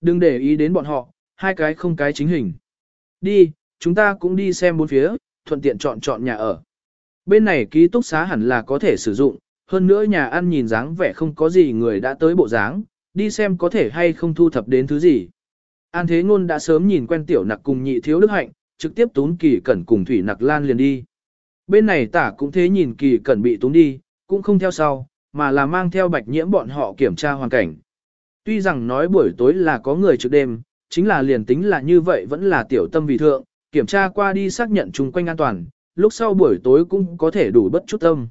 Đừng để ý đến bọn họ, hai cái không cái chính hình. Đi, chúng ta cũng đi xem bốn phía, thuận tiện chọn chọn nhà ở. Bên này ký túc xá hẳn là có thể sử dụng, hơn nữa nhà ăn nhìn dáng vẻ không có gì người đã tới bộ dáng, đi xem có thể hay không thu thập đến thứ gì. An Thế Ngôn đã sớm nhìn quen tiểu nặc cùng nhị thiếu đức hạnh, trực tiếp tún kỳ cẩn cùng thủy nặc lan liền đi. Bên này tả cũng thế nhìn kỳ cẩn bị tún đi, cũng không theo sau, mà là mang theo bạch nhiễm bọn họ kiểm tra hoàn cảnh. Tuy rằng nói buổi tối là có người trực đêm, chính là liền tính là như vậy vẫn là tiểu tâm vì thượng, kiểm tra qua đi xác nhận chung quanh an toàn, lúc sau buổi tối cũng có thể đủ bất chút tâm.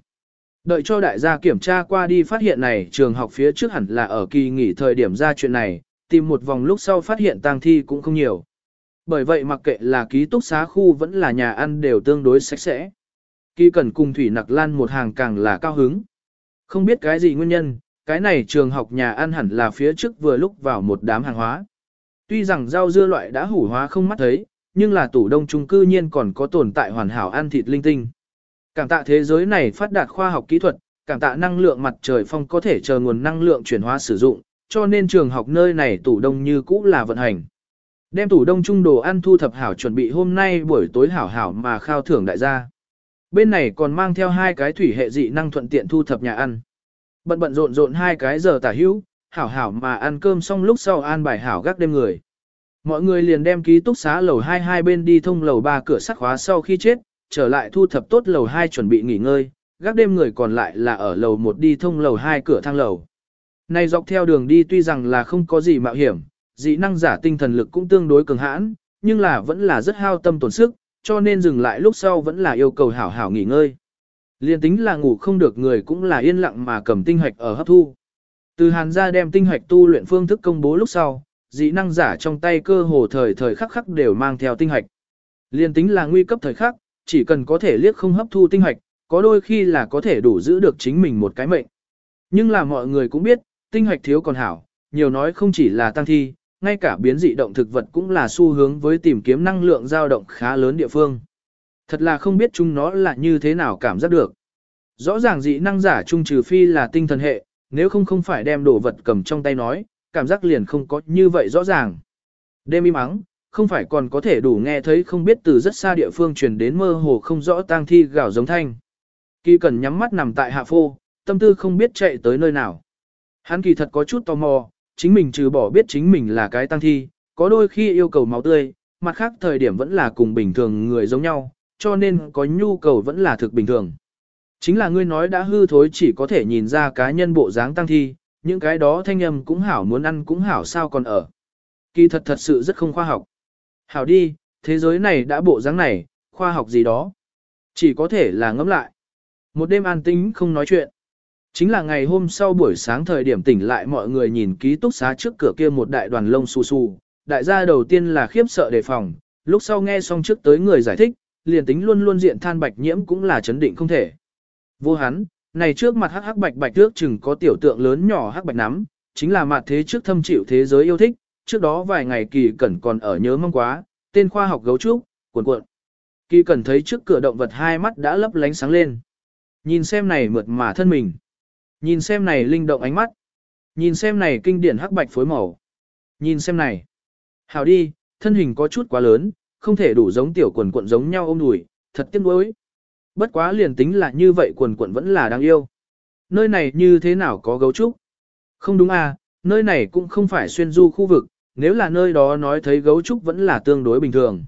Đợi cho đại gia kiểm tra qua đi phát hiện này trường học phía trước hẳn là ở kỳ nghỉ thời điểm ra chuyện này, tìm một vòng lúc sau phát hiện tang thi cũng không nhiều. Bởi vậy mặc kệ là ký túc xá khu vẫn là nhà ăn đều tương đối sạch sẽ. Kỳ cần cùng Thủy Nặc Lan một hàng càng là cao hứng. Không biết cái gì nguyên nhân, cái này trường học nhà ăn hẳn là phía trước vừa lúc vào một đám hàng hóa. Tuy rằng rau dưa loại đã hủ hóa không mắt thấy, nhưng là tủ đông trung cư nhiên còn có tồn tại hoàn hảo ăn thịt linh tinh. Cảm tạ thế giới này phát đạt khoa học kỹ thuật, cảm tạ năng lượng mặt trời phong có thể chờ nguồn năng lượng chuyển hóa sử dụng, cho nên trường học nơi này tủ đông như cũ là vận hành. Đem tủ đông trung đồ ăn thu thập hảo chuẩn bị hôm nay buổi tối hảo hảo mà khao thưởng đại gia. Bên này còn mang theo hai cái thủy hệ dị năng thuận tiện thu thập nhà ăn. Bận bận rộn rộn hai cái giờ tả hữu, hảo hảo mà ăn cơm xong lúc sau an bài hảo gác đêm người. Mọi người liền đem ký túc xá lầu hai hai bên đi thông lầu ba cửa sắt khóa sau khi chết, trở lại thu thập tốt lầu hai chuẩn bị nghỉ ngơi, gác đêm người còn lại là ở lầu một đi thông lầu hai cửa thang lầu. Này dọc theo đường đi tuy rằng là không có gì mạo hiểm, dị năng giả tinh thần lực cũng tương đối cường hãn, nhưng là vẫn là rất hao tâm tổn sức, cho nên dừng lại lúc sau vẫn là yêu cầu hảo hảo nghỉ ngơi. Liên tính là ngủ không được người cũng là yên lặng mà cầm tinh hoạch ở hấp thu. Từ hàn ra đem tinh hoạch tu luyện phương thức công bố lúc sau, dị năng giả trong tay cơ hồ thời thời khắc khắc đều mang theo tinh hoạch. Liên tính là nguy cấp thời khắc, chỉ cần có thể liếc không hấp thu tinh hoạch, có đôi khi là có thể đủ giữ được chính mình một cái mệnh. Nhưng là mọi người cũng biết, tinh hoạch thiếu còn hảo, nhiều nói không chỉ là tăng thi, ngay cả biến dị động thực vật cũng là xu hướng với tìm kiếm năng lượng dao động khá lớn địa phương. Thật là không biết chúng nó là như thế nào cảm giác được. Rõ ràng dị năng giả chung trừ phi là tinh thần hệ, nếu không không phải đem đồ vật cầm trong tay nói, cảm giác liền không có như vậy rõ ràng. Đêm im ắng, không phải còn có thể đủ nghe thấy không biết từ rất xa địa phương truyền đến mơ hồ không rõ tang thi gào giống thanh. Kỳ cần nhắm mắt nằm tại hạ phô, tâm tư không biết chạy tới nơi nào. Hắn kỳ thật có chút tò mò, chính mình trừ bỏ biết chính mình là cái tang thi, có đôi khi yêu cầu máu tươi, mặt khác thời điểm vẫn là cùng bình thường người giống nhau, cho nên có nhu cầu vẫn là thực bình thường. Chính là ngươi nói đã hư thối chỉ có thể nhìn ra cá nhân bộ dáng tăng thi, những cái đó thanh âm cũng hảo muốn ăn cũng hảo sao còn ở. Kỳ thật thật sự rất không khoa học. Hảo đi, thế giới này đã bộ dáng này, khoa học gì đó. Chỉ có thể là ngẫm lại. Một đêm an tĩnh không nói chuyện. Chính là ngày hôm sau buổi sáng thời điểm tỉnh lại mọi người nhìn ký túc xá trước cửa kia một đại đoàn lông xù xù. Đại gia đầu tiên là khiếp sợ đề phòng, lúc sau nghe xong trước tới người giải thích, liền tính luôn luôn diện than bạch nhiễm cũng là chấn định không thể. Vô hắn, này trước mặt hắc hắc bạch bạch trước chừng có tiểu tượng lớn nhỏ hắc bạch nắm, chính là mặt thế trước thâm chịu thế giới yêu thích, trước đó vài ngày kỳ cẩn còn ở nhớ mong quá, tên khoa học gấu trúc, cuộn cuộn. Kỳ cẩn thấy trước cửa động vật hai mắt đã lấp lánh sáng lên. Nhìn xem này mượt mà thân mình. Nhìn xem này linh động ánh mắt. Nhìn xem này kinh điển hắc bạch phối màu. Nhìn xem này. Hào đi, thân hình có chút quá lớn, không thể đủ giống tiểu quần quận giống nhau ôm đùi, thật tiếc nuối. Bất quá liền tính là như vậy quần quận vẫn là đáng yêu. Nơi này như thế nào có gấu trúc? Không đúng à, nơi này cũng không phải xuyên du khu vực, nếu là nơi đó nói thấy gấu trúc vẫn là tương đối bình thường.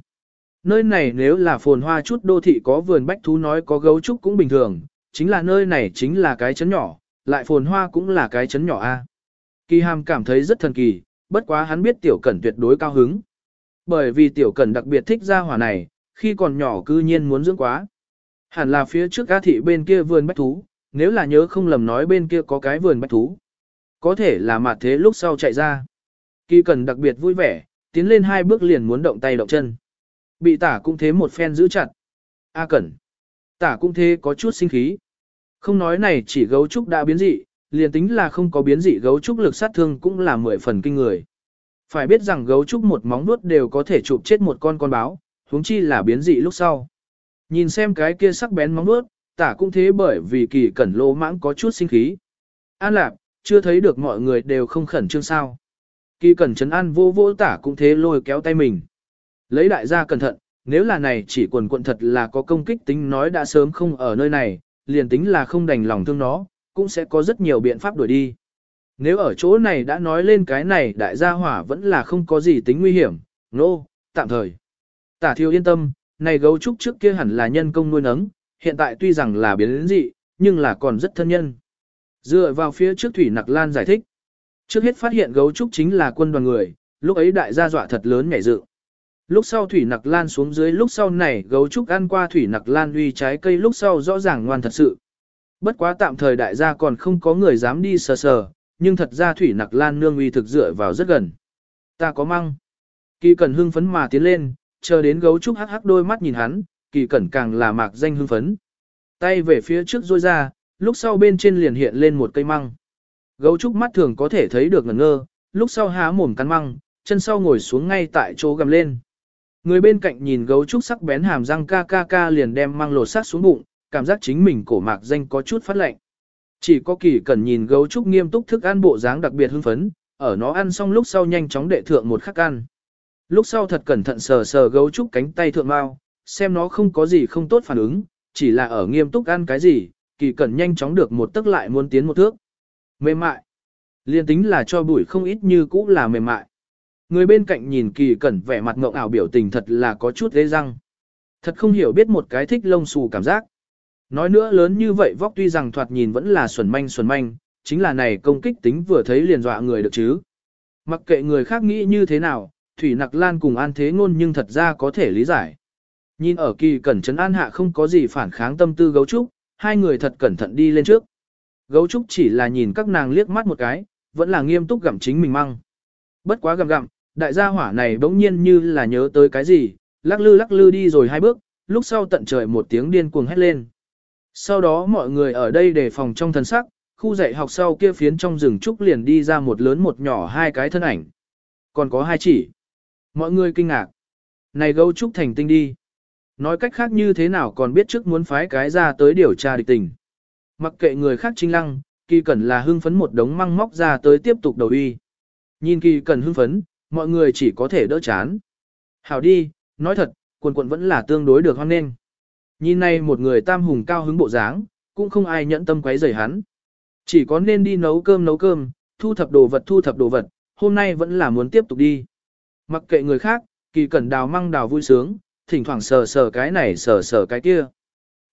Nơi này nếu là phồn hoa chút đô thị có vườn bách thú nói có gấu trúc cũng bình thường, chính là nơi này chính là cái chấn nhỏ, lại phồn hoa cũng là cái chấn nhỏ a. Kỳ hàm cảm thấy rất thần kỳ, bất quá hắn biết tiểu cẩn tuyệt đối cao hứng. Bởi vì tiểu cẩn đặc biệt thích gia hỏa này, khi còn nhỏ cư nhiên muốn dưỡng quá. Hẳn là phía trước gã thị bên kia vườn bách thú, nếu là nhớ không lầm nói bên kia có cái vườn bách thú. Có thể là mặt thế lúc sau chạy ra. Kỳ cần đặc biệt vui vẻ, tiến lên hai bước liền muốn động tay động chân. Bị tả cũng thế một phen giữ chặt. A cẩn. Tả cũng thế có chút sinh khí. Không nói này chỉ gấu trúc đã biến dị, liền tính là không có biến dị gấu trúc lực sát thương cũng là mười phần kinh người. Phải biết rằng gấu trúc một móng nuốt đều có thể chụp chết một con con báo, huống chi là biến dị lúc sau. Nhìn xem cái kia sắc bén móng nuốt, tả cũng thế bởi vì kỳ cẩn lỗ mãng có chút sinh khí. An lạc, chưa thấy được mọi người đều không khẩn trương sao. Kỳ cẩn chấn an vô vô tả cũng thế lôi kéo tay mình. Lấy đại gia cẩn thận, nếu là này chỉ quần quận thật là có công kích tính nói đã sớm không ở nơi này, liền tính là không đành lòng thương nó, cũng sẽ có rất nhiều biện pháp đuổi đi. Nếu ở chỗ này đã nói lên cái này đại gia hỏa vẫn là không có gì tính nguy hiểm, nô, no, tạm thời. Tả thiếu yên tâm, này gấu trúc trước kia hẳn là nhân công nuôi nấng, hiện tại tuy rằng là biến dị, nhưng là còn rất thân nhân. Dựa vào phía trước Thủy Nặc Lan giải thích. Trước hết phát hiện gấu trúc chính là quân đoàn người, lúc ấy đại gia dọa thật lớn nhảy dự. Lúc sau Thủy Nặc Lan xuống dưới lúc sau này gấu trúc ăn qua Thủy Nặc Lan uy trái cây lúc sau rõ ràng ngoan thật sự. Bất quá tạm thời đại gia còn không có người dám đi sờ sờ, nhưng thật ra Thủy Nặc Lan nương uy thực dựa vào rất gần. Ta có măng. Kỳ Cẩn hưng phấn mà tiến lên, chờ đến gấu trúc hắc hắc đôi mắt nhìn hắn, Kỳ Cẩn càng là mạc danh hưng phấn. Tay về phía trước rôi ra, lúc sau bên trên liền hiện lên một cây măng. Gấu trúc mắt thường có thể thấy được ngẩn ngơ, lúc sau há mồm cắn măng, chân sau ngồi xuống ngay tại chỗ gầm lên. Người bên cạnh nhìn gấu trúc sắc bén hàm răng ca ca ca liền đem măng lột sát xuống bụng, cảm giác chính mình cổ mạc danh có chút phát lạnh. Chỉ có kỳ cần nhìn gấu trúc nghiêm túc thức ăn bộ dáng đặc biệt hưng phấn, ở nó ăn xong lúc sau nhanh chóng đệ thượng một khắc ăn. Lúc sau thật cẩn thận sờ sờ gấu trúc cánh tay thượng mau, xem nó không có gì không tốt phản ứng, chỉ là ở nghiêm túc ăn cái gì, kỳ cẩn nhanh chóng được một tức lại muốn tiến một thước. Mềm mại. Liên tính là cho bụi không ít như cũ là mềm mại. Người bên cạnh nhìn kỳ cẩn vẻ mặt ngộng ảo biểu tình thật là có chút ghê răng. Thật không hiểu biết một cái thích lông xù cảm giác. Nói nữa lớn như vậy vóc tuy rằng thoạt nhìn vẫn là xuẩn manh xuẩn manh, chính là này công kích tính vừa thấy liền dọa người được chứ. Mặc kệ người khác nghĩ như thế nào, Thủy Nặc Lan cùng An Thế Ngôn nhưng thật ra có thể lý giải. Nhìn ở kỳ cẩn trấn an hạ không có gì phản kháng tâm tư gấu trúc, hai người thật cẩn thận đi lên trước. Gấu trúc chỉ là nhìn các nàng liếc mắt một cái, vẫn là nghiêm túc gặm chính mình măng. Bất quá gặm gặm, đại gia hỏa này bỗng nhiên như là nhớ tới cái gì, lắc lư lắc lư đi rồi hai bước, lúc sau tận trời một tiếng điên cuồng hét lên. Sau đó mọi người ở đây đề phòng trong thần sắc, khu dạy học sau kia phiến trong rừng trúc liền đi ra một lớn một nhỏ hai cái thân ảnh. Còn có hai chỉ. Mọi người kinh ngạc. Này gấu trúc thành tinh đi. Nói cách khác như thế nào còn biết trước muốn phái cái ra tới điều tra địch tình. Mặc kệ người khác trinh lăng, kỳ cẩn là hưng phấn một đống măng móc ra tới tiếp tục đầu y. Nhìn kỳ cẩn hưng phấn, mọi người chỉ có thể đỡ chán. Hảo đi, nói thật, quần quận vẫn là tương đối được hoan nghênh. Nhìn này một người tam hùng cao hứng bộ dáng, cũng không ai nhẫn tâm quấy rầy hắn. Chỉ có nên đi nấu cơm nấu cơm, thu thập đồ vật thu thập đồ vật, hôm nay vẫn là muốn tiếp tục đi. Mặc kệ người khác, kỳ cẩn đào măng đào vui sướng, thỉnh thoảng sờ sờ cái này sờ sờ cái kia.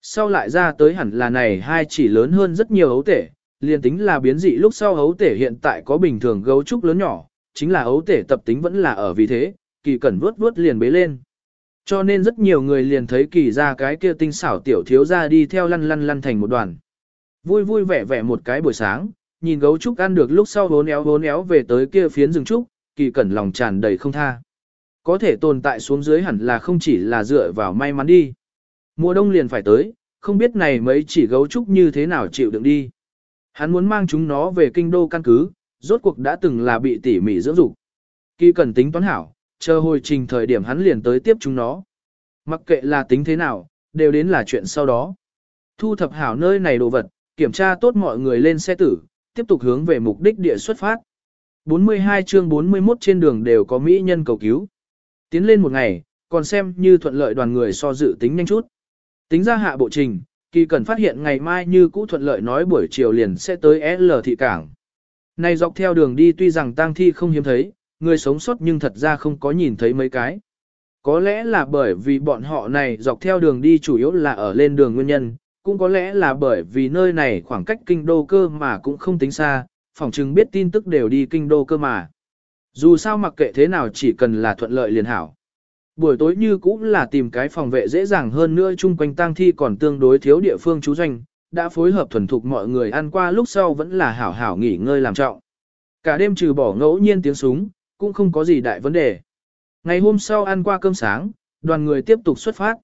Sau lại ra tới hẳn là này hai chỉ lớn hơn rất nhiều ấu tể, liền tính là biến dị lúc sau ấu tể hiện tại có bình thường gấu trúc lớn nhỏ, chính là ấu tể tập tính vẫn là ở vì thế, kỳ cẩn vuốt vuốt liền bế lên. Cho nên rất nhiều người liền thấy kỳ ra cái kia tinh xảo tiểu thiếu ra đi theo lăn lăn lăn thành một đoàn. Vui vui vẻ vẻ một cái buổi sáng, nhìn gấu trúc ăn được lúc sau vốn éo vốn éo về tới kia phiến rừng trúc, kỳ cẩn lòng tràn đầy không tha. Có thể tồn tại xuống dưới hẳn là không chỉ là dựa vào may mắn đi. Mùa đông liền phải tới, không biết này mấy chỉ gấu trúc như thế nào chịu đựng đi. Hắn muốn mang chúng nó về kinh đô căn cứ, rốt cuộc đã từng là bị tỉ mỉ dưỡng dục. Kỳ cần tính toán hảo, chờ hồi trình thời điểm hắn liền tới tiếp chúng nó. Mặc kệ là tính thế nào, đều đến là chuyện sau đó. Thu thập hảo nơi này đồ vật, kiểm tra tốt mọi người lên xe tử, tiếp tục hướng về mục đích địa xuất phát. 42 chương 41 trên đường đều có mỹ nhân cầu cứu. Tiến lên một ngày, còn xem như thuận lợi đoàn người so dự tính nhanh chút. Tính ra hạ bộ trình, kỳ cần phát hiện ngày mai như cũ thuận lợi nói buổi chiều liền sẽ tới L thị cảng. Này dọc theo đường đi tuy rằng tang thi không hiếm thấy, người sống sót nhưng thật ra không có nhìn thấy mấy cái. Có lẽ là bởi vì bọn họ này dọc theo đường đi chủ yếu là ở lên đường nguyên nhân, cũng có lẽ là bởi vì nơi này khoảng cách kinh đô cơ mà cũng không tính xa, phòng chừng biết tin tức đều đi kinh đô cơ mà. Dù sao mặc kệ thế nào chỉ cần là thuận lợi liền hảo. Buổi tối như cũng là tìm cái phòng vệ dễ dàng hơn nữa chung quanh tang thi còn tương đối thiếu địa phương chú doanh, đã phối hợp thuần thục mọi người ăn qua lúc sau vẫn là hảo hảo nghỉ ngơi làm trọng. Cả đêm trừ bỏ ngẫu nhiên tiếng súng, cũng không có gì đại vấn đề. Ngày hôm sau ăn qua cơm sáng, đoàn người tiếp tục xuất phát.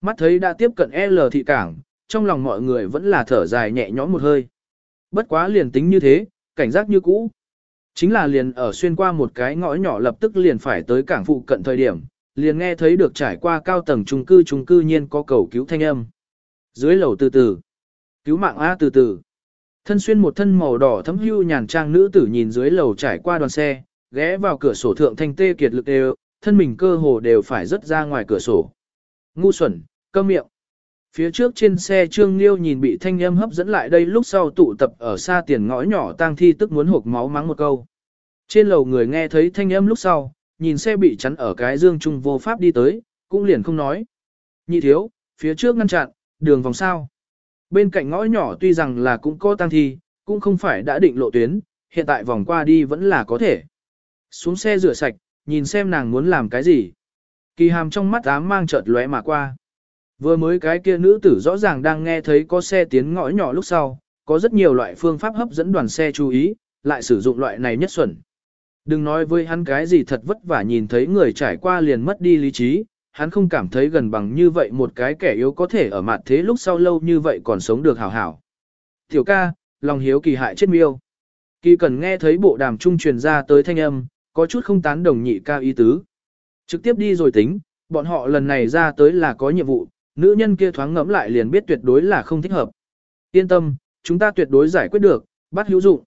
Mắt thấy đã tiếp cận L thị cảng, trong lòng mọi người vẫn là thở dài nhẹ nhõm một hơi. Bất quá liền tính như thế, cảnh giác như cũ. Chính là liền ở xuyên qua một cái ngõ nhỏ lập tức liền phải tới cảng phụ cận thời điểm, liền nghe thấy được trải qua cao tầng trung cư trung cư nhiên có cầu cứu thanh âm. Dưới lầu từ từ, cứu mạng A từ từ. Thân xuyên một thân màu đỏ thấm hưu nhàn trang nữ tử nhìn dưới lầu trải qua đoàn xe, ghé vào cửa sổ thượng thanh tê kiệt lực đều, thân mình cơ hồ đều phải rớt ra ngoài cửa sổ. Ngu xuẩn, câm miệng. Phía trước trên xe Trương Liêu nhìn bị thanh âm hấp dẫn lại đây lúc sau tụ tập ở xa tiền ngõ nhỏ tang thi tức muốn hộp máu mắng một câu. Trên lầu người nghe thấy thanh âm lúc sau, nhìn xe bị chắn ở cái dương trung vô pháp đi tới, cũng liền không nói. Nhị thiếu, phía trước ngăn chặn, đường vòng sao. Bên cạnh ngõ nhỏ tuy rằng là cũng có tang thi, cũng không phải đã định lộ tuyến, hiện tại vòng qua đi vẫn là có thể. Xuống xe rửa sạch, nhìn xem nàng muốn làm cái gì. Kỳ hàm trong mắt ám mang chợt lóe mà qua. Vừa mới cái kia nữ tử rõ ràng đang nghe thấy có xe tiến ngõ nhỏ lúc sau, có rất nhiều loại phương pháp hấp dẫn đoàn xe chú ý, lại sử dụng loại này nhất xuẩn. Đừng nói với hắn cái gì thật vất vả nhìn thấy người trải qua liền mất đi lý trí, hắn không cảm thấy gần bằng như vậy một cái kẻ yếu có thể ở mặt thế lúc sau lâu như vậy còn sống được hảo hảo. Tiểu ca, lòng hiếu kỳ hại chết miêu. Kỳ cần nghe thấy bộ đàm trung truyền ra tới thanh âm, có chút không tán đồng nhị ca ý tứ. Trực tiếp đi rồi tính, bọn họ lần này ra tới là có nhiệm vụ, nữ nhân kia thoáng ngẫm lại liền biết tuyệt đối là không thích hợp. Yên tâm, chúng ta tuyệt đối giải quyết được, bắt hữu dụng.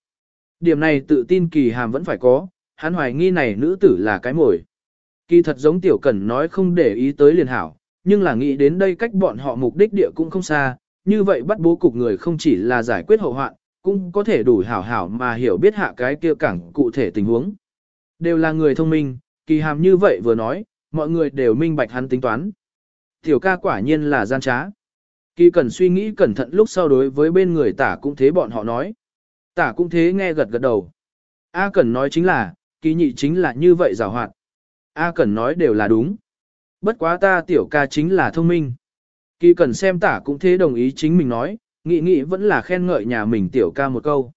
Điểm này tự tin kỳ hàm vẫn phải có, hắn hoài nghi này nữ tử là cái mồi. Kỳ thật giống tiểu cẩn nói không để ý tới liền hảo, nhưng là nghĩ đến đây cách bọn họ mục đích địa cũng không xa, như vậy bắt bố cục người không chỉ là giải quyết hậu hoạn, cũng có thể đủ hảo hảo mà hiểu biết hạ cái kia cảng cụ thể tình huống. Đều là người thông minh, kỳ hàm như vậy vừa nói, mọi người đều minh bạch hắn tính toán. Tiểu ca quả nhiên là gian trá. Kỳ cần suy nghĩ cẩn thận lúc sau đối với bên người tả cũng thế bọn họ nói. Tả cũng thế nghe gật gật đầu. A cần nói chính là, kỳ nhị chính là như vậy rào hoạt. A cần nói đều là đúng. Bất quá ta tiểu ca chính là thông minh. Kỳ cần xem tả cũng thế đồng ý chính mình nói, nghĩ nghĩ vẫn là khen ngợi nhà mình tiểu ca một câu.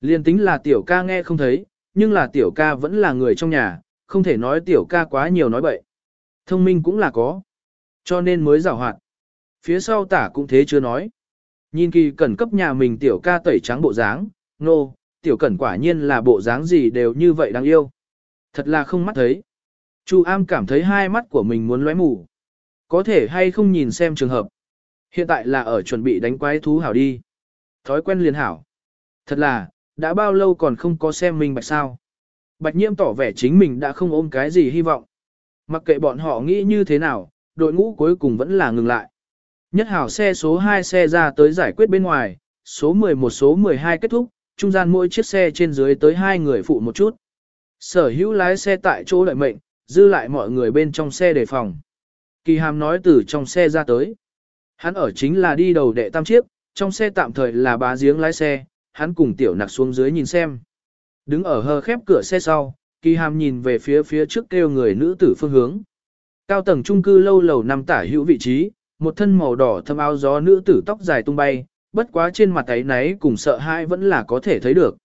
Liên tính là tiểu ca nghe không thấy, nhưng là tiểu ca vẫn là người trong nhà, không thể nói tiểu ca quá nhiều nói bậy. Thông minh cũng là có. Cho nên mới rào hoạt. Phía sau tả cũng thế chưa nói. Nhìn kỳ cẩn cấp nhà mình tiểu ca tẩy trắng bộ dáng, nô, no, tiểu cẩn quả nhiên là bộ dáng gì đều như vậy đáng yêu. Thật là không mắt thấy. Chu am cảm thấy hai mắt của mình muốn lóe mù. Có thể hay không nhìn xem trường hợp. Hiện tại là ở chuẩn bị đánh quái thú hảo đi. Thói quen liền hảo. Thật là, đã bao lâu còn không có xem mình bạch sao. Bạch nhiễm tỏ vẻ chính mình đã không ôm cái gì hy vọng. Mặc kệ bọn họ nghĩ như thế nào, đội ngũ cuối cùng vẫn là ngừng lại. Nhất hảo xe số 2 xe ra tới giải quyết bên ngoài, số 11 số 12 kết thúc, trung gian mỗi chiếc xe trên dưới tới hai người phụ một chút. Sở hữu lái xe tại chỗ đợi mệnh, dư lại mọi người bên trong xe đề phòng. Kỳ hàm nói từ trong xe ra tới. Hắn ở chính là đi đầu đệ tam chiếc, trong xe tạm thời là bá giếng lái xe, hắn cùng tiểu nặc xuống dưới nhìn xem. Đứng ở hờ khép cửa xe sau, kỳ hàm nhìn về phía phía trước kêu người nữ tử phương hướng. Cao tầng trung cư lâu lầu nằm tả hữu vị trí, một thân màu đỏ thâm áo gió nữ tử tóc dài tung bay, bất quá trên mặt ấy náy cùng sợ hãi vẫn là có thể thấy được.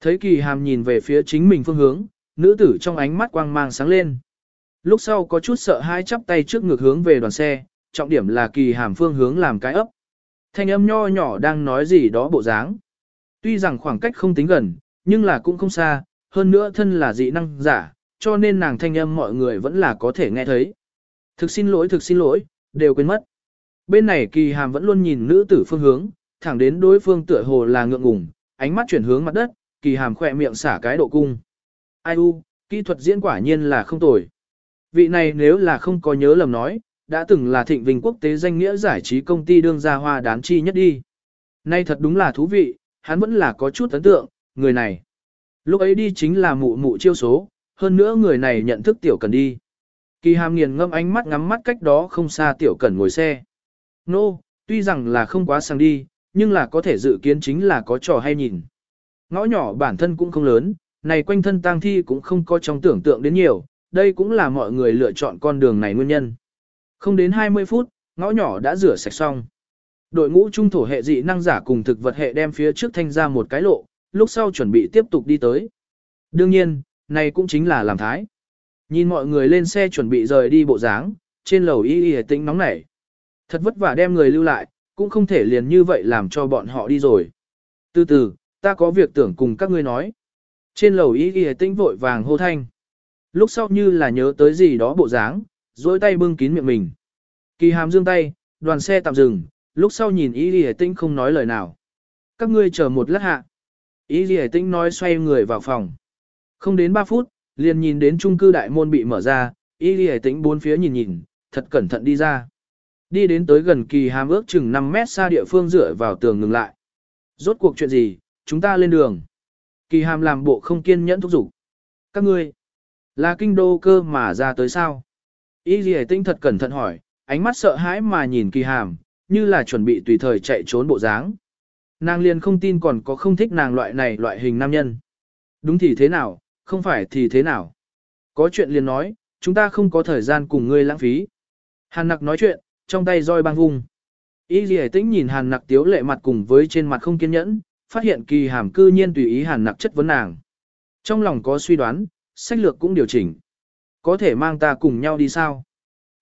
Thấy kỳ hàm nhìn về phía chính mình phương hướng, nữ tử trong ánh mắt quang mang sáng lên. Lúc sau có chút sợ hãi chắp tay trước ngược hướng về đoàn xe, trọng điểm là kỳ hàm phương hướng làm cái ấp. Thanh âm nho nhỏ đang nói gì đó bộ dáng. Tuy rằng khoảng cách không tính gần, nhưng là cũng không xa, hơn nữa thân là dị năng giả, cho nên nàng thanh âm mọi người vẫn là có thể nghe thấy. Thực xin lỗi thực xin lỗi, đều quên mất. Bên này kỳ hàm vẫn luôn nhìn nữ tử phương hướng, thẳng đến đối phương tựa hồ là ngượng ngùng, ánh mắt chuyển hướng mặt đất, kỳ hàm khỏe miệng xả cái độ cung. Ai u, kỹ thuật diễn quả nhiên là không tồi. Vị này nếu là không có nhớ lầm nói, đã từng là thịnh vinh quốc tế danh nghĩa giải trí công ty đương gia hoa đán chi nhất đi. Nay thật đúng là thú vị, hắn vẫn là có chút ấn tượng, người này. Lúc ấy đi chính là mụ mụ chiêu số, hơn nữa người này nhận thức tiểu cần đi. Kỳ hàm nghiền ngâm ánh mắt ngắm mắt cách đó không xa tiểu cần ngồi xe. Nô, no, tuy rằng là không quá sang đi, nhưng là có thể dự kiến chính là có trò hay nhìn. Ngõ nhỏ bản thân cũng không lớn, này quanh thân tang thi cũng không có trong tưởng tượng đến nhiều, đây cũng là mọi người lựa chọn con đường này nguyên nhân. Không đến 20 phút, ngõ nhỏ đã rửa sạch xong. Đội ngũ trung thổ hệ dị năng giả cùng thực vật hệ đem phía trước thanh ra một cái lộ, lúc sau chuẩn bị tiếp tục đi tới. Đương nhiên, này cũng chính là làm thái. Nhìn mọi người lên xe chuẩn bị rời đi bộ dáng, trên lầu y y tĩnh nóng nảy. Thật vất vả đem người lưu lại, cũng không thể liền như vậy làm cho bọn họ đi rồi. Từ từ, ta có việc tưởng cùng các ngươi nói. Trên lầu y y tĩnh vội vàng hô thanh. Lúc sau như là nhớ tới gì đó bộ dáng, dối tay bưng kín miệng mình. Kỳ hàm dương tay, đoàn xe tạm dừng, lúc sau nhìn y y tĩnh không nói lời nào. Các ngươi chờ một lát hạ. Y y tĩnh nói xoay người vào phòng. Không đến 3 phút, liền nhìn đến trung cư đại môn bị mở ra, y lì tĩnh bốn phía nhìn nhìn, thật cẩn thận đi ra. Đi đến tới gần kỳ hàm ước chừng 5 mét xa địa phương dựa vào tường ngừng lại. Rốt cuộc chuyện gì, chúng ta lên đường. Kỳ hàm làm bộ không kiên nhẫn thúc giục. Các ngươi, là kinh đô cơ mà ra tới sao? Y lì tĩnh thật cẩn thận hỏi, ánh mắt sợ hãi mà nhìn kỳ hàm, như là chuẩn bị tùy thời chạy trốn bộ dáng. Nàng liền không tin còn có không thích nàng loại này loại hình nam nhân. Đúng thì thế nào, không phải thì thế nào. Có chuyện liền nói, chúng ta không có thời gian cùng ngươi lãng phí. Hàn nặc nói chuyện, trong tay roi băng vung. Y lì tĩnh nhìn hàn nặc tiếu lệ mặt cùng với trên mặt không kiên nhẫn, phát hiện kỳ hàm cư nhiên tùy ý hàn nặc chất vấn nàng. Trong lòng có suy đoán, sách lược cũng điều chỉnh. Có thể mang ta cùng nhau đi sao?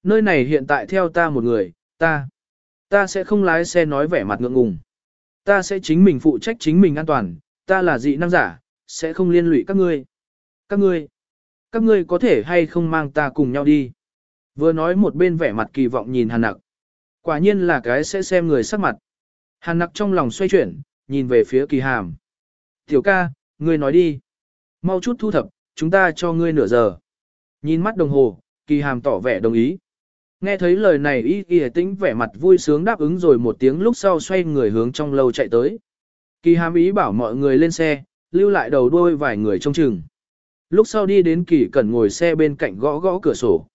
Nơi này hiện tại theo ta một người, ta. Ta sẽ không lái xe nói vẻ mặt ngượng ngùng. Ta sẽ chính mình phụ trách chính mình an toàn, ta là dị năng giả, sẽ không liên lụy các ngươi. Các ngươi, các ngươi có thể hay không mang ta cùng nhau đi. Vừa nói một bên vẻ mặt kỳ vọng nhìn hàn nặc. Quả nhiên là cái sẽ xem người sắc mặt. Hàn nặc trong lòng xoay chuyển, nhìn về phía kỳ hàm. Tiểu ca, ngươi nói đi. Mau chút thu thập, chúng ta cho ngươi nửa giờ. Nhìn mắt đồng hồ, kỳ hàm tỏ vẻ đồng ý. Nghe thấy lời này y y tĩnh vẻ mặt vui sướng đáp ứng rồi một tiếng lúc sau xoay người hướng trong lâu chạy tới. Kỳ hàm ý bảo mọi người lên xe, lưu lại đầu đuôi vài người trong chừng. Lúc sau đi đến kỳ cẩn ngồi xe bên cạnh gõ gõ cửa sổ.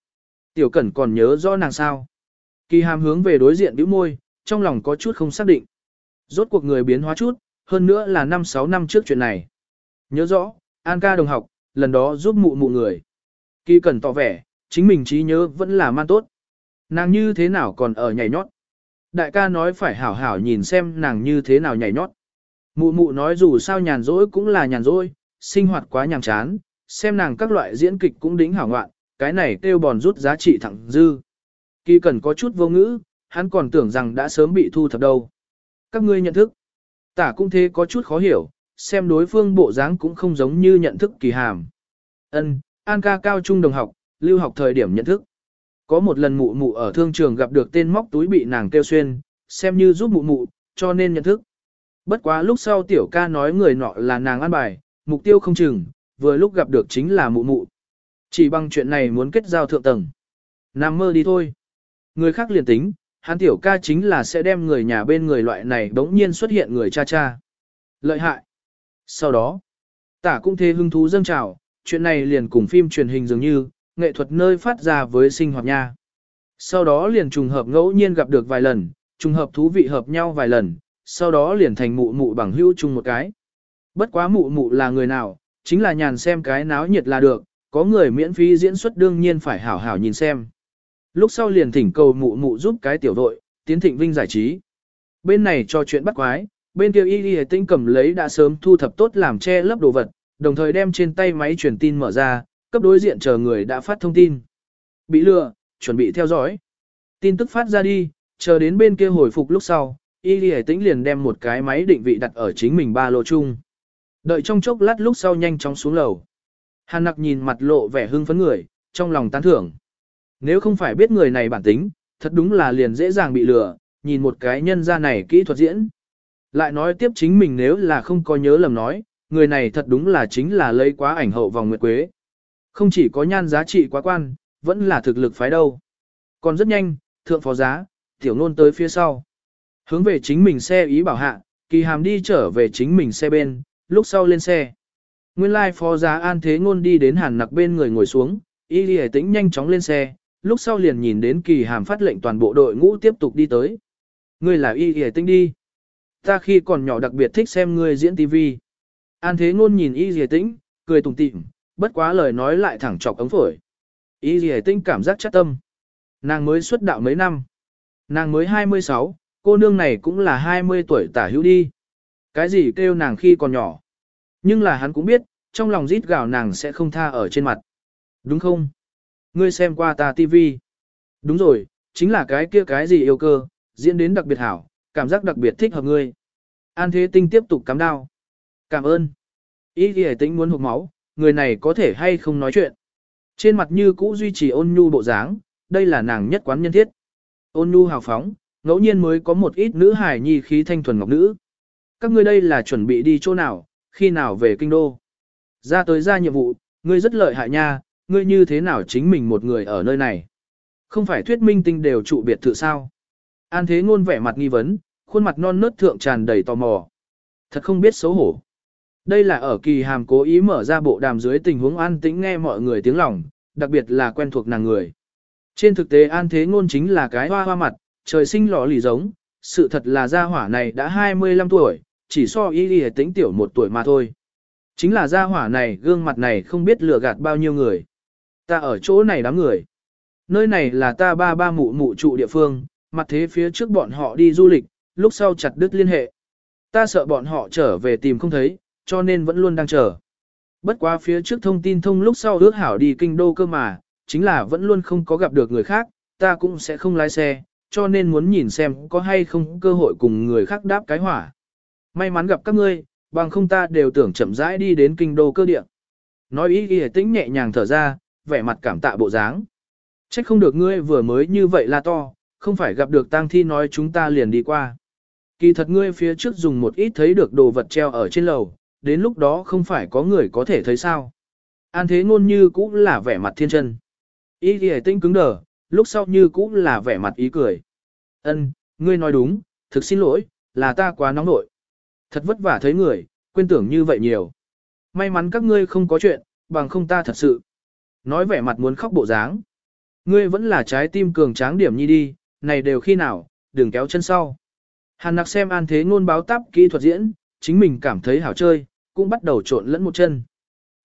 Tiểu cẩn còn nhớ rõ nàng sao. Kỳ hàm hướng về đối diện bĩu môi, trong lòng có chút không xác định. Rốt cuộc người biến hóa chút, hơn nữa là 5-6 năm trước chuyện này. Nhớ rõ, An ca đồng học, lần đó giúp mụ mụ người. Kỳ cẩn tỏ vẻ, chính mình trí nhớ vẫn là man tốt. Nàng như thế nào còn ở nhảy nhót. Đại ca nói phải hảo hảo nhìn xem nàng như thế nào nhảy nhót. Mụ mụ nói dù sao nhàn rỗi cũng là nhàn rỗi, sinh hoạt quá nhàm chán, xem nàng các loại diễn kịch cũng đính hảo ngoạn, cái này kêu bòn rút giá trị thẳng dư. Kỳ cần có chút vô ngữ, hắn còn tưởng rằng đã sớm bị thu thập đâu. Các ngươi nhận thức. Tả cũng thế có chút khó hiểu, xem đối phương bộ dáng cũng không giống như nhận thức kỳ hàm. Ân, An ca cao trung đồng học, lưu học thời điểm nhận thức. Có một lần mụ mụ ở thương trường gặp được tên móc túi bị nàng kêu xuyên, xem như giúp mụ mụ, cho nên nhận thức. Bất quá lúc sau tiểu ca nói người nọ là nàng ăn bài, mục tiêu không chừng, vừa lúc gặp được chính là mụ mụ. Chỉ bằng chuyện này muốn kết giao thượng tầng. Nằm mơ đi thôi. Người khác liền tính, hắn tiểu ca chính là sẽ đem người nhà bên người loại này bỗng nhiên xuất hiện người cha cha. Lợi hại. Sau đó, tả cũng thế hứng thú dâng trào, chuyện này liền cùng phim truyền hình dường như, nghệ thuật nơi phát ra với sinh hoạt nha. Sau đó liền trùng hợp ngẫu nhiên gặp được vài lần, trùng hợp thú vị hợp nhau vài lần, sau đó liền thành mụ mụ bằng hữu chung một cái. Bất quá mụ mụ là người nào, chính là nhàn xem cái náo nhiệt là được, có người miễn phí diễn xuất đương nhiên phải hảo hảo nhìn xem. Lúc sau liền thỉnh cầu mụ mụ giúp cái tiểu đội, tiến thịnh vinh giải trí. Bên này cho chuyện bắt quái, bên kia y y tinh cầm lấy đã sớm thu thập tốt làm che lấp đồ vật, đồng thời đem trên tay máy truyền tin mở ra, cấp đối diện chờ người đã phát thông tin. Bị lừa, chuẩn bị theo dõi. Tin tức phát ra đi, chờ đến bên kia hồi phục lúc sau, y Lì tĩnh liền đem một cái máy định vị đặt ở chính mình ba lô chung. Đợi trong chốc lát lúc sau nhanh chóng xuống lầu. Hàn nặc nhìn mặt lộ vẻ hưng phấn người, trong lòng tán thưởng. Nếu không phải biết người này bản tính, thật đúng là liền dễ dàng bị lừa, nhìn một cái nhân ra này kỹ thuật diễn. Lại nói tiếp chính mình nếu là không có nhớ lầm nói, người này thật đúng là chính là lấy quá ảnh hậu vòng nguyệt quế. Không chỉ có nhan giá trị quá quan, vẫn là thực lực phái đâu. Còn rất nhanh, thượng phó giá, tiểu nôn tới phía sau. Hướng về chính mình xe ý bảo hạ, kỳ hàm đi trở về chính mình xe bên, lúc sau lên xe. Nguyên lai phó giá an thế ngôn đi đến hàn nặc bên người ngồi xuống, y lì tĩnh nhanh chóng lên xe, lúc sau liền nhìn đến kỳ hàm phát lệnh toàn bộ đội ngũ tiếp tục đi tới. Ngươi là y lì tĩnh đi. Ta khi còn nhỏ đặc biệt thích xem ngươi diễn TV. An thế ngôn nhìn y lì tĩnh, cười tùng tịm, bất quá lời nói lại thẳng chọc ống phổi. Ý gì tinh cảm giác chắc tâm. Nàng mới xuất đạo mấy năm. Nàng mới 26, cô nương này cũng là 20 tuổi tả hữu đi. Cái gì kêu nàng khi còn nhỏ. Nhưng là hắn cũng biết, trong lòng rít gào nàng sẽ không tha ở trên mặt. Đúng không? Ngươi xem qua ta tivi. Đúng rồi, chính là cái kia cái gì yêu cơ, diễn đến đặc biệt hảo, cảm giác đặc biệt thích hợp ngươi. An Thế Tinh tiếp tục cắm đao. Cảm ơn. Ý ghi tính muốn hụt máu, người này có thể hay không nói chuyện. Trên mặt như cũ duy trì ôn nhu bộ dáng, đây là nàng nhất quán nhân thiết. Ôn nhu hào phóng, ngẫu nhiên mới có một ít nữ hài nhi khí thanh thuần ngọc nữ. Các ngươi đây là chuẩn bị đi chỗ nào, khi nào về kinh đô. Ra tới ra nhiệm vụ, ngươi rất lợi hại nha, ngươi như thế nào chính mình một người ở nơi này. Không phải thuyết minh tinh đều trụ biệt thự sao. An thế ngôn vẻ mặt nghi vấn, khuôn mặt non nớt thượng tràn đầy tò mò. Thật không biết xấu hổ. Đây là ở kỳ hàm cố ý mở ra bộ đàm dưới tình huống an tĩnh nghe mọi người tiếng lòng, đặc biệt là quen thuộc nàng người. Trên thực tế an thế ngôn chính là cái hoa hoa mặt, trời sinh lọ lì giống, sự thật là gia hỏa này đã 25 tuổi, chỉ so y y tính tiểu một tuổi mà thôi. Chính là gia hỏa này gương mặt này không biết lừa gạt bao nhiêu người. Ta ở chỗ này đám người. Nơi này là ta ba ba mụ mụ trụ địa phương, mặt thế phía trước bọn họ đi du lịch, lúc sau chặt đứt liên hệ. Ta sợ bọn họ trở về tìm không thấy, cho nên vẫn luôn đang chờ. Bất quá phía trước thông tin thông lúc sau ước hảo đi kinh đô cơ mà, chính là vẫn luôn không có gặp được người khác, ta cũng sẽ không lái xe, cho nên muốn nhìn xem có hay không cơ hội cùng người khác đáp cái hỏa. May mắn gặp các ngươi, bằng không ta đều tưởng chậm rãi đi đến kinh đô cơ địa. Nói ý ghi tĩnh nhẹ nhàng thở ra, vẻ mặt cảm tạ bộ dáng. Trách không được ngươi vừa mới như vậy là to, không phải gặp được tang thi nói chúng ta liền đi qua. Kỳ thật ngươi phía trước dùng một ít thấy được đồ vật treo ở trên lầu, đến lúc đó không phải có người có thể thấy sao. An thế ngôn như cũng là vẻ mặt thiên chân. Ý ghi tinh cứng đờ, lúc sau như cũng là vẻ mặt ý cười. Ân, ngươi nói đúng, thực xin lỗi, là ta quá nóng nội. Thật vất vả thấy người, quên tưởng như vậy nhiều. May mắn các ngươi không có chuyện, bằng không ta thật sự. Nói vẻ mặt muốn khóc bộ dáng. Ngươi vẫn là trái tim cường tráng điểm nhi đi, này đều khi nào, đừng kéo chân sau. Hàn nặc xem an thế ngôn báo tắp kỹ thuật diễn, chính mình cảm thấy hảo chơi, cũng bắt đầu trộn lẫn một chân.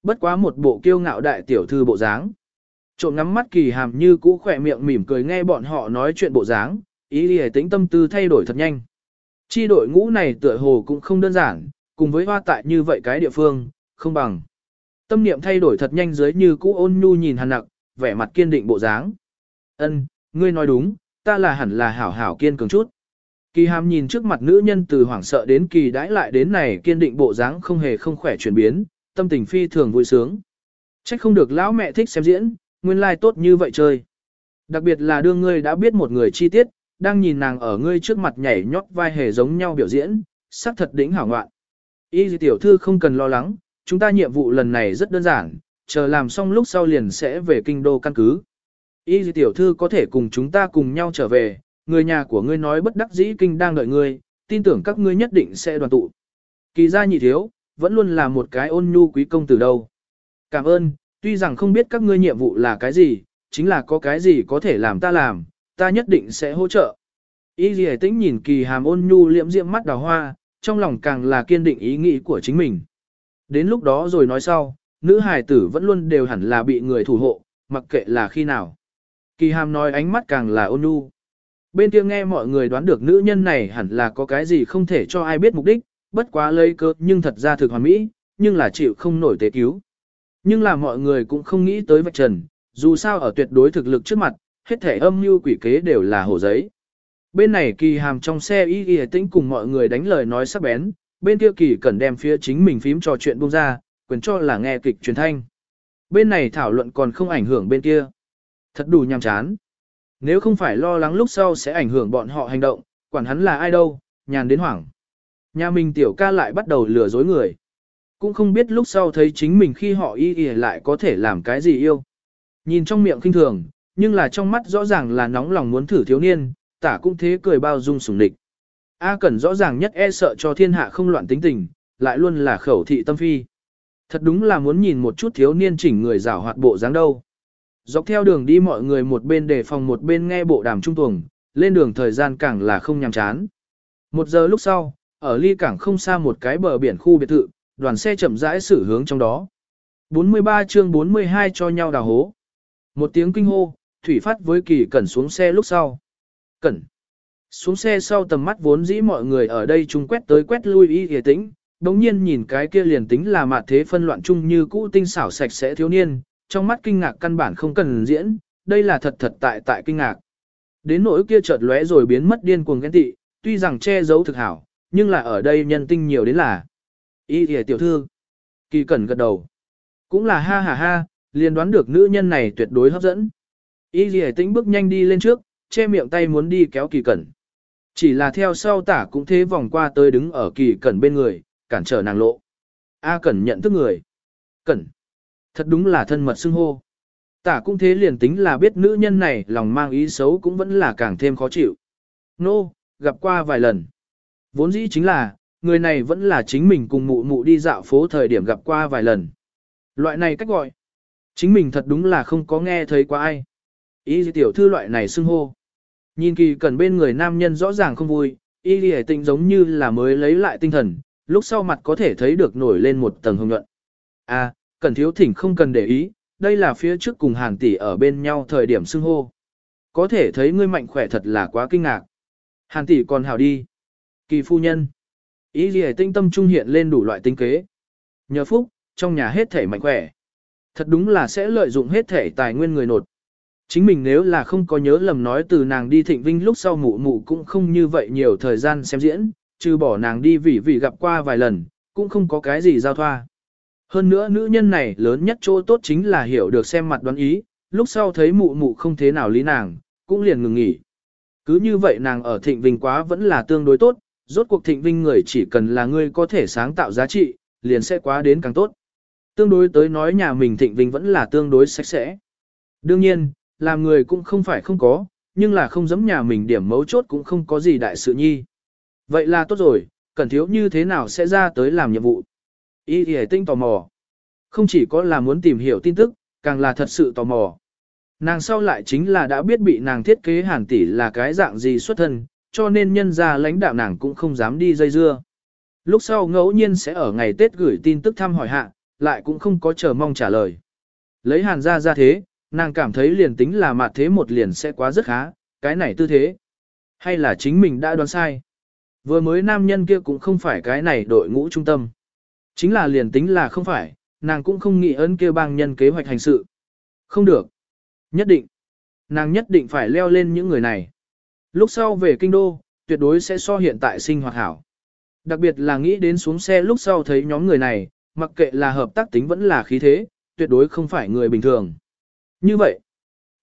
Bất quá một bộ kiêu ngạo đại tiểu thư bộ dáng. Trộn ngắm mắt kỳ hàm như cũ khỏe miệng mỉm cười nghe bọn họ nói chuyện bộ dáng, ý đi tính tâm tư thay đổi thật nhanh. Chi đội ngũ này tựa hồ cũng không đơn giản, cùng với hoa tại như vậy cái địa phương, không bằng. Tâm niệm thay đổi thật nhanh dưới như cũ ôn nhu nhìn hàn nặc, vẻ mặt kiên định bộ dáng. Ân, ngươi nói đúng, ta là hẳn là hảo hảo kiên cường chút. Kỳ hàm nhìn trước mặt nữ nhân từ hoảng sợ đến kỳ đãi lại đến này kiên định bộ dáng không hề không khỏe chuyển biến, tâm tình phi thường vui sướng. Trách không được lão mẹ thích xem diễn, nguyên lai like tốt như vậy chơi. Đặc biệt là đương ngươi đã biết một người chi tiết, đang nhìn nàng ở ngươi trước mặt nhảy nhót vai hề giống nhau biểu diễn, sắc thật đỉnh hảo ngoạn. Y tiểu thư không cần lo lắng, chúng ta nhiệm vụ lần này rất đơn giản, chờ làm xong lúc sau liền sẽ về kinh đô căn cứ. Y tiểu thư có thể cùng chúng ta cùng nhau trở về, người nhà của ngươi nói bất đắc dĩ kinh đang đợi ngươi, tin tưởng các ngươi nhất định sẽ đoàn tụ. Kỳ gia nhị thiếu, vẫn luôn là một cái ôn nhu quý công từ đâu. Cảm ơn, tuy rằng không biết các ngươi nhiệm vụ là cái gì, chính là có cái gì có thể làm ta làm, ta nhất định sẽ hỗ trợ. Y dì tĩnh nhìn kỳ hàm ôn nhu liễm diễm mắt đào hoa, trong lòng càng là kiên định ý nghĩ của chính mình. Đến lúc đó rồi nói sau, nữ hài tử vẫn luôn đều hẳn là bị người thủ hộ, mặc kệ là khi nào. Kỳ hàm nói ánh mắt càng là ôn nhu. Bên kia nghe mọi người đoán được nữ nhân này hẳn là có cái gì không thể cho ai biết mục đích, bất quá lấy cơ nhưng thật ra thực hoàn mỹ, nhưng là chịu không nổi tế cứu. Nhưng là mọi người cũng không nghĩ tới vạch trần, dù sao ở tuyệt đối thực lực trước mặt, hết thể âm mưu quỷ kế đều là hổ giấy. Bên này kỳ hàm trong xe y y tĩnh cùng mọi người đánh lời nói sắc bén, bên kia kỳ cần đem phía chính mình phím trò chuyện buông ra, quyền cho là nghe kịch truyền thanh. Bên này thảo luận còn không ảnh hưởng bên kia. Thật đủ nhàm chán. Nếu không phải lo lắng lúc sau sẽ ảnh hưởng bọn họ hành động, quản hắn là ai đâu, nhàn đến hoảng. Nhà mình tiểu ca lại bắt đầu lừa dối người. Cũng không biết lúc sau thấy chính mình khi họ y y lại có thể làm cái gì yêu. Nhìn trong miệng kinh thường, nhưng là trong mắt rõ ràng là nóng lòng muốn thử thiếu niên, tả cũng thế cười bao dung sủng địch. A Cẩn rõ ràng nhất e sợ cho thiên hạ không loạn tính tình, lại luôn là khẩu thị tâm phi. Thật đúng là muốn nhìn một chút thiếu niên chỉnh người rảo hoạt bộ dáng đâu. Dọc theo đường đi mọi người một bên đề phòng một bên nghe bộ đàm trung tuồng, lên đường thời gian càng là không nhàm chán. Một giờ lúc sau, ở ly cảng không xa một cái bờ biển khu biệt thự, đoàn xe chậm rãi xử hướng trong đó. 43 chương 42 cho nhau đào hố. Một tiếng kinh hô, Thủy Phát với Kỳ Cẩn xuống xe lúc sau. Cẩn. Xuống xe sau tầm mắt vốn dĩ mọi người ở đây chung quét tới quét lui y hề tĩnh, đồng nhiên nhìn cái kia liền tính là mạt thế phân loạn chung như cũ tinh xảo sạch sẽ thiếu niên, trong mắt kinh ngạc căn bản không cần diễn, đây là thật thật tại tại kinh ngạc. Đến nỗi kia chợt lóe rồi biến mất điên cuồng ghen tị, tuy rằng che giấu thực hảo, nhưng là ở đây nhân tinh nhiều đến là. ý hề tiểu thư. Kỳ cẩn gật đầu. Cũng là ha ha ha, liền đoán được nữ nhân này tuyệt đối hấp dẫn. ý hề tĩnh bước nhanh đi lên trước, che miệng tay muốn đi kéo kỳ cẩn. Chỉ là theo sau tả cũng thế vòng qua tới đứng ở kỳ cẩn bên người, cản trở nàng lộ. A cẩn nhận thức người. Cẩn. Thật đúng là thân mật xưng hô. Tả cũng thế liền tính là biết nữ nhân này lòng mang ý xấu cũng vẫn là càng thêm khó chịu. Nô, no, gặp qua vài lần. Vốn dĩ chính là, người này vẫn là chính mình cùng mụ mụ đi dạo phố thời điểm gặp qua vài lần. Loại này cách gọi. Chính mình thật đúng là không có nghe thấy qua ai. Ý tiểu thư loại này xưng hô. Nhìn kỳ cần bên người nam nhân rõ ràng không vui, y lì tinh giống như là mới lấy lại tinh thần, lúc sau mặt có thể thấy được nổi lên một tầng hồng nhuận. À, cần thiếu thỉnh không cần để ý, đây là phía trước cùng hàn tỷ ở bên nhau thời điểm xưng hô. Có thể thấy ngươi mạnh khỏe thật là quá kinh ngạc. Hàn tỷ còn hào đi. Kỳ phu nhân. Ý gì tinh tâm trung hiện lên đủ loại tinh kế. Nhờ phúc, trong nhà hết thể mạnh khỏe. Thật đúng là sẽ lợi dụng hết thể tài nguyên người nột. Chính mình nếu là không có nhớ lầm nói từ nàng đi thịnh vinh lúc sau mụ mụ cũng không như vậy nhiều thời gian xem diễn, trừ bỏ nàng đi vì vì gặp qua vài lần, cũng không có cái gì giao thoa. Hơn nữa nữ nhân này lớn nhất chỗ tốt chính là hiểu được xem mặt đoán ý, lúc sau thấy mụ mụ không thế nào lý nàng, cũng liền ngừng nghỉ. Cứ như vậy nàng ở thịnh vinh quá vẫn là tương đối tốt, rốt cuộc thịnh vinh người chỉ cần là người có thể sáng tạo giá trị, liền sẽ quá đến càng tốt. Tương đối tới nói nhà mình thịnh vinh vẫn là tương đối sạch sẽ. Đương nhiên, làm người cũng không phải không có, nhưng là không giống nhà mình điểm mấu chốt cũng không có gì đại sự nhi. Vậy là tốt rồi, cần thiếu như thế nào sẽ ra tới làm nhiệm vụ. Y thì tinh tò mò. Không chỉ có là muốn tìm hiểu tin tức, càng là thật sự tò mò. Nàng sau lại chính là đã biết bị nàng thiết kế hàn tỷ là cái dạng gì xuất thân, cho nên nhân ra lãnh đạo nàng cũng không dám đi dây dưa. Lúc sau ngẫu nhiên sẽ ở ngày Tết gửi tin tức thăm hỏi hạ, lại cũng không có chờ mong trả lời. Lấy hàn ra ra thế, nàng cảm thấy liền tính là mặt thế một liền sẽ quá rất khá, cái này tư thế. Hay là chính mình đã đoán sai. Vừa mới nam nhân kia cũng không phải cái này đội ngũ trung tâm. Chính là liền tính là không phải, nàng cũng không nghĩ ấn kia bang nhân kế hoạch hành sự. Không được. Nhất định. Nàng nhất định phải leo lên những người này. Lúc sau về kinh đô, tuyệt đối sẽ so hiện tại sinh hoạt hảo. Đặc biệt là nghĩ đến xuống xe lúc sau thấy nhóm người này, mặc kệ là hợp tác tính vẫn là khí thế, tuyệt đối không phải người bình thường. Như vậy,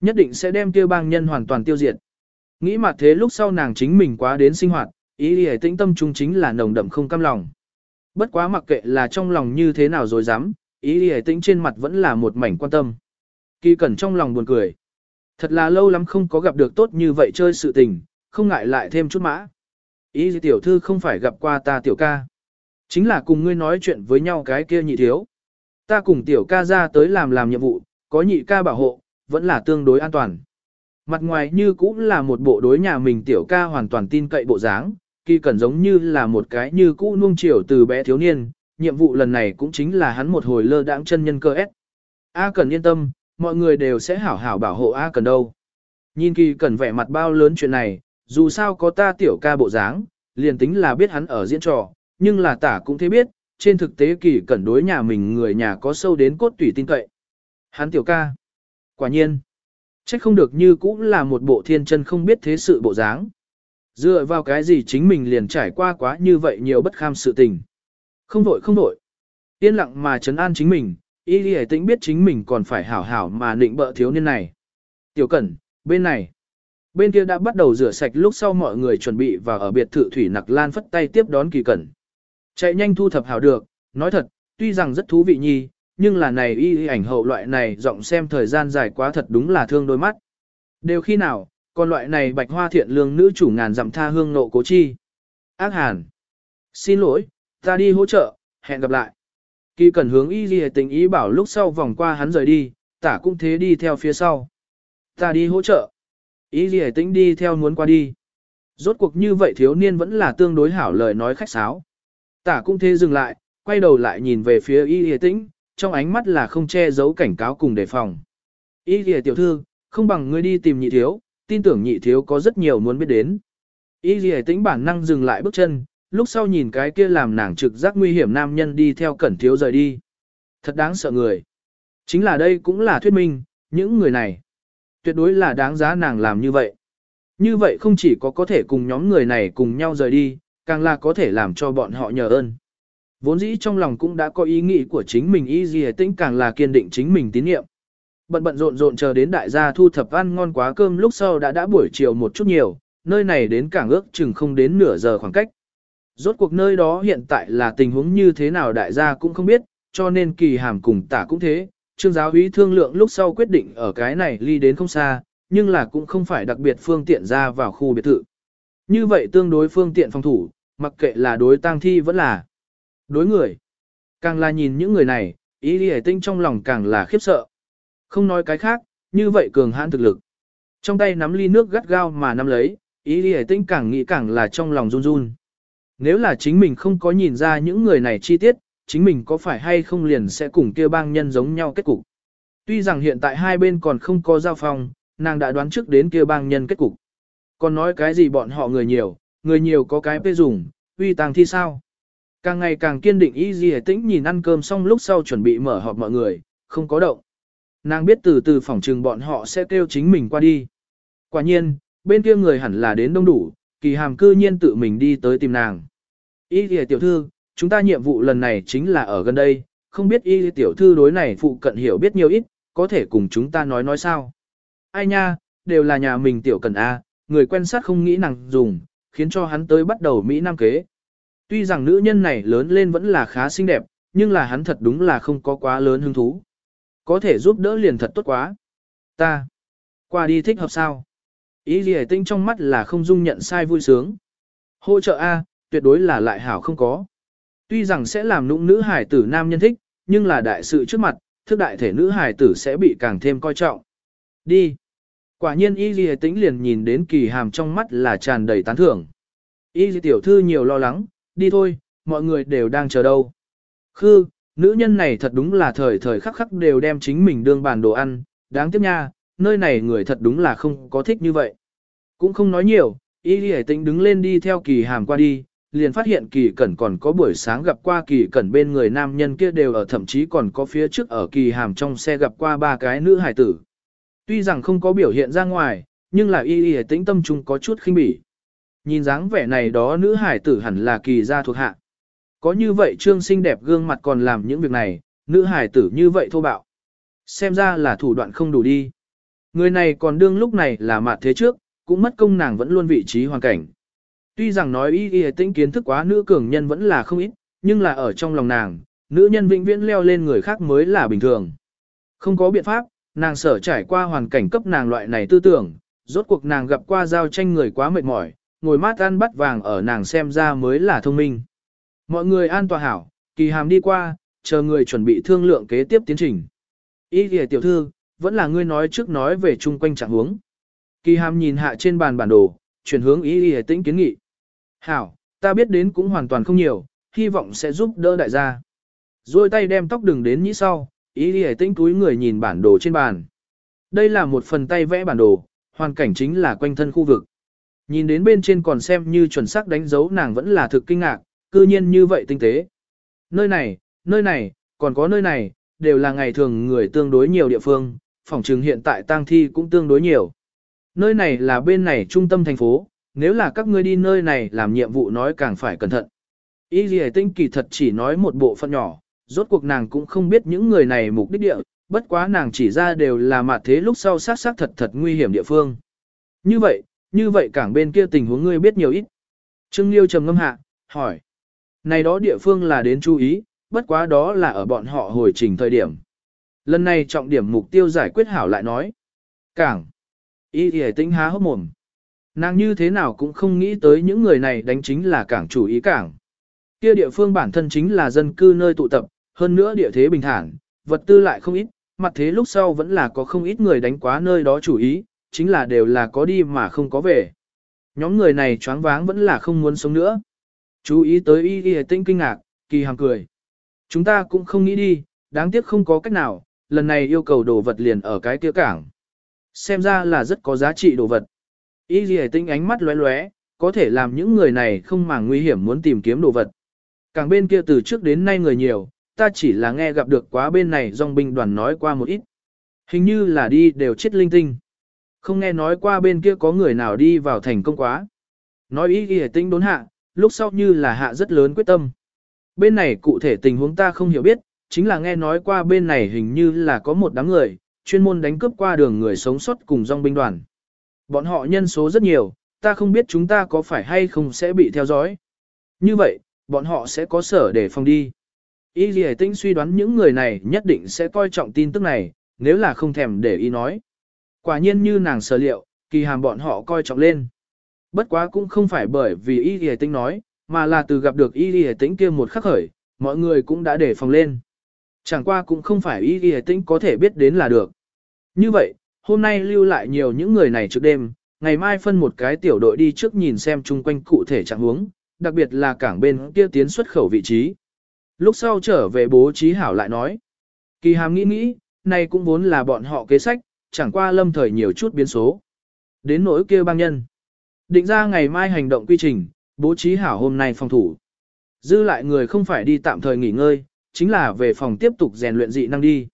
nhất định sẽ đem kia bang nhân hoàn toàn tiêu diệt. Nghĩ mặt thế lúc sau nàng chính mình quá đến sinh hoạt, ý đi tĩnh tâm trung chính là nồng đậm không cam lòng. Bất quá mặc kệ là trong lòng như thế nào rồi dám, ý đi tĩnh trên mặt vẫn là một mảnh quan tâm. Kỳ cẩn trong lòng buồn cười. Thật là lâu lắm không có gặp được tốt như vậy chơi sự tình, không ngại lại thêm chút mã. Ý gì tiểu thư không phải gặp qua ta tiểu ca. Chính là cùng ngươi nói chuyện với nhau cái kia nhị thiếu. Ta cùng tiểu ca ra tới làm làm nhiệm vụ, có nhị ca bảo hộ, vẫn là tương đối an toàn. Mặt ngoài như cũng là một bộ đối nhà mình tiểu ca hoàn toàn tin cậy bộ dáng, kỳ cẩn giống như là một cái như cũ nuông chiều từ bé thiếu niên, nhiệm vụ lần này cũng chính là hắn một hồi lơ đãng chân nhân cơ ép. A cần yên tâm, mọi người đều sẽ hảo hảo bảo hộ A cần đâu. Nhìn kỳ cần vẻ mặt bao lớn chuyện này, dù sao có ta tiểu ca bộ dáng, liền tính là biết hắn ở diễn trò, nhưng là tả cũng thế biết, trên thực tế kỳ cẩn đối nhà mình người nhà có sâu đến cốt tủy tin cậy. Hắn tiểu ca. Quả nhiên. Trách không được như cũng là một bộ thiên chân không biết thế sự bộ dáng. Dựa vào cái gì chính mình liền trải qua quá như vậy nhiều bất kham sự tình. Không vội không vội. Yên lặng mà trấn an chính mình, y lì tĩnh biết chính mình còn phải hảo hảo mà định bợ thiếu niên này. Tiểu cẩn, bên này. Bên kia đã bắt đầu rửa sạch lúc sau mọi người chuẩn bị vào ở biệt thự Thủy Nặc Lan phất tay tiếp đón kỳ cẩn. Chạy nhanh thu thập hảo được, nói thật, tuy rằng rất thú vị nhi, nhưng là này y ảnh hậu loại này giọng xem thời gian dài quá thật đúng là thương đôi mắt. Đều khi nào, còn loại này bạch hoa thiện lương nữ chủ ngàn dặm tha hương nộ cố chi. Ác hàn. Xin lỗi, ta đi hỗ trợ, hẹn gặp lại. Kỳ cần hướng y ghi tình ý bảo lúc sau vòng qua hắn rời đi, tả cũng thế đi theo phía sau. Ta đi hỗ trợ. Y ghi tĩnh đi theo muốn qua đi. Rốt cuộc như vậy thiếu niên vẫn là tương đối hảo lời nói khách sáo. Tả cũng thế dừng lại, quay đầu lại nhìn về phía y ghi tĩnh, trong ánh mắt là không che giấu cảnh cáo cùng đề phòng. Y ghi tiểu thư, không bằng ngươi đi tìm nhị thiếu, tin tưởng nhị thiếu có rất nhiều muốn biết đến. Y gì tĩnh bản năng dừng lại bước chân, lúc sau nhìn cái kia làm nàng trực giác nguy hiểm nam nhân đi theo cẩn thiếu rời đi. Thật đáng sợ người. Chính là đây cũng là thuyết minh, những người này. Tuyệt đối là đáng giá nàng làm như vậy. Như vậy không chỉ có có thể cùng nhóm người này cùng nhau rời đi, càng là có thể làm cho bọn họ nhờ ơn. Vốn dĩ trong lòng cũng đã có ý nghĩ của chính mình y gì tĩnh càng là kiên định chính mình tín nhiệm. Bận bận rộn rộn chờ đến đại gia thu thập ăn ngon quá cơm lúc sau đã đã buổi chiều một chút nhiều, nơi này đến cảng ước chừng không đến nửa giờ khoảng cách. Rốt cuộc nơi đó hiện tại là tình huống như thế nào đại gia cũng không biết, cho nên kỳ hàm cùng tả cũng thế, Trương giáo úy thương lượng lúc sau quyết định ở cái này ly đến không xa, nhưng là cũng không phải đặc biệt phương tiện ra vào khu biệt thự. Như vậy tương đối phương tiện phòng thủ, mặc kệ là đối tang thi vẫn là đối người. Càng là nhìn những người này, ý đi tinh trong lòng càng là khiếp sợ. Không nói cái khác, như vậy cường hãn thực lực. Trong tay nắm ly nước gắt gao mà nắm lấy, ý đi tinh càng nghĩ càng là trong lòng run run. Nếu là chính mình không có nhìn ra những người này chi tiết, chính mình có phải hay không liền sẽ cùng kia bang nhân giống nhau kết cục. Tuy rằng hiện tại hai bên còn không có giao phong, nàng đã đoán trước đến kia bang nhân kết cục. Còn nói cái gì bọn họ người nhiều, người nhiều có cái bê dùng, uy tàng thi sao. Càng ngày càng kiên định ý gì tĩnh nhìn ăn cơm xong lúc sau chuẩn bị mở họp mọi người, không có động. Nàng biết từ từ phòng trừng bọn họ sẽ kêu chính mình qua đi. Quả nhiên, bên kia người hẳn là đến đông đủ, kỳ hàm cư nhiên tự mình đi tới tìm nàng. Y thì tiểu thư, chúng ta nhiệm vụ lần này chính là ở gần đây, không biết y tiểu thư đối này phụ cận hiểu biết nhiều ít, có thể cùng chúng ta nói nói sao. Ai nha, đều là nhà mình tiểu cần A, người quen sát không nghĩ nàng dùng, khiến cho hắn tới bắt đầu Mỹ Nam kế. Tuy rằng nữ nhân này lớn lên vẫn là khá xinh đẹp, nhưng là hắn thật đúng là không có quá lớn hứng thú. Có thể giúp đỡ liền thật tốt quá. Ta, qua đi thích hợp sao? Ý gì tinh trong mắt là không dung nhận sai vui sướng. Hỗ trợ A, tuyệt đối là lại hảo không có. Tuy rằng sẽ làm nũng nữ hải tử nam nhân thích, nhưng là đại sự trước mặt, thức đại thể nữ hải tử sẽ bị càng thêm coi trọng. Đi. Quả nhiên y ghi tĩnh liền nhìn đến kỳ hàm trong mắt là tràn đầy tán thưởng. Y tiểu thư nhiều lo lắng, đi thôi, mọi người đều đang chờ đâu. Khư, nữ nhân này thật đúng là thời thời khắc khắc đều đem chính mình đương bàn đồ ăn, đáng tiếc nha, nơi này người thật đúng là không có thích như vậy. Cũng không nói nhiều, y lì tĩnh đứng lên đi theo kỳ hàm qua đi, liền phát hiện kỳ cẩn còn có buổi sáng gặp qua kỳ cẩn bên người nam nhân kia đều ở thậm chí còn có phía trước ở kỳ hàm trong xe gặp qua ba cái nữ hải tử. Tuy rằng không có biểu hiện ra ngoài, nhưng là y y tĩnh tâm trung có chút khinh bỉ. Nhìn dáng vẻ này đó nữ hải tử hẳn là kỳ gia thuộc hạ. Có như vậy trương xinh đẹp gương mặt còn làm những việc này, nữ hải tử như vậy thô bạo. Xem ra là thủ đoạn không đủ đi. Người này còn đương lúc này là mặt thế trước, cũng mất công nàng vẫn luôn vị trí hoàn cảnh. Tuy rằng nói y y tĩnh kiến thức quá nữ cường nhân vẫn là không ít, nhưng là ở trong lòng nàng, nữ nhân vĩnh viễn leo lên người khác mới là bình thường. Không có biện pháp, nàng sở trải qua hoàn cảnh cấp nàng loại này tư tưởng, rốt cuộc nàng gặp qua giao tranh người quá mệt mỏi, ngồi mát ăn bắt vàng ở nàng xem ra mới là thông minh. Mọi người an toàn hảo, kỳ hàm đi qua, chờ người chuẩn bị thương lượng kế tiếp tiến trình. Ý kìa tiểu thư, vẫn là ngươi nói trước nói về chung quanh trạng huống. Kỳ hàm nhìn hạ trên bàn bản đồ, chuyển hướng ý kìa tĩnh kiến nghị. Hảo, ta biết đến cũng hoàn toàn không nhiều, hy vọng sẽ giúp đỡ đại gia. Rồi tay đem tóc đừng đến nhĩ sau, ý kìa tĩnh túi người nhìn bản đồ trên bàn. Đây là một phần tay vẽ bản đồ, hoàn cảnh chính là quanh thân khu vực. Nhìn đến bên trên còn xem như chuẩn xác đánh dấu nàng vẫn là thực kinh ngạc, cư nhiên như vậy tinh tế. Nơi này, nơi này, còn có nơi này, đều là ngày thường người tương đối nhiều địa phương, phòng trừng hiện tại tang thi cũng tương đối nhiều. Nơi này là bên này trung tâm thành phố, nếu là các ngươi đi nơi này làm nhiệm vụ nói càng phải cẩn thận. Y dì tinh kỳ thật chỉ nói một bộ phận nhỏ, rốt cuộc nàng cũng không biết những người này mục đích địa, bất quá nàng chỉ ra đều là mặt thế lúc sau sát sát thật thật nguy hiểm địa phương. Như vậy, như vậy cảng bên kia tình huống ngươi biết nhiều ít. Trương Liêu trầm ngâm hạ, hỏi. Này đó địa phương là đến chú ý, bất quá đó là ở bọn họ hồi trình thời điểm. Lần này trọng điểm mục tiêu giải quyết hảo lại nói. Cảng. Y thì tinh há hốc mồm. Nàng như thế nào cũng không nghĩ tới những người này đánh chính là cảng chủ ý cảng. Kia địa phương bản thân chính là dân cư nơi tụ tập, hơn nữa địa thế bình thản, vật tư lại không ít, mặt thế lúc sau vẫn là có không ít người đánh quá nơi đó chủ ý, chính là đều là có đi mà không có về. Nhóm người này choáng váng vẫn là không muốn sống nữa. Chú ý tới y y tinh kinh ngạc, kỳ hàm cười. Chúng ta cũng không nghĩ đi, đáng tiếc không có cách nào, lần này yêu cầu đồ vật liền ở cái kia cảng. Xem ra là rất có giá trị đồ vật. Y y tinh ánh mắt lóe lóe, có thể làm những người này không màng nguy hiểm muốn tìm kiếm đồ vật. Càng bên kia từ trước đến nay người nhiều, ta chỉ là nghe gặp được quá bên này dòng binh đoàn nói qua một ít. Hình như là đi đều chết linh tinh. Không nghe nói qua bên kia có người nào đi vào thành công quá. Nói ý ghi tinh đốn hạ, lúc sau như là hạ rất lớn quyết tâm. Bên này cụ thể tình huống ta không hiểu biết, chính là nghe nói qua bên này hình như là có một đám người, chuyên môn đánh cướp qua đường người sống sót cùng dòng binh đoàn. Bọn họ nhân số rất nhiều, ta không biết chúng ta có phải hay không sẽ bị theo dõi. Như vậy, bọn họ sẽ có sở để phòng đi. Y Lì tinh suy đoán những người này nhất định sẽ coi trọng tin tức này, nếu là không thèm để ý nói. Quả nhiên như nàng sở liệu, kỳ hàm bọn họ coi trọng lên. Bất quá cũng không phải bởi vì Y y Tĩnh nói, mà là từ gặp được Y y Tĩnh kia một khắc khởi, mọi người cũng đã để phòng lên. Chẳng qua cũng không phải Y y Tĩnh có thể biết đến là được. Như vậy, hôm nay lưu lại nhiều những người này trước đêm, ngày mai phân một cái tiểu đội đi trước nhìn xem chung quanh cụ thể trạng huống, đặc biệt là cảng bên kia tiến xuất khẩu vị trí. Lúc sau trở về bố trí hảo lại nói. Kỳ hàm nghĩ nghĩ, này cũng vốn là bọn họ kế sách, chẳng qua lâm thời nhiều chút biến số. Đến nỗi kia băng nhân. Định ra ngày mai hành động quy trình, bố trí hảo hôm nay phòng thủ. Dư lại người không phải đi tạm thời nghỉ ngơi, chính là về phòng tiếp tục rèn luyện dị năng đi.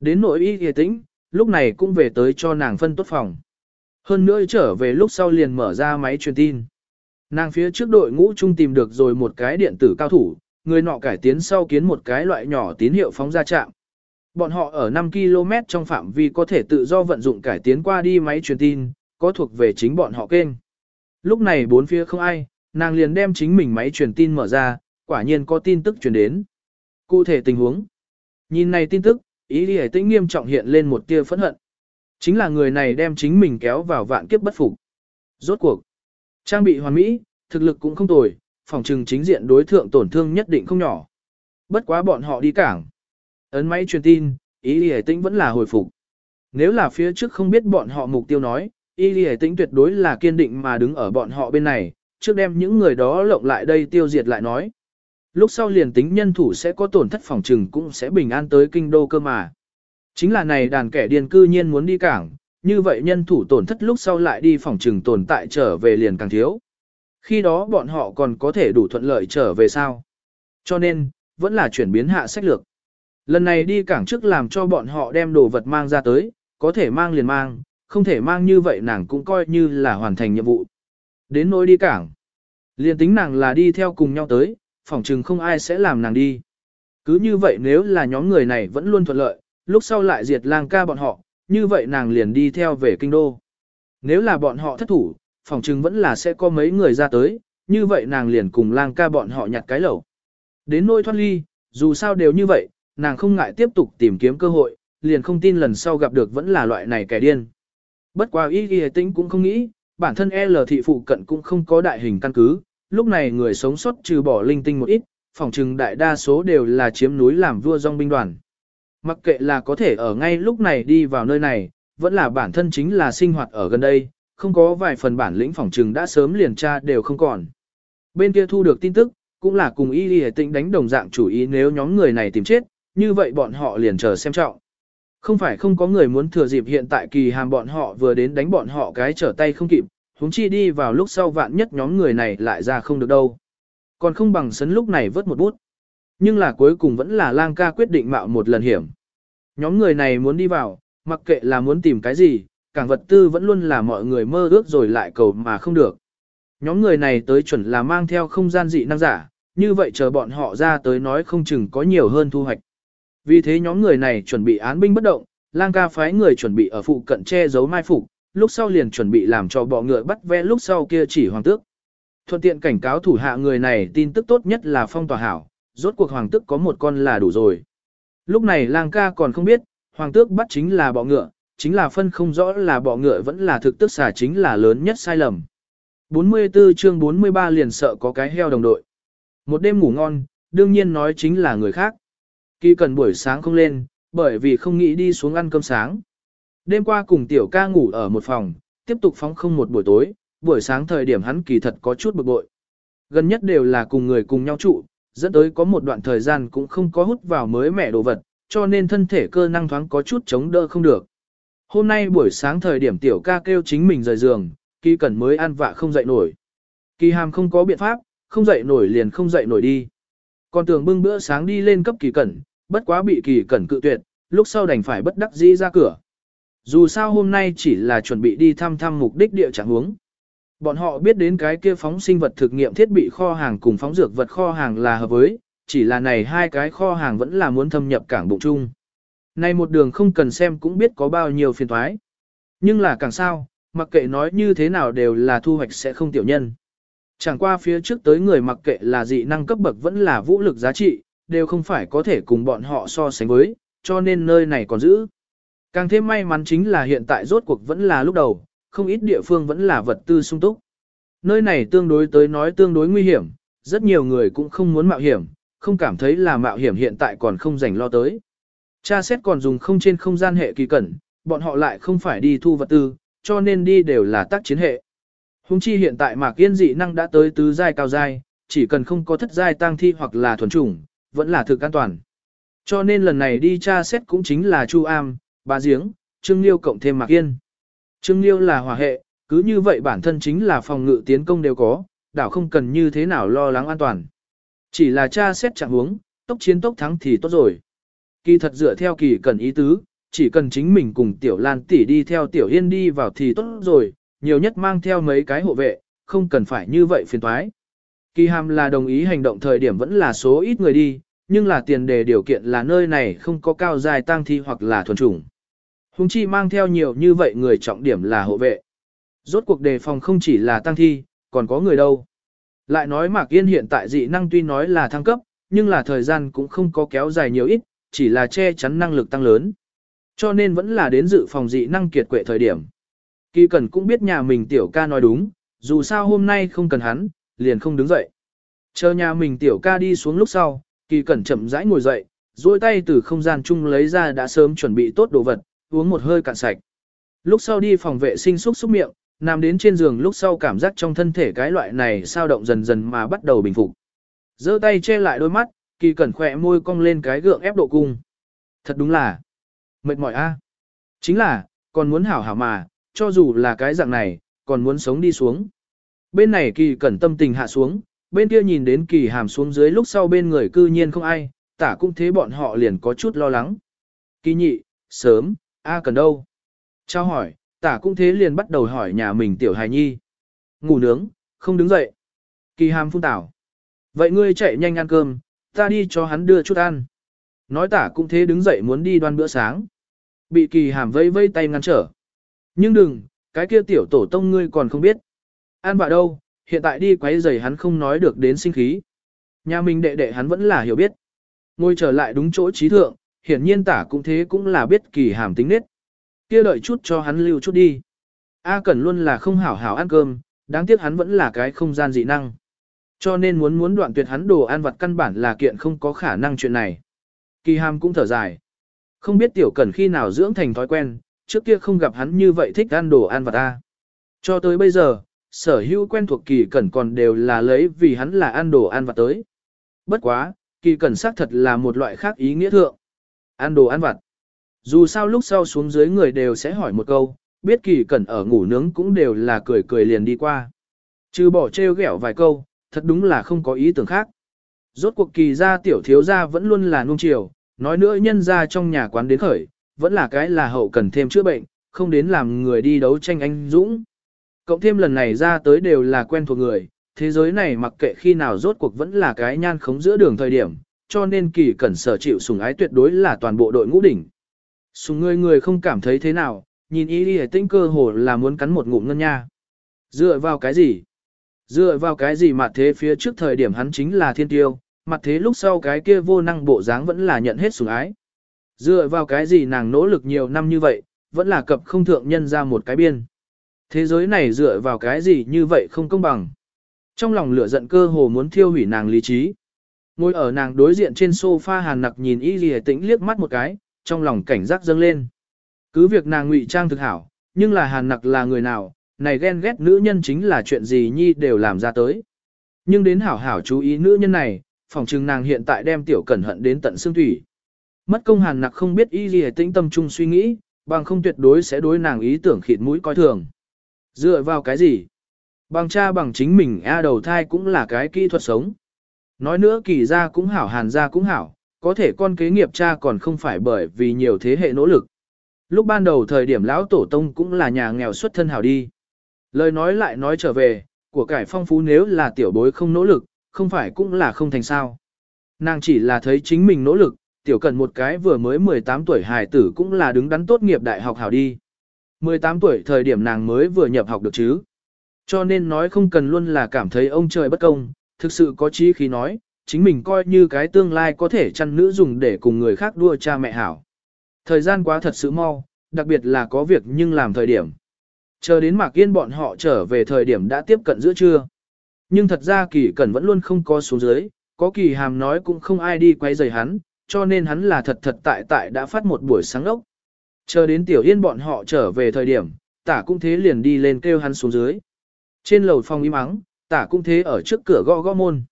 Đến nội y hề tĩnh, lúc này cũng về tới cho nàng phân tốt phòng. Hơn nữa trở về lúc sau liền mở ra máy truyền tin. Nàng phía trước đội ngũ chung tìm được rồi một cái điện tử cao thủ, người nọ cải tiến sau kiến một cái loại nhỏ tín hiệu phóng ra trạm. Bọn họ ở 5 km trong phạm vi có thể tự do vận dụng cải tiến qua đi máy truyền tin, có thuộc về chính bọn họ kênh. Lúc này bốn phía không ai, nàng liền đem chính mình máy truyền tin mở ra, quả nhiên có tin tức truyền đến. Cụ thể tình huống. Nhìn này tin tức, ý đi tĩnh nghiêm trọng hiện lên một tia phẫn hận. Chính là người này đem chính mình kéo vào vạn kiếp bất phục. Rốt cuộc. Trang bị hoàn mỹ, thực lực cũng không tồi, phòng trừng chính diện đối thượng tổn thương nhất định không nhỏ. Bất quá bọn họ đi cảng. Ấn máy truyền tin, ý lì tĩnh vẫn là hồi phục. Nếu là phía trước không biết bọn họ mục tiêu nói, Y lì tĩnh tuyệt đối là kiên định mà đứng ở bọn họ bên này, trước đem những người đó lộng lại đây tiêu diệt lại nói. Lúc sau liền tính nhân thủ sẽ có tổn thất phòng trừng cũng sẽ bình an tới kinh đô cơ mà. Chính là này đàn kẻ điên cư nhiên muốn đi cảng, như vậy nhân thủ tổn thất lúc sau lại đi phòng trừng tồn tại trở về liền càng thiếu. Khi đó bọn họ còn có thể đủ thuận lợi trở về sao. Cho nên, vẫn là chuyển biến hạ sách lược. Lần này đi cảng trước làm cho bọn họ đem đồ vật mang ra tới, có thể mang liền mang, không thể mang như vậy nàng cũng coi như là hoàn thành nhiệm vụ. Đến nỗi đi cảng. Liền tính nàng là đi theo cùng nhau tới, phỏng chừng không ai sẽ làm nàng đi. Cứ như vậy nếu là nhóm người này vẫn luôn thuận lợi, lúc sau lại diệt lang ca bọn họ, như vậy nàng liền đi theo về kinh đô. Nếu là bọn họ thất thủ, phỏng chừng vẫn là sẽ có mấy người ra tới, như vậy nàng liền cùng lang ca bọn họ nhặt cái lẩu. Đến nôi thoát ly, dù sao đều như vậy, nàng không ngại tiếp tục tìm kiếm cơ hội, liền không tin lần sau gặp được vẫn là loại này kẻ điên. Bất quá Y ghi tính cũng không nghĩ, bản thân L thị phụ cận cũng không có đại hình căn cứ, lúc này người sống sót trừ bỏ linh tinh một ít, phòng trừng đại đa số đều là chiếm núi làm vua dòng binh đoàn. Mặc kệ là có thể ở ngay lúc này đi vào nơi này, vẫn là bản thân chính là sinh hoạt ở gần đây, không có vài phần bản lĩnh phòng trừng đã sớm liền tra đều không còn. Bên kia thu được tin tức, cũng là cùng y đi tĩnh đánh đồng dạng chủ ý nếu nhóm người này tìm chết, như vậy bọn họ liền chờ xem trọng. Không phải không có người muốn thừa dịp hiện tại kỳ hàm bọn họ vừa đến đánh bọn họ cái trở tay không kịp, huống chi đi vào lúc sau vạn nhất nhóm người này lại ra không được đâu. Còn không bằng sấn lúc này vớt một bút. Nhưng là cuối cùng vẫn là lang ca quyết định mạo một lần hiểm. Nhóm người này muốn đi vào, mặc kệ là muốn tìm cái gì, cảng vật tư vẫn luôn là mọi người mơ ước rồi lại cầu mà không được. Nhóm người này tới chuẩn là mang theo không gian dị năng giả, như vậy chờ bọn họ ra tới nói không chừng có nhiều hơn thu hoạch. Vì thế nhóm người này chuẩn bị án binh bất động, lang ca phái người chuẩn bị ở phụ cận che giấu mai phục, lúc sau liền chuẩn bị làm cho bọ ngựa bắt ve lúc sau kia chỉ hoàng tước. Thuận tiện cảnh cáo thủ hạ người này tin tức tốt nhất là phong tỏa hảo, rốt cuộc hoàng tước có một con là đủ rồi. Lúc này lang ca còn không biết, hoàng tước bắt chính là bọ ngựa, chính là phân không rõ là bọ ngựa vẫn là thực tức xả chính là lớn nhất sai lầm. 44 chương 43 liền sợ có cái heo đồng đội. Một đêm ngủ ngon, đương nhiên nói chính là người khác. Kỳ cần buổi sáng không lên, bởi vì không nghĩ đi xuống ăn cơm sáng. Đêm qua cùng tiểu ca ngủ ở một phòng, tiếp tục phóng không một buổi tối, buổi sáng thời điểm hắn kỳ thật có chút bực bội. Gần nhất đều là cùng người cùng nhau trụ, dẫn tới có một đoạn thời gian cũng không có hút vào mới mẻ đồ vật, cho nên thân thể cơ năng thoáng có chút chống đỡ không được. Hôm nay buổi sáng thời điểm tiểu ca kêu chính mình rời giường, kỳ cẩn mới ăn vạ không dậy nổi. Kỳ hàm không có biện pháp, không dậy nổi liền không dậy nổi đi. Còn tưởng bưng bữa sáng đi lên cấp kỳ cẩn, bất quá bị kỳ cẩn cự tuyệt, lúc sau đành phải bất đắc dĩ ra cửa. Dù sao hôm nay chỉ là chuẩn bị đi thăm thăm mục đích địa trạng huống. Bọn họ biết đến cái kia phóng sinh vật thực nghiệm thiết bị kho hàng cùng phóng dược vật kho hàng là hợp với, chỉ là này hai cái kho hàng vẫn là muốn thâm nhập cảng bụng chung. Này một đường không cần xem cũng biết có bao nhiêu phiền thoái. Nhưng là càng sao, mặc kệ nói như thế nào đều là thu hoạch sẽ không tiểu nhân. Chẳng qua phía trước tới người mặc kệ là dị năng cấp bậc vẫn là vũ lực giá trị, đều không phải có thể cùng bọn họ so sánh với, cho nên nơi này còn giữ. Càng thêm may mắn chính là hiện tại rốt cuộc vẫn là lúc đầu, không ít địa phương vẫn là vật tư sung túc. Nơi này tương đối tới nói tương đối nguy hiểm, rất nhiều người cũng không muốn mạo hiểm, không cảm thấy là mạo hiểm hiện tại còn không dành lo tới. Cha xét còn dùng không trên không gian hệ kỳ cẩn, bọn họ lại không phải đi thu vật tư, cho nên đi đều là tác chiến hệ. Hùng chi hiện tại mạc yên dị năng đã tới tứ giai cao giai, chỉ cần không có thất giai tăng thi hoặc là thuần chủng, vẫn là thực an toàn. Cho nên lần này đi tra xét cũng chính là Chu Am, Ba Giếng, Trương Liêu cộng thêm Mạc Yên. Trương Liêu là hòa hệ, cứ như vậy bản thân chính là phòng ngự tiến công đều có, đảo không cần như thế nào lo lắng an toàn. Chỉ là tra xét trạng huống, tốc chiến tốc thắng thì tốt rồi. Kỳ thật dựa theo kỳ cần ý tứ, chỉ cần chính mình cùng Tiểu Lan tỷ đi theo Tiểu Yên đi vào thì tốt rồi, nhiều nhất mang theo mấy cái hộ vệ, không cần phải như vậy phiền toái. Kỳ hàm là đồng ý hành động thời điểm vẫn là số ít người đi, nhưng là tiền đề điều kiện là nơi này không có cao dài tang thi hoặc là thuần chủng. Hùng chi mang theo nhiều như vậy người trọng điểm là hộ vệ. Rốt cuộc đề phòng không chỉ là tăng thi, còn có người đâu. Lại nói Mạc Yên hiện tại dị năng tuy nói là thăng cấp, nhưng là thời gian cũng không có kéo dài nhiều ít, chỉ là che chắn năng lực tăng lớn. Cho nên vẫn là đến dự phòng dị năng kiệt quệ thời điểm. Kỳ Cẩn cũng biết nhà mình tiểu ca nói đúng, dù sao hôm nay không cần hắn, liền không đứng dậy. Chờ nhà mình tiểu ca đi xuống lúc sau, Kỳ Cẩn chậm rãi ngồi dậy, duỗi tay từ không gian chung lấy ra đã sớm chuẩn bị tốt đồ vật, uống một hơi cạn sạch. Lúc sau đi phòng vệ sinh xúc xúc miệng, nằm đến trên giường lúc sau cảm giác trong thân thể cái loại này sao động dần dần mà bắt đầu bình phục. giơ tay che lại đôi mắt, Kỳ Cẩn khỏe môi cong lên cái gượng ép độ cung. Thật đúng là mệt mỏi a. Chính là, còn muốn hảo hảo mà, cho dù là cái dạng này, còn muốn sống đi xuống. Bên này kỳ cẩn tâm tình hạ xuống, bên kia nhìn đến kỳ hàm xuống dưới lúc sau bên người cư nhiên không ai, tả cũng thế bọn họ liền có chút lo lắng. Kỳ nhị, sớm, a cần đâu? Trao hỏi, tả cũng thế liền bắt đầu hỏi nhà mình tiểu hài nhi. Ngủ nướng, không đứng dậy. Kỳ hàm phun tảo. Vậy ngươi chạy nhanh ăn cơm, ta đi cho hắn đưa chút ăn. Nói tả cũng thế đứng dậy muốn đi đoan bữa sáng. Bị kỳ hàm vây vây tay ngăn trở. Nhưng đừng, cái kia tiểu tổ tông ngươi còn không biết. An vạ đâu, hiện tại đi quấy giày hắn không nói được đến sinh khí. Nhà mình đệ đệ hắn vẫn là hiểu biết. Ngồi trở lại đúng chỗ trí thượng, hiển nhiên tả cũng thế cũng là biết kỳ hàm tính nết. Kia đợi chút cho hắn lưu chút đi. A Cẩn luôn là không hảo hảo ăn cơm, đáng tiếc hắn vẫn là cái không gian dị năng. Cho nên muốn muốn đoạn tuyệt hắn đồ ăn vặt căn bản là kiện không có khả năng chuyện này. Kỳ hàm cũng thở dài. Không biết tiểu cẩn khi nào dưỡng thành thói quen, trước kia không gặp hắn như vậy thích ăn đồ ăn vặt ta. Cho tới bây giờ, sở hữu quen thuộc kỳ cẩn còn đều là lấy vì hắn là ăn đồ ăn vặt tới. Bất quá, kỳ cẩn xác thật là một loại khác ý nghĩa thượng. Ăn đồ ăn vặt. Dù sao lúc sau xuống dưới người đều sẽ hỏi một câu, biết kỳ cẩn ở ngủ nướng cũng đều là cười cười liền đi qua. Trừ bỏ trêu ghẹo vài câu, thật đúng là không có ý tưởng khác. Rốt cuộc kỳ gia tiểu thiếu gia vẫn luôn là nuông chiều, nói nữa nhân gia trong nhà quán đến khởi, vẫn là cái là hậu cần thêm chữa bệnh, không đến làm người đi đấu tranh anh dũng. Cộng thêm lần này ra tới đều là quen thuộc người, thế giới này mặc kệ khi nào rốt cuộc vẫn là cái nhan khống giữa đường thời điểm, cho nên kỳ cẩn sở chịu sùng ái tuyệt đối là toàn bộ đội ngũ đỉnh. Sùng người người không cảm thấy thế nào, nhìn ý đi tinh cơ hồ là muốn cắn một ngụm ngân nha. Dựa vào cái gì? Dựa vào cái gì mà thế phía trước thời điểm hắn chính là thiên tiêu, mặt thế lúc sau cái kia vô năng bộ dáng vẫn là nhận hết sủng ái. Dựa vào cái gì nàng nỗ lực nhiều năm như vậy, vẫn là cập không thượng nhân ra một cái biên. Thế giới này dựa vào cái gì như vậy không công bằng. Trong lòng lửa giận cơ hồ muốn thiêu hủy nàng lý trí. Ngồi ở nàng đối diện trên sofa hàn nặc nhìn y lìa tĩnh liếc mắt một cái, trong lòng cảnh giác dâng lên. Cứ việc nàng ngụy trang thực hảo, nhưng là hàn nặc là người nào, này ghen ghét nữ nhân chính là chuyện gì nhi đều làm ra tới. Nhưng đến hảo hảo chú ý nữ nhân này, phòng trừng nàng hiện tại đem tiểu cẩn hận đến tận xương thủy. Mất công hàn nặc không biết y gì tĩnh tâm trung suy nghĩ, bằng không tuyệt đối sẽ đối nàng ý tưởng khịt mũi coi thường. Dựa vào cái gì? Bằng cha bằng chính mình A đầu thai cũng là cái kỹ thuật sống. Nói nữa kỳ ra cũng hảo hàn ra cũng hảo, có thể con kế nghiệp cha còn không phải bởi vì nhiều thế hệ nỗ lực. Lúc ban đầu thời điểm lão tổ tông cũng là nhà nghèo xuất thân hảo đi. Lời nói lại nói trở về, của cải phong phú nếu là tiểu bối không nỗ lực, không phải cũng là không thành sao. Nàng chỉ là thấy chính mình nỗ lực, tiểu cần một cái vừa mới 18 tuổi hài tử cũng là đứng đắn tốt nghiệp đại học hảo đi. 18 tuổi thời điểm nàng mới vừa nhập học được chứ. Cho nên nói không cần luôn là cảm thấy ông trời bất công, thực sự có chí khí nói, chính mình coi như cái tương lai có thể chăn nữ dùng để cùng người khác đua cha mẹ hảo. Thời gian quá thật sự mau, đặc biệt là có việc nhưng làm thời điểm. Chờ đến Mạc Yên bọn họ trở về thời điểm đã tiếp cận giữa trưa. Nhưng thật ra kỳ cẩn vẫn luôn không có xuống dưới, có kỳ hàm nói cũng không ai đi quay rời hắn, cho nên hắn là thật thật tại tại đã phát một buổi sáng ốc. Chờ đến tiểu yên bọn họ trở về thời điểm, tả cũng thế liền đi lên kêu hắn xuống dưới. Trên lầu phòng im ắng, tả cũng thế ở trước cửa gõ gõ môn.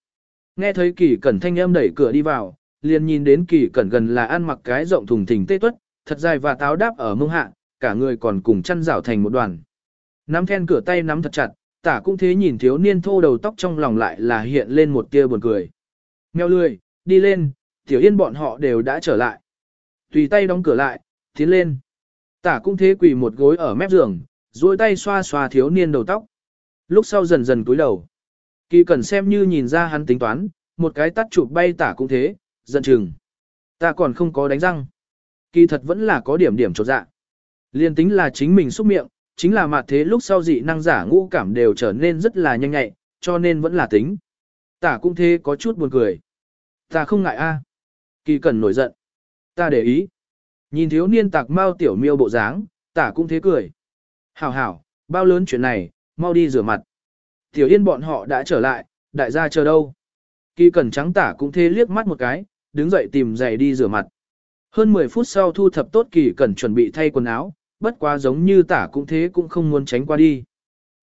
Nghe thấy kỳ cẩn thanh âm đẩy cửa đi vào, liền nhìn đến kỳ cẩn gần là ăn mặc cái rộng thùng thình tê tuất, thật dài và táo đáp ở mông hạ, cả người còn cùng chăn rảo thành một đoàn. Nắm then cửa tay nắm thật chặt, tả cũng thế nhìn thiếu niên thô đầu tóc trong lòng lại là hiện lên một tia buồn cười. Mèo lười, đi lên, tiểu yên bọn họ đều đã trở lại. Tùy tay đóng cửa lại, tiến lên. Tả cũng thế quỳ một gối ở mép giường, duỗi tay xoa xoa thiếu niên đầu tóc. Lúc sau dần dần cúi đầu. Kỳ cần xem như nhìn ra hắn tính toán, một cái tắt chụp bay tả cũng thế, giận chừng. Ta còn không có đánh răng. Kỳ thật vẫn là có điểm điểm trột dạ. Liên tính là chính mình xúc miệng, chính là mặt thế lúc sau dị năng giả ngũ cảm đều trở nên rất là nhanh nhạy, cho nên vẫn là tính. Tả cũng thế có chút buồn cười. Ta không ngại a. Kỳ cần nổi giận. Ta để ý. Nhìn thiếu niên tạc mau tiểu miêu bộ dáng, tả cũng thế cười. Hảo hảo, bao lớn chuyện này, mau đi rửa mặt. Tiểu yên bọn họ đã trở lại, đại gia chờ đâu. Kỳ cẩn trắng tả cũng thế liếc mắt một cái, đứng dậy tìm giày đi rửa mặt. Hơn 10 phút sau thu thập tốt kỳ cẩn chuẩn bị thay quần áo, bất quá giống như tả cũng thế cũng không muốn tránh qua đi.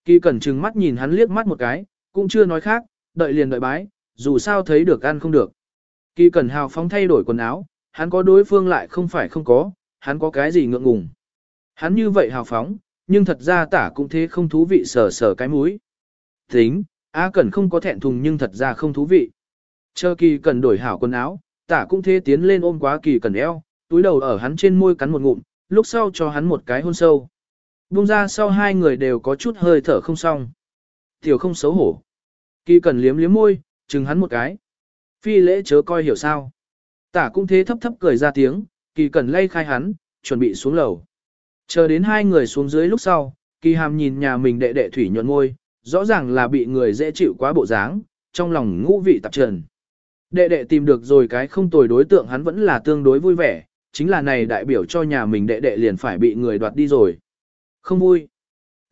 Kỳ cẩn trừng mắt nhìn hắn liếc mắt một cái, cũng chưa nói khác, đợi liền đợi bái, dù sao thấy được ăn không được. Kỳ cẩn hào phóng thay đổi quần áo, hắn có đối phương lại không phải không có, hắn có cái gì ngượng ngùng. Hắn như vậy hào phóng, nhưng thật ra tả cũng thế không thú vị sờ sờ cái mũi. Tính, A Cẩn không có thẹn thùng nhưng thật ra không thú vị. Chờ kỳ cần đổi hảo quần áo, tả cũng thế tiến lên ôm quá kỳ cần eo, túi đầu ở hắn trên môi cắn một ngụm, lúc sau cho hắn một cái hôn sâu. Bung ra sau hai người đều có chút hơi thở không xong. Tiểu không xấu hổ. Kỳ cần liếm liếm môi, chừng hắn một cái. Phi lễ chớ coi hiểu sao. Tả cũng thế thấp thấp cười ra tiếng, kỳ cần lay khai hắn, chuẩn bị xuống lầu. Chờ đến hai người xuống dưới lúc sau, kỳ hàm nhìn nhà mình đệ đệ thủy nhuận môi, rõ ràng là bị người dễ chịu quá bộ dáng, trong lòng ngũ vị tạp trần. Đệ đệ tìm được rồi cái không tồi đối tượng hắn vẫn là tương đối vui vẻ, chính là này đại biểu cho nhà mình đệ đệ liền phải bị người đoạt đi rồi. Không vui.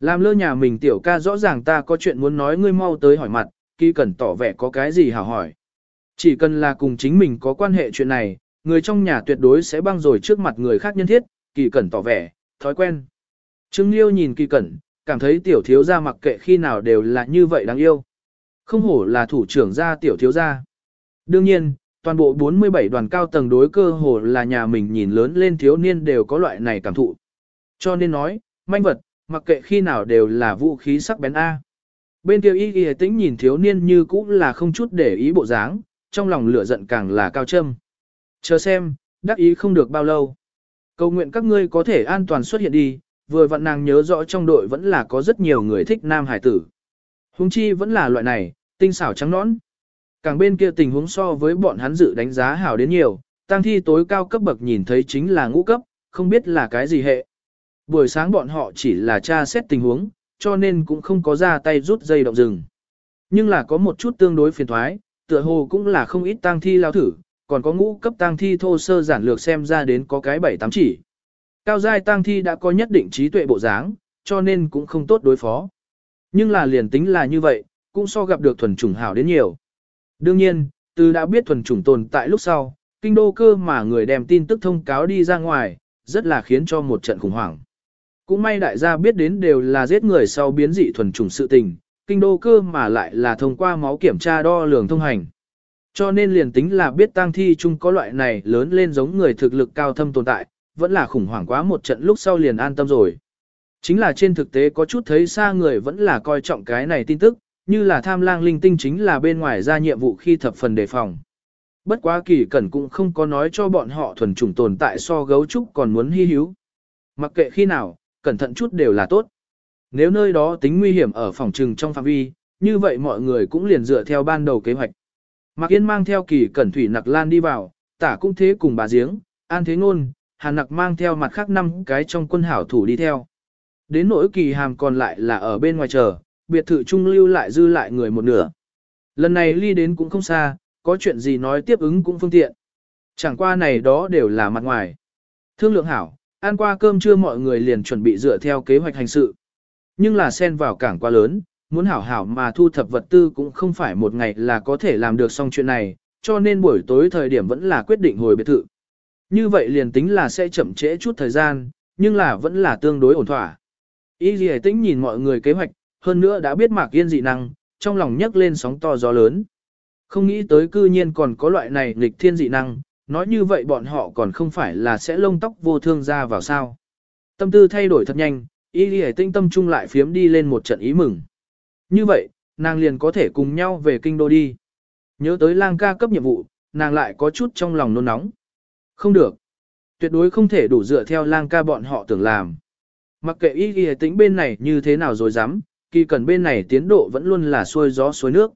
Làm lơ nhà mình tiểu ca rõ ràng ta có chuyện muốn nói ngươi mau tới hỏi mặt, kỳ cần tỏ vẻ có cái gì hảo hỏi. Chỉ cần là cùng chính mình có quan hệ chuyện này, người trong nhà tuyệt đối sẽ băng rồi trước mặt người khác nhân thiết, kỳ cẩn tỏ vẻ, thói quen. Trương Liêu nhìn kỳ cẩn, cảm thấy tiểu thiếu gia mặc kệ khi nào đều là như vậy đáng yêu. Không hổ là thủ trưởng gia tiểu thiếu gia. Đương nhiên, toàn bộ 47 đoàn cao tầng đối cơ hồ là nhà mình nhìn lớn lên thiếu niên đều có loại này cảm thụ. Cho nên nói, manh vật, mặc kệ khi nào đều là vũ khí sắc bén A. Bên kia y y tĩnh nhìn thiếu niên như cũ là không chút để ý bộ dáng, trong lòng lửa giận càng là cao châm. Chờ xem, đắc ý không được bao lâu. Cầu nguyện các ngươi có thể an toàn xuất hiện đi, vừa vặn nàng nhớ rõ trong đội vẫn là có rất nhiều người thích nam hải tử. Hùng chi vẫn là loại này, tinh xảo trắng nõn. Càng bên kia tình huống so với bọn hắn dự đánh giá hảo đến nhiều, tăng thi tối cao cấp bậc nhìn thấy chính là ngũ cấp, không biết là cái gì hệ. Buổi sáng bọn họ chỉ là tra xét tình huống, cho nên cũng không có ra tay rút dây động rừng. Nhưng là có một chút tương đối phiền thoái, tựa hồ cũng là không ít tang thi lao thử, còn có ngũ cấp tang thi thô sơ giản lược xem ra đến có cái bảy tám chỉ. Cao giai tang thi đã có nhất định trí tuệ bộ dáng, cho nên cũng không tốt đối phó. Nhưng là liền tính là như vậy, cũng so gặp được thuần chủng hảo đến nhiều. Đương nhiên, từ đã biết thuần chủng tồn tại lúc sau, kinh đô cơ mà người đem tin tức thông cáo đi ra ngoài, rất là khiến cho một trận khủng hoảng. Cũng may đại gia biết đến đều là giết người sau biến dị thuần chủng sự tình, kinh đô cơ mà lại là thông qua máu kiểm tra đo lường thông hành. Cho nên liền tính là biết tang thi chung có loại này lớn lên giống người thực lực cao thâm tồn tại, vẫn là khủng hoảng quá một trận lúc sau liền an tâm rồi. Chính là trên thực tế có chút thấy xa người vẫn là coi trọng cái này tin tức, như là tham lang linh tinh chính là bên ngoài ra nhiệm vụ khi thập phần đề phòng. Bất quá kỳ cẩn cũng không có nói cho bọn họ thuần chủng tồn tại so gấu trúc còn muốn hy hữu. Mặc kệ khi nào, cẩn thận chút đều là tốt. Nếu nơi đó tính nguy hiểm ở phòng trừng trong phạm vi, như vậy mọi người cũng liền dựa theo ban đầu kế hoạch. Mạc Yên mang theo kỳ cẩn thủy nặc lan đi vào, tả cũng thế cùng bà giếng, an thế ngôn, hàn nặc mang theo mặt khác năm cái trong quân hảo thủ đi theo. Đến nỗi kỳ hàm còn lại là ở bên ngoài chờ, biệt thự trung lưu lại dư lại người một nửa. Lần này ly đến cũng không xa, có chuyện gì nói tiếp ứng cũng phương tiện. Chẳng qua này đó đều là mặt ngoài. Thương lượng hảo, ăn qua cơm trưa mọi người liền chuẩn bị dựa theo kế hoạch hành sự. Nhưng là xen vào cảng quá lớn, muốn hảo hảo mà thu thập vật tư cũng không phải một ngày là có thể làm được xong chuyện này, cho nên buổi tối thời điểm vẫn là quyết định hồi biệt thự. Như vậy liền tính là sẽ chậm trễ chút thời gian, nhưng là vẫn là tương đối ổn thỏa. Y Ghi Tĩnh nhìn mọi người kế hoạch, hơn nữa đã biết Mạc Yên dị năng, trong lòng nhấc lên sóng to gió lớn. Không nghĩ tới cư nhiên còn có loại này nghịch thiên dị năng, nói như vậy bọn họ còn không phải là sẽ lông tóc vô thương ra vào sao. Tâm tư thay đổi thật nhanh, Y Ghi tinh tâm trung lại phiếm đi lên một trận ý mừng. Như vậy, nàng liền có thể cùng nhau về kinh đô đi. Nhớ tới lang ca cấp nhiệm vụ, nàng lại có chút trong lòng nôn nóng. Không được. Tuyệt đối không thể đủ dựa theo lang ca bọn họ tưởng làm. Mặc kệ y ghi tính bên này như thế nào rồi dám, kỳ cần bên này tiến độ vẫn luôn là xuôi gió xuôi nước.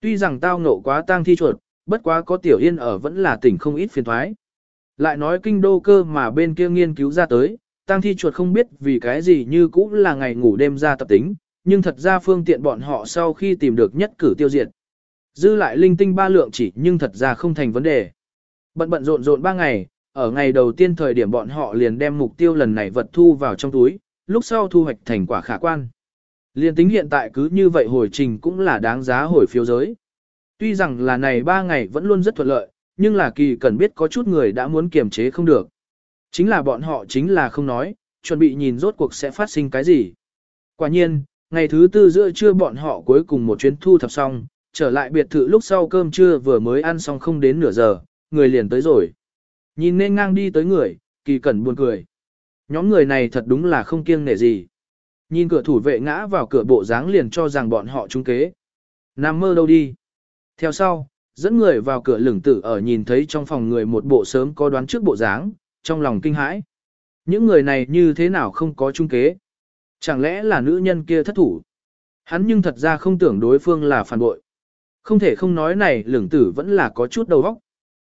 Tuy rằng tao ngộ quá tang thi chuột, bất quá có tiểu yên ở vẫn là tỉnh không ít phiền thoái. Lại nói kinh đô cơ mà bên kia nghiên cứu ra tới, tang thi chuột không biết vì cái gì như cũ là ngày ngủ đêm ra tập tính, nhưng thật ra phương tiện bọn họ sau khi tìm được nhất cử tiêu diệt. Dư lại linh tinh ba lượng chỉ nhưng thật ra không thành vấn đề. Bận bận rộn rộn ba ngày, ở ngày đầu tiên thời điểm bọn họ liền đem mục tiêu lần này vật thu vào trong túi, lúc sau thu hoạch thành quả khả quan. Liên tính hiện tại cứ như vậy hồi trình cũng là đáng giá hồi phiếu giới. Tuy rằng là này ba ngày vẫn luôn rất thuận lợi, nhưng là kỳ cần biết có chút người đã muốn kiềm chế không được. Chính là bọn họ chính là không nói, chuẩn bị nhìn rốt cuộc sẽ phát sinh cái gì. Quả nhiên, ngày thứ tư giữa trưa bọn họ cuối cùng một chuyến thu thập xong, trở lại biệt thự lúc sau cơm trưa vừa mới ăn xong không đến nửa giờ, người liền tới rồi. Nhìn nên ngang đi tới người, kỳ cẩn buồn cười. Nhóm người này thật đúng là không kiêng nể gì. Nhìn cửa thủ vệ ngã vào cửa bộ dáng liền cho rằng bọn họ trúng kế. Nằm mơ đâu đi. Theo sau, dẫn người vào cửa lửng tử ở nhìn thấy trong phòng người một bộ sớm có đoán trước bộ dáng, trong lòng kinh hãi. Những người này như thế nào không có trung kế? Chẳng lẽ là nữ nhân kia thất thủ? Hắn nhưng thật ra không tưởng đối phương là phản bội. Không thể không nói này lửng tử vẫn là có chút đầu óc.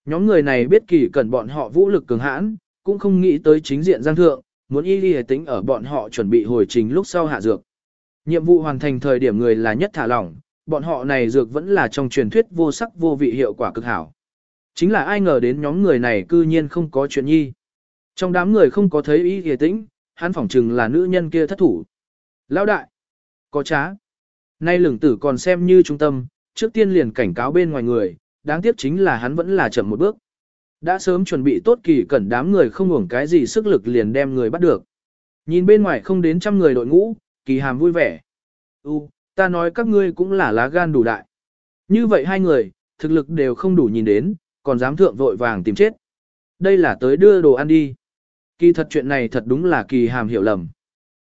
Nhóm người này biết kỳ cẩn bọn họ vũ lực cường hãn, cũng không nghĩ tới chính diện giang thượng, muốn y đi tính ở bọn họ chuẩn bị hồi trình lúc sau hạ dược. Nhiệm vụ hoàn thành thời điểm người là nhất thả lỏng, bọn họ này dược vẫn là trong truyền thuyết vô sắc vô vị hiệu quả cực hảo. Chính là ai ngờ đến nhóm người này cư nhiên không có chuyện nhi. Trong đám người không có thấy ý hề tĩnh, hắn phỏng chừng là nữ nhân kia thất thủ. Lão đại, có trá. Nay lửng tử còn xem như trung tâm, trước tiên liền cảnh cáo bên ngoài người, đáng tiếc chính là hắn vẫn là chậm một bước. Đã sớm chuẩn bị tốt kỳ cẩn đám người không hưởng cái gì sức lực liền đem người bắt được. Nhìn bên ngoài không đến trăm người đội ngũ, kỳ hàm vui vẻ. U, ta nói các ngươi cũng là lá gan đủ đại. Như vậy hai người, thực lực đều không đủ nhìn đến, còn dám thượng vội vàng tìm chết. Đây là tới đưa đồ ăn đi. Kỳ thật chuyện này thật đúng là kỳ hàm hiểu lầm.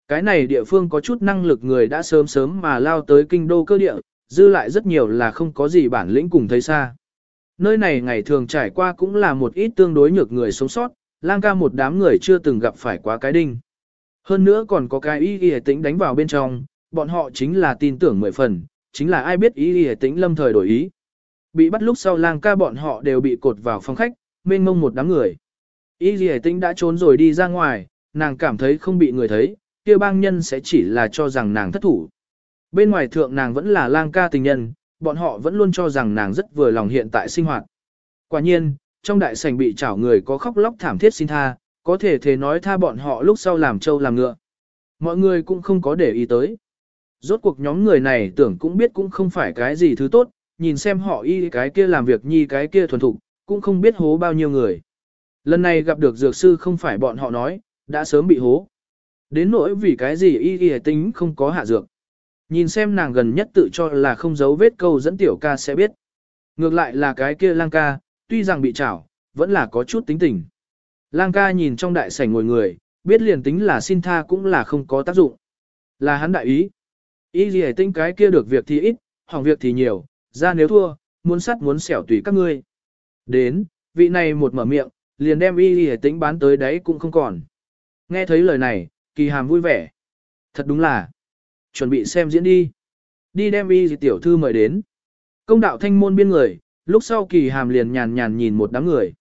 Cái này địa phương có chút năng lực người đã sớm sớm mà lao tới kinh đô cơ địa, dư lại rất nhiều là không có gì bản lĩnh cùng thấy xa. Nơi này ngày thường trải qua cũng là một ít tương đối nhược người sống sót, lang ca một đám người chưa từng gặp phải quá cái đinh. Hơn nữa còn có cái ý y tính đánh vào bên trong, bọn họ chính là tin tưởng mười phần, chính là ai biết ý y tính lâm thời đổi ý. Bị bắt lúc sau lang ca bọn họ đều bị cột vào phòng khách, mênh mông một đám người. Y y Tĩnh đã trốn rồi đi ra ngoài, nàng cảm thấy không bị người thấy, kia bang nhân sẽ chỉ là cho rằng nàng thất thủ. Bên ngoài thượng nàng vẫn là lang ca tình nhân, bọn họ vẫn luôn cho rằng nàng rất vừa lòng hiện tại sinh hoạt. Quả nhiên, trong đại sảnh bị chảo người có khóc lóc thảm thiết xin tha, có thể thế nói tha bọn họ lúc sau làm trâu làm ngựa. Mọi người cũng không có để ý tới. Rốt cuộc nhóm người này tưởng cũng biết cũng không phải cái gì thứ tốt, nhìn xem họ y cái kia làm việc nhi cái kia thuần thục, cũng không biết hố bao nhiêu người. Lần này gặp được dược sư không phải bọn họ nói, đã sớm bị hố. Đến nỗi vì cái gì y y tính không có hạ dược. Nhìn xem nàng gần nhất tự cho là không giấu vết câu dẫn tiểu ca sẽ biết. Ngược lại là cái kia lang ca, tuy rằng bị chảo, vẫn là có chút tính tình. Lang ca nhìn trong đại sảnh ngồi người, biết liền tính là xin tha cũng là không có tác dụng. Là hắn đại ý. Ý gì tính cái kia được việc thì ít, hỏng việc thì nhiều, ra nếu thua, muốn sắt muốn xẻo tùy các ngươi. Đến, vị này một mở miệng, liền đem y y tính bán tới đấy cũng không còn. Nghe thấy lời này, kỳ hàm vui vẻ. Thật đúng là, chuẩn bị xem diễn đi. Đi đem y tiểu thư mời đến. Công đạo thanh môn biên người, lúc sau kỳ hàm liền nhàn nhàn nhìn một đám người.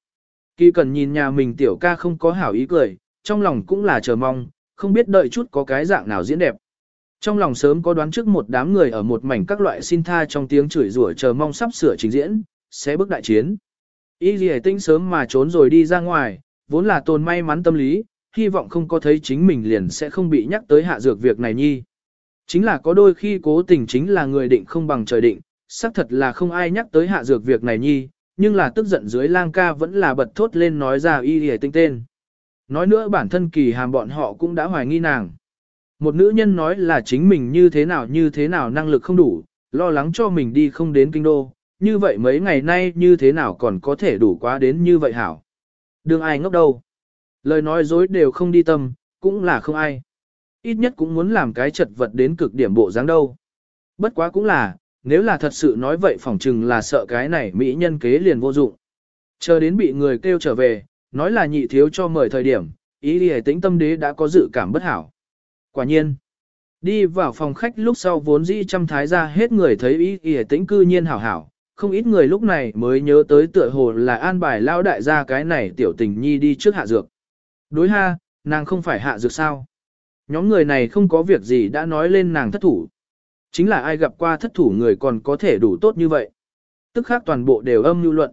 Kỳ cần nhìn nhà mình tiểu ca không có hảo ý cười, trong lòng cũng là chờ mong, không biết đợi chút có cái dạng nào diễn đẹp. Trong lòng sớm có đoán trước một đám người ở một mảnh các loại xin tha trong tiếng chửi rủa chờ mong sắp sửa trình diễn, sẽ bước đại chiến. Y Lì Tinh sớm mà trốn rồi đi ra ngoài, vốn là tồn may mắn tâm lý, hy vọng không có thấy chính mình liền sẽ không bị nhắc tới hạ dược việc này nhi. Chính là có đôi khi cố tình chính là người định không bằng trời định, xác thật là không ai nhắc tới hạ dược việc này nhi, nhưng là tức giận dưới lang ca vẫn là bật thốt lên nói ra y lìa tinh tên. Nói nữa bản thân kỳ hàm bọn họ cũng đã hoài nghi nàng. Một nữ nhân nói là chính mình như thế nào như thế nào năng lực không đủ, lo lắng cho mình đi không đến kinh đô, như vậy mấy ngày nay như thế nào còn có thể đủ quá đến như vậy hảo. Đừng ai ngốc đâu. Lời nói dối đều không đi tâm, cũng là không ai. Ít nhất cũng muốn làm cái chật vật đến cực điểm bộ dáng đâu. Bất quá cũng là, nếu là thật sự nói vậy phỏng chừng là sợ cái này mỹ nhân kế liền vô dụng. Chờ đến bị người kêu trở về, nói là nhị thiếu cho mời thời điểm, ý đi tĩnh tâm đế đã có dự cảm bất hảo. Quả nhiên, đi vào phòng khách lúc sau vốn dĩ trăm thái ra hết người thấy ý ý tĩnh cư nhiên hảo hảo, không ít người lúc này mới nhớ tới tựa hồ là an bài lao đại gia cái này tiểu tình nhi đi trước hạ dược. Đối ha, nàng không phải hạ dược sao? Nhóm người này không có việc gì đã nói lên nàng thất thủ. Chính là ai gặp qua thất thủ người còn có thể đủ tốt như vậy. Tức khác toàn bộ đều âm lưu luận.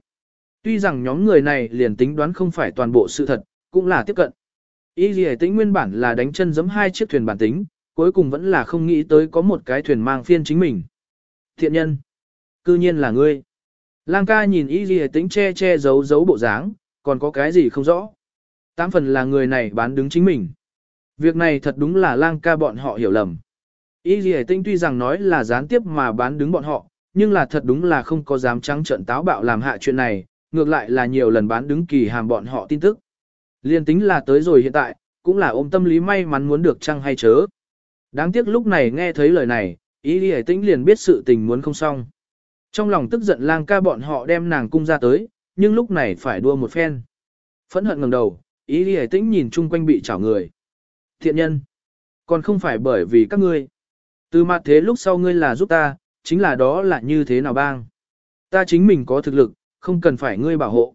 Tuy rằng nhóm người này liền tính đoán không phải toàn bộ sự thật, cũng là tiếp cận. ý gì tính nguyên bản là đánh chân giẫm hai chiếc thuyền bản tính, cuối cùng vẫn là không nghĩ tới có một cái thuyền mang phiên chính mình. Thiện nhân. Cư nhiên là ngươi. Lang ca nhìn y ghi tính che che giấu giấu bộ dáng, còn có cái gì không rõ. Tám phần là người này bán đứng chính mình. Việc này thật đúng là lang ca bọn họ hiểu lầm. Y ghi tinh tuy rằng nói là gián tiếp mà bán đứng bọn họ, nhưng là thật đúng là không có dám trắng trận táo bạo làm hạ chuyện này, ngược lại là nhiều lần bán đứng kỳ hàm bọn họ tin tức. Liên tính là tới rồi hiện tại, cũng là ôm tâm lý may mắn muốn được chăng hay chớ. Đáng tiếc lúc này nghe thấy lời này, ý ghi tinh liền biết sự tình muốn không xong. Trong lòng tức giận lang ca bọn họ đem nàng cung ra tới, nhưng lúc này phải đua một phen. Phẫn hận ngẩng đầu, ý đi tĩnh nhìn chung quanh bị chảo người. Thiện nhân, còn không phải bởi vì các ngươi. Từ mặt thế lúc sau ngươi là giúp ta, chính là đó là như thế nào bang. Ta chính mình có thực lực, không cần phải ngươi bảo hộ.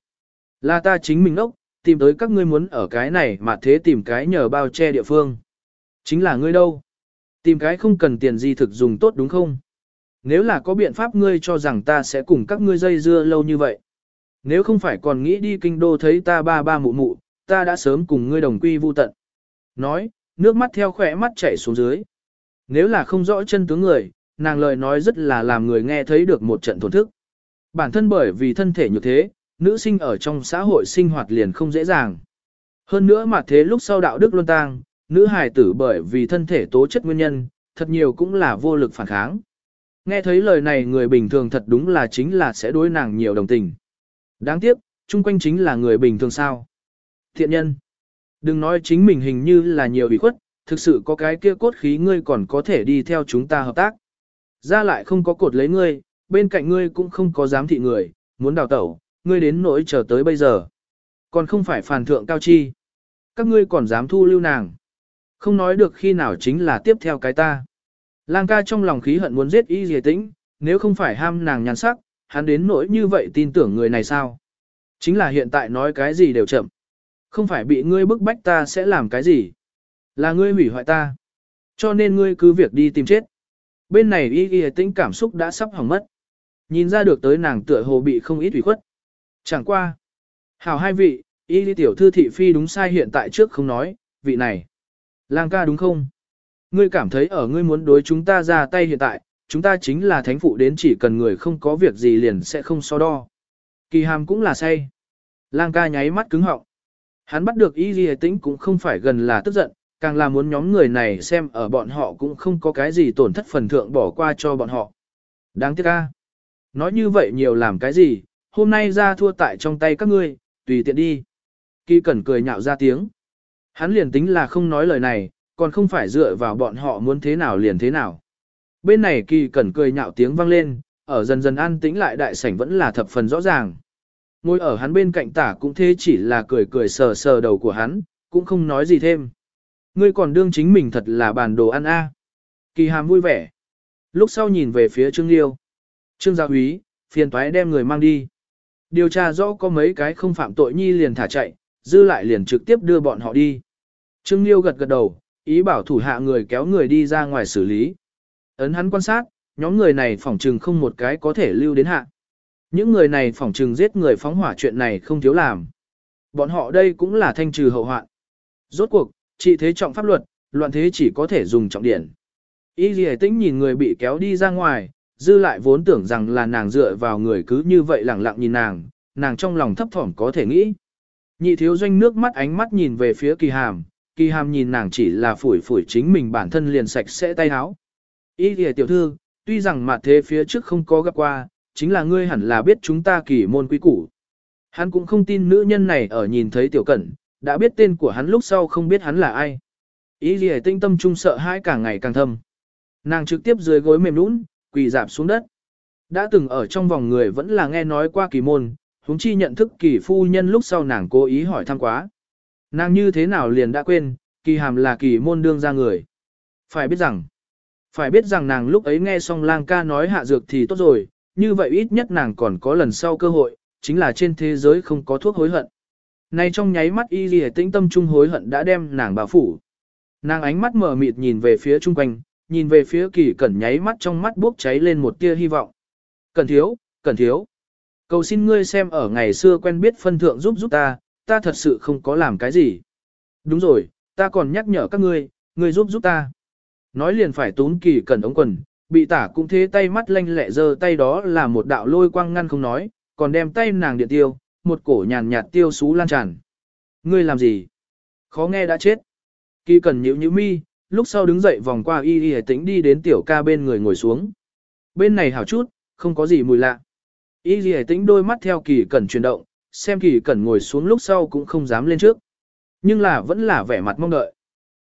Là ta chính mình ốc, tìm tới các ngươi muốn ở cái này mà thế tìm cái nhờ bao che địa phương. Chính là ngươi đâu. Tìm cái không cần tiền gì thực dùng tốt đúng không? Nếu là có biện pháp ngươi cho rằng ta sẽ cùng các ngươi dây dưa lâu như vậy. Nếu không phải còn nghĩ đi kinh đô thấy ta ba ba mụ mụ, ta đã sớm cùng ngươi đồng quy vu tận. Nói, nước mắt theo khỏe mắt chảy xuống dưới. Nếu là không rõ chân tướng người, nàng lời nói rất là làm người nghe thấy được một trận thổn thức. Bản thân bởi vì thân thể như thế, nữ sinh ở trong xã hội sinh hoạt liền không dễ dàng. Hơn nữa mà thế lúc sau đạo đức luân tang, nữ hài tử bởi vì thân thể tố chất nguyên nhân, thật nhiều cũng là vô lực phản kháng. Nghe thấy lời này người bình thường thật đúng là chính là sẽ đối nàng nhiều đồng tình. Đáng tiếc, chung quanh chính là người bình thường sao. Thiện nhân, đừng nói chính mình hình như là nhiều ủy khuất, thực sự có cái kia cốt khí ngươi còn có thể đi theo chúng ta hợp tác. Ra lại không có cột lấy ngươi, bên cạnh ngươi cũng không có dám thị người, muốn đào tẩu, ngươi đến nỗi chờ tới bây giờ. Còn không phải phản thượng cao chi. Các ngươi còn dám thu lưu nàng. Không nói được khi nào chính là tiếp theo cái ta. Lang ca trong lòng khí hận muốn giết y dì tĩnh, nếu không phải ham nàng nhàn sắc, hắn đến nỗi như vậy tin tưởng người này sao. Chính là hiện tại nói cái gì đều chậm. Không phải bị ngươi bức bách ta sẽ làm cái gì. Là ngươi hủy hoại ta. Cho nên ngươi cứ việc đi tìm chết. Bên này y y tĩnh cảm xúc đã sắp hỏng mất. Nhìn ra được tới nàng tựa hồ bị không ít ủy khuất. Chẳng qua. Hảo hai vị, y y tiểu thư thị phi đúng sai hiện tại trước không nói, vị này. Lang ca đúng không? Ngươi cảm thấy ở ngươi muốn đối chúng ta ra tay hiện tại, chúng ta chính là thánh phụ đến chỉ cần người không có việc gì liền sẽ không so đo. Kỳ hàm cũng là say. Lang ca nháy mắt cứng họng. Hắn bắt được y ghi tĩnh cũng không phải gần là tức giận, càng là muốn nhóm người này xem ở bọn họ cũng không có cái gì tổn thất phần thượng bỏ qua cho bọn họ. Đáng tiếc ca. Nói như vậy nhiều làm cái gì, hôm nay ra thua tại trong tay các ngươi, tùy tiện đi. Kỳ cẩn cười nhạo ra tiếng. Hắn liền tính là không nói lời này, còn không phải dựa vào bọn họ muốn thế nào liền thế nào. Bên này kỳ cẩn cười nhạo tiếng vang lên, ở dần dần an tĩnh lại đại sảnh vẫn là thập phần rõ ràng. Ngồi ở hắn bên cạnh tả cũng thế chỉ là cười cười sờ sờ đầu của hắn, cũng không nói gì thêm. Ngươi còn đương chính mình thật là bàn đồ ăn a. Kỳ hàm vui vẻ. Lúc sau nhìn về phía Trương Liêu. Trương gia úy, phiền toái đem người mang đi. Điều tra rõ có mấy cái không phạm tội nhi liền thả chạy, dư lại liền trực tiếp đưa bọn họ đi. Trương Liêu gật gật đầu, ý bảo thủ hạ người kéo người đi ra ngoài xử lý. Ấn hắn quan sát, nhóm người này phỏng trừng không một cái có thể lưu đến hạ. Những người này phỏng trừng giết người phóng hỏa chuyện này không thiếu làm. Bọn họ đây cũng là thanh trừ hậu hoạn. Rốt cuộc, trị thế trọng pháp luật, loạn thế chỉ có thể dùng trọng điển. Y gì Tĩnh nhìn người bị kéo đi ra ngoài, dư lại vốn tưởng rằng là nàng dựa vào người cứ như vậy lẳng lặng nhìn nàng, nàng trong lòng thấp thỏm có thể nghĩ. Nhị thiếu doanh nước mắt ánh mắt nhìn về phía kỳ hàm, kỳ hàm nhìn nàng chỉ là phủi phủi chính mình bản thân liền sạch sẽ tay áo. Ý kìa tiểu thư, tuy rằng mặt thế phía trước không có gặp qua, chính là ngươi hẳn là biết chúng ta kỳ môn quý củ. Hắn cũng không tin nữ nhân này ở nhìn thấy tiểu cẩn, đã biết tên của hắn lúc sau không biết hắn là ai. Ý gì tinh tâm trung sợ hãi càng ngày càng thâm. Nàng trực tiếp dưới gối mềm nũng, quỳ dạp xuống đất. Đã từng ở trong vòng người vẫn là nghe nói qua kỳ môn, huống chi nhận thức kỳ phu nhân lúc sau nàng cố ý hỏi thăm quá. Nàng như thế nào liền đã quên, kỳ hàm là kỳ môn đương ra người. Phải biết rằng, phải biết rằng nàng lúc ấy nghe xong lang ca nói hạ dược thì tốt rồi, như vậy ít nhất nàng còn có lần sau cơ hội, chính là trên thế giới không có thuốc hối hận. Nay trong nháy mắt y ghi tĩnh tâm trung hối hận đã đem nàng bao phủ. Nàng ánh mắt mở mịt nhìn về phía chung quanh, nhìn về phía kỳ cẩn nháy mắt trong mắt bốc cháy lên một tia hy vọng. Cẩn thiếu, cẩn thiếu. Cầu xin ngươi xem ở ngày xưa quen biết phân thượng giúp giúp ta, ta thật sự không có làm cái gì. Đúng rồi, ta còn nhắc nhở các ngươi, ngươi giúp giúp ta. Nói liền phải tún kỳ cẩn ống quần, bị tả cũng thế tay mắt lanh lẹ giơ tay đó là một đạo lôi quang ngăn không nói, còn đem tay nàng điện tiêu, một cổ nhàn nhạt tiêu xú lan tràn. Ngươi làm gì? Khó nghe đã chết. Kỳ cẩn nhíu nhíu mi, lúc sau đứng dậy vòng qua y y tĩnh đi đến tiểu ca bên người ngồi xuống. Bên này hảo chút, không có gì mùi lạ. Y y tĩnh đôi mắt theo kỳ cẩn chuyển động, xem kỳ cẩn ngồi xuống lúc sau cũng không dám lên trước. Nhưng là vẫn là vẻ mặt mong đợi.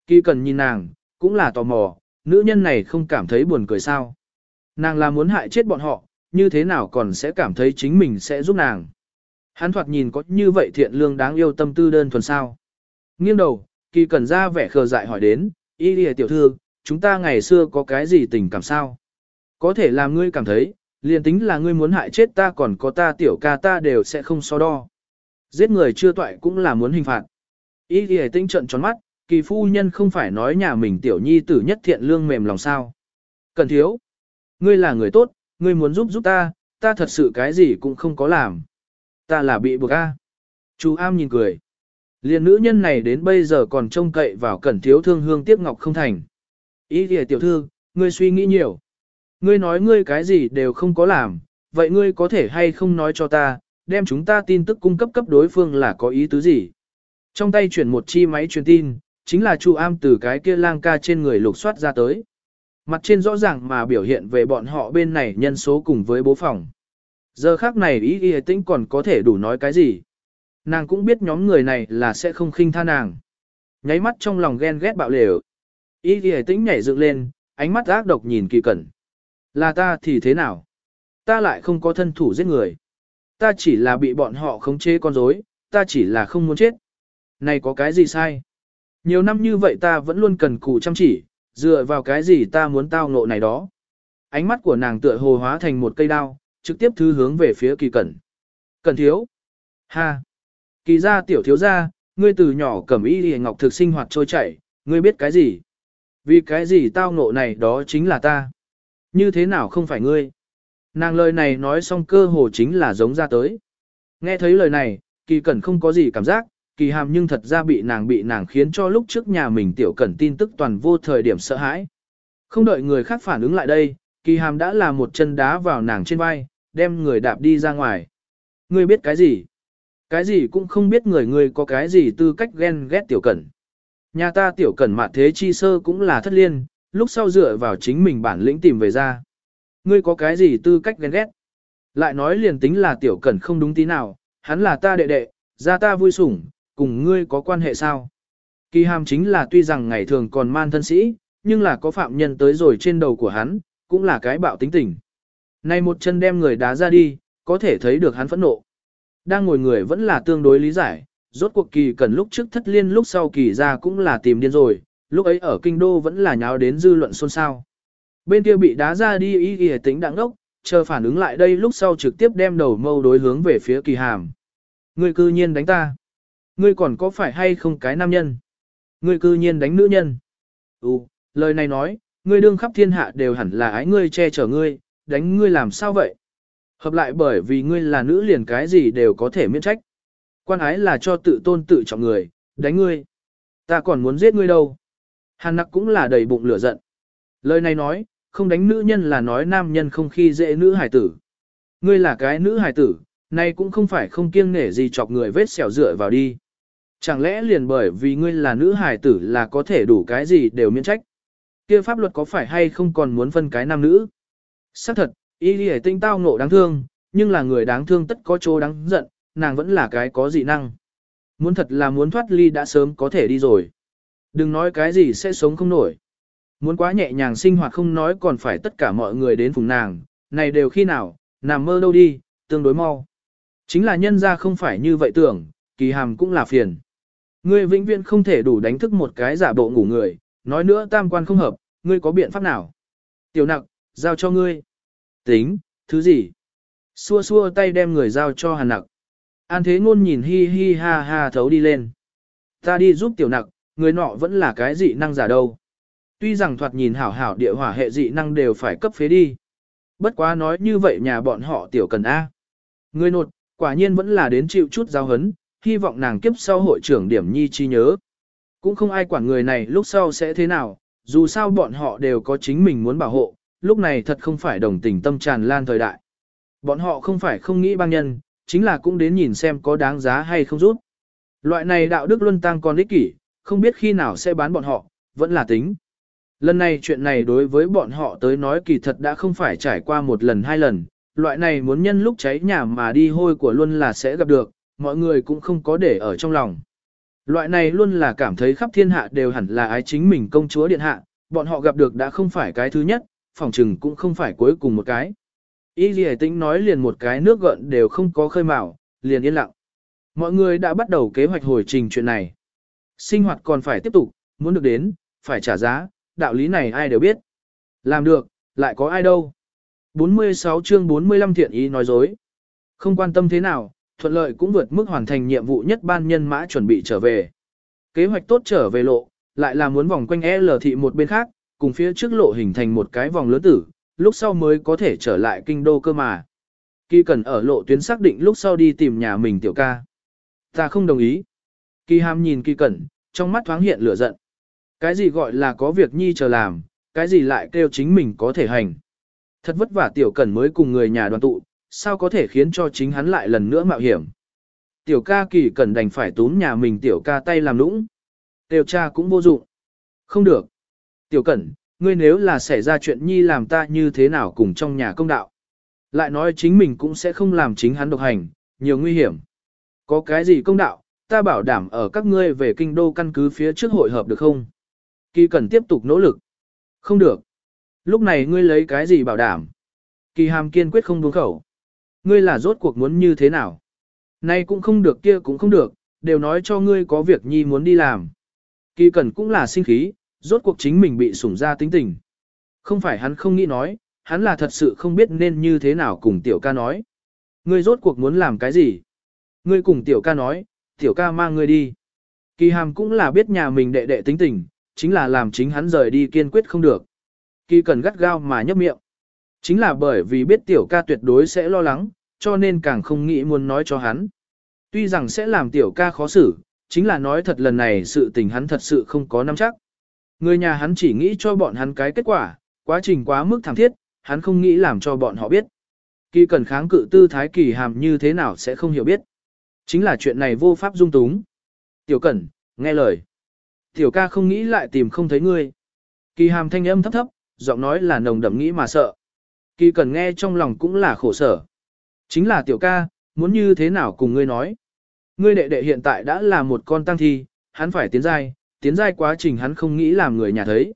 Kỳ cẩn nhìn nàng, cũng là tò mò, nữ nhân này không cảm thấy buồn cười sao. Nàng là muốn hại chết bọn họ, như thế nào còn sẽ cảm thấy chính mình sẽ giúp nàng. Hắn thoạt nhìn có như vậy thiện lương đáng yêu tâm tư đơn thuần sao. Nghiêng đầu, kỳ cẩn ra vẻ khờ dại hỏi đến, y lìa tiểu thư, chúng ta ngày xưa có cái gì tình cảm sao? Có thể làm ngươi cảm thấy, liền tính là ngươi muốn hại chết ta còn có ta tiểu ca ta đều sẽ không so đo. Giết người chưa toại cũng là muốn hình phạt. ý lìa tinh trận tròn mắt, kỳ phu nhân không phải nói nhà mình tiểu nhi tử nhất thiện lương mềm lòng sao. Cần thiếu. Ngươi là người tốt, ngươi muốn giúp giúp ta, ta thật sự cái gì cũng không có làm. Ta là bị buộc a. Chú am nhìn cười. Liên nữ nhân này đến bây giờ còn trông cậy vào cẩn thiếu thương hương tiếc ngọc không thành. Ý thì tiểu thư, ngươi suy nghĩ nhiều. Ngươi nói ngươi cái gì đều không có làm, vậy ngươi có thể hay không nói cho ta, đem chúng ta tin tức cung cấp cấp đối phương là có ý tứ gì. Trong tay chuyển một chi máy truyền tin, chính là Chu Am từ cái kia lang ca trên người lục soát ra tới. Mặt trên rõ ràng mà biểu hiện về bọn họ bên này nhân số cùng với bố phòng. Giờ khác này ý y tĩnh còn có thể đủ nói cái gì. Nàng cũng biết nhóm người này là sẽ không khinh tha nàng. Nháy mắt trong lòng ghen ghét bạo lều. Ý y tĩnh nhảy dựng lên, ánh mắt ác độc nhìn kỳ cẩn. Là ta thì thế nào? Ta lại không có thân thủ giết người. Ta chỉ là bị bọn họ khống chế con rối, ta chỉ là không muốn chết. Này có cái gì sai? Nhiều năm như vậy ta vẫn luôn cần cù chăm chỉ, dựa vào cái gì ta muốn tao ngộ này đó. Ánh mắt của nàng tựa hồ hóa thành một cây đao, trực tiếp thứ hướng về phía kỳ cẩn. Cẩn thiếu. Ha. Kỳ gia tiểu thiếu gia, ngươi từ nhỏ cầm y đi ngọc thực sinh hoạt trôi chảy, ngươi biết cái gì? Vì cái gì tao ngộ này đó chính là ta. Như thế nào không phải ngươi? Nàng lời này nói xong cơ hồ chính là giống ra tới. Nghe thấy lời này, kỳ cẩn không có gì cảm giác, kỳ hàm nhưng thật ra bị nàng bị nàng khiến cho lúc trước nhà mình tiểu cẩn tin tức toàn vô thời điểm sợ hãi. Không đợi người khác phản ứng lại đây, kỳ hàm đã là một chân đá vào nàng trên vai, đem người đạp đi ra ngoài. Ngươi biết cái gì? Cái gì cũng không biết người ngươi có cái gì tư cách ghen ghét tiểu cẩn. Nhà ta tiểu cẩn mạn thế chi sơ cũng là thất liên, lúc sau dựa vào chính mình bản lĩnh tìm về ra. Ngươi có cái gì tư cách ghen ghét? Lại nói liền tính là tiểu cẩn không đúng tí nào, hắn là ta đệ đệ, ra ta vui sủng, cùng ngươi có quan hệ sao? Kỳ hàm chính là tuy rằng ngày thường còn man thân sĩ, nhưng là có phạm nhân tới rồi trên đầu của hắn, cũng là cái bạo tính tình. nay một chân đem người đá ra đi, có thể thấy được hắn phẫn nộ. Đang ngồi người vẫn là tương đối lý giải, rốt cuộc kỳ cần lúc trước thất liên lúc sau kỳ ra cũng là tìm điên rồi, lúc ấy ở kinh đô vẫn là nháo đến dư luận xôn xao. Bên kia bị đá ra đi ý y tính đặng đốc, chờ phản ứng lại đây lúc sau trực tiếp đem đầu mâu đối hướng về phía kỳ hàm. Ngươi cư nhiên đánh ta. Ngươi còn có phải hay không cái nam nhân? Ngươi cư nhiên đánh nữ nhân. Ừ, lời này nói, ngươi đương khắp thiên hạ đều hẳn là ái ngươi che chở ngươi, đánh ngươi làm sao vậy? Hợp lại bởi vì ngươi là nữ liền cái gì đều có thể miễn trách. Quan ái là cho tự tôn tự trọng người, đánh ngươi. Ta còn muốn giết ngươi đâu. Hàn nặc cũng là đầy bụng lửa giận. Lời này nói, không đánh nữ nhân là nói nam nhân không khi dễ nữ hải tử. Ngươi là cái nữ hải tử, nay cũng không phải không kiêng nể gì chọc người vết xẻo dựa vào đi. Chẳng lẽ liền bởi vì ngươi là nữ hải tử là có thể đủ cái gì đều miễn trách. kia pháp luật có phải hay không còn muốn phân cái nam nữ? Xác thật, y lì tinh tao ngộ đáng thương, nhưng là người đáng thương tất có chỗ đáng giận, nàng vẫn là cái có dị năng. Muốn thật là muốn thoát ly đã sớm có thể đi rồi. Đừng nói cái gì sẽ sống không nổi. Muốn quá nhẹ nhàng sinh hoạt không nói còn phải tất cả mọi người đến vùng nàng, này đều khi nào, nằm mơ đâu đi, tương đối mau. Chính là nhân ra không phải như vậy tưởng, kỳ hàm cũng là phiền. Ngươi vĩnh viễn không thể đủ đánh thức một cái giả bộ ngủ người, nói nữa tam quan không hợp, ngươi có biện pháp nào? Tiểu nặc, giao cho ngươi. Tính, thứ gì? Xua xua tay đem người giao cho hàn nặc. An thế ngôn nhìn hi hi ha ha thấu đi lên. Ta đi giúp tiểu nặc, người nọ vẫn là cái dị năng giả đâu. Tuy rằng thoạt nhìn hảo hảo địa hỏa hệ dị năng đều phải cấp phế đi. Bất quá nói như vậy nhà bọn họ tiểu cần A. Người nột, quả nhiên vẫn là đến chịu chút giao hấn, hy vọng nàng kiếp sau hội trưởng điểm nhi chi nhớ. Cũng không ai quản người này lúc sau sẽ thế nào, dù sao bọn họ đều có chính mình muốn bảo hộ, lúc này thật không phải đồng tình tâm tràn lan thời đại. Bọn họ không phải không nghĩ băng nhân, chính là cũng đến nhìn xem có đáng giá hay không rút. Loại này đạo đức luân tăng còn ích kỷ, không biết khi nào sẽ bán bọn họ, vẫn là tính. Lần này chuyện này đối với bọn họ tới nói kỳ thật đã không phải trải qua một lần hai lần, loại này muốn nhân lúc cháy nhà mà đi hôi của luôn là sẽ gặp được, mọi người cũng không có để ở trong lòng. Loại này luôn là cảm thấy khắp thiên hạ đều hẳn là ái chính mình công chúa điện hạ, bọn họ gặp được đã không phải cái thứ nhất, phòng trừng cũng không phải cuối cùng một cái. Y dì tĩnh nói liền một cái nước gợn đều không có khơi mào, liền yên lặng. Mọi người đã bắt đầu kế hoạch hồi trình chuyện này. Sinh hoạt còn phải tiếp tục, muốn được đến, phải trả giá, đạo lý này ai đều biết. Làm được, lại có ai đâu. 46 chương 45 thiện ý nói dối. Không quan tâm thế nào, thuận lợi cũng vượt mức hoàn thành nhiệm vụ nhất ban nhân mã chuẩn bị trở về. Kế hoạch tốt trở về lộ, lại là muốn vòng quanh L thị một bên khác, cùng phía trước lộ hình thành một cái vòng lớn tử, lúc sau mới có thể trở lại kinh đô cơ mà. Kỳ cần ở lộ tuyến xác định lúc sau đi tìm nhà mình tiểu ca. Ta không đồng ý. Kỳ hàm nhìn kỳ cẩn, trong mắt thoáng hiện lửa giận. Cái gì gọi là có việc nhi chờ làm, cái gì lại kêu chính mình có thể hành. Thật vất vả tiểu cẩn mới cùng người nhà đoàn tụ, sao có thể khiến cho chính hắn lại lần nữa mạo hiểm. Tiểu ca kỳ cẩn đành phải túm nhà mình tiểu ca tay làm lũng. Tiểu cha cũng vô dụng. Không được. Tiểu cẩn, ngươi nếu là xảy ra chuyện nhi làm ta như thế nào cùng trong nhà công đạo. Lại nói chính mình cũng sẽ không làm chính hắn độc hành, nhiều nguy hiểm. Có cái gì công đạo, ta bảo đảm ở các ngươi về kinh đô căn cứ phía trước hội hợp được không? Kỳ cần tiếp tục nỗ lực. Không được. Lúc này ngươi lấy cái gì bảo đảm? Kỳ hàm kiên quyết không buông khẩu. Ngươi là rốt cuộc muốn như thế nào? Nay cũng không được kia cũng không được, đều nói cho ngươi có việc nhi muốn đi làm. Kỳ cần cũng là sinh khí, rốt cuộc chính mình bị sủng ra tính tình. Không phải hắn không nghĩ nói, hắn là thật sự không biết nên như thế nào cùng tiểu ca nói. Ngươi rốt cuộc muốn làm cái gì? Ngươi cùng tiểu ca nói, tiểu ca mang ngươi đi. Kỳ hàm cũng là biết nhà mình đệ đệ tính tình, chính là làm chính hắn rời đi kiên quyết không được. Kỳ cần gắt gao mà nhấp miệng. Chính là bởi vì biết tiểu ca tuyệt đối sẽ lo lắng, cho nên càng không nghĩ muốn nói cho hắn. Tuy rằng sẽ làm tiểu ca khó xử, chính là nói thật lần này sự tình hắn thật sự không có nắm chắc. Người nhà hắn chỉ nghĩ cho bọn hắn cái kết quả, quá trình quá mức thảm thiết, hắn không nghĩ làm cho bọn họ biết. Kỳ cần kháng cự tư thái kỳ hàm như thế nào sẽ không hiểu biết. Chính là chuyện này vô pháp dung túng. Tiểu cẩn, nghe lời. Tiểu ca không nghĩ lại tìm không thấy ngươi. Kỳ hàm thanh âm thấp thấp, giọng nói là nồng đậm nghĩ mà sợ. Kỳ cẩn nghe trong lòng cũng là khổ sở. Chính là tiểu ca, muốn như thế nào cùng ngươi nói. Ngươi đệ đệ hiện tại đã là một con tăng thi, hắn phải tiến giai, tiến giai quá trình hắn không nghĩ làm người nhà thấy.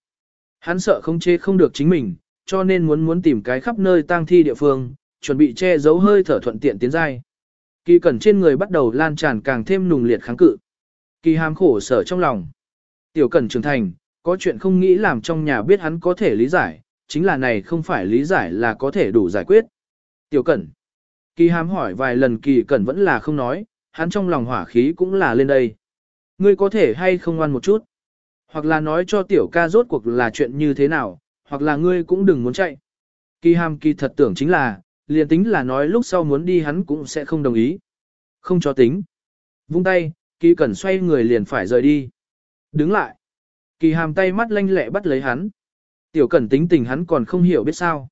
Hắn sợ không chê không được chính mình, cho nên muốn muốn tìm cái khắp nơi tang thi địa phương, chuẩn bị che giấu hơi thở thuận tiện tiến giai. Kỳ cẩn trên người bắt đầu lan tràn càng thêm nùng liệt kháng cự. Kỳ hàm khổ sở trong lòng. Tiểu cẩn trưởng thành, có chuyện không nghĩ làm trong nhà biết hắn có thể lý giải, chính là này không phải lý giải là có thể đủ giải quyết. Tiểu cẩn. Kỳ hàm hỏi vài lần kỳ cẩn vẫn là không nói, hắn trong lòng hỏa khí cũng là lên đây. Ngươi có thể hay không ngoan một chút? Hoặc là nói cho tiểu ca rốt cuộc là chuyện như thế nào, hoặc là ngươi cũng đừng muốn chạy. Kỳ hàm kỳ thật tưởng chính là, liền tính là nói lúc sau muốn đi hắn cũng sẽ không đồng ý. Không cho tính. Vung tay, kỳ cẩn xoay người liền phải rời đi. Đứng lại. Kỳ hàm tay mắt lanh lẹ bắt lấy hắn. Tiểu cẩn tính tình hắn còn không hiểu biết sao.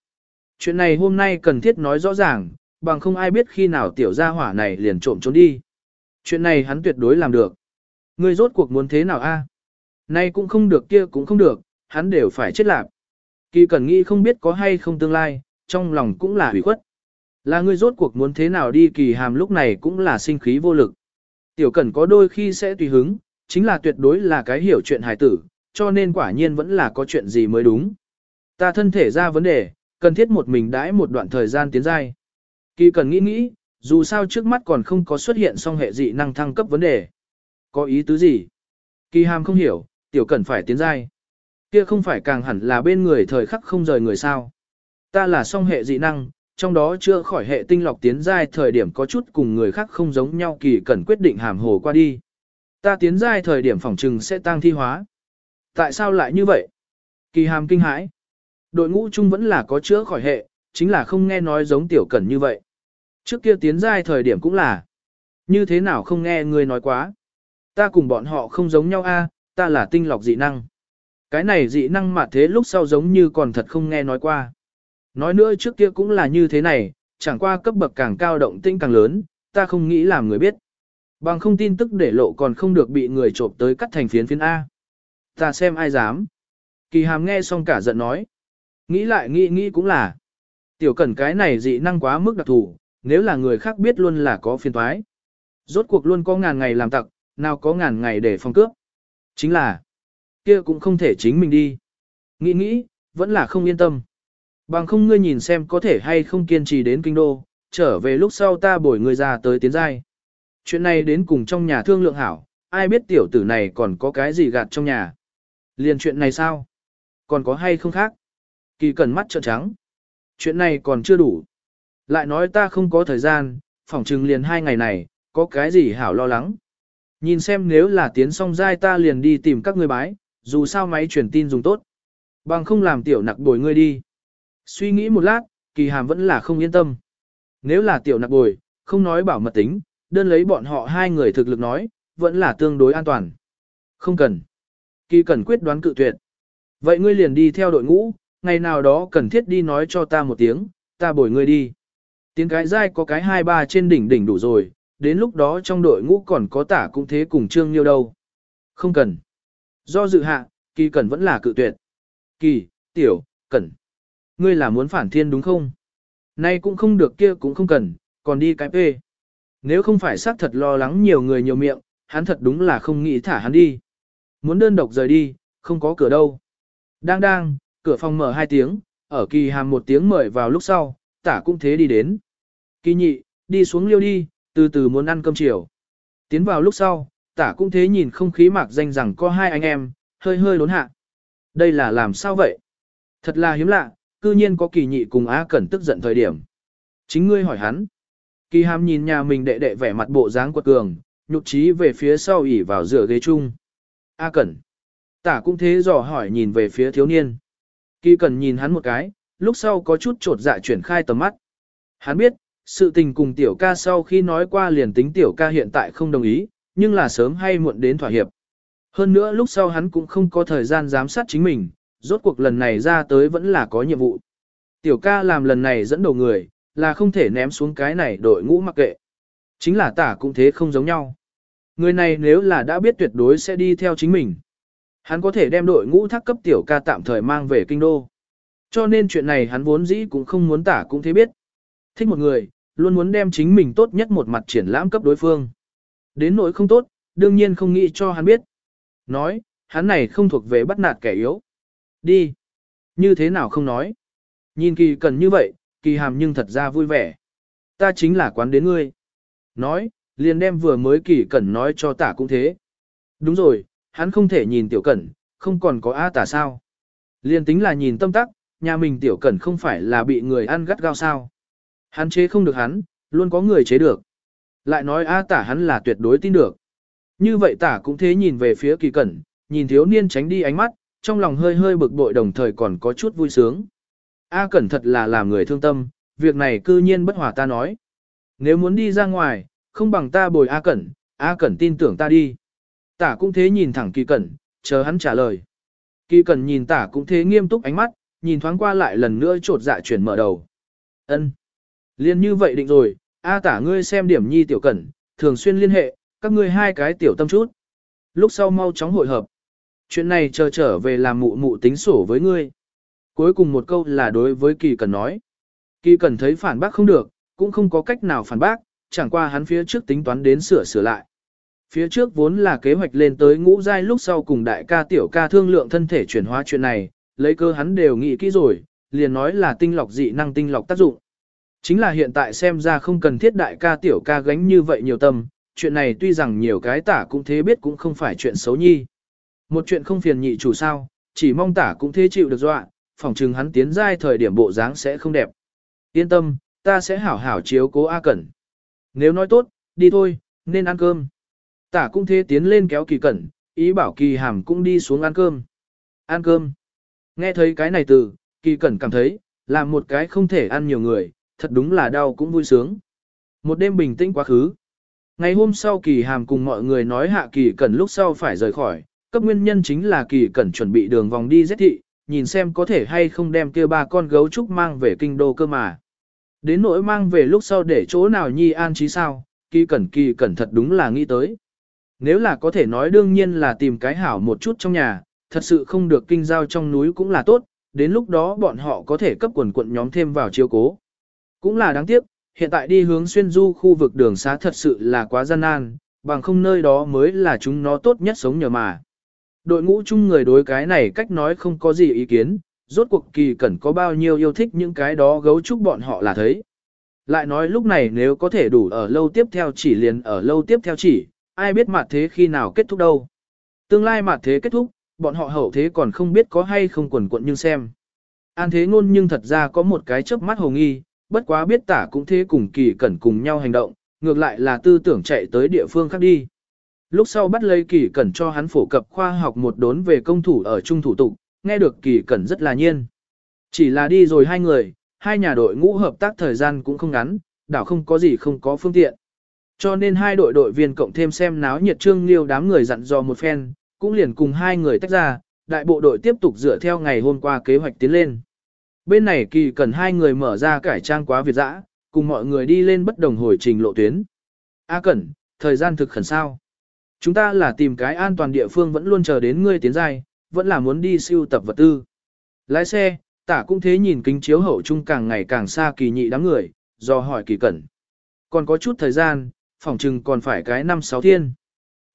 Chuyện này hôm nay cần thiết nói rõ ràng, bằng không ai biết khi nào tiểu gia hỏa này liền trộm trốn đi. Chuyện này hắn tuyệt đối làm được. Ngươi rốt cuộc muốn thế nào a? Nay cũng không được kia cũng không được, hắn đều phải chết lạc. Kỳ cẩn nghĩ không biết có hay không tương lai, trong lòng cũng là hủy khuất. Là ngươi rốt cuộc muốn thế nào đi kỳ hàm lúc này cũng là sinh khí vô lực. Tiểu cẩn có đôi khi sẽ tùy hứng, chính là tuyệt đối là cái hiểu chuyện hài tử, cho nên quả nhiên vẫn là có chuyện gì mới đúng. Ta thân thể ra vấn đề, cần thiết một mình đãi một đoạn thời gian tiến giai. Kỳ cần nghĩ nghĩ, dù sao trước mắt còn không có xuất hiện song hệ dị năng thăng cấp vấn đề. Có ý tứ gì? Kỳ hàm không hiểu, tiểu cẩn phải tiến giai. Kia không phải càng hẳn là bên người thời khắc không rời người sao. Ta là song hệ dị năng, trong đó chưa khỏi hệ tinh lọc tiến giai thời điểm có chút cùng người khác không giống nhau kỳ cần quyết định hàm hồ qua đi. Ta tiến giai thời điểm phòng trừng sẽ tăng thi hóa. Tại sao lại như vậy? Kỳ hàm kinh hãi. Đội ngũ chung vẫn là có chữa khỏi hệ, chính là không nghe nói giống tiểu cẩn như vậy. Trước kia tiến giai thời điểm cũng là. Như thế nào không nghe người nói quá. Ta cùng bọn họ không giống nhau a, ta là tinh lọc dị năng. Cái này dị năng mà thế lúc sau giống như còn thật không nghe nói qua. Nói nữa trước kia cũng là như thế này, chẳng qua cấp bậc càng cao động tĩnh càng lớn, ta không nghĩ làm người biết. Bằng không tin tức để lộ còn không được bị người trộm tới cắt thành phiến phiến A. Ta xem ai dám. Kỳ hàm nghe xong cả giận nói. Nghĩ lại nghĩ nghĩ cũng là. Tiểu cẩn cái này dị năng quá mức đặc thù, nếu là người khác biết luôn là có phiền toái. Rốt cuộc luôn có ngàn ngày làm tặc, nào có ngàn ngày để phòng cướp. Chính là, kia cũng không thể chính mình đi. Nghĩ nghĩ, vẫn là không yên tâm. Bằng không ngươi nhìn xem có thể hay không kiên trì đến kinh đô, trở về lúc sau ta bồi người ra tới tiến giai. Chuyện này đến cùng trong nhà thương lượng hảo, ai biết tiểu tử này còn có cái gì gạt trong nhà. Liền chuyện này sao? Còn có hay không khác? Kỳ cần mắt trợn trắng. Chuyện này còn chưa đủ. Lại nói ta không có thời gian, phỏng chừng liền hai ngày này, có cái gì hảo lo lắng. Nhìn xem nếu là tiến xong giai ta liền đi tìm các người bái, dù sao máy truyền tin dùng tốt. Bằng không làm tiểu nặc đổi ngươi đi. Suy nghĩ một lát, kỳ hàm vẫn là không yên tâm. Nếu là tiểu nặc bồi, không nói bảo mật tính, đơn lấy bọn họ hai người thực lực nói, vẫn là tương đối an toàn. Không cần. Kỳ cần quyết đoán cự tuyệt. Vậy ngươi liền đi theo đội ngũ, ngày nào đó cần thiết đi nói cho ta một tiếng, ta bồi ngươi đi. tiếng cái dai có cái hai ba trên đỉnh đỉnh đủ rồi, đến lúc đó trong đội ngũ còn có tả cũng thế cùng trương nhiêu đâu. Không cần. Do dự hạ, kỳ cần vẫn là cự tuyệt. Kỳ, tiểu, cần. Ngươi là muốn phản thiên đúng không? Nay cũng không được kia cũng không cần, còn đi cái phê. Nếu không phải xác thật lo lắng nhiều người nhiều miệng, hắn thật đúng là không nghĩ thả hắn đi. Muốn đơn độc rời đi, không có cửa đâu. Đang đang, cửa phòng mở hai tiếng, ở kỳ hàm một tiếng mời vào lúc sau, tả cũng thế đi đến. Kỳ nhị, đi xuống liêu đi, từ từ muốn ăn cơm chiều. Tiến vào lúc sau, tả cũng thế nhìn không khí mạc danh rằng có hai anh em, hơi hơi đốn hạ. Đây là làm sao vậy? Thật là hiếm lạ, cư nhiên có kỳ nhị cùng Á Cẩn tức giận thời điểm. Chính ngươi hỏi hắn. Kỳ hàm nhìn nhà mình đệ đệ vẻ mặt bộ dáng quật cường, nhục trí về phía sau ỉ vào giữa ghế chung. A Cẩn. Tả cũng thế dò hỏi nhìn về phía thiếu niên. Kỳ Cẩn nhìn hắn một cái, lúc sau có chút trột dạ chuyển khai tầm mắt. Hắn biết, sự tình cùng tiểu ca sau khi nói qua liền tính tiểu ca hiện tại không đồng ý, nhưng là sớm hay muộn đến thỏa hiệp. Hơn nữa lúc sau hắn cũng không có thời gian giám sát chính mình, rốt cuộc lần này ra tới vẫn là có nhiệm vụ. Tiểu ca làm lần này dẫn đầu người, là không thể ném xuống cái này đội ngũ mặc kệ. Chính là tả cũng thế không giống nhau. Người này nếu là đã biết tuyệt đối sẽ đi theo chính mình. Hắn có thể đem đội ngũ thác cấp tiểu ca tạm thời mang về kinh đô. Cho nên chuyện này hắn vốn dĩ cũng không muốn tả cũng thế biết. Thích một người, luôn muốn đem chính mình tốt nhất một mặt triển lãm cấp đối phương. Đến nỗi không tốt, đương nhiên không nghĩ cho hắn biết. Nói, hắn này không thuộc về bắt nạt kẻ yếu. Đi. Như thế nào không nói. Nhìn kỳ cần như vậy, kỳ hàm nhưng thật ra vui vẻ. Ta chính là quán đến ngươi. Nói, liền đem vừa mới kỳ cẩn nói cho tả cũng thế. Đúng rồi, hắn không thể nhìn tiểu cẩn, không còn có A tả sao. Liền tính là nhìn tâm tắc, nhà mình tiểu cẩn không phải là bị người ăn gắt gao sao. Hắn chế không được hắn, luôn có người chế được. Lại nói A tả hắn là tuyệt đối tin được. Như vậy tả cũng thế nhìn về phía kỳ cẩn, nhìn thiếu niên tránh đi ánh mắt, trong lòng hơi hơi bực bội đồng thời còn có chút vui sướng. A cẩn thật là làm người thương tâm, việc này cư nhiên bất hòa ta nói. Nếu muốn đi ra ngoài, không bằng ta bồi A Cẩn, A Cẩn tin tưởng ta đi. Tả cũng thế nhìn thẳng kỳ cẩn, chờ hắn trả lời. Kỳ cẩn nhìn tả cũng thế nghiêm túc ánh mắt, nhìn thoáng qua lại lần nữa trột dạ chuyển mở đầu. ân Liên như vậy định rồi, A tả ngươi xem điểm nhi tiểu cẩn, thường xuyên liên hệ, các ngươi hai cái tiểu tâm chút. Lúc sau mau chóng hội hợp. Chuyện này chờ trở về làm mụ mụ tính sổ với ngươi. Cuối cùng một câu là đối với kỳ Cần nói. Kỳ Cần thấy phản bác không được, cũng không có cách nào phản bác, chẳng qua hắn phía trước tính toán đến sửa sửa lại. Phía trước vốn là kế hoạch lên tới ngũ giai lúc sau cùng đại ca tiểu ca thương lượng thân thể chuyển hóa chuyện này, lấy cơ hắn đều nghĩ kỹ rồi, liền nói là tinh lọc dị năng tinh lọc tác dụng. Chính là hiện tại xem ra không cần thiết đại ca tiểu ca gánh như vậy nhiều tâm, chuyện này tuy rằng nhiều cái tả cũng thế biết cũng không phải chuyện xấu nhi. Một chuyện không phiền nhị chủ sao, chỉ mong tả cũng thế chịu được dọa, phòng trừng hắn tiến giai thời điểm bộ dáng sẽ không đẹp. Yên tâm, ta sẽ hảo hảo chiếu cố A Cẩn. Nếu nói tốt, đi thôi, nên ăn cơm. Tả cũng thế tiến lên kéo kỳ cẩn, ý bảo kỳ hàm cũng đi xuống ăn cơm. Ăn cơm. Nghe thấy cái này từ, kỳ cẩn cảm thấy, làm một cái không thể ăn nhiều người, thật đúng là đau cũng vui sướng. Một đêm bình tĩnh quá khứ. Ngày hôm sau kỳ hàm cùng mọi người nói hạ kỳ cẩn lúc sau phải rời khỏi, cấp nguyên nhân chính là kỳ cẩn chuẩn bị đường vòng đi giết thị, nhìn xem có thể hay không đem kia ba con gấu trúc mang về kinh đô cơ mà. Đến nỗi mang về lúc sau để chỗ nào nhi an trí sao, kỳ cẩn kỳ cẩn thật đúng là nghĩ tới. Nếu là có thể nói đương nhiên là tìm cái hảo một chút trong nhà, thật sự không được kinh giao trong núi cũng là tốt, đến lúc đó bọn họ có thể cấp quần quận nhóm thêm vào chiếu cố. Cũng là đáng tiếc, hiện tại đi hướng xuyên du khu vực đường xá thật sự là quá gian nan, bằng không nơi đó mới là chúng nó tốt nhất sống nhờ mà. Đội ngũ chung người đối cái này cách nói không có gì ý kiến, rốt cuộc kỳ cẩn có bao nhiêu yêu thích những cái đó gấu trúc bọn họ là thấy. Lại nói lúc này nếu có thể đủ ở lâu tiếp theo chỉ liền ở lâu tiếp theo chỉ, ai biết mặt thế khi nào kết thúc đâu. Tương lai mặt thế kết thúc, bọn họ hậu thế còn không biết có hay không quần quận nhưng xem. An thế ngôn nhưng thật ra có một cái chớp mắt hồ nghi, bất quá biết tả cũng thế cùng kỳ cẩn cùng nhau hành động, ngược lại là tư tưởng chạy tới địa phương khác đi. Lúc sau bắt lấy kỳ cẩn cho hắn phổ cập khoa học một đốn về công thủ ở trung thủ tục, nghe được kỳ cẩn rất là nhiên. Chỉ là đi rồi hai người, hai nhà đội ngũ hợp tác thời gian cũng không ngắn, đảo không có gì không có phương tiện. Cho nên hai đội đội viên cộng thêm xem náo nhiệt trương liêu đám người dặn dò một phen, cũng liền cùng hai người tách ra, đại bộ đội tiếp tục dựa theo ngày hôm qua kế hoạch tiến lên. Bên này kỳ cần hai người mở ra cải trang quá việt dã, cùng mọi người đi lên bất đồng hồi trình lộ tuyến. A Cẩn, thời gian thực khẩn sao. Chúng ta là tìm cái an toàn địa phương vẫn luôn chờ đến ngươi tiến giai, vẫn là muốn đi siêu tập vật tư. Lái xe, tả cũng thế nhìn kính chiếu hậu chung càng ngày càng xa kỳ nhị đám người, do hỏi kỳ cẩn. Còn có chút thời gian, phỏng chừng còn phải cái năm sáu thiên.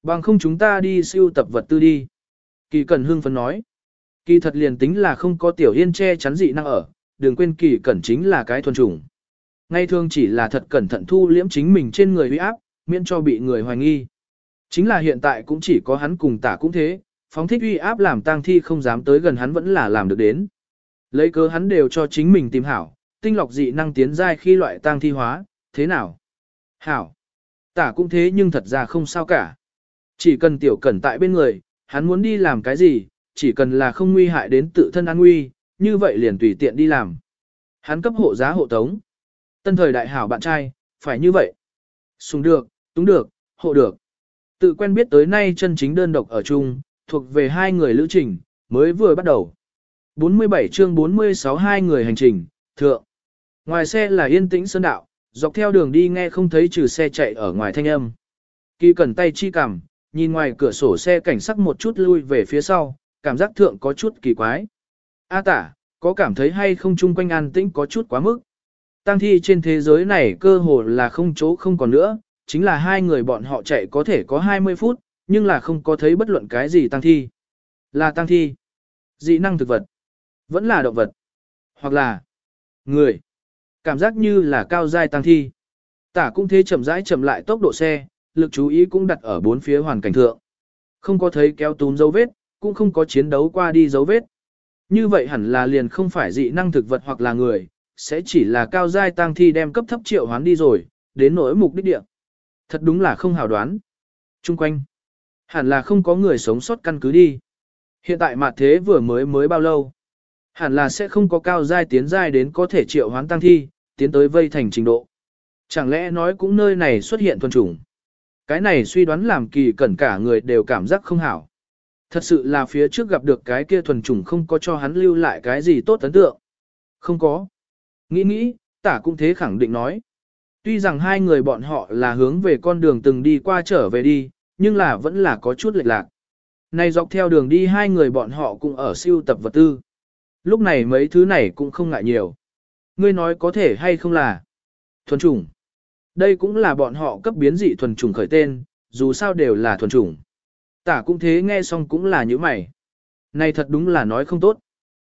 Bằng không chúng ta đi siêu tập vật tư đi. Kỳ Cẩn hưng phấn nói. Kỳ thật liền tính là không có tiểu yên che chắn dị năng ở, đừng quên kỳ cẩn chính là cái thuần trùng. Ngay thường chỉ là thật cẩn thận thu liễm chính mình trên người huy áp, miễn cho bị người hoài nghi. Chính là hiện tại cũng chỉ có hắn cùng tả cũng thế, phóng thích uy áp làm tang thi không dám tới gần hắn vẫn là làm được đến. Lấy cớ hắn đều cho chính mình tìm hảo, tinh lọc dị năng tiến giai khi loại tang thi hóa, thế nào? Hảo. Tả cũng thế nhưng thật ra không sao cả. Chỉ cần tiểu cẩn tại bên người, hắn muốn đi làm cái gì, chỉ cần là không nguy hại đến tự thân an nguy, như vậy liền tùy tiện đi làm. Hắn cấp hộ giá hộ tống. Tân thời đại hảo bạn trai, phải như vậy. Sùng được, túng được, hộ được. Tự quen biết tới nay chân chính đơn độc ở chung, thuộc về hai người lữ trình, mới vừa bắt đầu. 47 chương 46 hai người hành trình, thượng. Ngoài xe là yên tĩnh sơn đạo, dọc theo đường đi nghe không thấy trừ xe chạy ở ngoài thanh âm. Kỳ cẩn tay chi cằm, nhìn ngoài cửa sổ xe cảnh sắc một chút lui về phía sau, cảm giác thượng có chút kỳ quái. A tả, có cảm thấy hay không chung quanh an tĩnh có chút quá mức. Tăng thi trên thế giới này cơ hồ là không chỗ không còn nữa, chính là hai người bọn họ chạy có thể có 20 phút, nhưng là không có thấy bất luận cái gì tăng thi. Là tăng thi, dị năng thực vật, vẫn là động vật, hoặc là người. Cảm giác như là cao giai tăng thi. Tả cũng thế chậm rãi chậm lại tốc độ xe, lực chú ý cũng đặt ở bốn phía hoàn cảnh thượng. Không có thấy kéo túm dấu vết, cũng không có chiến đấu qua đi dấu vết. Như vậy hẳn là liền không phải dị năng thực vật hoặc là người, sẽ chỉ là cao giai tăng thi đem cấp thấp triệu hoán đi rồi, đến nỗi mục đích địa. Thật đúng là không hào đoán. Trung quanh, hẳn là không có người sống sót căn cứ đi. Hiện tại mặt thế vừa mới mới bao lâu. Hẳn là sẽ không có cao giai tiến giai đến có thể triệu hoán tăng thi, tiến tới vây thành trình độ. Chẳng lẽ nói cũng nơi này xuất hiện thuần chủng. Cái này suy đoán làm kỳ cẩn cả người đều cảm giác không hảo. Thật sự là phía trước gặp được cái kia thuần chủng không có cho hắn lưu lại cái gì tốt ấn tượng. Không có. Nghĩ nghĩ, tả cũng thế khẳng định nói. Tuy rằng hai người bọn họ là hướng về con đường từng đi qua trở về đi, nhưng là vẫn là có chút lệch lạc. Này dọc theo đường đi hai người bọn họ cũng ở siêu tập vật tư. Lúc này mấy thứ này cũng không ngại nhiều. Ngươi nói có thể hay không là thuần chủng. Đây cũng là bọn họ cấp biến dị thuần chủng khởi tên, dù sao đều là thuần chủng. Tả cũng thế nghe xong cũng là như mày. Này thật đúng là nói không tốt.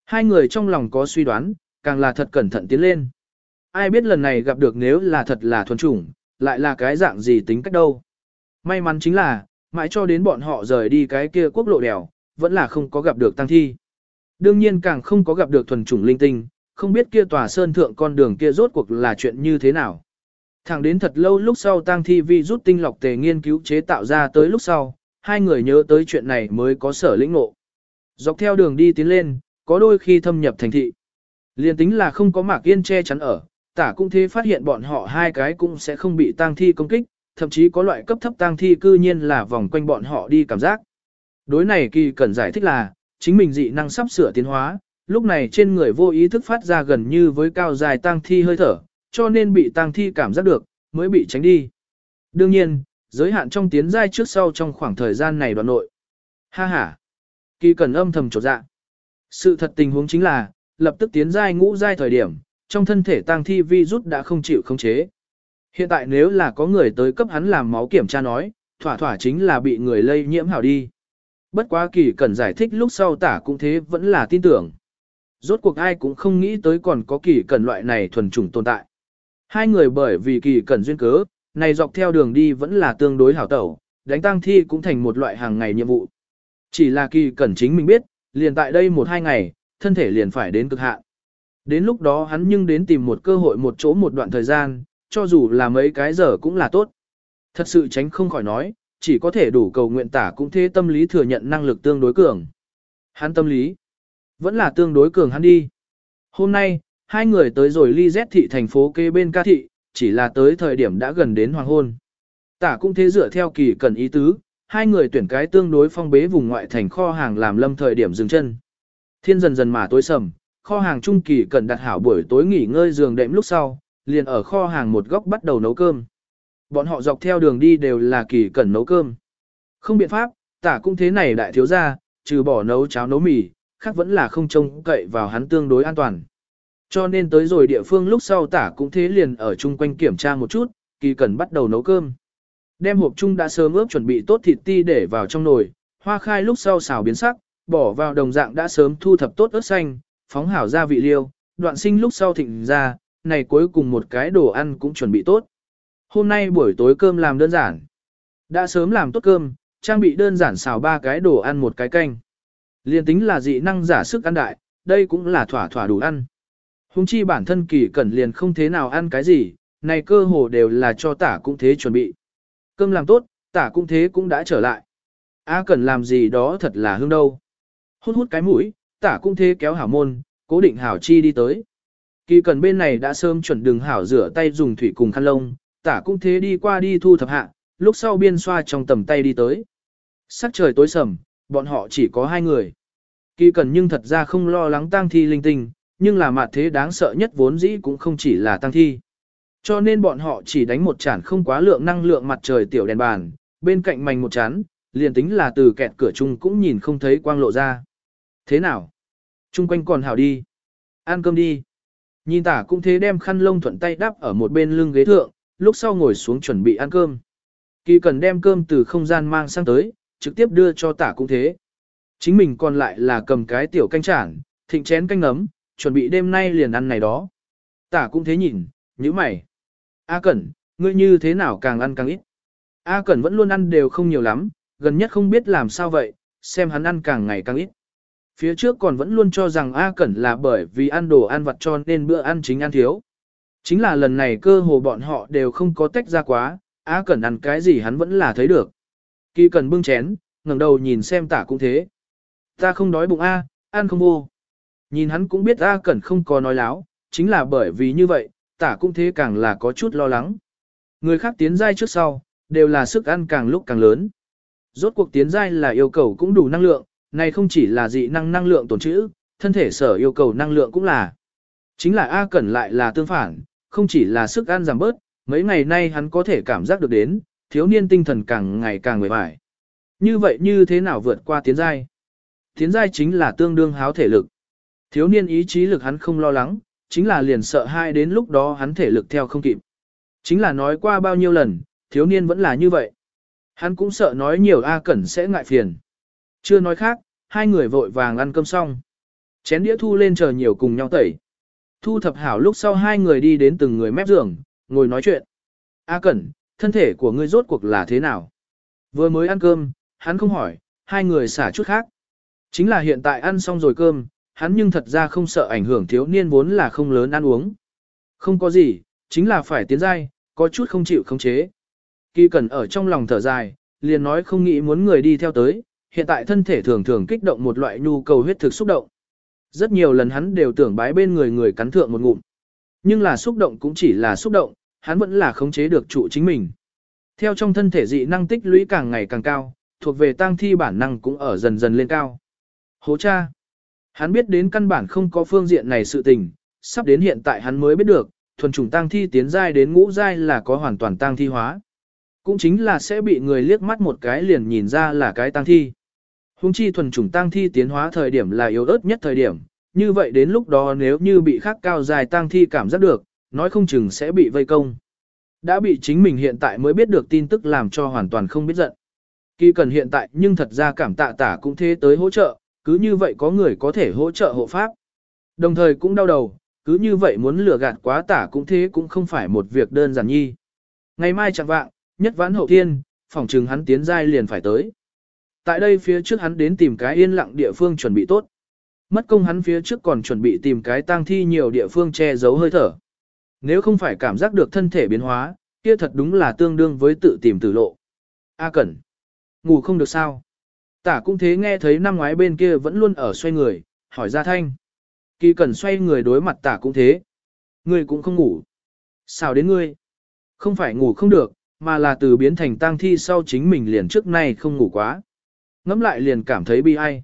Hai người trong lòng có suy đoán, càng là thật cẩn thận tiến lên. Ai biết lần này gặp được nếu là thật là thuần chủng, lại là cái dạng gì tính cách đâu. May mắn chính là, mãi cho đến bọn họ rời đi cái kia quốc lộ đèo, vẫn là không có gặp được tăng thi. Đương nhiên càng không có gặp được thuần chủng linh tinh, không biết kia tòa sơn thượng con đường kia rốt cuộc là chuyện như thế nào. Thẳng đến thật lâu lúc sau tăng thi vi rút tinh lọc tề nghiên cứu chế tạo ra tới lúc sau, hai người nhớ tới chuyện này mới có sở lĩnh ngộ. Dọc theo đường đi tiến lên, có đôi khi thâm nhập thành thị. Liên tính là không có mạc yên che chắn ở, tả cũng thế phát hiện bọn họ hai cái cũng sẽ không bị tang thi công kích, thậm chí có loại cấp thấp tang thi cư nhiên là vòng quanh bọn họ đi cảm giác. Đối này kỳ cần giải thích là, chính mình dị năng sắp sửa tiến hóa, lúc này trên người vô ý thức phát ra gần như với cao dài tang thi hơi thở, cho nên bị tang thi cảm giác được, mới bị tránh đi. Đương nhiên, giới hạn trong tiến giai trước sau trong khoảng thời gian này đoạn nội. Ha ha. Kỳ cần âm thầm trột dạ. Sự thật tình huống chính là, lập tức tiến giai ngũ giai thời điểm, trong thân thể tang thi virus đã không chịu khống chế. Hiện tại nếu là có người tới cấp hắn làm máu kiểm tra nói, thỏa thỏa chính là bị người lây nhiễm hảo đi. Bất quá kỳ cần giải thích lúc sau tả cũng thế vẫn là tin tưởng. Rốt cuộc ai cũng không nghĩ tới còn có kỳ cần loại này thuần chủng tồn tại. Hai người bởi vì kỳ cần duyên cớ, này dọc theo đường đi vẫn là tương đối hảo tẩu, đánh tăng thi cũng thành một loại hàng ngày nhiệm vụ. Chỉ là kỳ cần chính mình biết, liền tại đây một hai ngày, thân thể liền phải đến cực hạn. Đến lúc đó hắn nhưng đến tìm một cơ hội một chỗ một đoạn thời gian, cho dù là mấy cái giờ cũng là tốt. Thật sự tránh không khỏi nói, chỉ có thể đủ cầu nguyện tả cũng thế tâm lý thừa nhận năng lực tương đối cường. Hắn tâm lý, vẫn là tương đối cường hắn đi. Hôm nay, hai người tới rồi ly Z thị thành phố kê bên ca thị, chỉ là tới thời điểm đã gần đến hoàng hôn. Tả cũng thế dựa theo kỳ cần ý tứ, hai người tuyển cái tương đối phong bế vùng ngoại thành kho hàng làm lâm thời điểm dừng chân. Thiên dần dần mà tối sầm, kho hàng trung kỳ cần đặt hảo buổi tối nghỉ ngơi giường đệm lúc sau, liền ở kho hàng một góc bắt đầu nấu cơm. Bọn họ dọc theo đường đi đều là kỳ cần nấu cơm. Không biện pháp, tả cũng thế này đại thiếu gia, trừ bỏ nấu cháo nấu mì, khác vẫn là không trông cậy vào hắn tương đối an toàn. Cho nên tới rồi địa phương lúc sau tả cũng thế liền ở chung quanh kiểm tra một chút, kỳ cần bắt đầu nấu cơm. Đem hộp chung đã sớm ướp chuẩn bị tốt thịt ti để vào trong nồi, hoa khai lúc sau xào biến sắc, bỏ vào đồng dạng đã sớm thu thập tốt ớt xanh, phóng hảo gia vị liêu, đoạn sinh lúc sau thịnh ra, này cuối cùng một cái đồ ăn cũng chuẩn bị tốt. Hôm nay buổi tối cơm làm đơn giản. Đã sớm làm tốt cơm, trang bị đơn giản xào ba cái đồ ăn một cái canh. Liên tính là dị năng giả sức ăn đại, đây cũng là thỏa thỏa đủ ăn. Hùng chi bản thân kỳ cẩn liền không thế nào ăn cái gì, này cơ hồ đều là cho tả cũng thế chuẩn bị. Cơm làm tốt, tả cũng thế cũng đã trở lại. A cần làm gì đó thật là hương đâu. Hút hút cái mũi, tả cũng thế kéo hảo môn, cố định hảo chi đi tới. Kỳ cần bên này đã sớm chuẩn đường hảo rửa tay dùng thủy cùng khăn lông, tả cũng thế đi qua đi thu thập hạ, lúc sau biên xoa trong tầm tay đi tới. Sắc trời tối sầm, bọn họ chỉ có hai người. Kỳ cần nhưng thật ra không lo lắng tang thi linh tinh, nhưng là mặt thế đáng sợ nhất vốn dĩ cũng không chỉ là tang thi. Cho nên bọn họ chỉ đánh một chản không quá lượng năng lượng mặt trời tiểu đèn bàn, bên cạnh mảnh một chán, liền tính là từ kẹt cửa chung cũng nhìn không thấy quang lộ ra. Thế nào? Trung quanh còn hảo đi. Ăn cơm đi. Nhìn tả cũng thế đem khăn lông thuận tay đắp ở một bên lưng ghế thượng, lúc sau ngồi xuống chuẩn bị ăn cơm. Kỳ cần đem cơm từ không gian mang sang tới, trực tiếp đưa cho tả cũng thế. Chính mình còn lại là cầm cái tiểu canh chản, thịnh chén canh nấm, chuẩn bị đêm nay liền ăn này đó. Tả cũng thế nhìn, như mày. A Cẩn, ngươi như thế nào càng ăn càng ít. A Cẩn vẫn luôn ăn đều không nhiều lắm, gần nhất không biết làm sao vậy, xem hắn ăn càng ngày càng ít. Phía trước còn vẫn luôn cho rằng A Cẩn là bởi vì ăn đồ ăn vặt cho nên bữa ăn chính ăn thiếu. Chính là lần này cơ hồ bọn họ đều không có tách ra quá, A Cẩn ăn cái gì hắn vẫn là thấy được. Kỳ Cẩn bưng chén, ngẩng đầu nhìn xem tả cũng thế. Ta không đói bụng A, ăn không vô. Nhìn hắn cũng biết A Cẩn không có nói láo, chính là bởi vì như vậy, tả cũng thế càng là có chút lo lắng. Người khác tiến giai trước sau, đều là sức ăn càng lúc càng lớn. Rốt cuộc tiến giai là yêu cầu cũng đủ năng lượng, này không chỉ là dị năng năng lượng tổn trữ, thân thể sở yêu cầu năng lượng cũng là. Chính là A Cẩn lại là tương phản, không chỉ là sức ăn giảm bớt, mấy ngày nay hắn có thể cảm giác được đến, thiếu niên tinh thần càng ngày càng mệt mỏi, Như vậy như thế nào vượt qua tiến giai? Tiến giai chính là tương đương háo thể lực. Thiếu niên ý chí lực hắn không lo lắng, chính là liền sợ hai đến lúc đó hắn thể lực theo không kịp. Chính là nói qua bao nhiêu lần, thiếu niên vẫn là như vậy. Hắn cũng sợ nói nhiều A Cẩn sẽ ngại phiền. Chưa nói khác, hai người vội vàng ăn cơm xong. Chén đĩa thu lên chờ nhiều cùng nhau tẩy. Thu thập hảo lúc sau hai người đi đến từng người mép giường, ngồi nói chuyện. A Cẩn, thân thể của ngươi rốt cuộc là thế nào? Vừa mới ăn cơm, hắn không hỏi, hai người xả chút khác. Chính là hiện tại ăn xong rồi cơm, hắn nhưng thật ra không sợ ảnh hưởng thiếu niên vốn là không lớn ăn uống. Không có gì, chính là phải tiến giai, có chút không chịu khống chế. Kỳ Cẩn ở trong lòng thở dài, liền nói không nghĩ muốn người đi theo tới, hiện tại thân thể thường thường kích động một loại nhu cầu huyết thực xúc động. Rất nhiều lần hắn đều tưởng bái bên người người cắn thượng một ngụm. Nhưng là xúc động cũng chỉ là xúc động, hắn vẫn là khống chế được trụ chính mình. Theo trong thân thể dị năng tích lũy càng ngày càng cao, thuộc về tang thi bản năng cũng ở dần dần lên cao. Hố cha! Hắn biết đến căn bản không có phương diện này sự tình, sắp đến hiện tại hắn mới biết được, thuần chủng tang thi tiến giai đến ngũ giai là có hoàn toàn tang thi hóa. Cũng chính là sẽ bị người liếc mắt một cái liền nhìn ra là cái tang thi. Hùng chi thuần chủng tang thi tiến hóa thời điểm là yếu ớt nhất thời điểm, như vậy đến lúc đó nếu như bị khắc cao dài tang thi cảm giác được, nói không chừng sẽ bị vây công. Đã bị chính mình hiện tại mới biết được tin tức làm cho hoàn toàn không biết giận. Kỳ cần hiện tại nhưng thật ra cảm tạ tả cũng thế tới hỗ trợ, cứ như vậy có người có thể hỗ trợ hộ pháp. Đồng thời cũng đau đầu, cứ như vậy muốn lừa gạt quá tả cũng thế cũng không phải một việc đơn giản nhi. Ngày mai chẳng vạng, nhất vãn hậu thiên, phòng trừng hắn tiến giai liền phải tới. Tại đây phía trước hắn đến tìm cái yên lặng địa phương chuẩn bị tốt. Mất công hắn phía trước còn chuẩn bị tìm cái tang thi nhiều địa phương che giấu hơi thở. Nếu không phải cảm giác được thân thể biến hóa, kia thật đúng là tương đương với tự tìm tử lộ. A Cẩn, ngủ không được sao? Tả cũng thế nghe thấy năm ngoái bên kia vẫn luôn ở xoay người, hỏi ra thanh. Kỳ Cẩn xoay người đối mặt tả cũng thế. Ngươi cũng không ngủ. Sao đến ngươi? Không phải ngủ không được, mà là từ biến thành tang thi sau chính mình liền trước nay không ngủ quá. Ngắm lại liền cảm thấy bi ai.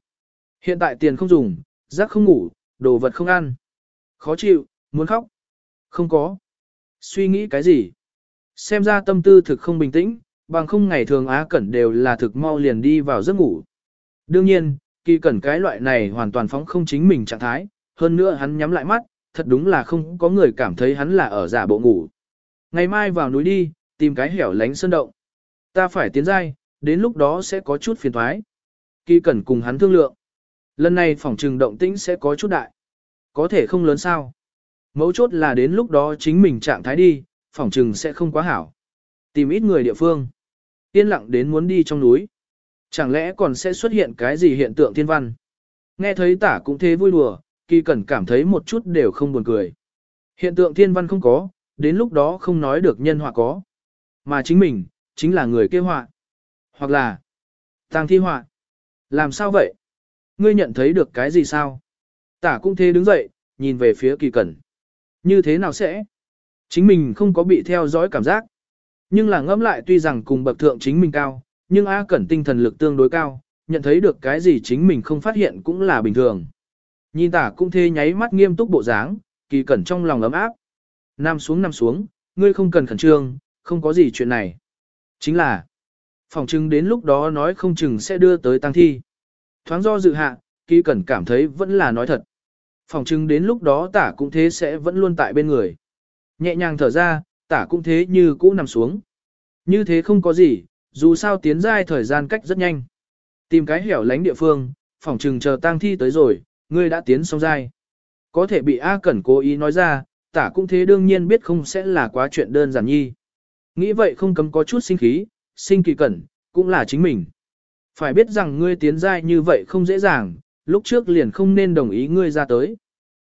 Hiện tại tiền không dùng, giấc không ngủ, đồ vật không ăn. Khó chịu, muốn khóc. Không có. Suy nghĩ cái gì? Xem ra tâm tư thực không bình tĩnh, bằng không ngày thường Á Cẩn đều là thực mau liền đi vào giấc ngủ. Đương nhiên, kỳ cẩn cái loại này hoàn toàn phóng không chính mình trạng thái, hơn nữa hắn nhắm lại mắt, thật đúng là không có người cảm thấy hắn là ở giả bộ ngủ. Ngày mai vào núi đi, tìm cái hẻo lánh sơn động. Ta phải tiến giai, đến lúc đó sẽ có chút phiền thoái. Kỳ cẩn cùng hắn thương lượng. Lần này phòng trừng động tĩnh sẽ có chút đại. Có thể không lớn sao. Mấu chốt là đến lúc đó chính mình trạng thái đi, phòng trừng sẽ không quá hảo. Tìm ít người địa phương. Yên lặng đến muốn đi trong núi. Chẳng lẽ còn sẽ xuất hiện cái gì hiện tượng thiên văn? Nghe thấy tả cũng thế vui đùa, kỳ cẩn cảm thấy một chút đều không buồn cười. Hiện tượng thiên văn không có, đến lúc đó không nói được nhân họa có. Mà chính mình, chính là người kế họa. Hoặc là, tang thi họa. Làm sao vậy? Ngươi nhận thấy được cái gì sao? Tả cũng thế đứng dậy, nhìn về phía kỳ cẩn. Như thế nào sẽ? Chính mình không có bị theo dõi cảm giác. Nhưng là ngẫm lại tuy rằng cùng bậc thượng chính mình cao, nhưng A Cẩn tinh thần lực tương đối cao, nhận thấy được cái gì chính mình không phát hiện cũng là bình thường. Nhìn tả cũng thế nháy mắt nghiêm túc bộ dáng, kỳ cẩn trong lòng ấm áp. Nam xuống nằm xuống, ngươi không cần khẩn trương, không có gì chuyện này. Chính là, phòng chứng đến lúc đó nói không chừng sẽ đưa tới tăng thi. Thoáng do dự hạ, kỳ cẩn cảm thấy vẫn là nói thật. Phòng chứng đến lúc đó tả cũng thế sẽ vẫn luôn tại bên người. Nhẹ nhàng thở ra, tả cũng thế như cũ nằm xuống. Như thế không có gì, dù sao tiến giai thời gian cách rất nhanh. Tìm cái hẻo lánh địa phương, phòng chừng chờ tang thi tới rồi, ngươi đã tiến xong giai. Có thể bị A Cẩn cố ý nói ra, tả cũng thế đương nhiên biết không sẽ là quá chuyện đơn giản nhi. Nghĩ vậy không cấm có chút sinh khí, sinh kỳ cẩn, cũng là chính mình. Phải biết rằng ngươi tiến giai như vậy không dễ dàng, lúc trước liền không nên đồng ý ngươi ra tới.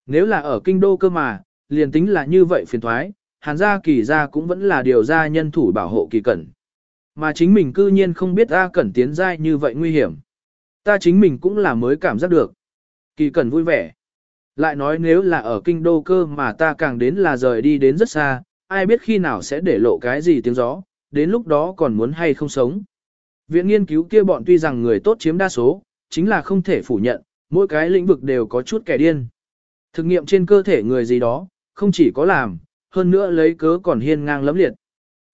Nếu là ở kinh đô cơ mà, liền tính là như vậy phiền thoái, hàn gia kỳ gia cũng vẫn là điều gia nhân thủ bảo hộ kỳ cẩn. Mà chính mình cư nhiên không biết A Cẩn tiến giai như vậy nguy hiểm. Ta chính mình cũng là mới cảm giác được. Kỳ Cẩn vui vẻ. Lại nói nếu là ở kinh đô cơ mà ta càng đến là rời đi đến rất xa, ai biết khi nào sẽ để lộ cái gì tiếng gió, đến lúc đó còn muốn hay không sống. Viện nghiên cứu kia bọn tuy rằng người tốt chiếm đa số, chính là không thể phủ nhận, mỗi cái lĩnh vực đều có chút kẻ điên. Thực nghiệm trên cơ thể người gì đó, không chỉ có làm, hơn nữa lấy cớ còn hiên ngang lẫm liệt.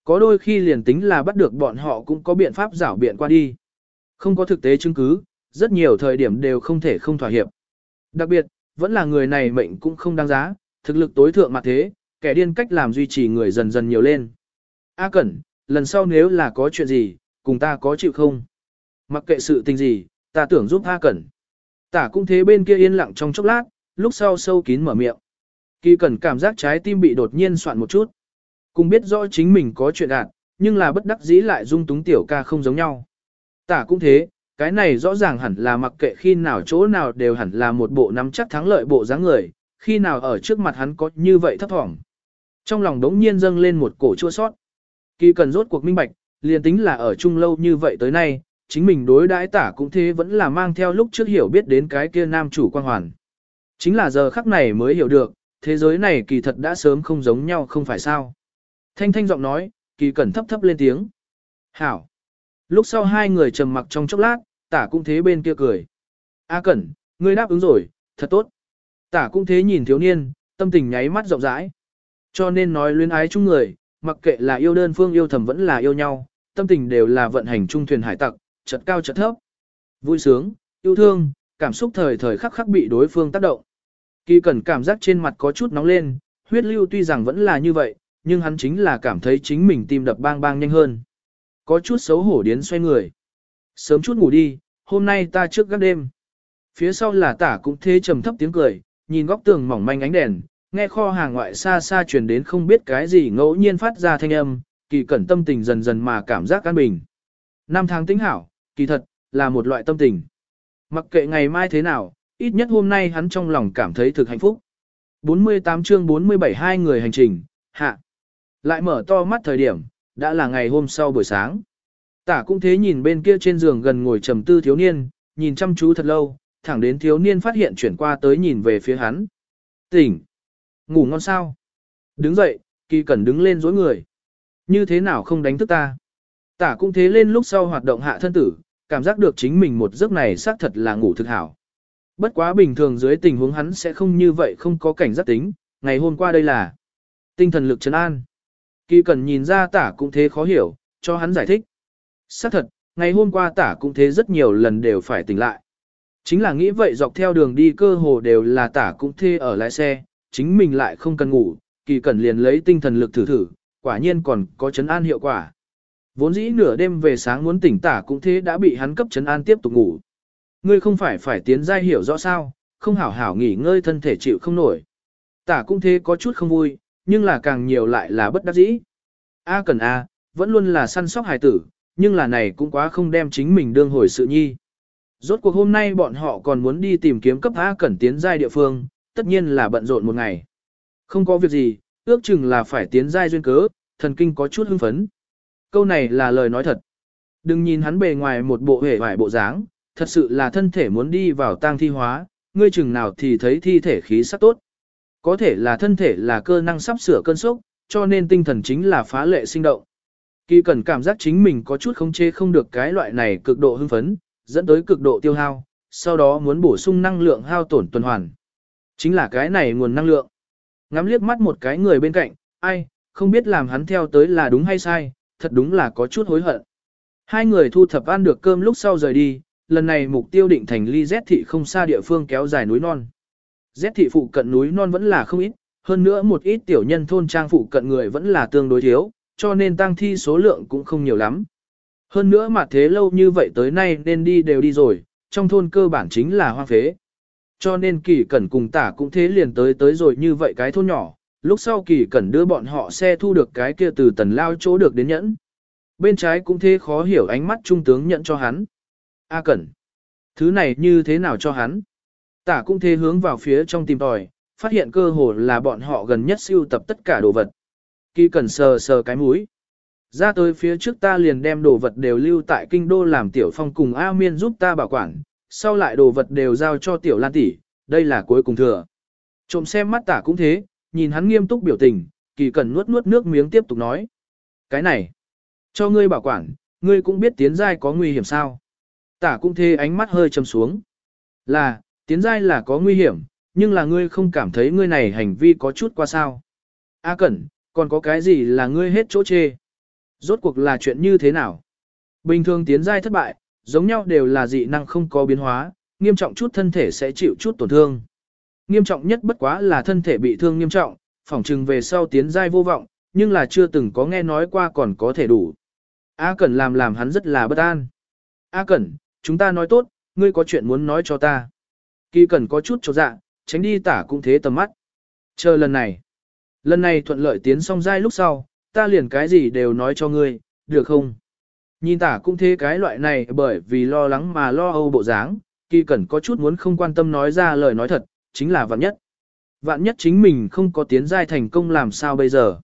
Có đôi khi liền tính là bắt được bọn họ cũng có biện pháp giảo biện qua đi. Không có thực tế chứng cứ, rất nhiều thời điểm đều không thể không thỏa hiệp. Đặc biệt, vẫn là người này mệnh cũng không đáng giá, thực lực tối thượng mà thế, kẻ điên cách làm duy trì người dần dần nhiều lên. A Cẩn, lần sau nếu là có chuyện gì, cùng ta có chịu không? Mặc kệ sự tình gì, ta tưởng giúp A Cẩn. Tả cũng thế bên kia yên lặng trong chốc lát, lúc sau sâu kín mở miệng. Kỳ Cẩn cảm giác trái tim bị đột nhiên soạn một chút. Cùng biết rõ chính mình có chuyện đạt, nhưng là bất đắc dĩ lại dung túng tiểu ca không giống nhau. Tả cũng thế, cái này rõ ràng hẳn là mặc kệ khi nào chỗ nào đều hẳn là một bộ nắm chắc thắng lợi bộ dáng người, khi nào ở trước mặt hắn có như vậy thấp thỏm. Trong lòng đống nhiên dâng lên một cổ chua sót. Kỳ cần rốt cuộc minh bạch, liền tính là ở chung lâu như vậy tới nay, chính mình đối đãi tả cũng thế vẫn là mang theo lúc trước hiểu biết đến cái kia nam chủ quan hoàn. Chính là giờ khắc này mới hiểu được, thế giới này kỳ thật đã sớm không giống nhau không phải sao. Thanh thanh giọng nói, kỳ cẩn thấp thấp lên tiếng. Hảo. Lúc sau hai người trầm mặc trong chốc lát, tả cũng thế bên kia cười. A cẩn, ngươi đáp ứng rồi, thật tốt. Tả cũng thế nhìn thiếu niên, tâm tình nháy mắt rộng rãi. Cho nên nói luyến ái chung người, mặc kệ là yêu đơn phương yêu thầm vẫn là yêu nhau, tâm tình đều là vận hành chung thuyền hải tặc, chật cao chật thấp. Vui sướng, yêu thương, cảm xúc thời thời khắc khắc bị đối phương tác động. Kỳ cẩn cảm giác trên mặt có chút nóng lên, huyết lưu tuy rằng vẫn là như vậy, nhưng hắn chính là cảm thấy chính mình tim đập bang bang nhanh hơn. Có chút xấu hổ điến xoay người. Sớm chút ngủ đi, hôm nay ta trước gác đêm. Phía sau là tả cũng thế trầm thấp tiếng cười, nhìn góc tường mỏng manh ánh đèn, nghe kho hàng ngoại xa xa truyền đến không biết cái gì ngẫu nhiên phát ra thanh âm, kỳ cẩn tâm tình dần dần mà cảm giác an bình. Năm tháng tính hảo, kỳ thật, là một loại tâm tình. Mặc kệ ngày mai thế nào, ít nhất hôm nay hắn trong lòng cảm thấy thực hạnh phúc. 48 chương 47 hai người hành trình, hạ. Lại mở to mắt thời điểm, đã là ngày hôm sau buổi sáng. Tả cũng thế nhìn bên kia trên giường gần ngồi trầm tư thiếu niên, nhìn chăm chú thật lâu, thẳng đến thiếu niên phát hiện chuyển qua tới nhìn về phía hắn. Tỉnh! Ngủ ngon sao? Đứng dậy, kỳ cẩn đứng lên dối người. Như thế nào không đánh thức ta? Tả cũng thế lên lúc sau hoạt động hạ thân tử, cảm giác được chính mình một giấc này xác thật là ngủ thực hảo. Bất quá bình thường dưới tình huống hắn sẽ không như vậy không có cảnh giác tính, ngày hôm qua đây là tinh thần lực trấn an. Kỳ cần nhìn ra tả cũng thế khó hiểu, cho hắn giải thích. Xác thật, ngày hôm qua tả cũng thế rất nhiều lần đều phải tỉnh lại. Chính là nghĩ vậy dọc theo đường đi cơ hồ đều là tả cũng thế ở lái xe, chính mình lại không cần ngủ, kỳ cẩn liền lấy tinh thần lực thử thử, quả nhiên còn có chấn an hiệu quả. Vốn dĩ nửa đêm về sáng muốn tỉnh tả cũng thế đã bị hắn cấp chấn an tiếp tục ngủ. Ngươi không phải phải tiến giai hiểu rõ sao, không hảo hảo nghỉ ngơi thân thể chịu không nổi. Tả cũng thế có chút không vui, nhưng là càng nhiều lại là bất đắc dĩ. A cần A, vẫn luôn là săn sóc hài tử, nhưng là này cũng quá không đem chính mình đương hồi sự nhi. Rốt cuộc hôm nay bọn họ còn muốn đi tìm kiếm cấp A cần tiến giai địa phương, tất nhiên là bận rộn một ngày. Không có việc gì, ước chừng là phải tiến giai duyên cớ, thần kinh có chút hưng phấn. Câu này là lời nói thật. Đừng nhìn hắn bề ngoài một bộ hề vải bộ dáng, thật sự là thân thể muốn đi vào tang thi hóa, ngươi chừng nào thì thấy thi thể khí sắc tốt. Có thể là thân thể là cơ năng sắp sửa cơn sốc, cho nên tinh thần chính là phá lệ sinh động. Kỳ cần cảm giác chính mình có chút không chê không được cái loại này cực độ hưng phấn, dẫn tới cực độ tiêu hao, sau đó muốn bổ sung năng lượng hao tổn tuần hoàn. Chính là cái này nguồn năng lượng. Ngắm liếc mắt một cái người bên cạnh, ai, không biết làm hắn theo tới là đúng hay sai, thật đúng là có chút hối hận. Hai người thu thập ăn được cơm lúc sau rời đi, lần này mục tiêu định thành ly Z thị không xa địa phương kéo dài núi non. Z thị phụ cận núi non vẫn là không ít, hơn nữa một ít tiểu nhân thôn trang phụ cận người vẫn là tương đối thiếu, cho nên tăng thi số lượng cũng không nhiều lắm. Hơn nữa mà thế lâu như vậy tới nay nên đi đều đi rồi, trong thôn cơ bản chính là hoang phế. Cho nên kỳ cẩn cùng tả cũng thế liền tới tới rồi như vậy cái thôn nhỏ, lúc sau kỳ cẩn đưa bọn họ xe thu được cái kia từ tần lao chỗ được đến nhẫn. Bên trái cũng thế khó hiểu ánh mắt trung tướng nhận cho hắn. A cẩn, thứ này như thế nào cho hắn? Tả cũng thế hướng vào phía trong tìm tòi, phát hiện cơ hồ là bọn họ gần nhất siêu tập tất cả đồ vật. Kỳ cẩn sờ sờ cái mũi. Ra tới phía trước ta liền đem đồ vật đều lưu tại kinh đô làm tiểu phong cùng A miên giúp ta bảo quản, sau lại đồ vật đều giao cho tiểu lan tỷ, đây là cuối cùng thừa. Trộm xem mắt tả cũng thế, nhìn hắn nghiêm túc biểu tình, kỳ cẩn nuốt nuốt nước miếng tiếp tục nói. Cái này, cho ngươi bảo quản, ngươi cũng biết tiến giai có nguy hiểm sao. Tả cũng thế ánh mắt hơi trầm xuống. Là, tiến giai là có nguy hiểm, nhưng là ngươi không cảm thấy ngươi này hành vi có chút qua sao. A cẩn, còn có cái gì là ngươi hết chỗ chê? Rốt cuộc là chuyện như thế nào? Bình thường tiến giai thất bại, giống nhau đều là dị năng không có biến hóa, nghiêm trọng chút thân thể sẽ chịu chút tổn thương. Nghiêm trọng nhất bất quá là thân thể bị thương nghiêm trọng, phỏng chừng về sau tiến giai vô vọng, nhưng là chưa từng có nghe nói qua còn có thể đủ. A Cẩn làm làm hắn rất là bất an. A Cẩn, chúng ta nói tốt, ngươi có chuyện muốn nói cho ta. Kỳ Cẩn có chút cho dạ, tránh đi tả cũng thế tầm mắt. Chờ lần này. Lần này thuận lợi tiến xong giai lúc sau, ta liền cái gì đều nói cho ngươi, được không? Nhìn tả cũng thế cái loại này bởi vì lo lắng mà lo âu bộ dáng, kỳ cẩn có chút muốn không quan tâm nói ra lời nói thật, chính là vạn nhất. Vạn nhất chính mình không có tiến giai thành công làm sao bây giờ.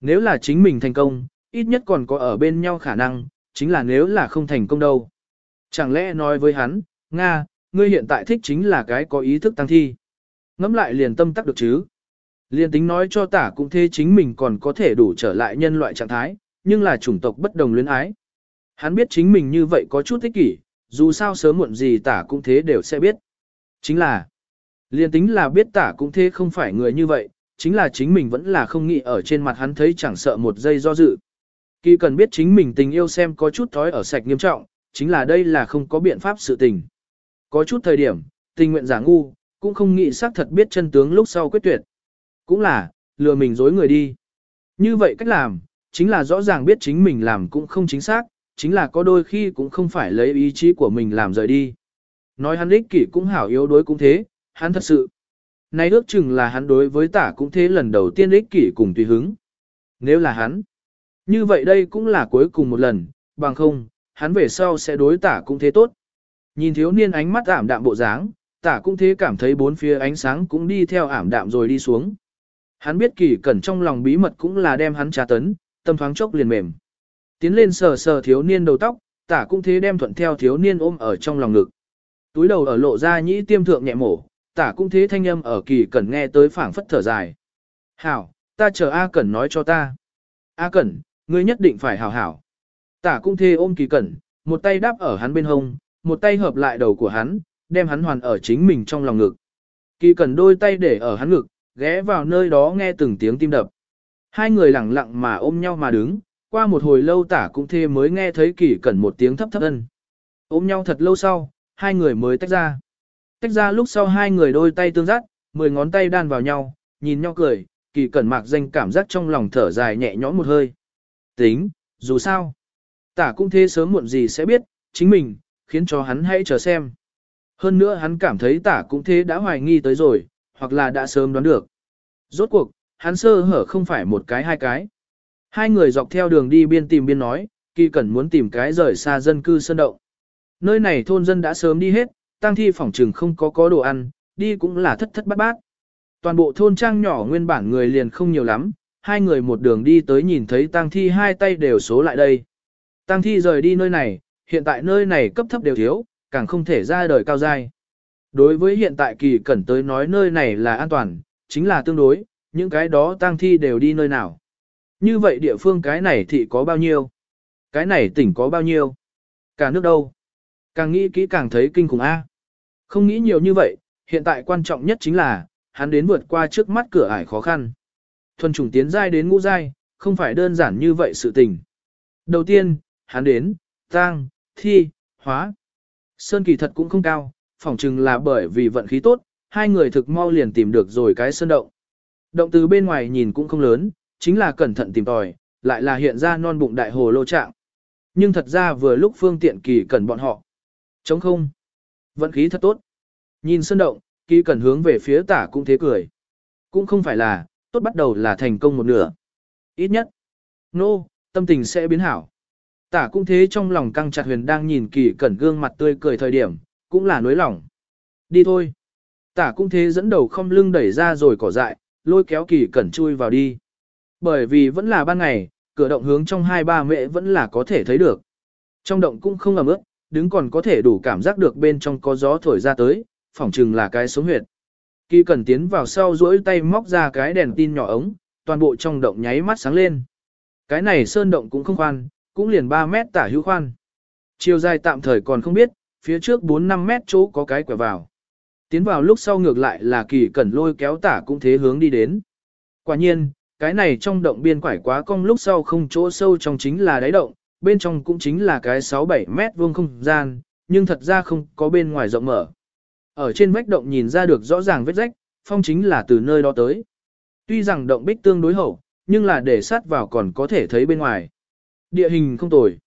Nếu là chính mình thành công, ít nhất còn có ở bên nhau khả năng, chính là nếu là không thành công đâu. Chẳng lẽ nói với hắn, Nga, ngươi hiện tại thích chính là cái có ý thức tăng thi. ngẫm lại liền tâm tắc được chứ. Liền tính nói cho tả cũng thế chính mình còn có thể đủ trở lại nhân loại trạng thái, nhưng là chủng tộc bất đồng luyến ái. Hắn biết chính mình như vậy có chút thích kỷ, dù sao sớm muộn gì tả cũng thế đều sẽ biết. Chính là, liền tính là biết tả cũng thế không phải người như vậy, chính là chính mình vẫn là không nghĩ ở trên mặt hắn thấy chẳng sợ một giây do dự. Kỳ cần biết chính mình tình yêu xem có chút thói ở sạch nghiêm trọng, chính là đây là không có biện pháp sự tình. Có chút thời điểm, tình nguyện giả ngu, cũng không nghĩ xác thật biết chân tướng lúc sau quyết tuyệt. Cũng là, lừa mình dối người đi. Như vậy cách làm, chính là rõ ràng biết chính mình làm cũng không chính xác, chính là có đôi khi cũng không phải lấy ý chí của mình làm rời đi. Nói hắn ích kỷ cũng hảo yếu đối cũng thế, hắn thật sự. nay ước chừng là hắn đối với tả cũng thế lần đầu tiên ích kỷ cùng tùy hứng. Nếu là hắn, như vậy đây cũng là cuối cùng một lần, bằng không, hắn về sau sẽ đối tả cũng thế tốt. Nhìn thiếu niên ánh mắt ảm đạm bộ dáng, tả cũng thế cảm thấy bốn phía ánh sáng cũng đi theo ảm đạm rồi đi xuống. Hắn biết kỳ cẩn trong lòng bí mật cũng là đem hắn trà tấn, tâm thoáng chốc liền mềm. Tiến lên sờ sờ thiếu niên đầu tóc, tả cũng thế đem thuận theo thiếu niên ôm ở trong lòng ngực. Túi đầu ở lộ ra nhĩ tiêm thượng nhẹ mổ, tả cũng thế thanh âm ở kỳ cẩn nghe tới phảng phất thở dài. Hảo, ta chờ A Cẩn nói cho ta. A Cẩn, ngươi nhất định phải hảo hảo. Tả cũng thế ôm kỳ cẩn, một tay đáp ở hắn bên hông, một tay hợp lại đầu của hắn, đem hắn hoàn ở chính mình trong lòng ngực. Kỳ cẩn đôi tay để ở hắn ngực, ghé vào nơi đó nghe từng tiếng tim đập. Hai người lặng lặng mà ôm nhau mà đứng, qua một hồi lâu tả cũng thê mới nghe thấy kỳ cẩn một tiếng thấp thấp ân. Ôm nhau thật lâu sau, hai người mới tách ra. Tách ra lúc sau hai người đôi tay tương giác, mười ngón tay đan vào nhau, nhìn nhau cười, kỳ cẩn mạc danh cảm giác trong lòng thở dài nhẹ nhõm một hơi. Tính, dù sao. Tả cũng thế sớm muộn gì sẽ biết, chính mình, khiến cho hắn hãy chờ xem. Hơn nữa hắn cảm thấy tả cũng thế đã hoài nghi tới rồi, hoặc là đã sớm đoán được. Rốt cuộc, hắn sơ hở không phải một cái hai cái. Hai người dọc theo đường đi biên tìm biên nói, kỳ cẩn muốn tìm cái rời xa dân cư sơn động. Nơi này thôn dân đã sớm đi hết, tang thi phỏng trừng không có có đồ ăn, đi cũng là thất thất bát bát. Toàn bộ thôn trang nhỏ nguyên bản người liền không nhiều lắm, hai người một đường đi tới nhìn thấy tang thi hai tay đều số lại đây. Tang thi rời đi nơi này, hiện tại nơi này cấp thấp đều thiếu, càng không thể ra đời cao dai. Đối với hiện tại kỳ cẩn tới nói nơi này là an toàn, chính là tương đối, những cái đó tang thi đều đi nơi nào. Như vậy địa phương cái này thị có bao nhiêu? Cái này tỉnh có bao nhiêu? Cả nước đâu? Càng nghĩ kỹ càng thấy kinh khủng A. Không nghĩ nhiều như vậy, hiện tại quan trọng nhất chính là, hắn đến vượt qua trước mắt cửa ải khó khăn. Thuần trùng tiến giai đến ngũ giai, không phải đơn giản như vậy sự tình. Đầu tiên, hắn đến, tang, thi, hóa. Sơn kỳ thật cũng không cao, phỏng chừng là bởi vì vận khí tốt, hai người thực mau liền tìm được rồi cái sơn động. Động từ bên ngoài nhìn cũng không lớn, chính là cẩn thận tìm tòi, lại là hiện ra non bụng đại hồ lô trạng. Nhưng thật ra vừa lúc phương tiện kỳ cẩn bọn họ. Chống không. Vận khí thật tốt. Nhìn sơn động, kỳ cẩn hướng về phía tả cũng thế cười. Cũng không phải là, tốt bắt đầu là thành công một nửa. Ít nhất. Nô, no, tâm tình sẽ biến hảo. Tả cũng thế trong lòng căng chặt huyền đang nhìn kỳ cẩn gương mặt tươi cười thời điểm, cũng là nối lòng. Đi thôi. Tả cũng thế dẫn đầu không lưng đẩy ra rồi cỏ dại, lôi kéo kỳ cẩn chui vào đi. Bởi vì vẫn là ban ngày, cửa động hướng trong hai ba mẹ vẫn là có thể thấy được. Trong động cũng không ẩm ướt, đứng còn có thể đủ cảm giác được bên trong có gió thổi ra tới, phỏng chừng là cái sống huyệt. Kỳ cẩn tiến vào sau duỗi tay móc ra cái đèn tin nhỏ ống, toàn bộ trong động nháy mắt sáng lên. Cái này sơn động cũng không khoan, cũng liền 3 mét tả hữu khoan. Chiều dài tạm thời còn không biết, phía trước 4-5 mét chỗ có cái quẹo vào. Tiến vào lúc sau ngược lại là kỳ cẩn lôi kéo tả cũng thế hướng đi đến. Quả nhiên, cái này trong động biên quải quá cong lúc sau không chỗ sâu trong chính là đáy động, bên trong cũng chính là cái 6-7 mét vuông không gian, nhưng thật ra không có bên ngoài rộng mở. Ở trên vách động nhìn ra được rõ ràng vết rách, phong chính là từ nơi đó tới. Tuy rằng động bích tương đối hậu, nhưng là để sát vào còn có thể thấy bên ngoài. Địa hình không tồi.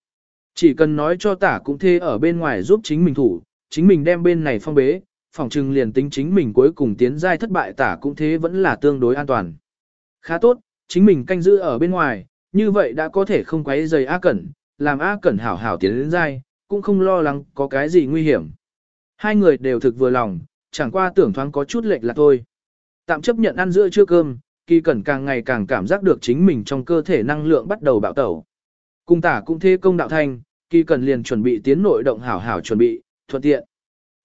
Chỉ cần nói cho tả cũng thế ở bên ngoài giúp chính mình thủ, chính mình đem bên này phong bế, phòng trừng liền tính chính mình cuối cùng tiến giai thất bại tả cũng thế vẫn là tương đối an toàn. Khá tốt, chính mình canh giữ ở bên ngoài, như vậy đã có thể không quấy rầy A Cẩn, làm A Cẩn hảo hảo tiến đến giai, cũng không lo lắng có cái gì nguy hiểm. Hai người đều thực vừa lòng, chẳng qua tưởng thoáng có chút lệch là thôi. Tạm chấp nhận ăn giữa trưa cơm, kỳ cẩn càng ngày càng cảm giác được chính mình trong cơ thể năng lượng bắt đầu bạo tẩu. Cung tả cũng thế công đạo thanh, kỳ cẩn liền chuẩn bị tiến nội động hảo hảo chuẩn bị, thuận tiện.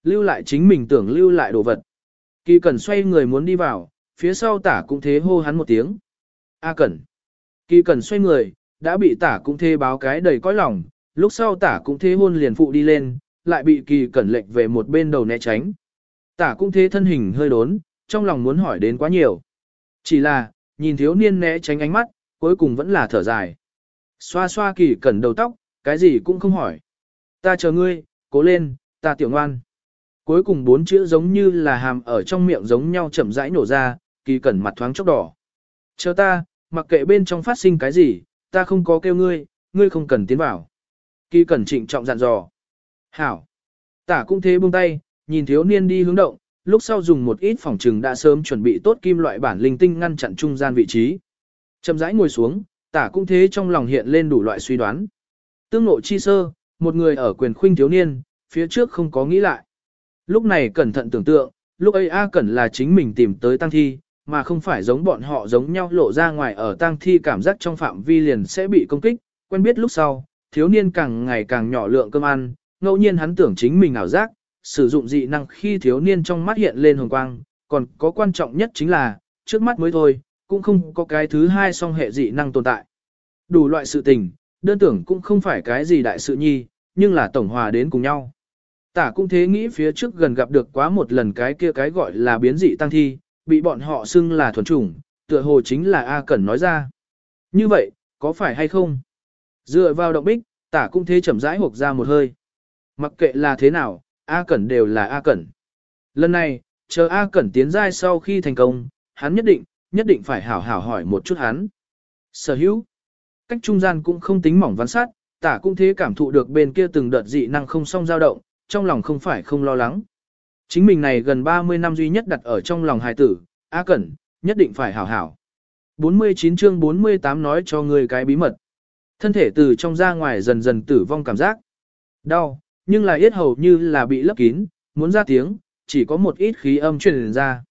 Lưu lại chính mình tưởng lưu lại đồ vật. Kỳ cẩn xoay người muốn đi vào, phía sau tả cũng thế hô hắn một tiếng. A cẩn. Kỳ cẩn xoay người, đã bị tả cũng Thê báo cái đầy cõi lòng, lúc sau tả cũng Thê hôn liền phụ đi lên, lại bị kỳ cẩn lệnh về một bên đầu né tránh. Tả cũng thế thân hình hơi đốn, trong lòng muốn hỏi đến quá nhiều. Chỉ là, nhìn thiếu niên né tránh ánh mắt, cuối cùng vẫn là thở dài. Xoa xoa kỳ cẩn đầu tóc, cái gì cũng không hỏi. Ta chờ ngươi, cố lên, ta tiểu ngoan. Cuối cùng bốn chữ giống như là hàm ở trong miệng giống nhau chậm rãi nổ ra, kỳ cẩn mặt thoáng chốc đỏ. Chờ ta, mặc kệ bên trong phát sinh cái gì, ta không có kêu ngươi, ngươi không cần tiến vào. Kỳ cẩn trịnh trọng dặn dò. Hảo. Tả cũng thế buông tay, nhìn thiếu niên đi hướng động, lúc sau dùng một ít phòng trừng đã sớm chuẩn bị tốt kim loại bản linh tinh ngăn chặn trung gian vị trí. Chậm rãi ngồi xuống, tả cũng thế trong lòng hiện lên đủ loại suy đoán. Tương nội chi sơ, một người ở quyền khuynh thiếu niên, phía trước không có nghĩ lại. Lúc này cẩn thận tưởng tượng, lúc ấy A Cẩn là chính mình tìm tới tăng thi, mà không phải giống bọn họ giống nhau lộ ra ngoài ở tang thi cảm giác trong phạm vi liền sẽ bị công kích, quen biết lúc sau, thiếu niên càng ngày càng nhỏ lượng cơm ăn, ngẫu nhiên hắn tưởng chính mình ảo giác, sử dụng dị năng khi thiếu niên trong mắt hiện lên hồng quang, còn có quan trọng nhất chính là, trước mắt mới thôi, cũng không có cái thứ hai song hệ dị năng tồn tại. Đủ loại sự tình, đơn tưởng cũng không phải cái gì đại sự nhi, nhưng là tổng hòa đến cùng nhau. Tả cũng thế nghĩ phía trước gần gặp được quá một lần cái kia cái gọi là biến dị tăng thi, bị bọn họ xưng là thuần chủng, tựa hồ chính là A Cẩn nói ra. Như vậy, có phải hay không? Dựa vào động bích, tả cũng thế chậm rãi hộp ra một hơi. Mặc kệ là thế nào, A Cẩn đều là A Cẩn. Lần này, chờ A Cẩn tiến giai sau khi thành công, hắn nhất định, nhất định phải hảo hảo hỏi một chút hắn. Sở hữu, cách trung gian cũng không tính mỏng văn sát, tả cũng thế cảm thụ được bên kia từng đợt dị năng không song dao động, trong lòng không phải không lo lắng. Chính mình này gần 30 năm duy nhất đặt ở trong lòng hài tử, A Cẩn, nhất định phải hảo hảo. 49 chương 48 nói cho người cái bí mật. Thân thể từ trong ra ngoài dần dần tử vong cảm giác. Đau, nhưng là yết hầu như là bị lấp kín, muốn ra tiếng, chỉ có một ít khí âm truyền ra.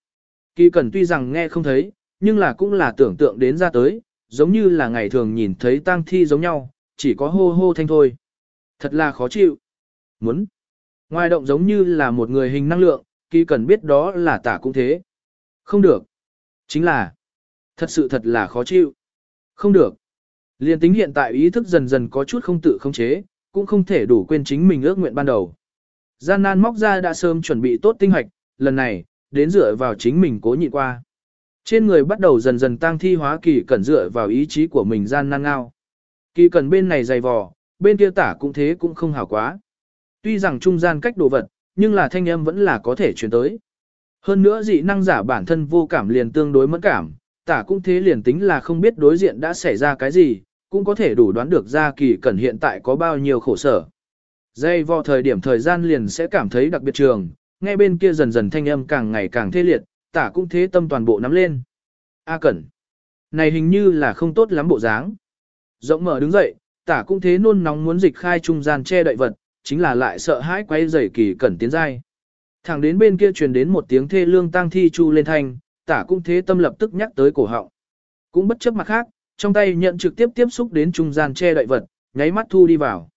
Kỳ Cẩn tuy rằng nghe không thấy, nhưng là cũng là tưởng tượng đến ra tới, giống như là ngày thường nhìn thấy tang thi giống nhau, chỉ có hô hô thanh thôi. Thật là khó chịu. Muốn. Ngoài động giống như là một người hình năng lượng, Kỳ cần biết đó là tả cũng thế. Không được. Chính là. Thật sự thật là khó chịu. Không được. Liên tính hiện tại ý thức dần dần có chút không tự khống chế, cũng không thể đủ quên chính mình ước nguyện ban đầu. Gian nan móc ra đã sớm chuẩn bị tốt tinh hoạch, lần này, đến dựa vào chính mình cố nhịn qua. Trên người bắt đầu dần dần tăng thi hóa kỳ cẩn dựa vào ý chí của mình gian nan ngao. Kỳ cẩn bên này dày vò, bên kia tả cũng thế cũng không hảo quá. Tuy rằng trung gian cách đồ vật, nhưng là thanh âm vẫn là có thể truyền tới. Hơn nữa dị năng giả bản thân vô cảm liền tương đối mẫn cảm, tả cũng thế liền tính là không biết đối diện đã xảy ra cái gì, cũng có thể đủ đoán được ra kỳ cẩn hiện tại có bao nhiêu khổ sở. Dây vò thời điểm thời gian liền sẽ cảm thấy đặc biệt trường, nghe bên kia dần dần thanh âm càng ngày càng thê liệt, tả cũng thế tâm toàn bộ nắm lên. A cẩn. Này hình như là không tốt lắm bộ dáng. Rộng mở đứng dậy, tả cũng thế nôn nóng muốn dịch khai trung gian che đậy vật, chính là lại sợ hãi quay dày kỳ cẩn tiến dai. Thẳng đến bên kia truyền đến một tiếng thê lương tang thi chu lên thanh, tả cũng thế tâm lập tức nhắc tới cổ họng. Cũng bất chấp mặt khác, trong tay nhận trực tiếp tiếp xúc đến trung gian che đậy vật, nháy mắt thu đi vào.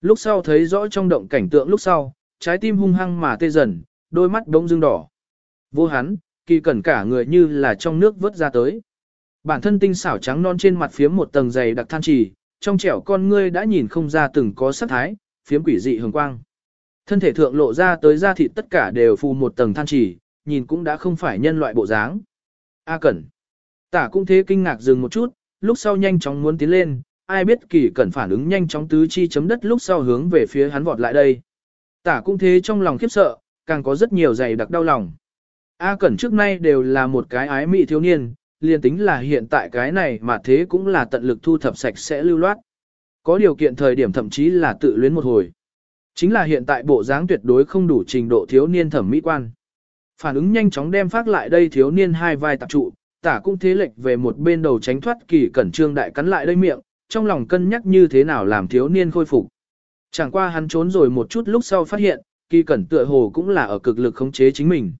Lúc sau thấy rõ trong động cảnh tượng lúc sau, trái tim hung hăng mà tê dần, đôi mắt bỗng dưng đỏ. Vô hắn, kỳ cẩn cả người như là trong nước vớt ra tới. Bản thân tinh xảo trắng non trên mặt phía một tầng dày đặc than trì, trong trẻo con ngươi đã nhìn không ra từng có sắc thái, phiếm quỷ dị hường quang. Thân thể thượng lộ ra tới da thịt tất cả đều phù một tầng than trì, nhìn cũng đã không phải nhân loại bộ dáng. A Cẩn. Tả cũng thế kinh ngạc dừng một chút, lúc sau nhanh chóng muốn tiến lên, ai biết kỳ cẩn phản ứng nhanh chóng tứ chi chấm đất lúc sau hướng về phía hắn vọt lại đây. Tả cũng thế trong lòng khiếp sợ, càng có rất nhiều dày đặc đau lòng. A Cẩn trước nay đều là một cái ái mị thiếu niên, liền tính là hiện tại cái này mà thế cũng là tận lực thu thập sạch sẽ lưu loát. Có điều kiện thời điểm thậm chí là tự luyến một hồi. Chính là hiện tại bộ dáng tuyệt đối không đủ trình độ thiếu niên thẩm mỹ quan. Phản ứng nhanh chóng đem phát lại đây thiếu niên hai vai tập trụ, tả cũng thế lệch về một bên đầu tránh thoát kỳ cẩn trương đại cắn lại đây miệng, trong lòng cân nhắc như thế nào làm thiếu niên khôi phục. Chẳng qua hắn trốn rồi một chút lúc sau phát hiện, kỳ cẩn tựa hồ cũng là ở cực lực khống chế chính mình.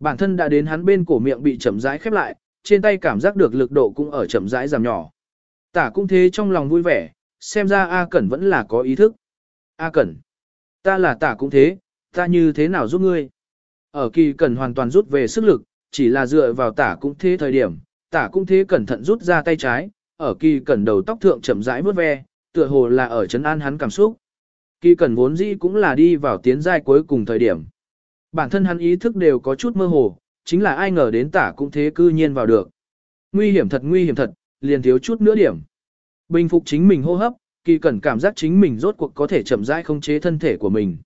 Bản thân đã đến hắn bên cổ miệng bị chậm rãi khép lại, trên tay cảm giác được lực độ cũng ở chậm rãi giảm nhỏ. Tả cũng thế trong lòng vui vẻ, xem ra A Cẩn vẫn là có ý thức. A Cẩn, ta là tả cũng thế, ta như thế nào giúp ngươi? Ở kỳ Cẩn hoàn toàn rút về sức lực, chỉ là dựa vào tả cũng thế thời điểm, tả cũng thế cẩn thận rút ra tay trái, ở kỳ Cẩn đầu tóc thượng chậm rãi vớt ve, tựa hồ là ở chấn an hắn cảm xúc. Kỳ Cẩn vốn dĩ cũng là đi vào tiến giai cuối cùng thời điểm. Bản thân hắn ý thức đều có chút mơ hồ, chính là ai ngờ đến tả cũng thế cư nhiên vào được. Nguy hiểm thật nguy hiểm thật, liền thiếu chút nữa điểm. Bình phục chính mình hô hấp, kỳ cẩn cảm giác chính mình rốt cuộc có thể chậm rãi không chế thân thể của mình.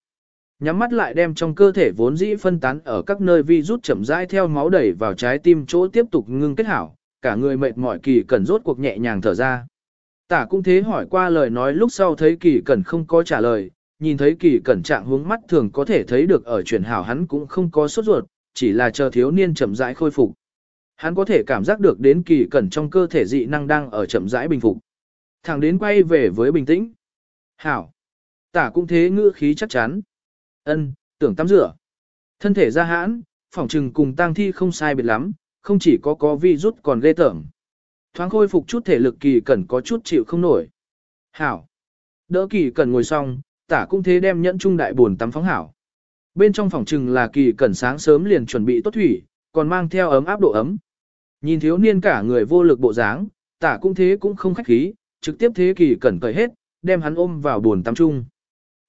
Nhắm mắt lại đem trong cơ thể vốn dĩ phân tán ở các nơi vi rút chậm rãi theo máu đẩy vào trái tim chỗ tiếp tục ngưng kết hảo, cả người mệt mỏi kỳ cẩn rốt cuộc nhẹ nhàng thở ra. Tả cũng thế hỏi qua lời nói lúc sau thấy kỳ cẩn không có trả lời, nhìn thấy kỳ cẩn trạng hướng mắt thường có thể thấy được ở chuyển hảo hắn cũng không có sốt ruột, chỉ là chờ thiếu niên chậm rãi khôi phục. Hắn có thể cảm giác được đến kỳ cẩn trong cơ thể dị năng đang ở chậm rãi bình phục. Thẳng đến quay về với bình tĩnh. Hảo. Tả cũng thế ngữ khí chắc chắn. Ân, tưởng tắm rửa. Thân thể ra hãn, phỏng trừng cùng tang thi không sai biệt lắm, không chỉ có có vi rút còn ghê tởm. Thoáng khôi phục chút thể lực kỳ cẩn có chút chịu không nổi. Hảo. Đỡ kỳ cẩn ngồi xong, tả cũng thế đem nhẫn trung đại buồn tắm phóng hảo. Bên trong phòng trừng là kỳ cẩn sáng sớm liền chuẩn bị tốt thủy, còn mang theo ấm áp độ ấm. Nhìn thiếu niên cả người vô lực bộ dáng, tả cũng thế cũng không khách khí, trực tiếp thế kỷ cẩn cởi hết, đem hắn ôm vào buồn tắm chung.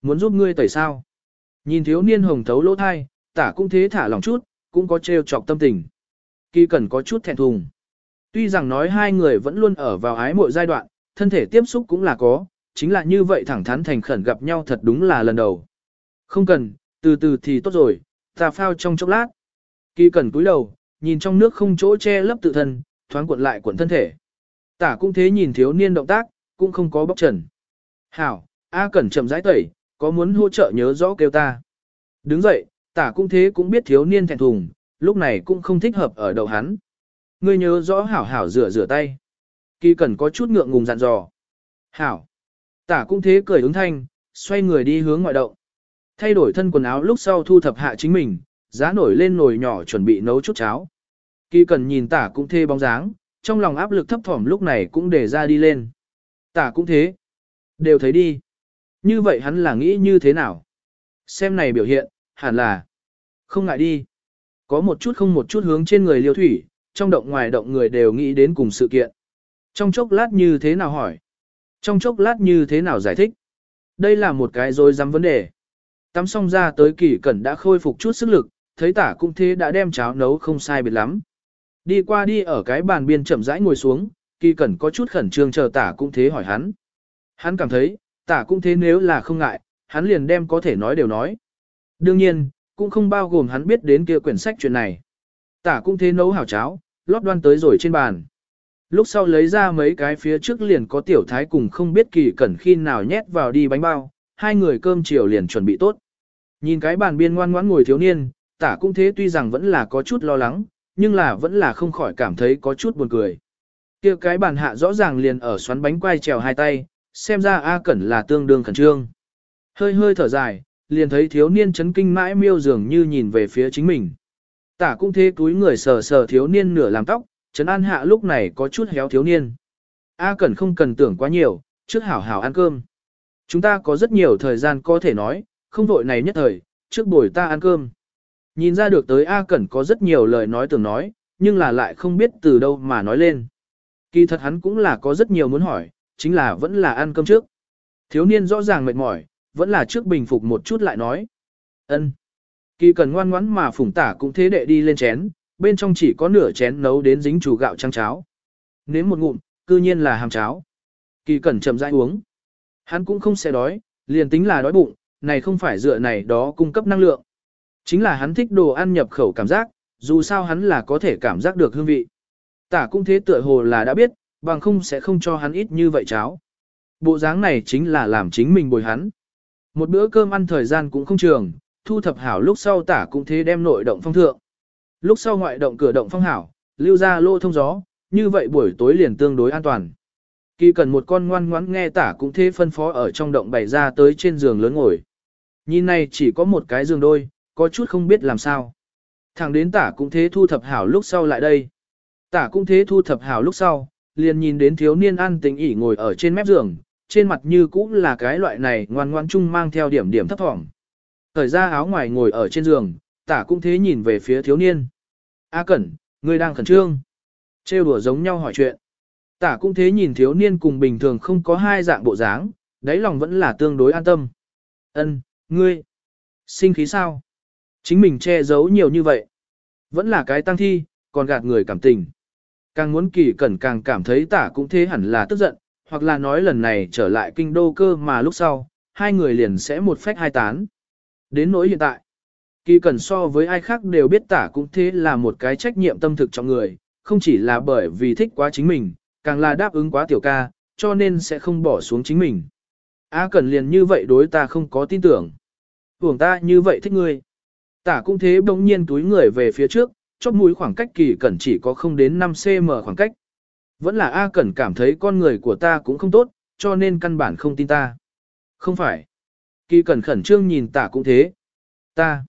Muốn giúp ngươi tẩy sao? Nhìn thiếu niên hồng thấu lỗ thai, tả cũng thế thả lòng chút, cũng có trêu chọc tâm tình. Kỳ cẩn có chút thẹn thùng. Tuy rằng nói hai người vẫn luôn ở vào ái mộ giai đoạn, thân thể tiếp xúc cũng là có, chính là như vậy thẳng thắn thành khẩn gặp nhau thật đúng là lần đầu. Không cần, từ từ thì tốt rồi, ta phao trong chốc lát. Kỳ cẩn cúi đầu, nhìn trong nước không chỗ che lấp tự thân, thoáng cuộn lại cuộn thân thể. Tả cũng thế nhìn thiếu niên động tác, cũng không có bóc trần. Hảo, A cẩn chậm rãi tẩy, có muốn hỗ trợ nhớ rõ kêu ta. Đứng dậy, tả cũng thế cũng biết thiếu niên thẹn thùng, lúc này cũng không thích hợp ở đầu hắn. Ngươi nhớ rõ hảo hảo rửa rửa tay. Kỳ cẩn có chút ngượng ngùng dặn dò. Hảo. Tả cũng thế cười ứng thanh, xoay người đi hướng ngoại động. Thay đổi thân quần áo lúc sau thu thập hạ chính mình, giá nổi lên nồi nhỏ chuẩn bị nấu chút cháo. Kỳ cần nhìn tả cũng thê bóng dáng, trong lòng áp lực thấp thỏm lúc này cũng để ra đi lên. Tả cũng thế. Đều thấy đi. Như vậy hắn là nghĩ như thế nào? Xem này biểu hiện, hẳn là. Không ngại đi. Có một chút không một chút hướng trên người liêu thủy, trong động ngoài động người đều nghĩ đến cùng sự kiện. Trong chốc lát như thế nào hỏi? Trong chốc lát như thế nào giải thích? Đây là một cái rối dám vấn đề. Tắm xong ra tới kỳ cẩn đã khôi phục chút sức lực, thấy tả cũng thế đã đem cháo nấu không sai biệt lắm. Đi qua đi ở cái bàn biên chậm rãi ngồi xuống, kỳ cẩn có chút khẩn trương chờ tả cũng thế hỏi hắn. Hắn cảm thấy, tả cũng thế nếu là không ngại, hắn liền đem có thể nói đều nói. Đương nhiên, cũng không bao gồm hắn biết đến kia quyển sách chuyện này. Tả cũng thế nấu hảo cháo, lót đoan tới rồi trên bàn. Lúc sau lấy ra mấy cái phía trước liền có tiểu thái cùng không biết kỳ cẩn khi nào nhét vào đi bánh bao, hai người cơm chiều liền chuẩn bị tốt. Nhìn cái bàn biên ngoan ngoãn ngồi thiếu niên, tả cũng thế tuy rằng vẫn là có chút lo lắng, nhưng là vẫn là không khỏi cảm thấy có chút buồn cười. kia cái bàn hạ rõ ràng liền ở xoắn bánh quai trèo hai tay, xem ra A Cẩn là tương đương khẩn trương. Hơi hơi thở dài, liền thấy thiếu niên chấn kinh mãi miêu dường như nhìn về phía chính mình. Tả cũng thế túi người sờ sờ thiếu niên nửa làm tóc, chấn an hạ lúc này có chút héo thiếu niên. A Cẩn không cần tưởng quá nhiều, trước hảo hảo ăn cơm. Chúng ta có rất nhiều thời gian có thể nói, không vội này nhất thời, trước buổi ta ăn cơm. Nhìn ra được tới A Cẩn có rất nhiều lời nói tưởng nói, nhưng là lại không biết từ đâu mà nói lên. Kỳ thật hắn cũng là có rất nhiều muốn hỏi, chính là vẫn là ăn cơm trước. Thiếu niên rõ ràng mệt mỏi, vẫn là trước bình phục một chút lại nói. ân Kỳ cần ngoan ngoãn mà phủng tả cũng thế đệ đi lên chén, bên trong chỉ có nửa chén nấu đến dính chủ gạo trắng cháo. Nếm một ngụm, cư nhiên là hàm cháo. Kỳ cẩn chậm rãi uống. Hắn cũng không sẽ đói, liền tính là đói bụng, này không phải dựa này đó cung cấp năng lượng. Chính là hắn thích đồ ăn nhập khẩu cảm giác, dù sao hắn là có thể cảm giác được hương vị. Tả cũng thế tựa hồ là đã biết, bằng không sẽ không cho hắn ít như vậy cháo. Bộ dáng này chính là làm chính mình bồi hắn. Một bữa cơm ăn thời gian cũng không trường, thu thập hảo lúc sau tả cũng thế đem nội động phong thượng. Lúc sau ngoại động cửa động phong hảo, lưu ra lô thông gió, như vậy buổi tối liền tương đối an toàn. Kỳ cần một con ngoan ngoãn nghe tả cũng thế phân phó ở trong động bày ra tới trên giường lớn ngồi. Nhìn này chỉ có một cái giường đôi, có chút không biết làm sao. Thẳng đến tả cũng thế thu thập hảo lúc sau lại đây. Tả cũng thế thu thập hảo lúc sau, liền nhìn đến thiếu niên ăn tình ỉ ngồi ở trên mép giường, trên mặt như cũng là cái loại này ngoan ngoan chung mang theo điểm điểm thấp thỏm. Thời ra áo ngoài ngồi ở trên giường, tả cũng thế nhìn về phía thiếu niên. A Cẩn, ngươi đang khẩn trương. Trêu đùa giống nhau hỏi chuyện. Tả cũng thế nhìn thiếu niên cùng bình thường không có hai dạng bộ dáng, đáy lòng vẫn là tương đối an tâm. Ân, ngươi, sinh khí sao? Chính mình che giấu nhiều như vậy. Vẫn là cái tăng thi, còn gạt người cảm tình. Càng muốn kỳ cẩn càng cảm thấy tả cũng thế hẳn là tức giận, hoặc là nói lần này trở lại kinh đô cơ mà lúc sau, hai người liền sẽ một phách hai tán. Đến nỗi hiện tại, kỳ cẩn so với ai khác đều biết tả cũng thế là một cái trách nhiệm tâm thực trong người, không chỉ là bởi vì thích quá chính mình, càng là đáp ứng quá tiểu ca, cho nên sẽ không bỏ xuống chính mình. A cẩn liền như vậy đối ta không có tin tưởng. Tưởng ta như vậy thích ngươi. Tả cũng thế bỗng nhiên túi người về phía trước, chóp mũi khoảng cách kỳ cẩn chỉ có không đến 5cm khoảng cách. Vẫn là A cẩn cảm thấy con người của ta cũng không tốt, cho nên căn bản không tin ta. Không phải. Kỳ cẩn khẩn trương nhìn tả cũng thế. Ta.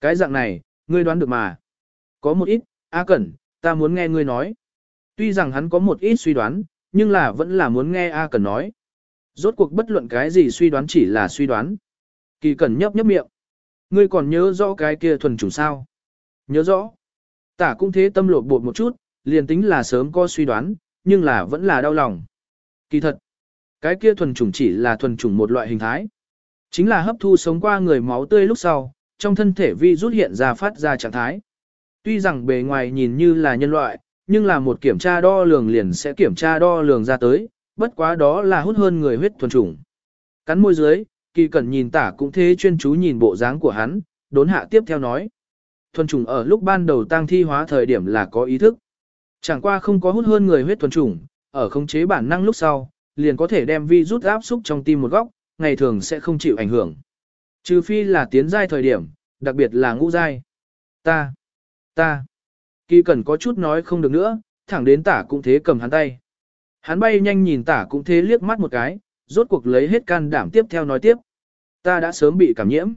Cái dạng này, ngươi đoán được mà. Có một ít, A cẩn, ta muốn nghe ngươi nói. Tuy rằng hắn có một ít suy đoán, nhưng là vẫn là muốn nghe A cẩn nói. Rốt cuộc bất luận cái gì suy đoán chỉ là suy đoán. Kỳ cẩn nhấp nhấp miệng. Ngươi còn nhớ rõ cái kia thuần chủng sao? Nhớ rõ. Tả cũng thế tâm lột bột một chút, liền tính là sớm có suy đoán, nhưng là vẫn là đau lòng. Kỳ thật, cái kia thuần chủng chỉ là thuần chủng một loại hình thái. Chính là hấp thu sống qua người máu tươi lúc sau, trong thân thể vi rút hiện ra phát ra trạng thái. Tuy rằng bề ngoài nhìn như là nhân loại, nhưng là một kiểm tra đo lường liền sẽ kiểm tra đo lường ra tới, bất quá đó là hút hơn người huyết thuần chủng. Cắn môi dưới, kỳ cẩn nhìn tả cũng thế chuyên chú nhìn bộ dáng của hắn, đốn hạ tiếp theo nói. Thuần trùng ở lúc ban đầu tang thi hóa thời điểm là có ý thức. Chẳng qua không có hút hơn người huyết thuần trùng, ở khống chế bản năng lúc sau, liền có thể đem vi rút áp xúc trong tim một góc, ngày thường sẽ không chịu ảnh hưởng. Trừ phi là tiến giai thời điểm, đặc biệt là ngũ giai. Ta, ta, kỳ cẩn có chút nói không được nữa, thẳng đến tả cũng thế cầm hắn tay. Hắn bay nhanh nhìn tả cũng thế liếc mắt một cái, rốt cuộc lấy hết can đảm tiếp theo nói tiếp. Ta đã sớm bị cảm nhiễm.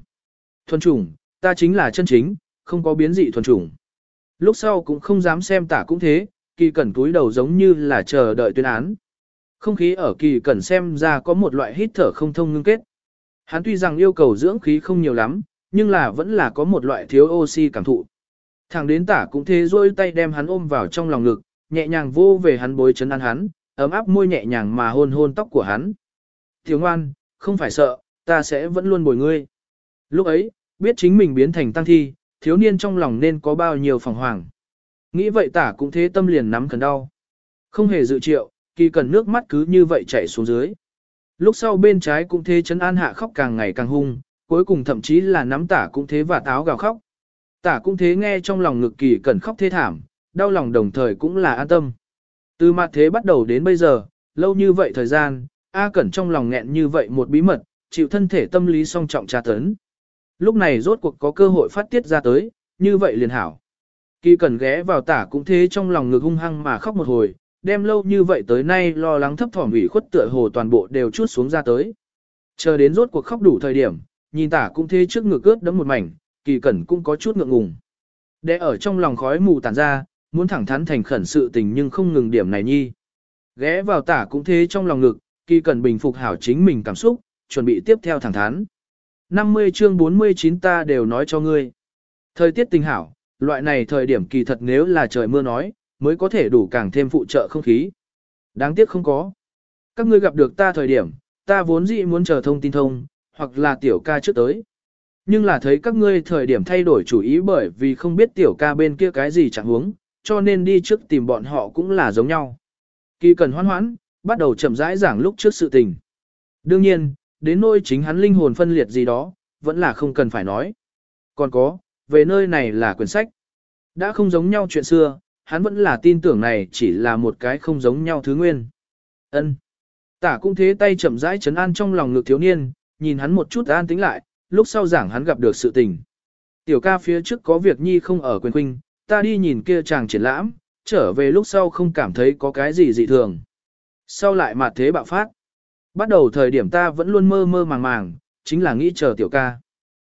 Thuần trùng, ta chính là chân chính, không có biến dị thuần trùng. Lúc sau cũng không dám xem tả cũng thế, kỳ cẩn túi đầu giống như là chờ đợi tuyên án. Không khí ở kỳ cẩn xem ra có một loại hít thở không thông ngưng kết. Hắn tuy rằng yêu cầu dưỡng khí không nhiều lắm, nhưng là vẫn là có một loại thiếu oxy cảm thụ. Thằng đến tả cũng thế rôi tay đem hắn ôm vào trong lòng ngực, nhẹ nhàng vô về hắn bối chấn ăn hắn, ấm áp môi nhẹ nhàng mà hôn hôn tóc của hắn. Thiếu ngoan, không phải sợ, ta sẽ vẫn luôn bồi ngươi. Lúc ấy, biết chính mình biến thành tăng thi, thiếu niên trong lòng nên có bao nhiêu phòng hoàng. Nghĩ vậy tả cũng thế tâm liền nắm cần đau. Không hề dự triệu, kỳ cần nước mắt cứ như vậy chảy xuống dưới. Lúc sau bên trái cũng thế chấn an hạ khóc càng ngày càng hung, cuối cùng thậm chí là nắm tả cũng thế và táo gào khóc. Tả cũng thế nghe trong lòng ngực kỳ cần khóc thế thảm, đau lòng đồng thời cũng là an tâm. Từ mặt thế bắt đầu đến bây giờ, lâu như vậy thời gian, A Cẩn trong lòng nghẹn như vậy một bí mật, chịu thân thể tâm lý song trọng tra tấn. Lúc này rốt cuộc có cơ hội phát tiết ra tới, như vậy liền hảo. Kỳ Cẩn ghé vào tả cũng thế trong lòng ngực hung hăng mà khóc một hồi, đem lâu như vậy tới nay lo lắng thấp thỏm ủy khuất tựa hồ toàn bộ đều chút xuống ra tới. Chờ đến rốt cuộc khóc đủ thời điểm, nhìn tả cũng thế trước ngực ướt đấm một mảnh, Kỳ Cẩn cũng có chút ngượng ngùng. Để ở trong lòng khói mù tàn ra, muốn thẳng thắn thành khẩn sự tình nhưng không ngừng điểm này nhi. Ghé vào tả cũng thế trong lòng ngực, kỳ cần bình phục hảo chính mình cảm xúc, chuẩn bị tiếp theo thẳng thắn. 50 chương 49 ta đều nói cho ngươi. Thời tiết tình hảo, loại này thời điểm kỳ thật nếu là trời mưa nói, mới có thể đủ càng thêm phụ trợ không khí. Đáng tiếc không có. Các ngươi gặp được ta thời điểm, ta vốn dĩ muốn chờ thông tin thông, hoặc là tiểu ca trước tới. Nhưng là thấy các ngươi thời điểm thay đổi chủ ý bởi vì không biết tiểu ca bên kia cái gì chẳng huống, cho nên đi trước tìm bọn họ cũng là giống nhau. Kỳ cần hoan hoãn, bắt đầu chậm rãi giảng lúc trước sự tình. Đương nhiên, đến nôi chính hắn linh hồn phân liệt gì đó, vẫn là không cần phải nói. Còn có, về nơi này là quyển sách. Đã không giống nhau chuyện xưa, hắn vẫn là tin tưởng này chỉ là một cái không giống nhau thứ nguyên. Ân. Tả cũng thế tay chậm rãi chấn an trong lòng ngực thiếu niên, nhìn hắn một chút an tính lại, lúc sau giảng hắn gặp được sự tình. Tiểu ca phía trước có việc nhi không ở quyền khuynh, ta đi nhìn kia chàng triển lãm, trở về lúc sau không cảm thấy có cái gì dị thường. Sau lại mà thế bạo phát. Bắt đầu thời điểm ta vẫn luôn mơ mơ màng màng, chính là nghĩ chờ tiểu ca.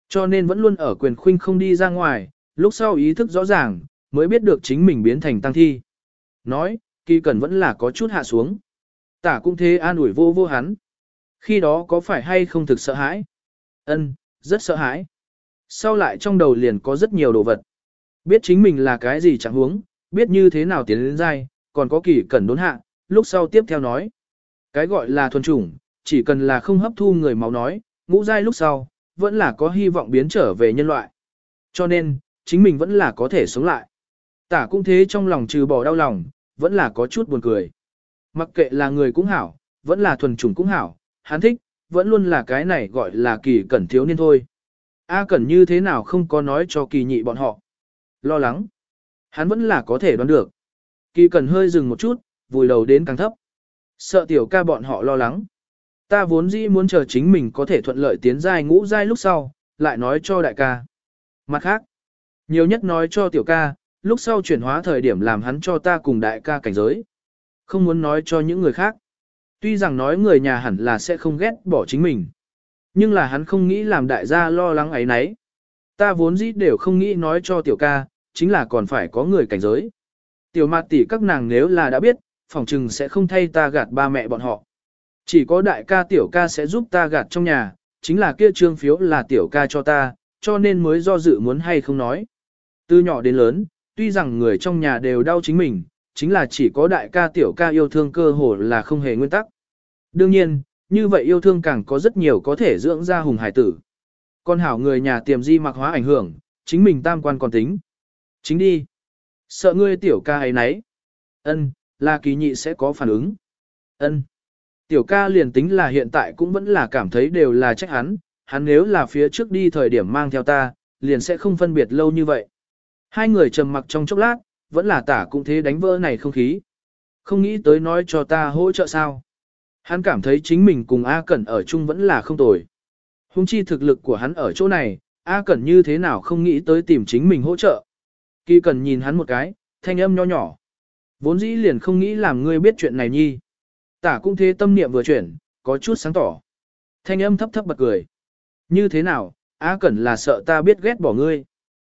Cho nên vẫn luôn ở quyền khuynh không đi ra ngoài, lúc sau ý thức rõ ràng, mới biết được chính mình biến thành tăng thi. Nói, kỳ cần vẫn là có chút hạ xuống. Tả cũng thế an ủi vô vô hắn. Khi đó có phải hay không thực sợ hãi? Ân, rất sợ hãi. Sau lại trong đầu liền có rất nhiều đồ vật. Biết chính mình là cái gì chẳng huống, biết như thế nào tiến lên dai, còn có kỳ cần đốn hạ, lúc sau tiếp theo nói. Cái gọi là thuần chủng, chỉ cần là không hấp thu người máu nói, ngũ dai lúc sau, vẫn là có hy vọng biến trở về nhân loại. Cho nên, chính mình vẫn là có thể sống lại. Tả cũng thế trong lòng trừ bỏ đau lòng, vẫn là có chút buồn cười. Mặc kệ là người cũng hảo, vẫn là thuần chủng cũng hảo, hắn thích, vẫn luôn là cái này gọi là kỳ cẩn thiếu niên thôi. A cẩn như thế nào không có nói cho kỳ nhị bọn họ. Lo lắng. Hắn vẫn là có thể đoán được. Kỳ cẩn hơi dừng một chút, vùi đầu đến càng thấp. Sợ tiểu ca bọn họ lo lắng. Ta vốn dĩ muốn chờ chính mình có thể thuận lợi tiến giai ngũ giai lúc sau, lại nói cho đại ca. Mặt khác, nhiều nhất nói cho tiểu ca, lúc sau chuyển hóa thời điểm làm hắn cho ta cùng đại ca cảnh giới. Không muốn nói cho những người khác. Tuy rằng nói người nhà hẳn là sẽ không ghét bỏ chính mình. Nhưng là hắn không nghĩ làm đại gia lo lắng ấy nấy. Ta vốn dĩ đều không nghĩ nói cho tiểu ca, chính là còn phải có người cảnh giới. Tiểu mặt tỷ các nàng nếu là đã biết, phòng trừng sẽ không thay ta gạt ba mẹ bọn họ. Chỉ có đại ca tiểu ca sẽ giúp ta gạt trong nhà, chính là kia trương phiếu là tiểu ca cho ta, cho nên mới do dự muốn hay không nói. Từ nhỏ đến lớn, tuy rằng người trong nhà đều đau chính mình, chính là chỉ có đại ca tiểu ca yêu thương cơ hồ là không hề nguyên tắc. Đương nhiên, như vậy yêu thương càng có rất nhiều có thể dưỡng ra hùng hải tử. Con hảo người nhà tiềm di mặc hóa ảnh hưởng, chính mình tam quan còn tính. Chính đi. Sợ ngươi tiểu ca ấy nấy. Ân, là kỳ nhị sẽ có phản ứng. Ân. Tiểu ca liền tính là hiện tại cũng vẫn là cảm thấy đều là trách hắn, hắn nếu là phía trước đi thời điểm mang theo ta, liền sẽ không phân biệt lâu như vậy. Hai người trầm mặc trong chốc lát, vẫn là tả cũng thế đánh vỡ này không khí. Không nghĩ tới nói cho ta hỗ trợ sao. Hắn cảm thấy chính mình cùng A Cẩn ở chung vẫn là không tồi. Hùng chi thực lực của hắn ở chỗ này, A Cẩn như thế nào không nghĩ tới tìm chính mình hỗ trợ. Kỳ Cẩn nhìn hắn một cái, thanh âm nho nhỏ. Vốn dĩ liền không nghĩ làm ngươi biết chuyện này nhi. Tả cũng thế tâm niệm vừa chuyển, có chút sáng tỏ. Thanh âm thấp thấp bật cười. Như thế nào, A Cẩn là sợ ta biết ghét bỏ ngươi.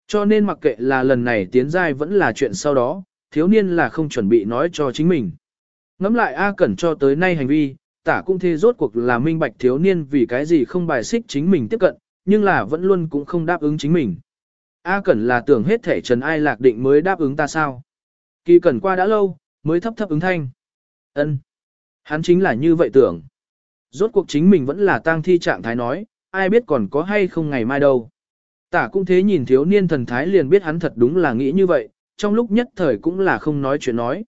Cho nên mặc kệ là lần này tiến giai vẫn là chuyện sau đó, thiếu niên là không chuẩn bị nói cho chính mình. Ngắm lại A Cẩn cho tới nay hành vi, tả cũng thế rốt cuộc là minh bạch thiếu niên vì cái gì không bài xích chính mình tiếp cận, nhưng là vẫn luôn cũng không đáp ứng chính mình. A Cẩn là tưởng hết thể trần ai lạc định mới đáp ứng ta sao. Kỳ Cẩn qua đã lâu, mới thấp thấp ứng thanh. ân Hắn chính là như vậy tưởng. Rốt cuộc chính mình vẫn là tang thi trạng thái nói, ai biết còn có hay không ngày mai đâu. Tả cũng thế nhìn thiếu niên thần thái liền biết hắn thật đúng là nghĩ như vậy, trong lúc nhất thời cũng là không nói chuyện nói.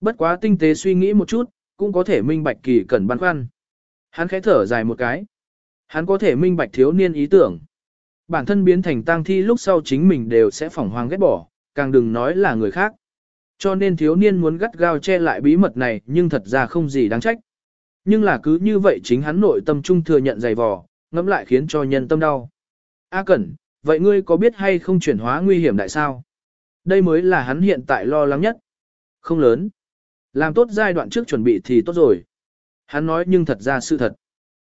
Bất quá tinh tế suy nghĩ một chút, cũng có thể minh bạch kỳ cẩn băn khoăn. Hắn khẽ thở dài một cái. Hắn có thể minh bạch thiếu niên ý tưởng. Bản thân biến thành tang thi lúc sau chính mình đều sẽ phỏng hoang ghét bỏ, càng đừng nói là người khác. Cho nên thiếu niên muốn gắt gao che lại bí mật này nhưng thật ra không gì đáng trách. Nhưng là cứ như vậy chính hắn nội tâm trung thừa nhận dày vò, ngẫm lại khiến cho nhân tâm đau. A Cẩn, vậy ngươi có biết hay không chuyển hóa nguy hiểm đại sao? Đây mới là hắn hiện tại lo lắng nhất. Không lớn. Làm tốt giai đoạn trước chuẩn bị thì tốt rồi. Hắn nói nhưng thật ra sự thật.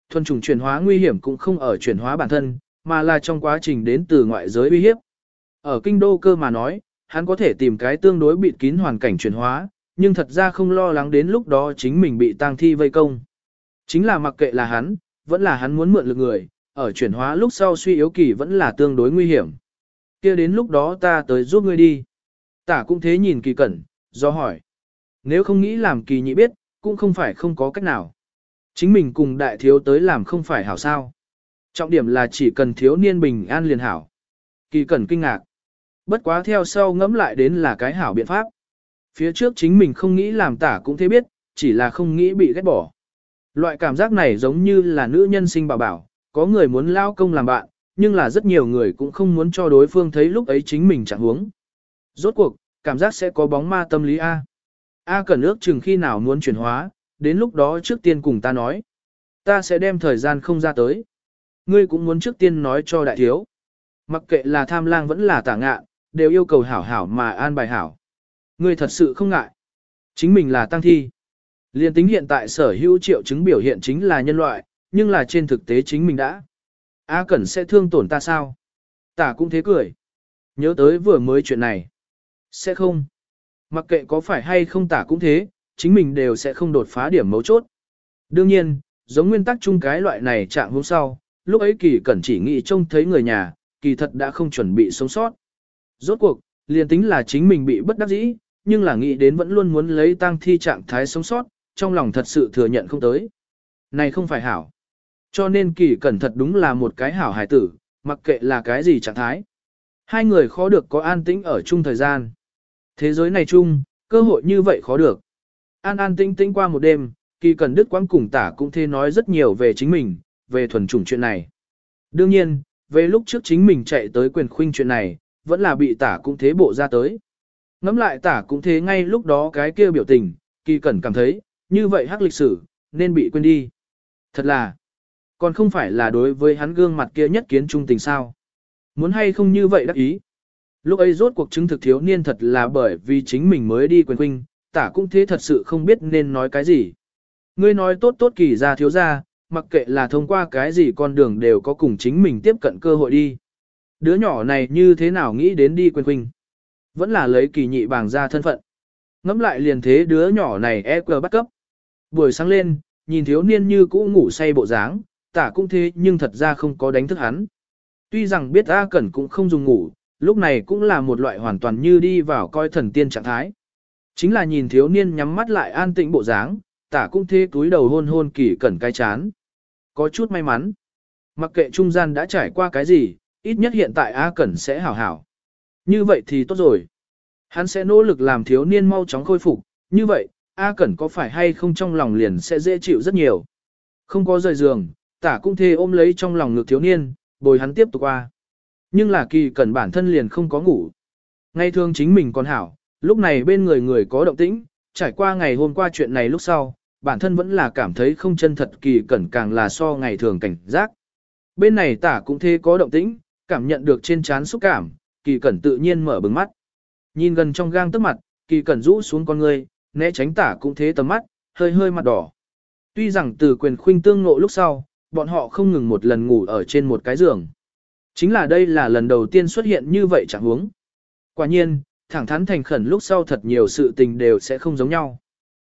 Thuần trùng chuyển hóa nguy hiểm cũng không ở chuyển hóa bản thân, mà là trong quá trình đến từ ngoại giới uy hiếp. Ở kinh đô cơ mà nói, hắn có thể tìm cái tương đối bịt kín hoàn cảnh chuyển hóa, nhưng thật ra không lo lắng đến lúc đó chính mình bị tang thi vây công. Chính là mặc kệ là hắn, vẫn là hắn muốn mượn lực người, ở chuyển hóa lúc sau suy yếu kỳ vẫn là tương đối nguy hiểm. kia đến lúc đó ta tới giúp ngươi đi. Tả cũng thế nhìn kỳ cẩn, do hỏi. Nếu không nghĩ làm kỳ nhị biết, cũng không phải không có cách nào. Chính mình cùng đại thiếu tới làm không phải hảo sao. Trọng điểm là chỉ cần thiếu niên bình an liền hảo. Kỳ cẩn kinh ngạc. Bất quá theo sau ngẫm lại đến là cái hảo biện pháp. Phía trước chính mình không nghĩ làm tả cũng thế biết, chỉ là không nghĩ bị ghét bỏ. Loại cảm giác này giống như là nữ nhân sinh bảo bảo, có người muốn lao công làm bạn, nhưng là rất nhiều người cũng không muốn cho đối phương thấy lúc ấy chính mình chẳng huống. Rốt cuộc, cảm giác sẽ có bóng ma tâm lý A. A cần ước chừng khi nào muốn chuyển hóa, đến lúc đó trước tiên cùng ta nói. Ta sẽ đem thời gian không ra tới. Ngươi cũng muốn trước tiên nói cho đại thiếu. Mặc kệ là tham lang vẫn là tả ngạ, đều yêu cầu hảo hảo mà an bài hảo. Ngươi thật sự không ngại. Chính mình là tăng thi. Liên tính hiện tại sở hữu triệu chứng biểu hiện chính là nhân loại, nhưng là trên thực tế chính mình đã. A Cẩn sẽ thương tổn ta sao? Tả cũng thế cười. Nhớ tới vừa mới chuyện này. Sẽ không. Mặc kệ có phải hay không tả cũng thế, chính mình đều sẽ không đột phá điểm mấu chốt. Đương nhiên, giống nguyên tắc chung cái loại này chạm hôm sau, lúc ấy kỳ cẩn chỉ nghĩ trông thấy người nhà, kỳ thật đã không chuẩn bị sống sót. Rốt cuộc, liền tính là chính mình bị bất đắc dĩ, nhưng là nghĩ đến vẫn luôn muốn lấy tang thi trạng thái sống sót, trong lòng thật sự thừa nhận không tới. Này không phải hảo. Cho nên kỳ cẩn thật đúng là một cái hảo hài tử, mặc kệ là cái gì trạng thái. Hai người khó được có an tĩnh ở chung thời gian. Thế giới này chung, cơ hội như vậy khó được. An an tĩnh tĩnh qua một đêm, kỳ cẩn đức quang cùng tả cũng thế nói rất nhiều về chính mình, về thuần chủng chuyện này. Đương nhiên, về lúc trước chính mình chạy tới quyền khuynh chuyện này, vẫn là bị tả cũng thế bộ ra tới. Ngắm lại tả cũng thế ngay lúc đó cái kia biểu tình, kỳ cẩn cảm thấy, như vậy hắc lịch sử, nên bị quên đi. Thật là, còn không phải là đối với hắn gương mặt kia nhất kiến trung tình sao. Muốn hay không như vậy đắc ý. Lúc ấy rốt cuộc chứng thực thiếu niên thật là bởi vì chính mình mới đi quên huynh tả cũng thế thật sự không biết nên nói cái gì. Ngươi nói tốt tốt kỳ ra thiếu ra, mặc kệ là thông qua cái gì con đường đều có cùng chính mình tiếp cận cơ hội đi. Đứa nhỏ này như thế nào nghĩ đến đi quên khuynh. Vẫn là lấy kỳ nhị bàng ra thân phận. Ngắm lại liền thế đứa nhỏ này e quờ bắt cấp. Buổi sáng lên, nhìn thiếu niên như cũ ngủ say bộ dáng, tả cũng thế nhưng thật ra không có đánh thức hắn. Tuy rằng biết A Cẩn cũng không dùng ngủ, lúc này cũng là một loại hoàn toàn như đi vào coi thần tiên trạng thái. Chính là nhìn thiếu niên nhắm mắt lại an tĩnh bộ dáng, tả cũng thế túi đầu hôn hôn kỳ cẩn cai chán. Có chút may mắn. Mặc kệ trung gian đã trải qua cái gì, ít nhất hiện tại A Cẩn sẽ hảo hảo. Như vậy thì tốt rồi. Hắn sẽ nỗ lực làm thiếu niên mau chóng khôi phục, như vậy, A Cẩn có phải hay không trong lòng liền sẽ dễ chịu rất nhiều. Không có rời giường, tả cũng thê ôm lấy trong lòng ngực thiếu niên, bồi hắn tiếp tục qua. Nhưng là kỳ cẩn bản thân liền không có ngủ. Ngay thường chính mình còn hảo, lúc này bên người người có động tĩnh, trải qua ngày hôm qua chuyện này lúc sau, bản thân vẫn là cảm thấy không chân thật kỳ cẩn càng là so ngày thường cảnh giác. Bên này tả cũng thế có động tĩnh, cảm nhận được trên trán xúc cảm, kỳ cẩn tự nhiên mở bừng mắt. Nhìn gần trong gang tức mặt, kỳ cẩn rũ xuống con người, né tránh tả cũng thế tầm mắt, hơi hơi mặt đỏ. Tuy rằng từ quyền khuynh tương ngộ lúc sau, bọn họ không ngừng một lần ngủ ở trên một cái giường. Chính là đây là lần đầu tiên xuất hiện như vậy chẳng huống. Quả nhiên, thẳng thắn thành khẩn lúc sau thật nhiều sự tình đều sẽ không giống nhau.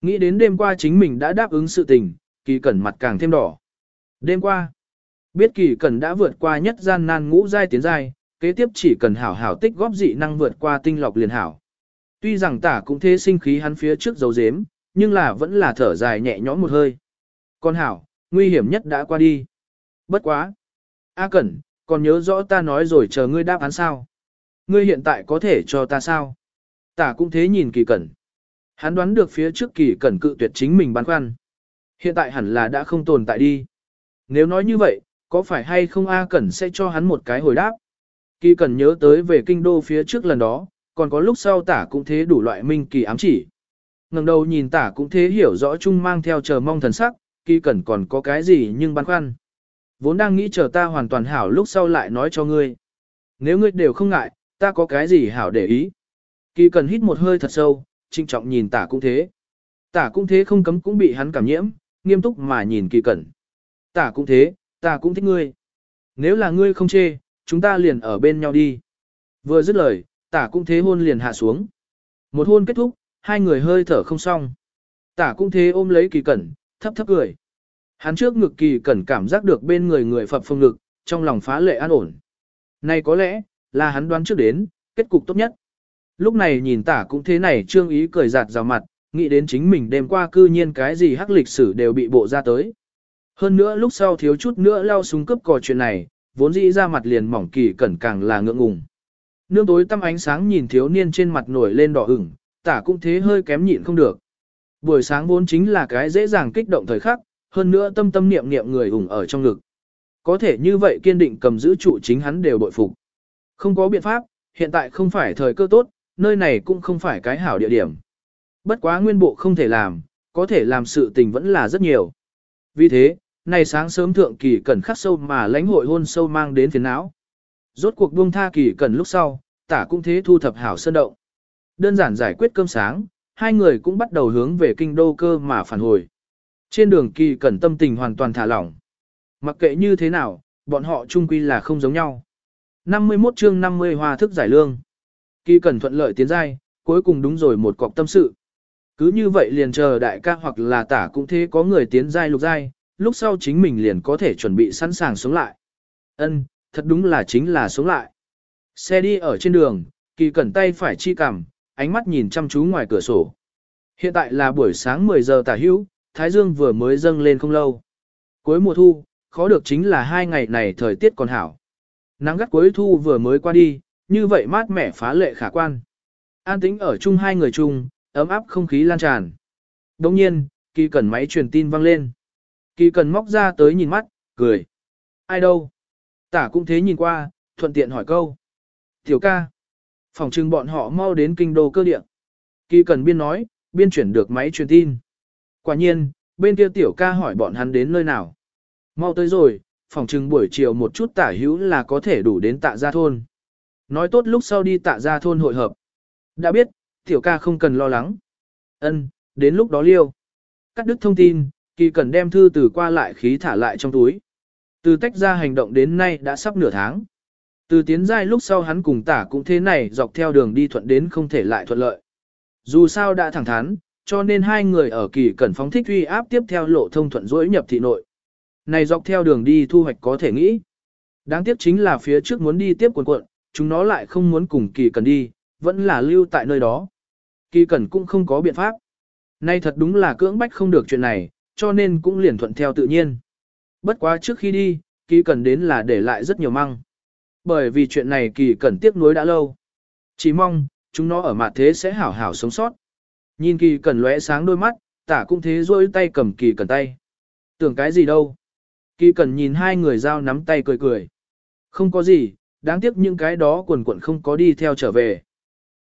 Nghĩ đến đêm qua chính mình đã đáp ứng sự tình, kỳ cẩn mặt càng thêm đỏ. Đêm qua, biết kỳ cẩn đã vượt qua nhất gian nan ngũ giai tiến giai, kế tiếp chỉ cần hảo hảo tích góp dị năng vượt qua tinh lọc liền hảo. Tuy rằng tả cũng thế sinh khí hắn phía trước dấu dếm, nhưng là vẫn là thở dài nhẹ nhõm một hơi. Con hảo, nguy hiểm nhất đã qua đi. Bất quá. A Cẩn, còn nhớ rõ ta nói rồi chờ ngươi đáp án sao. Ngươi hiện tại có thể cho ta sao? Tả cũng thế nhìn kỳ cẩn. Hắn đoán được phía trước kỳ cẩn cự tuyệt chính mình băn khoăn. Hiện tại hẳn là đã không tồn tại đi. Nếu nói như vậy, có phải hay không A Cẩn sẽ cho hắn một cái hồi đáp? Kỳ Cẩn nhớ tới về kinh đô phía trước lần đó, còn có lúc sau tả cũng thế đủ loại minh kỳ ám chỉ. ngẩng đầu nhìn tả cũng thế hiểu rõ chung mang theo chờ mong thần sắc, kỳ cẩn còn có cái gì nhưng băn khoăn. Vốn đang nghĩ chờ ta hoàn toàn hảo lúc sau lại nói cho ngươi. Nếu ngươi đều không ngại, ta có cái gì hảo để ý. Kỳ cần hít một hơi thật sâu, trinh trọng nhìn tả cũng thế. Tả cũng thế không cấm cũng bị hắn cảm nhiễm, nghiêm túc mà nhìn kỳ cẩn. Tả cũng thế, ta cũng thích ngươi. Nếu là ngươi không chê, chúng ta liền ở bên nhau đi. Vừa dứt lời, tả cũng thế hôn liền hạ xuống. Một hôn kết thúc, hai người hơi thở không xong. Tả cũng thế ôm lấy kỳ cẩn, thấp thấp cười. Hắn trước ngực kỳ cẩn cảm giác được bên người người phập phồng ngực, trong lòng phá lệ an ổn. Này có lẽ, là hắn đoán trước đến, kết cục tốt nhất. Lúc này nhìn tả cũng thế này trương ý cười giạt rào mặt, nghĩ đến chính mình đêm qua cư nhiên cái gì hắc lịch sử đều bị bộ ra tới. Hơn nữa lúc sau thiếu chút nữa lao súng cướp cò chuyện này, vốn dĩ ra mặt liền mỏng kỳ cẩn càng là ngượng ngùng. Nương tối tăm ánh sáng nhìn thiếu niên trên mặt nổi lên đỏ ửng, tả cũng thế hơi kém nhịn không được. Buổi sáng vốn chính là cái dễ dàng kích động thời khắc, hơn nữa tâm tâm niệm niệm người ủng ở trong ngực. Có thể như vậy kiên định cầm giữ trụ chính hắn đều bội phục. Không có biện pháp, hiện tại không phải thời cơ tốt, nơi này cũng không phải cái hảo địa điểm. Bất quá nguyên bộ không thể làm, có thể làm sự tình vẫn là rất nhiều. Vì thế, này sáng sớm thượng kỳ cẩn khắc sâu mà lãnh hội hôn sâu mang đến phiền não. Rốt cuộc buông tha kỳ cẩn lúc sau, tả cũng thế thu thập hảo sơn động. Đơn giản giải quyết cơm sáng, hai người cũng bắt đầu hướng về kinh đô cơ mà phản hồi. Trên đường kỳ cẩn tâm tình hoàn toàn thả lỏng. Mặc kệ như thế nào, bọn họ chung quy là không giống nhau. 51 chương 50 hòa thức giải lương. Kỳ cẩn thuận lợi tiến giai, cuối cùng đúng rồi một cọc tâm sự. Cứ như vậy liền chờ đại ca hoặc là tả cũng thế có người tiến giai lục giai, lúc sau chính mình liền có thể chuẩn bị sẵn sàng sống lại. Ân, thật đúng là chính là sống lại. Xe đi ở trên đường, kỳ cẩn tay phải chi cằm, ánh mắt nhìn chăm chú ngoài cửa sổ. Hiện tại là buổi sáng 10 giờ tả hữu, Thái Dương vừa mới dâng lên không lâu. Cuối mùa thu, khó được chính là hai ngày này thời tiết còn hảo. Nắng gắt cuối thu vừa mới qua đi, như vậy mát mẻ phá lệ khả quan. An tĩnh ở chung hai người chung, ấm áp không khí lan tràn. Đồng nhiên, kỳ Cẩn máy truyền tin vang lên. Kỳ cần móc ra tới nhìn mắt, cười. Ai đâu? Tả cũng thế nhìn qua, thuận tiện hỏi câu. Tiểu ca. Phòng trưng bọn họ mau đến kinh đô cơ địa. Kỳ cần biên nói, biên chuyển được máy truyền tin. Quả nhiên, bên kia tiểu ca hỏi bọn hắn đến nơi nào. Mau tới rồi, phòng trưng buổi chiều một chút tả hữu là có thể đủ đến tạ gia thôn. Nói tốt lúc sau đi tạ gia thôn hội hợp. Đã biết, tiểu ca không cần lo lắng. Ân, đến lúc đó liêu. Cắt đứt thông tin, kỳ cần đem thư từ qua lại khí thả lại trong túi. Từ tách ra hành động đến nay đã sắp nửa tháng. Từ tiến giai lúc sau hắn cùng tả cũng thế này dọc theo đường đi thuận đến không thể lại thuận lợi. Dù sao đã thẳng thắn, cho nên hai người ở kỳ cẩn phóng thích uy áp tiếp theo lộ thông thuận dỗi nhập thị nội. Này dọc theo đường đi thu hoạch có thể nghĩ. Đáng tiếc chính là phía trước muốn đi tiếp quần quận, chúng nó lại không muốn cùng kỳ cẩn đi, vẫn là lưu tại nơi đó. Kỳ cẩn cũng không có biện pháp. Nay thật đúng là cưỡng bách không được chuyện này, cho nên cũng liền thuận theo tự nhiên. Bất quá trước khi đi, kỳ Cần đến là để lại rất nhiều măng. Bởi vì chuyện này kỳ Cần tiếc nuối đã lâu. Chỉ mong, chúng nó ở mặt thế sẽ hảo hảo sống sót. Nhìn kỳ Cần lóe sáng đôi mắt, tả cũng thế rôi tay cầm kỳ Cần tay. Tưởng cái gì đâu. Kỳ Cần nhìn hai người giao nắm tay cười cười. Không có gì, đáng tiếc những cái đó quần quận không có đi theo trở về.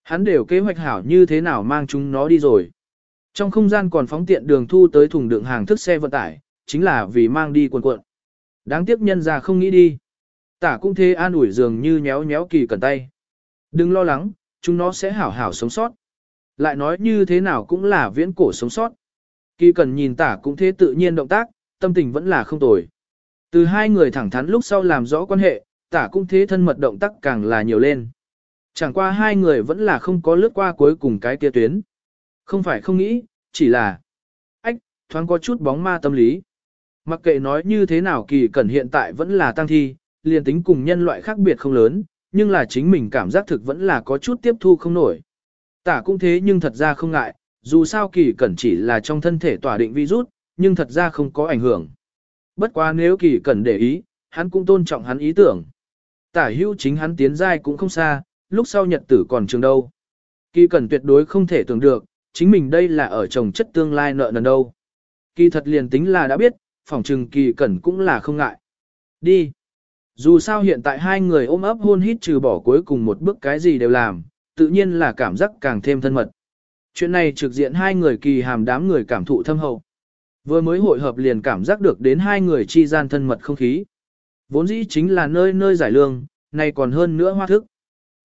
Hắn đều kế hoạch hảo như thế nào mang chúng nó đi rồi. Trong không gian còn phóng tiện đường thu tới thùng đựng hàng thức xe vận tải, chính là vì mang đi quần cuộn. Đáng tiếc nhân ra không nghĩ đi. Tả cũng thế an ủi dường như nhéo nhéo kỳ cẩn tay. Đừng lo lắng, chúng nó sẽ hảo hảo sống sót. Lại nói như thế nào cũng là viễn cổ sống sót. Kỳ cần nhìn tả cũng thế tự nhiên động tác, tâm tình vẫn là không tồi. Từ hai người thẳng thắn lúc sau làm rõ quan hệ, tả cũng thế thân mật động tác càng là nhiều lên. Chẳng qua hai người vẫn là không có lướt qua cuối cùng cái kia tuyến. Không phải không nghĩ, chỉ là ách, thoáng có chút bóng ma tâm lý. Mặc kệ nói như thế nào kỳ cẩn hiện tại vẫn là tăng thi, liền tính cùng nhân loại khác biệt không lớn, nhưng là chính mình cảm giác thực vẫn là có chút tiếp thu không nổi. Tả cũng thế nhưng thật ra không ngại, dù sao kỳ cẩn chỉ là trong thân thể tỏa định virus, nhưng thật ra không có ảnh hưởng. Bất quá nếu kỳ cẩn để ý, hắn cũng tôn trọng hắn ý tưởng. Tả hữu chính hắn tiến giai cũng không xa, lúc sau nhật tử còn trường đâu. Kỳ cẩn tuyệt đối không thể tưởng được, chính mình đây là ở chồng chất tương lai nợ nần đâu. Kỳ thật liền tính là đã biết, phỏng trừng kỳ cẩn cũng là không ngại. Đi. Dù sao hiện tại hai người ôm ấp hôn hít trừ bỏ cuối cùng một bước cái gì đều làm, tự nhiên là cảm giác càng thêm thân mật. Chuyện này trực diện hai người kỳ hàm đám người cảm thụ thâm hậu. Vừa mới hội hợp liền cảm giác được đến hai người chi gian thân mật không khí. Vốn dĩ chính là nơi nơi giải lương, nay còn hơn nữa hoa thức.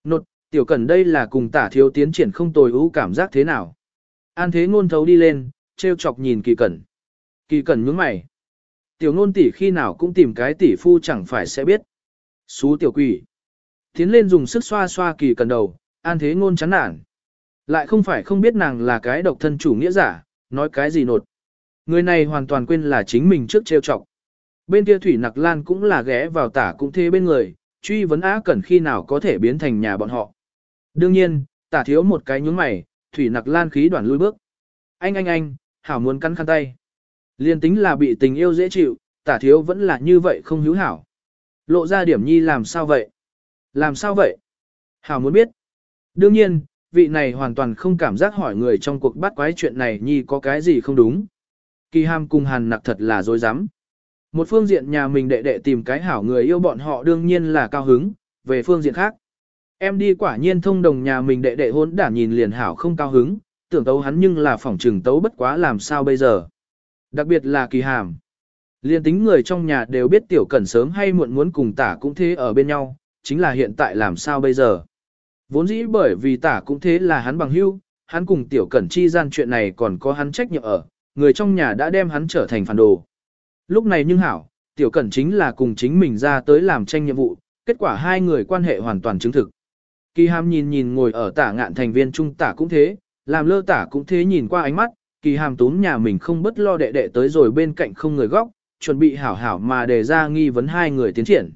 Nột, tiểu cẩn đây là cùng tả thiếu tiến triển không tồi ưu cảm giác thế nào. An thế ngôn thấu đi lên, treo chọc nhìn kỳ cẩn. Kỳ cẩn nhướng mày. Tiểu ngôn tỷ khi nào cũng tìm cái tỷ phu chẳng phải sẽ biết. Xú tiểu quỷ. Tiến lên dùng sức xoa xoa kỳ cẩn đầu, an thế ngôn chán nản. Lại không phải không biết nàng là cái độc thân chủ nghĩa giả, nói cái gì nột. Người này hoàn toàn quên là chính mình trước treo chọc. Bên kia Thủy Nặc Lan cũng là ghé vào tả cũng thế bên người, truy vấn Á Cẩn khi nào có thể biến thành nhà bọn họ. Đương nhiên, tả thiếu một cái nhúng mày, thủy nặc lan khí đoàn lui bước. Anh anh anh, hảo muốn cắn khăn tay. Liên tính là bị tình yêu dễ chịu, tả thiếu vẫn là như vậy không hữu hảo. Lộ ra điểm nhi làm sao vậy? Làm sao vậy? Hảo muốn biết. Đương nhiên, vị này hoàn toàn không cảm giác hỏi người trong cuộc bắt quái chuyện này nhi có cái gì không đúng. Kỳ Ham cùng hàn nặc thật là dối rắm Một phương diện nhà mình đệ đệ tìm cái hảo người yêu bọn họ đương nhiên là cao hứng, về phương diện khác. Em đi quả nhiên thông đồng nhà mình đệ đệ hôn đản nhìn liền hảo không cao hứng, tưởng tấu hắn nhưng là phỏng trừng tấu bất quá làm sao bây giờ. Đặc biệt là kỳ hàm. Liên tính người trong nhà đều biết tiểu cẩn sớm hay muộn muốn cùng tả cũng thế ở bên nhau, chính là hiện tại làm sao bây giờ. Vốn dĩ bởi vì tả cũng thế là hắn bằng hưu, hắn cùng tiểu cẩn chi gian chuyện này còn có hắn trách nhiệm ở, người trong nhà đã đem hắn trở thành phản đồ. Lúc này nhưng hảo, tiểu cẩn chính là cùng chính mình ra tới làm tranh nhiệm vụ, kết quả hai người quan hệ hoàn toàn chứng thực. Kỳ hàm nhìn nhìn ngồi ở tả ngạn thành viên trung tả cũng thế, làm lơ tả cũng thế nhìn qua ánh mắt, kỳ hàm túm nhà mình không bất lo đệ đệ tới rồi bên cạnh không người góc, chuẩn bị hảo hảo mà đề ra nghi vấn hai người tiến triển.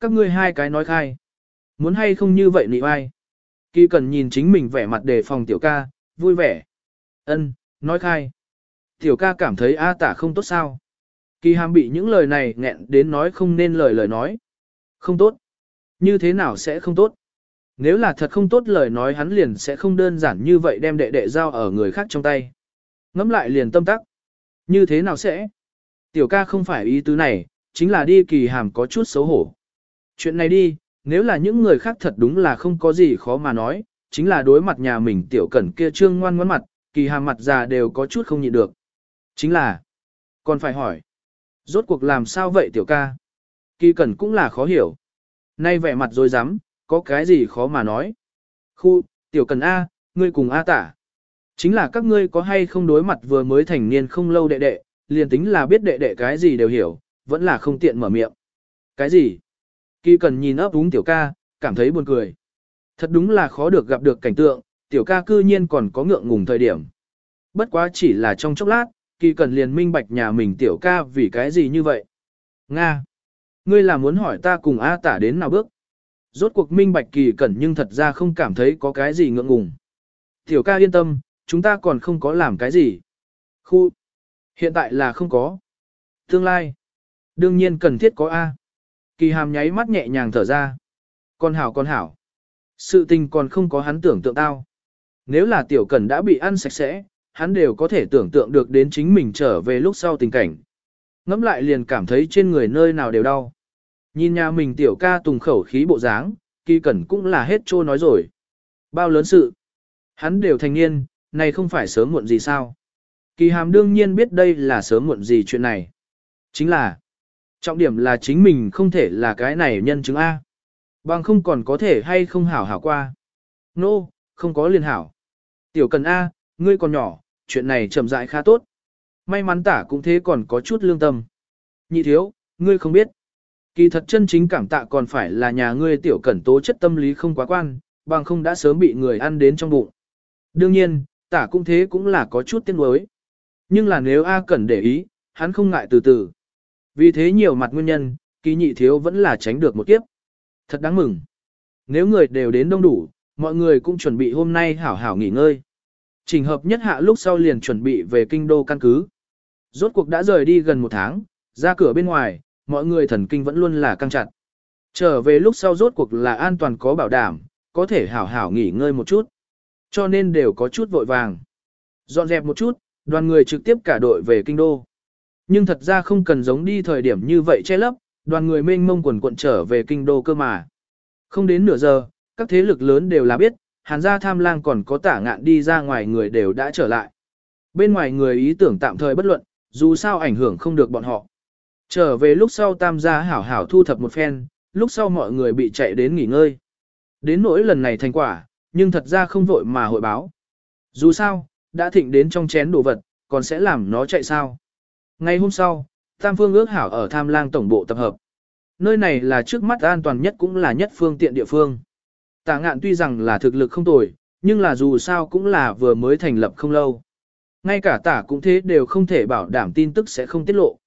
Các ngươi hai cái nói khai. Muốn hay không như vậy nị ai? Kỳ cần nhìn chính mình vẻ mặt đề phòng tiểu ca, vui vẻ. Ân, nói khai. Tiểu ca cảm thấy A tả không tốt sao? Kỳ hàm bị những lời này nghẹn đến nói không nên lời lời nói. Không tốt. Như thế nào sẽ không tốt? Nếu là thật không tốt lời nói hắn liền sẽ không đơn giản như vậy đem đệ đệ giao ở người khác trong tay. Ngắm lại liền tâm tắc. Như thế nào sẽ? Tiểu ca không phải ý tứ này, chính là đi kỳ hàm có chút xấu hổ. Chuyện này đi, nếu là những người khác thật đúng là không có gì khó mà nói, chính là đối mặt nhà mình tiểu cẩn kia trương ngoan ngoãn mặt, kỳ hàm mặt già đều có chút không nhịn được. Chính là, còn phải hỏi, rốt cuộc làm sao vậy tiểu ca? Kỳ cẩn cũng là khó hiểu. Nay vẻ mặt rồi dám, có cái gì khó mà nói. Khu, tiểu cần A, ngươi cùng A tả. Chính là các ngươi có hay không đối mặt vừa mới thành niên không lâu đệ đệ, liền tính là biết đệ đệ cái gì đều hiểu, vẫn là không tiện mở miệng. Cái gì? Kỳ cần nhìn ấp úng tiểu ca, cảm thấy buồn cười. Thật đúng là khó được gặp được cảnh tượng, tiểu ca cư nhiên còn có ngượng ngùng thời điểm. Bất quá chỉ là trong chốc lát, kỳ cần liền minh bạch nhà mình tiểu ca vì cái gì như vậy. Nga! Ngươi là muốn hỏi ta cùng A tả đến nào bước? Rốt cuộc minh bạch kỳ cẩn nhưng thật ra không cảm thấy có cái gì ngượng ngùng. Tiểu ca yên tâm, chúng ta còn không có làm cái gì. Khu! Hiện tại là không có. Tương lai! Đương nhiên cần thiết có A. Kỳ hàm nháy mắt nhẹ nhàng thở ra. Con hảo con hảo. Sự tình còn không có hắn tưởng tượng tao. Nếu là tiểu cẩn đã bị ăn sạch sẽ, hắn đều có thể tưởng tượng được đến chính mình trở về lúc sau tình cảnh. Ngắm lại liền cảm thấy trên người nơi nào đều đau. Nhìn nhà mình tiểu ca tùng khẩu khí bộ dáng, kỳ cẩn cũng là hết trô nói rồi. Bao lớn sự. Hắn đều thành niên, này không phải sớm muộn gì sao. Kỳ hàm đương nhiên biết đây là sớm muộn gì chuyện này. Chính là, Trọng điểm là chính mình không thể là cái này nhân chứng A. Bằng không còn có thể hay không hảo hảo qua. Nô, no, không có liên hảo. Tiểu cần A, ngươi còn nhỏ, chuyện này chậm rãi khá tốt. May mắn tả cũng thế còn có chút lương tâm. Nhị thiếu, ngươi không biết. Kỳ thật chân chính cảm tạ còn phải là nhà ngươi tiểu cẩn tố chất tâm lý không quá quan, bằng không đã sớm bị người ăn đến trong bụng. Đương nhiên, tả cũng thế cũng là có chút tiếc nuối. Nhưng là nếu A cẩn để ý, hắn không ngại từ từ. Vì thế nhiều mặt nguyên nhân, kỳ nhị thiếu vẫn là tránh được một kiếp. Thật đáng mừng. Nếu người đều đến đông đủ, mọi người cũng chuẩn bị hôm nay hảo hảo nghỉ ngơi. Trình hợp nhất hạ lúc sau liền chuẩn bị về kinh đô căn cứ. Rốt cuộc đã rời đi gần một tháng, ra cửa bên ngoài, mọi người thần kinh vẫn luôn là căng chặt. Trở về lúc sau rốt cuộc là an toàn có bảo đảm, có thể hảo hảo nghỉ ngơi một chút. Cho nên đều có chút vội vàng. Dọn dẹp một chút, đoàn người trực tiếp cả đội về kinh đô. Nhưng thật ra không cần giống đi thời điểm như vậy che lấp, đoàn người mênh mông quần quận trở về kinh đô cơ mà. Không đến nửa giờ, các thế lực lớn đều là biết, hàn gia tham lang còn có tả ngạn đi ra ngoài người đều đã trở lại. Bên ngoài người ý tưởng tạm thời bất luận, dù sao ảnh hưởng không được bọn họ. Trở về lúc sau tam gia hảo hảo thu thập một phen, lúc sau mọi người bị chạy đến nghỉ ngơi. Đến nỗi lần này thành quả, nhưng thật ra không vội mà hội báo. Dù sao, đã thịnh đến trong chén đồ vật, còn sẽ làm nó chạy sao. Ngày hôm sau, Tam Phương ước hảo ở Tham Lang tổng bộ tập hợp. Nơi này là trước mắt an toàn nhất cũng là nhất phương tiện địa phương. Tả ngạn tuy rằng là thực lực không tồi, nhưng là dù sao cũng là vừa mới thành lập không lâu. Ngay cả tả cũng thế đều không thể bảo đảm tin tức sẽ không tiết lộ.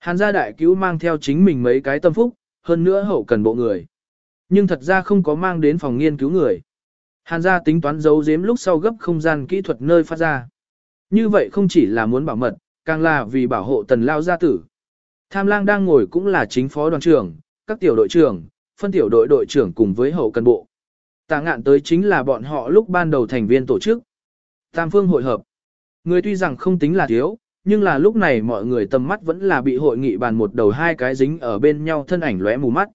Hàn gia đại cứu mang theo chính mình mấy cái tâm phúc, hơn nữa hậu cần bộ người. Nhưng thật ra không có mang đến phòng nghiên cứu người. Hàn gia tính toán giấu giếm lúc sau gấp không gian kỹ thuật nơi phát ra. Như vậy không chỉ là muốn bảo mật, càng là vì bảo hộ tần lao gia tử. Tham lang đang ngồi cũng là chính phó đoàn trưởng, các tiểu đội trưởng, phân tiểu đội đội trưởng cùng với hậu cần bộ. Tà ngạn tới chính là bọn họ lúc ban đầu thành viên tổ chức. Tam phương hội hợp. Người tuy rằng không tính là thiếu, nhưng là lúc này mọi người tầm mắt vẫn là bị hội nghị bàn một đầu hai cái dính ở bên nhau thân ảnh lóe mù mắt.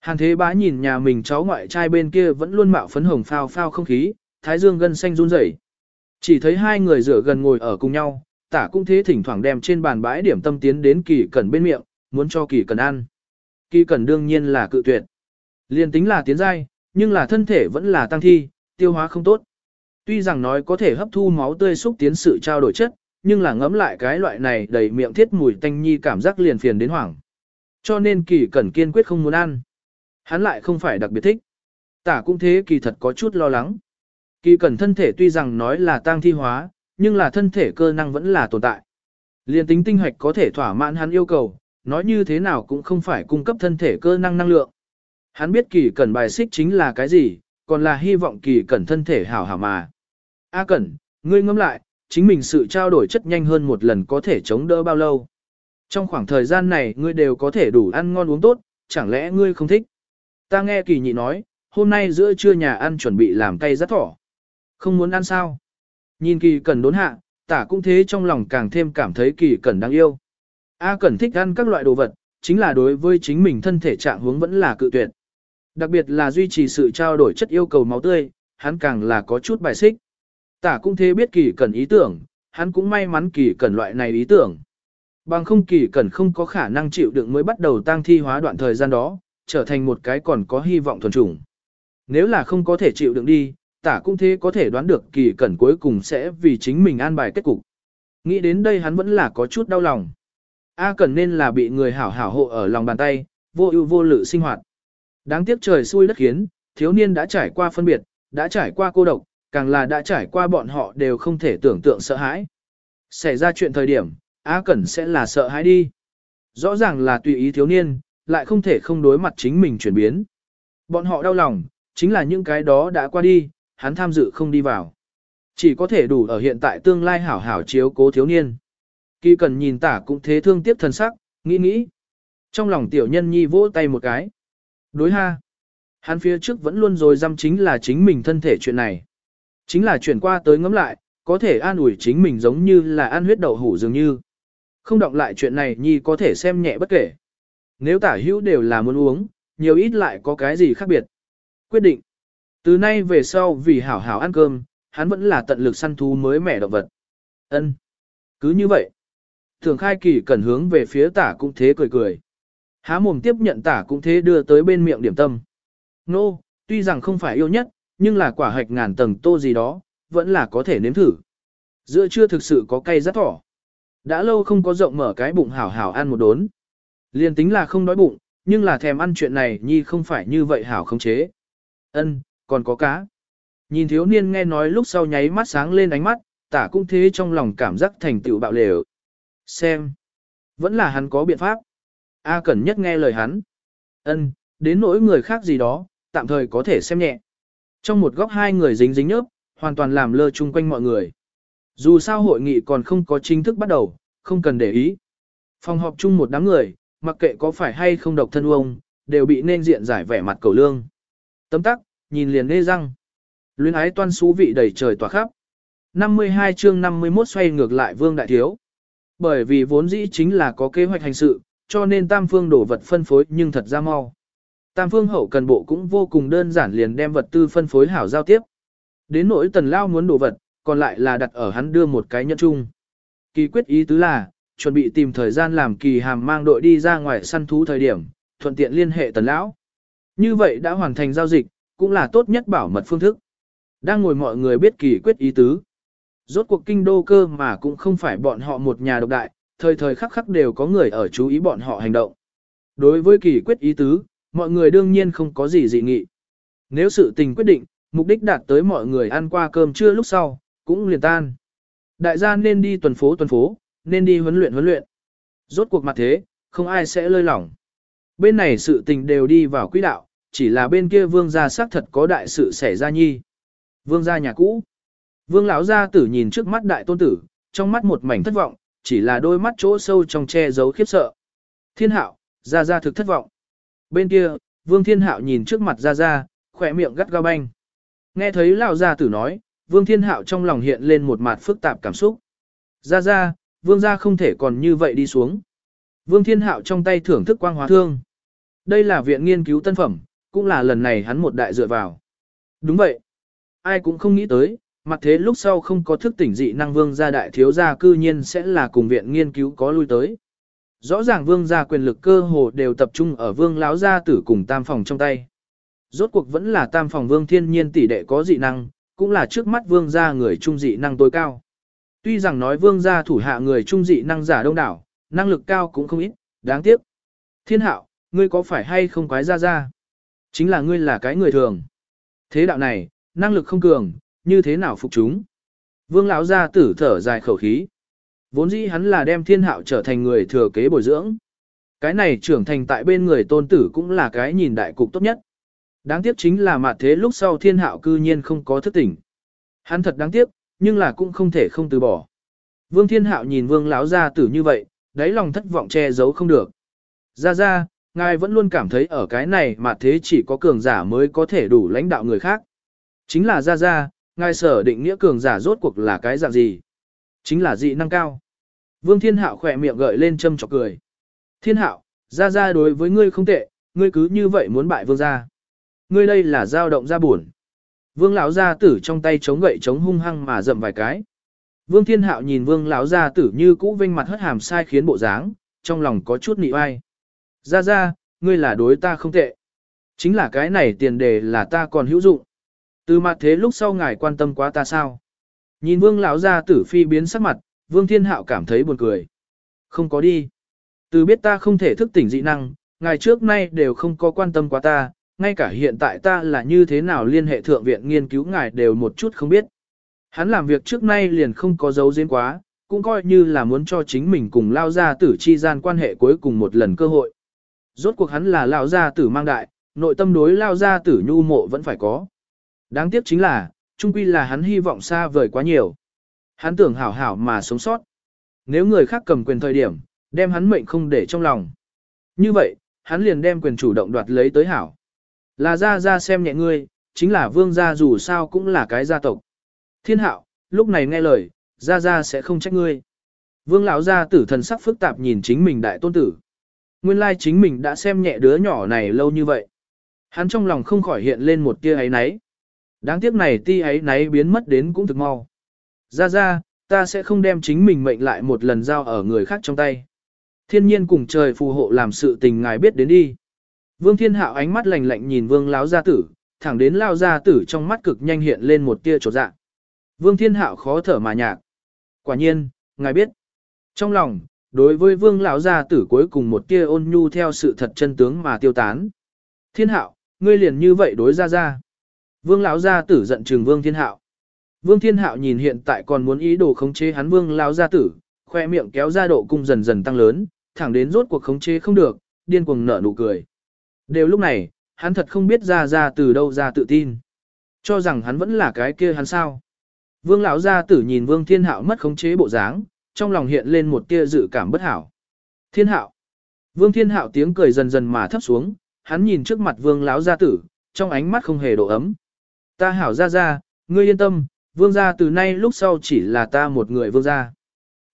Hàn thế bá nhìn nhà mình cháu ngoại trai bên kia vẫn luôn mạo phấn hồng phao phao không khí, thái dương gân xanh run rẩy. Chỉ thấy hai người rửa gần ngồi ở cùng nhau, tả cũng thế thỉnh thoảng đem trên bàn bãi điểm tâm tiến đến kỳ cẩn bên miệng, muốn cho kỳ cẩn ăn. Kỳ cẩn đương nhiên là cự tuyệt. Liên tính là tiến giai, nhưng là thân thể vẫn là tăng thi, tiêu hóa không tốt. Tuy rằng nói có thể hấp thu máu tươi xúc tiến sự trao đổi chất, nhưng là ngấm lại cái loại này đầy miệng thiết mùi tanh nhi cảm giác liền phiền đến hoảng. Cho nên kỳ cẩn kiên quyết không muốn ăn. Hắn lại không phải đặc biệt thích. Tả cũng thế kỳ thật có chút lo lắng. Kỳ cẩn thân thể tuy rằng nói là tang thi hóa, nhưng là thân thể cơ năng vẫn là tồn tại. Liên tính tinh hoạch có thể thỏa mãn hắn yêu cầu, nói như thế nào cũng không phải cung cấp thân thể cơ năng năng lượng. Hắn biết kỳ cẩn bài xích chính là cái gì, còn là hy vọng kỳ cẩn thân thể hảo hảo mà. A cẩn, ngươi ngẫm lại, chính mình sự trao đổi chất nhanh hơn một lần có thể chống đỡ bao lâu. Trong khoảng thời gian này ngươi đều có thể đủ ăn ngon uống tốt, chẳng lẽ ngươi không thích? Ta nghe kỳ nhị nói, hôm nay giữa trưa nhà ăn chuẩn bị làm cay rất thỏ. Không muốn ăn sao? Nhìn kỳ cần đốn hạ, tả cũng thế trong lòng càng thêm cảm thấy kỳ cần đáng yêu. A cần thích ăn các loại đồ vật, chính là đối với chính mình thân thể trạng hướng vẫn là cự tuyệt. Đặc biệt là duy trì sự trao đổi chất yêu cầu máu tươi, hắn càng là có chút bài xích. Tả cũng thế biết kỳ cẩn ý tưởng, hắn cũng may mắn kỳ cẩn loại này ý tưởng. Bằng không kỳ cẩn không có khả năng chịu đựng mới bắt đầu tăng thi hóa đoạn thời gian đó, trở thành một cái còn có hy vọng thuần chủng. Nếu là không có thể chịu đựng đi, tả cũng thế có thể đoán được kỳ cẩn cuối cùng sẽ vì chính mình an bài kết cục. Nghĩ đến đây hắn vẫn là có chút đau lòng. A cần nên là bị người hảo hảo hộ ở lòng bàn tay, vô ưu vô lự sinh hoạt. Đáng tiếc trời xui đất khiến, thiếu niên đã trải qua phân biệt, đã trải qua cô độc, càng là đã trải qua bọn họ đều không thể tưởng tượng sợ hãi. Xảy ra chuyện thời điểm, Á Cẩn sẽ là sợ hãi đi. Rõ ràng là tùy ý thiếu niên, lại không thể không đối mặt chính mình chuyển biến. Bọn họ đau lòng, chính là những cái đó đã qua đi, hắn tham dự không đi vào. Chỉ có thể đủ ở hiện tại tương lai hảo hảo chiếu cố thiếu niên. Kỳ cần nhìn tả cũng thế thương tiếc thần sắc, nghĩ nghĩ. Trong lòng tiểu nhân nhi vỗ tay một cái. Đối ha. Hắn phía trước vẫn luôn rồi dăm chính là chính mình thân thể chuyện này. Chính là chuyển qua tới ngẫm lại, có thể an ủi chính mình giống như là ăn huyết đậu hủ dường như. Không động lại chuyện này nhi có thể xem nhẹ bất kể. Nếu tả hữu đều là muốn uống, nhiều ít lại có cái gì khác biệt. Quyết định. Từ nay về sau vì hảo hảo ăn cơm, hắn vẫn là tận lực săn thú mới mẻ động vật. Ân. Cứ như vậy. Thường khai kỳ cần hướng về phía tả cũng thế cười cười. Há mồm tiếp nhận tả cũng thế đưa tới bên miệng điểm tâm. Nô, no, tuy rằng không phải yêu nhất, nhưng là quả hạch ngàn tầng tô gì đó, vẫn là có thể nếm thử. Giữa chưa thực sự có cay rất thỏ. Đã lâu không có rộng mở cái bụng hảo hảo ăn một đốn. Liên tính là không đói bụng, nhưng là thèm ăn chuyện này nhi không phải như vậy hảo không chế. Ân, còn có cá. Nhìn thiếu niên nghe nói lúc sau nháy mắt sáng lên ánh mắt, tả cũng thế trong lòng cảm giác thành tựu bạo lều. Xem. Vẫn là hắn có biện pháp. A Cẩn nhất nghe lời hắn. Ân, đến nỗi người khác gì đó, tạm thời có thể xem nhẹ. Trong một góc hai người dính dính nhớp, hoàn toàn làm lơ chung quanh mọi người. Dù sao hội nghị còn không có chính thức bắt đầu, không cần để ý. Phòng họp chung một đám người, mặc kệ có phải hay không độc thân ông, đều bị nên diện giải vẻ mặt cầu lương. Tấm tắc, nhìn liền nê răng. Luyến ái toan xú vị đầy trời tỏa khắp. 52 chương 51 xoay ngược lại vương đại thiếu. Bởi vì vốn dĩ chính là có kế hoạch hành sự, cho nên tam phương đổ vật phân phối nhưng thật ra mau. Tam phương hậu cần bộ cũng vô cùng đơn giản liền đem vật tư phân phối hảo giao tiếp. Đến nỗi tần lao muốn đổ vật, còn lại là đặt ở hắn đưa một cái nhân chung. Kỳ quyết ý tứ là, chuẩn bị tìm thời gian làm kỳ hàm mang đội đi ra ngoài săn thú thời điểm, thuận tiện liên hệ tần lão. Như vậy đã hoàn thành giao dịch, cũng là tốt nhất bảo mật phương thức. Đang ngồi mọi người biết kỳ quyết ý tứ. Rốt cuộc kinh đô cơ mà cũng không phải bọn họ một nhà độc đại, thời thời khắc khắc đều có người ở chú ý bọn họ hành động. Đối với kỳ quyết ý tứ, mọi người đương nhiên không có gì dị nghị. Nếu sự tình quyết định, mục đích đạt tới mọi người ăn qua cơm trưa lúc sau, cũng liền tan. Đại gia nên đi tuần phố tuần phố, nên đi huấn luyện huấn luyện. Rốt cuộc mặt thế, không ai sẽ lơi lỏng. Bên này sự tình đều đi vào quỹ đạo, chỉ là bên kia vương gia xác thật có đại sự xảy ra nhi. Vương gia nhà cũ. Vương lão gia tử nhìn trước mắt đại tôn tử, trong mắt một mảnh thất vọng, chỉ là đôi mắt chỗ sâu trong che giấu khiếp sợ. Thiên hạo, gia gia thực thất vọng. Bên kia, vương thiên hạo nhìn trước mặt gia gia, khỏe miệng gắt gao banh. Nghe thấy lão gia tử nói, vương thiên hạo trong lòng hiện lên một mặt phức tạp cảm xúc. Gia gia, vương gia không thể còn như vậy đi xuống. Vương thiên hạo trong tay thưởng thức quang hóa thương. Đây là viện nghiên cứu tân phẩm, cũng là lần này hắn một đại dựa vào. Đúng vậy. Ai cũng không nghĩ tới, mặt thế lúc sau không có thức tỉnh dị năng vương gia đại thiếu gia cư nhiên sẽ là cùng viện nghiên cứu có lui tới. Rõ ràng vương gia quyền lực cơ hồ đều tập trung ở vương lão gia tử cùng tam phòng trong tay. Rốt cuộc vẫn là tam phòng vương thiên nhiên tỷ đệ có dị năng, cũng là trước mắt vương gia người trung dị năng tối cao. Tuy rằng nói vương gia thủ hạ người trung dị năng giả đông đảo, năng lực cao cũng không ít, đáng tiếc. Thiên hạo, ngươi có phải hay không quái ra ra? Chính là ngươi là cái người thường. Thế đạo này, năng lực không cường, như thế nào phục chúng? Vương lão gia tử thở dài khẩu khí. Vốn dĩ hắn là đem thiên hạo trở thành người thừa kế bồi dưỡng. Cái này trưởng thành tại bên người tôn tử cũng là cái nhìn đại cục tốt nhất. Đáng tiếc chính là mặt thế lúc sau thiên hạo cư nhiên không có thức tỉnh. Hắn thật đáng tiếc, nhưng là cũng không thể không từ bỏ. Vương thiên hạo nhìn vương lão gia tử như vậy, đáy lòng thất vọng che giấu không được. Ra ra, ngài vẫn luôn cảm thấy ở cái này mà thế chỉ có cường giả mới có thể đủ lãnh đạo người khác. Chính là ra ra, ngài sở định nghĩa cường giả rốt cuộc là cái dạng gì? Chính là dị năng cao. Vương Thiên Hạo khỏe miệng gợi lên châm chọc cười. Thiên Hạo, ra ra đối với ngươi không tệ, ngươi cứ như vậy muốn bại vương gia. Ngươi đây là dao động ra buồn. Vương lão gia tử trong tay chống gậy chống hung hăng mà dậm vài cái. Vương Thiên Hạo nhìn Vương lão gia tử như cũ vinh mặt hất hàm sai khiến bộ dáng, trong lòng có chút nị oai. Ra ra, ngươi là đối ta không tệ. Chính là cái này tiền đề là ta còn hữu dụng. Từ mặt thế lúc sau ngài quan tâm quá ta sao? Nhìn Vương lão gia tử phi biến sắc mặt, Vương Thiên Hạo cảm thấy buồn cười. Không có đi. Từ biết ta không thể thức tỉnh dị năng, ngài trước nay đều không có quan tâm quá ta, ngay cả hiện tại ta là như thế nào liên hệ thượng viện nghiên cứu ngài đều một chút không biết. Hắn làm việc trước nay liền không có dấu diễn quá, cũng coi như là muốn cho chính mình cùng lao gia tử chi gian quan hệ cuối cùng một lần cơ hội. Rốt cuộc hắn là lao gia tử mang đại, nội tâm đối lao gia tử nhu mộ vẫn phải có. Đáng tiếc chính là, trung quy là hắn hy vọng xa vời quá nhiều. Hắn tưởng hảo hảo mà sống sót. Nếu người khác cầm quyền thời điểm, đem hắn mệnh không để trong lòng. Như vậy, hắn liền đem quyền chủ động đoạt lấy tới hảo. Là ra ra xem nhẹ ngươi, chính là vương gia dù sao cũng là cái gia tộc. Thiên hạo, lúc này nghe lời, ra ra sẽ không trách ngươi. Vương lão gia tử thần sắc phức tạp nhìn chính mình đại tôn tử. Nguyên lai chính mình đã xem nhẹ đứa nhỏ này lâu như vậy. Hắn trong lòng không khỏi hiện lên một tia ấy náy. Đáng tiếc này ti ấy náy biến mất đến cũng thực mau. Ra ra, ta sẽ không đem chính mình mệnh lại một lần giao ở người khác trong tay. Thiên nhiên cùng trời phù hộ làm sự tình ngài biết đến đi. Vương Thiên Hạo ánh mắt lạnh lạnh nhìn Vương lão gia tử, thẳng đến lao gia tử trong mắt cực nhanh hiện lên một tia chột dạ. Vương Thiên Hạo khó thở mà nhạc. Quả nhiên, ngài biết. Trong lòng, đối với Vương lão gia tử cuối cùng một tia ôn nhu theo sự thật chân tướng mà tiêu tán. Thiên Hạo, ngươi liền như vậy đối ra ra. Vương lão gia tử giận trừng Vương Thiên Hạo. Vương Thiên Hạo nhìn hiện tại còn muốn ý đồ khống chế hắn Vương lão gia tử, khoe miệng kéo ra độ cung dần dần tăng lớn, thẳng đến rốt cuộc khống chế không được, điên cuồng nở nụ cười. Đều lúc này, hắn thật không biết ra ra từ đâu ra tự tin. Cho rằng hắn vẫn là cái kia hắn sao. Vương lão gia tử nhìn Vương Thiên Hạo mất khống chế bộ dáng, trong lòng hiện lên một tia dự cảm bất hảo. Thiên Hạo. Vương Thiên Hạo tiếng cười dần dần mà thấp xuống, hắn nhìn trước mặt Vương lão gia tử, trong ánh mắt không hề độ ấm. Ta hảo gia gia, ngươi yên tâm, Vương gia từ nay lúc sau chỉ là ta một người Vương gia.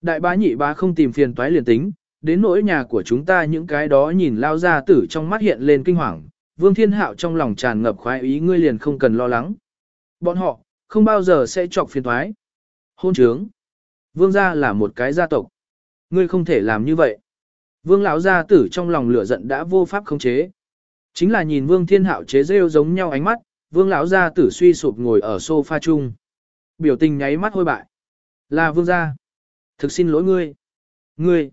Đại bá nhị bá không tìm phiền toái liền tính, đến nỗi nhà của chúng ta những cái đó nhìn lao gia tử trong mắt hiện lên kinh hoàng, Vương Thiên Hạo trong lòng tràn ngập khoái ý ngươi liền không cần lo lắng. Bọn họ, không bao giờ sẽ chọc phiền toái. Hôn trướng. Vương gia là một cái gia tộc. Ngươi không thể làm như vậy. Vương lão gia tử trong lòng lửa giận đã vô pháp khống chế. Chính là nhìn Vương Thiên Hạo chế rêu giống nhau ánh mắt, Vương lão gia tử suy sụp ngồi ở sofa chung. Biểu tình nháy mắt hôi bại. Là Vương gia. Thực xin lỗi ngươi. Ngươi.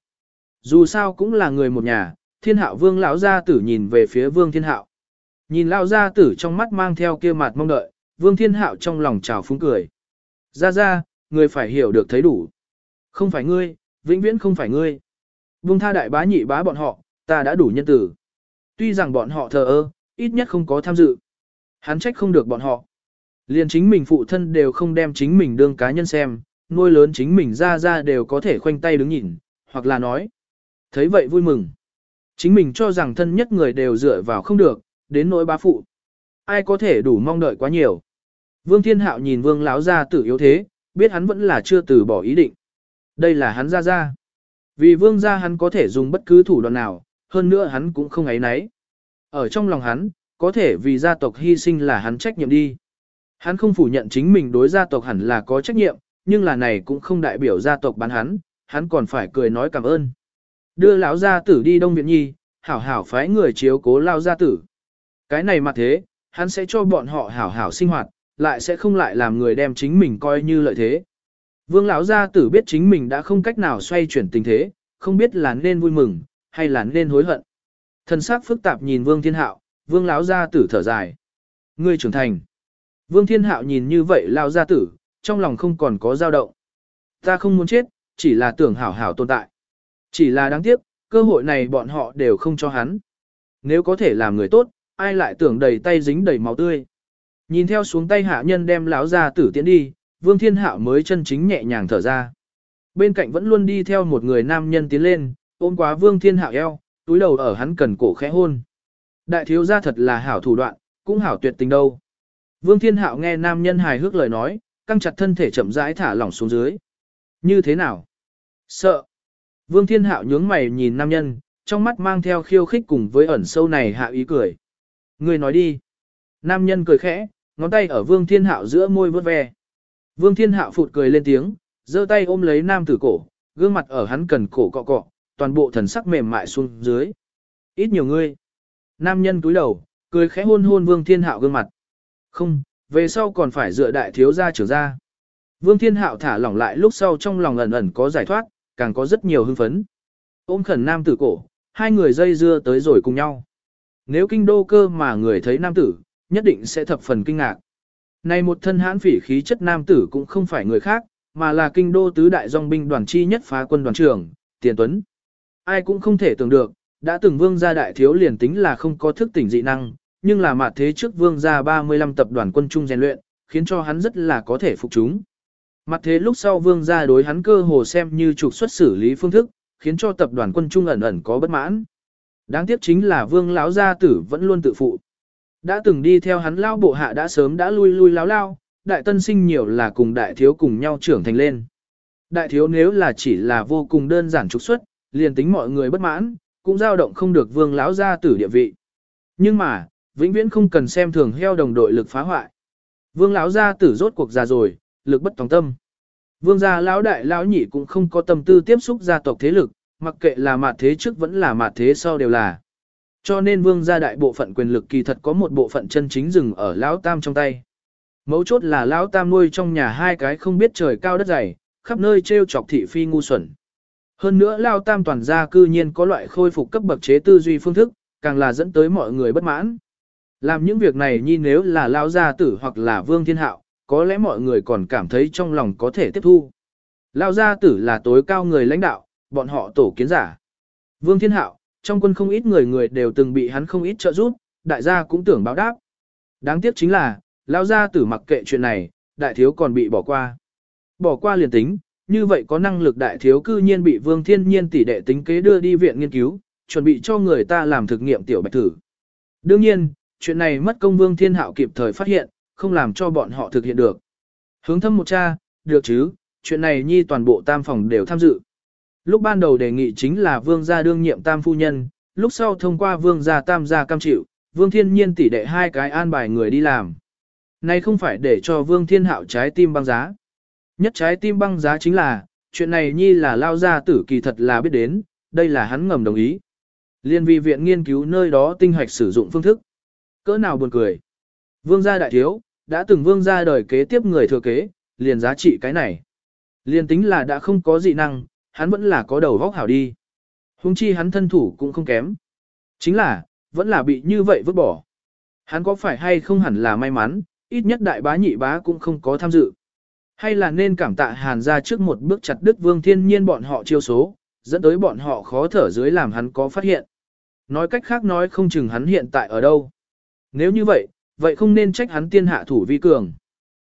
Dù sao cũng là người một nhà, Thiên Hạo Vương lão gia tử nhìn về phía Vương Thiên Hạo. Nhìn lão gia tử trong mắt mang theo kia mặt mong đợi, Vương Thiên Hạo trong lòng trào phúng cười. Ra ra, ngươi phải hiểu được thấy đủ. Không phải ngươi, vĩnh viễn không phải ngươi. Vương tha đại bá nhị bá bọn họ, ta đã đủ nhân tử. Tuy rằng bọn họ thờ ơ, ít nhất không có tham dự. Hắn trách không được bọn họ. Liền chính mình phụ thân đều không đem chính mình đương cá nhân xem, nuôi lớn chính mình ra ra đều có thể khoanh tay đứng nhìn, hoặc là nói. Thấy vậy vui mừng. Chính mình cho rằng thân nhất người đều dựa vào không được, đến nỗi bá phụ. Ai có thể đủ mong đợi quá nhiều. Vương Thiên Hạo nhìn Vương lão gia tử yếu thế, biết hắn vẫn là chưa từ bỏ ý định. Đây là hắn ra ra. Vì Vương gia hắn có thể dùng bất cứ thủ đoạn nào, hơn nữa hắn cũng không ấy nấy. Ở trong lòng hắn, có thể vì gia tộc hy sinh là hắn trách nhiệm đi. Hắn không phủ nhận chính mình đối gia tộc hẳn là có trách nhiệm, nhưng là này cũng không đại biểu gia tộc bán hắn, hắn còn phải cười nói cảm ơn. Đưa lão gia tử đi Đông Viện Nhi, hảo hảo phái người chiếu cố lao gia tử. Cái này mà thế, hắn sẽ cho bọn họ hảo hảo sinh hoạt, lại sẽ không lại làm người đem chính mình coi như lợi thế. Vương lão gia tử biết chính mình đã không cách nào xoay chuyển tình thế, không biết là nên vui mừng, hay là nên hối hận. Thần sắc phức tạp nhìn Vương Thiên Hạo, Vương lão gia tử thở dài. Ngươi trưởng thành. Vương Thiên Hạo nhìn như vậy lao gia tử, trong lòng không còn có dao động. Ta không muốn chết, chỉ là tưởng hảo hảo tồn tại. Chỉ là đáng tiếc, cơ hội này bọn họ đều không cho hắn. Nếu có thể làm người tốt, ai lại tưởng đầy tay dính đầy máu tươi. Nhìn theo xuống tay hạ nhân đem lão gia tử tiến đi, Vương Thiên Hạo mới chân chính nhẹ nhàng thở ra. Bên cạnh vẫn luôn đi theo một người nam nhân tiến lên, ôm quá Vương Thiên Hạo eo, túi đầu ở hắn cần cổ khẽ hôn. Đại thiếu gia thật là hảo thủ đoạn, cũng hảo tuyệt tình đâu. Vương Thiên Hạo nghe nam nhân hài hước lời nói, căng chặt thân thể chậm rãi thả lỏng xuống dưới. Như thế nào? Sợ. Vương Thiên Hạo nhướng mày nhìn nam nhân, trong mắt mang theo khiêu khích cùng với ẩn sâu này hạ ý cười. Người nói đi. Nam nhân cười khẽ, ngón tay ở Vương Thiên Hạo giữa môi vớt ve. Vương Thiên Hạo phụt cười lên tiếng, giơ tay ôm lấy nam tử cổ, gương mặt ở hắn cần cổ cọ cọ, toàn bộ thần sắc mềm mại xuống dưới. Ít nhiều ngươi. Nam nhân cúi đầu, cười khẽ hôn hôn Vương Thiên Hạo gương mặt. Không, về sau còn phải dựa đại thiếu gia trưởng ra. Vương Thiên Hạo thả lỏng lại lúc sau trong lòng ẩn ẩn có giải thoát, càng có rất nhiều hưng phấn. Ôm khẩn nam tử cổ, hai người dây dưa tới rồi cùng nhau. Nếu kinh đô cơ mà người thấy nam tử, nhất định sẽ thập phần kinh ngạc. Này một thân hãn phỉ khí chất nam tử cũng không phải người khác, mà là kinh đô tứ đại dòng binh đoàn chi nhất phá quân đoàn trưởng, Tiền Tuấn. Ai cũng không thể tưởng được, đã từng vương gia đại thiếu liền tính là không có thức tỉnh dị năng, nhưng là mặt thế trước vương gia 35 tập đoàn quân trung rèn luyện, khiến cho hắn rất là có thể phục chúng. Mặt thế lúc sau vương gia đối hắn cơ hồ xem như trục xuất xử lý phương thức, khiến cho tập đoàn quân trung ẩn ẩn có bất mãn. Đáng tiếc chính là vương lão gia tử vẫn luôn tự phụ. Đã từng đi theo hắn lao bộ hạ đã sớm đã lui lui láo lao, đại tân sinh nhiều là cùng đại thiếu cùng nhau trưởng thành lên. Đại thiếu nếu là chỉ là vô cùng đơn giản trục xuất, liền tính mọi người bất mãn, cũng dao động không được vương lão gia tử địa vị. Nhưng mà, vĩnh viễn không cần xem thường heo đồng đội lực phá hoại. Vương lão gia tử rốt cuộc già rồi, lực bất tòng tâm. Vương gia lão đại lão nhị cũng không có tâm tư tiếp xúc gia tộc thế lực, mặc kệ là mạt thế trước vẫn là mạt thế sau đều là. Cho nên vương gia đại bộ phận quyền lực kỳ thật có một bộ phận chân chính dừng ở lão tam trong tay. Mấu chốt là lão tam nuôi trong nhà hai cái không biết trời cao đất dày, khắp nơi trêu chọc thị phi ngu xuẩn. Hơn nữa lão tam toàn gia cư nhiên có loại khôi phục cấp bậc chế tư duy phương thức, càng là dẫn tới mọi người bất mãn. Làm những việc này nhi nếu là lão gia tử hoặc là vương thiên hạo, có lẽ mọi người còn cảm thấy trong lòng có thể tiếp thu. Lão gia tử là tối cao người lãnh đạo, bọn họ tổ kiến giả. Vương thiên hạo, trong quân không ít người người đều từng bị hắn không ít trợ giúp, đại gia cũng tưởng báo đáp. Đáng tiếc chính là, lão gia tử mặc kệ chuyện này, đại thiếu còn bị bỏ qua. Bỏ qua liền tính, như vậy có năng lực đại thiếu cư nhiên bị Vương Thiên Nhiên tỷ đệ tính kế đưa đi viện nghiên cứu, chuẩn bị cho người ta làm thực nghiệm tiểu bạch thử. Đương nhiên, chuyện này mất công Vương Thiên Hạo kịp thời phát hiện, không làm cho bọn họ thực hiện được. Hướng thâm một cha, được chứ, chuyện này nhi toàn bộ tam phòng đều tham dự. Lúc ban đầu đề nghị chính là vương gia đương nhiệm tam phu nhân, lúc sau thông qua vương gia tam gia cam chịu, vương thiên nhiên tỷ đệ hai cái an bài người đi làm. Này không phải để cho vương thiên hạo trái tim băng giá. Nhất trái tim băng giá chính là, chuyện này nhi là lao gia tử kỳ thật là biết đến, đây là hắn ngầm đồng ý. Liên vi viện nghiên cứu nơi đó tinh hoạch sử dụng phương thức. Cỡ nào buồn cười. Vương gia đại thiếu, đã từng vương gia đời kế tiếp người thừa kế, liền giá trị cái này. liền tính là đã không có dị năng, hắn vẫn là có đầu vóc hảo đi. Hùng chi hắn thân thủ cũng không kém. Chính là, vẫn là bị như vậy vứt bỏ. Hắn có phải hay không hẳn là may mắn, ít nhất đại bá nhị bá cũng không có tham dự. Hay là nên cảm tạ hàn ra trước một bước chặt đứt vương thiên nhiên bọn họ chiêu số, dẫn tới bọn họ khó thở dưới làm hắn có phát hiện. Nói cách khác nói không chừng hắn hiện tại ở đâu. Nếu như vậy, vậy không nên trách hắn tiên hạ thủ vi cường.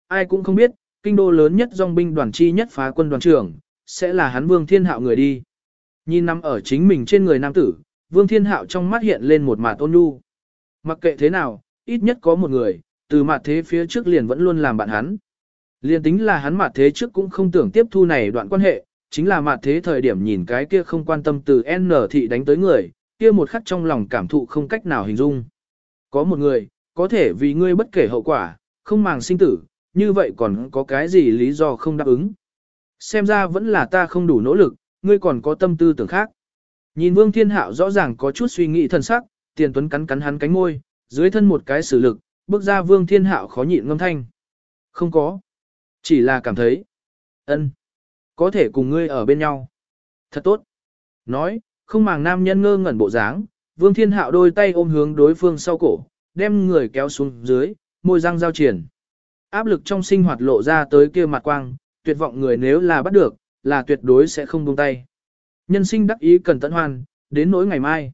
Ai cũng không biết, kinh đô lớn nhất dòng binh đoàn chi nhất phá quân đoàn trưởng, sẽ là hắn vương thiên hạo người đi. Nhìn nằm ở chính mình trên người nam tử, vương thiên hạo trong mắt hiện lên một mạt ôn nhu. Mặc kệ thế nào, ít nhất có một người, từ mặt thế phía trước liền vẫn luôn làm bạn hắn. Liên tính là hắn mặt thế trước cũng không tưởng tiếp thu này đoạn quan hệ, chính là mặt thế thời điểm nhìn cái kia không quan tâm từ N thị đánh tới người, kia một khắc trong lòng cảm thụ không cách nào hình dung. Có một người, có thể vì ngươi bất kể hậu quả, không màng sinh tử, như vậy còn có cái gì lý do không đáp ứng. Xem ra vẫn là ta không đủ nỗ lực, ngươi còn có tâm tư tưởng khác. Nhìn Vương Thiên Hạo rõ ràng có chút suy nghĩ thân sắc, Tiền Tuấn cắn cắn hắn cánh môi, dưới thân một cái sử lực, bước ra Vương Thiên Hạo khó nhịn ngâm thanh. Không có. Chỉ là cảm thấy. ân Có thể cùng ngươi ở bên nhau. Thật tốt. Nói, không màng nam nhân ngơ ngẩn bộ dáng, Vương Thiên Hạo đôi tay ôm hướng đối phương sau cổ, đem người kéo xuống dưới, môi răng giao triển. Áp lực trong sinh hoạt lộ ra tới kia mặt quang, tuyệt vọng người nếu là bắt được, là tuyệt đối sẽ không buông tay. Nhân sinh đắc ý cần tận hoan, đến nỗi ngày mai.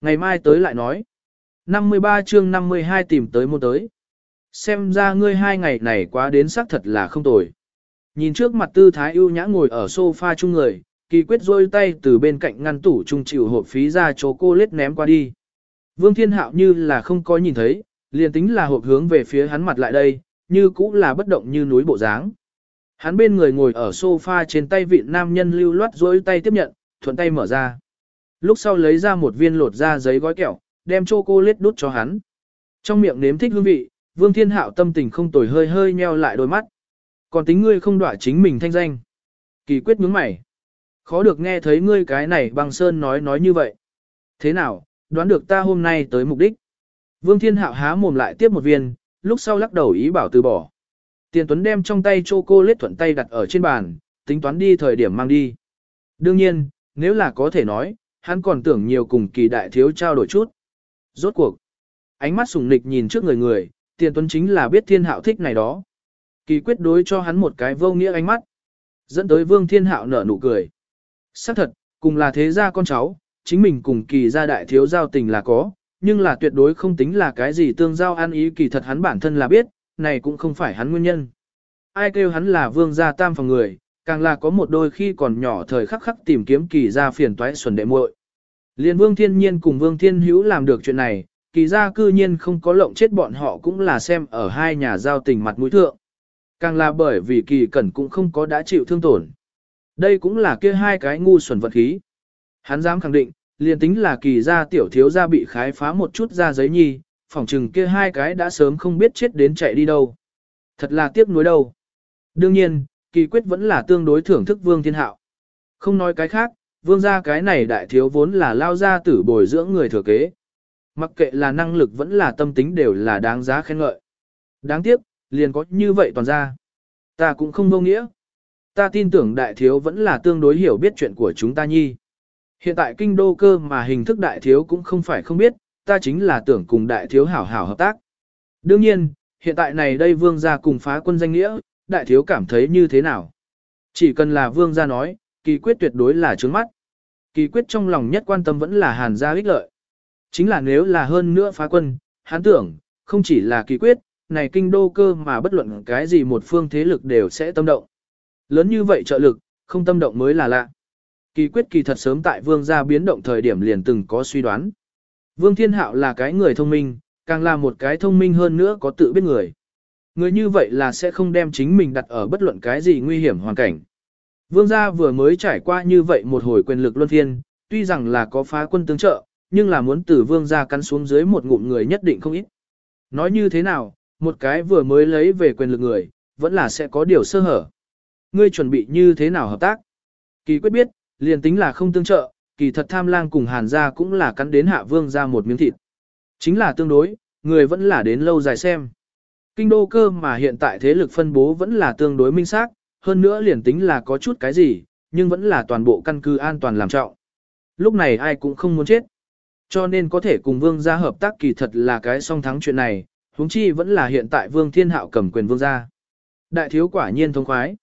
Ngày mai tới lại nói. 53 chương 52 tìm tới môn tới. Xem ra ngươi hai ngày này quá đến xác thật là không tồi. Nhìn trước mặt tư thái ưu nhã ngồi ở sofa chung người, kỳ quyết rôi tay từ bên cạnh ngăn tủ trung chịu hộp phí ra chỗ cô lết ném qua đi. Vương Thiên Hạo như là không có nhìn thấy, liền tính là hộp hướng về phía hắn mặt lại đây, như cũng là bất động như núi bộ dáng. Hắn bên người ngồi ở sofa trên tay vị nam nhân lưu loát rối tay tiếp nhận, thuận tay mở ra. Lúc sau lấy ra một viên lột ra giấy gói kẹo, đem chocolate đút cho hắn. Trong miệng nếm thích hương vị, Vương Thiên Hạo tâm tình không tồi hơi hơi nheo lại đôi mắt. Còn tính ngươi không đọa chính mình thanh danh. Kỳ quyết nhướng mày. Khó được nghe thấy ngươi cái này băng sơn nói nói như vậy. Thế nào, đoán được ta hôm nay tới mục đích. Vương Thiên Hạo há mồm lại tiếp một viên, lúc sau lắc đầu ý bảo từ bỏ. Tiền Tuấn đem trong tay chocolate thuận tay đặt ở trên bàn, tính toán đi thời điểm mang đi. Đương nhiên, nếu là có thể nói, hắn còn tưởng nhiều cùng kỳ đại thiếu trao đổi chút. Rốt cuộc, ánh mắt sùng nịch nhìn trước người người, Tiền Tuấn chính là biết thiên hạo thích này đó. Kỳ quyết đối cho hắn một cái vô nghĩa ánh mắt, dẫn tới vương thiên hạo nở nụ cười xác thật, cùng là thế gia con cháu, chính mình cùng kỳ gia đại thiếu giao tình là có, nhưng là tuyệt đối không tính là cái gì tương giao ăn ý kỳ thật hắn bản thân là biết, này cũng không phải hắn nguyên nhân. Ai kêu hắn là vương gia tam phòng người, càng là có một đôi khi còn nhỏ thời khắc khắc tìm kiếm kỳ gia phiền toái xuẩn đệ muội. Liên vương thiên nhiên cùng vương thiên hữu làm được chuyện này, kỳ gia cư nhiên không có lộng chết bọn họ cũng là xem ở hai nhà giao tình mặt mũi thượng. Càng là bởi vì kỳ cẩn cũng không có đã chịu thương tổn. Đây cũng là kia hai cái ngu xuẩn vật khí. Hắn dám khẳng định, liền tính là kỳ gia tiểu thiếu gia bị khái phá một chút ra giấy nhi, phỏng chừng kia hai cái đã sớm không biết chết đến chạy đi đâu. Thật là tiếc nuối đâu. Đương nhiên, kỳ quyết vẫn là tương đối thưởng thức vương thiên hạo. Không nói cái khác, vương gia cái này đại thiếu vốn là lao gia tử bồi dưỡng người thừa kế. Mặc kệ là năng lực vẫn là tâm tính đều là đáng giá khen ngợi. Đáng tiếc, liền có như vậy toàn ra. Ta cũng không vô nghĩa. Ta tin tưởng đại thiếu vẫn là tương đối hiểu biết chuyện của chúng ta nhi. Hiện tại kinh đô cơ mà hình thức đại thiếu cũng không phải không biết, ta chính là tưởng cùng đại thiếu hảo hảo hợp tác. Đương nhiên, hiện tại này đây vương gia cùng phá quân danh nghĩa, đại thiếu cảm thấy như thế nào? Chỉ cần là vương gia nói, kỳ quyết tuyệt đối là trướng mắt. Kỳ quyết trong lòng nhất quan tâm vẫn là hàn gia ích lợi. Chính là nếu là hơn nữa phá quân, hắn tưởng, không chỉ là kỳ quyết, này kinh đô cơ mà bất luận cái gì một phương thế lực đều sẽ tâm động. Lớn như vậy trợ lực, không tâm động mới là lạ. Kỳ quyết kỳ thật sớm tại vương gia biến động thời điểm liền từng có suy đoán. Vương Thiên Hạo là cái người thông minh, càng là một cái thông minh hơn nữa có tự biết người. Người như vậy là sẽ không đem chính mình đặt ở bất luận cái gì nguy hiểm hoàn cảnh. Vương gia vừa mới trải qua như vậy một hồi quyền lực luân phiên, tuy rằng là có phá quân tướng trợ, nhưng là muốn từ vương gia cắn xuống dưới một ngụm người nhất định không ít. Nói như thế nào, một cái vừa mới lấy về quyền lực người, vẫn là sẽ có điều sơ hở. Ngươi chuẩn bị như thế nào hợp tác? Kỳ quyết biết, liền tính là không tương trợ, kỳ thật tham lang cùng hàn gia cũng là cắn đến hạ vương ra một miếng thịt. Chính là tương đối, người vẫn là đến lâu dài xem. Kinh đô cơ mà hiện tại thế lực phân bố vẫn là tương đối minh xác, hơn nữa liền tính là có chút cái gì, nhưng vẫn là toàn bộ căn cứ an toàn làm trọng. Lúc này ai cũng không muốn chết. Cho nên có thể cùng vương gia hợp tác kỳ thật là cái song thắng chuyện này, huống chi vẫn là hiện tại vương thiên hạo cầm quyền vương gia. Đại thiếu quả nhiên thông khoái.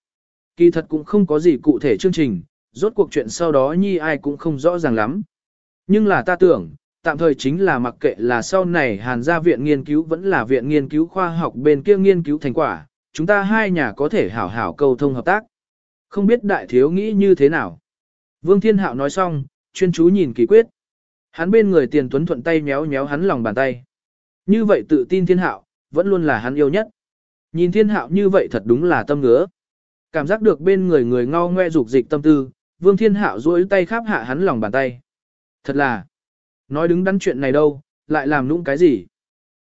Kỳ thật cũng không có gì cụ thể chương trình, rốt cuộc chuyện sau đó nhi ai cũng không rõ ràng lắm. Nhưng là ta tưởng, tạm thời chính là mặc kệ là sau này hàn gia viện nghiên cứu vẫn là viện nghiên cứu khoa học bên kia nghiên cứu thành quả, chúng ta hai nhà có thể hảo hảo cầu thông hợp tác. Không biết đại thiếu nghĩ như thế nào. Vương Thiên Hạo nói xong, chuyên chú nhìn kỳ quyết. Hắn bên người tiền tuấn thuận tay méo méo hắn lòng bàn tay. Như vậy tự tin Thiên Hạo, vẫn luôn là hắn yêu nhất. Nhìn Thiên Hạo như vậy thật đúng là tâm ngứa. Cảm giác được bên người người ngao ngoe dục dịch tâm tư, Vương Thiên Hạo duỗi tay kháp hạ hắn lòng bàn tay. Thật là, nói đứng đắn chuyện này đâu, lại làm nũng cái gì.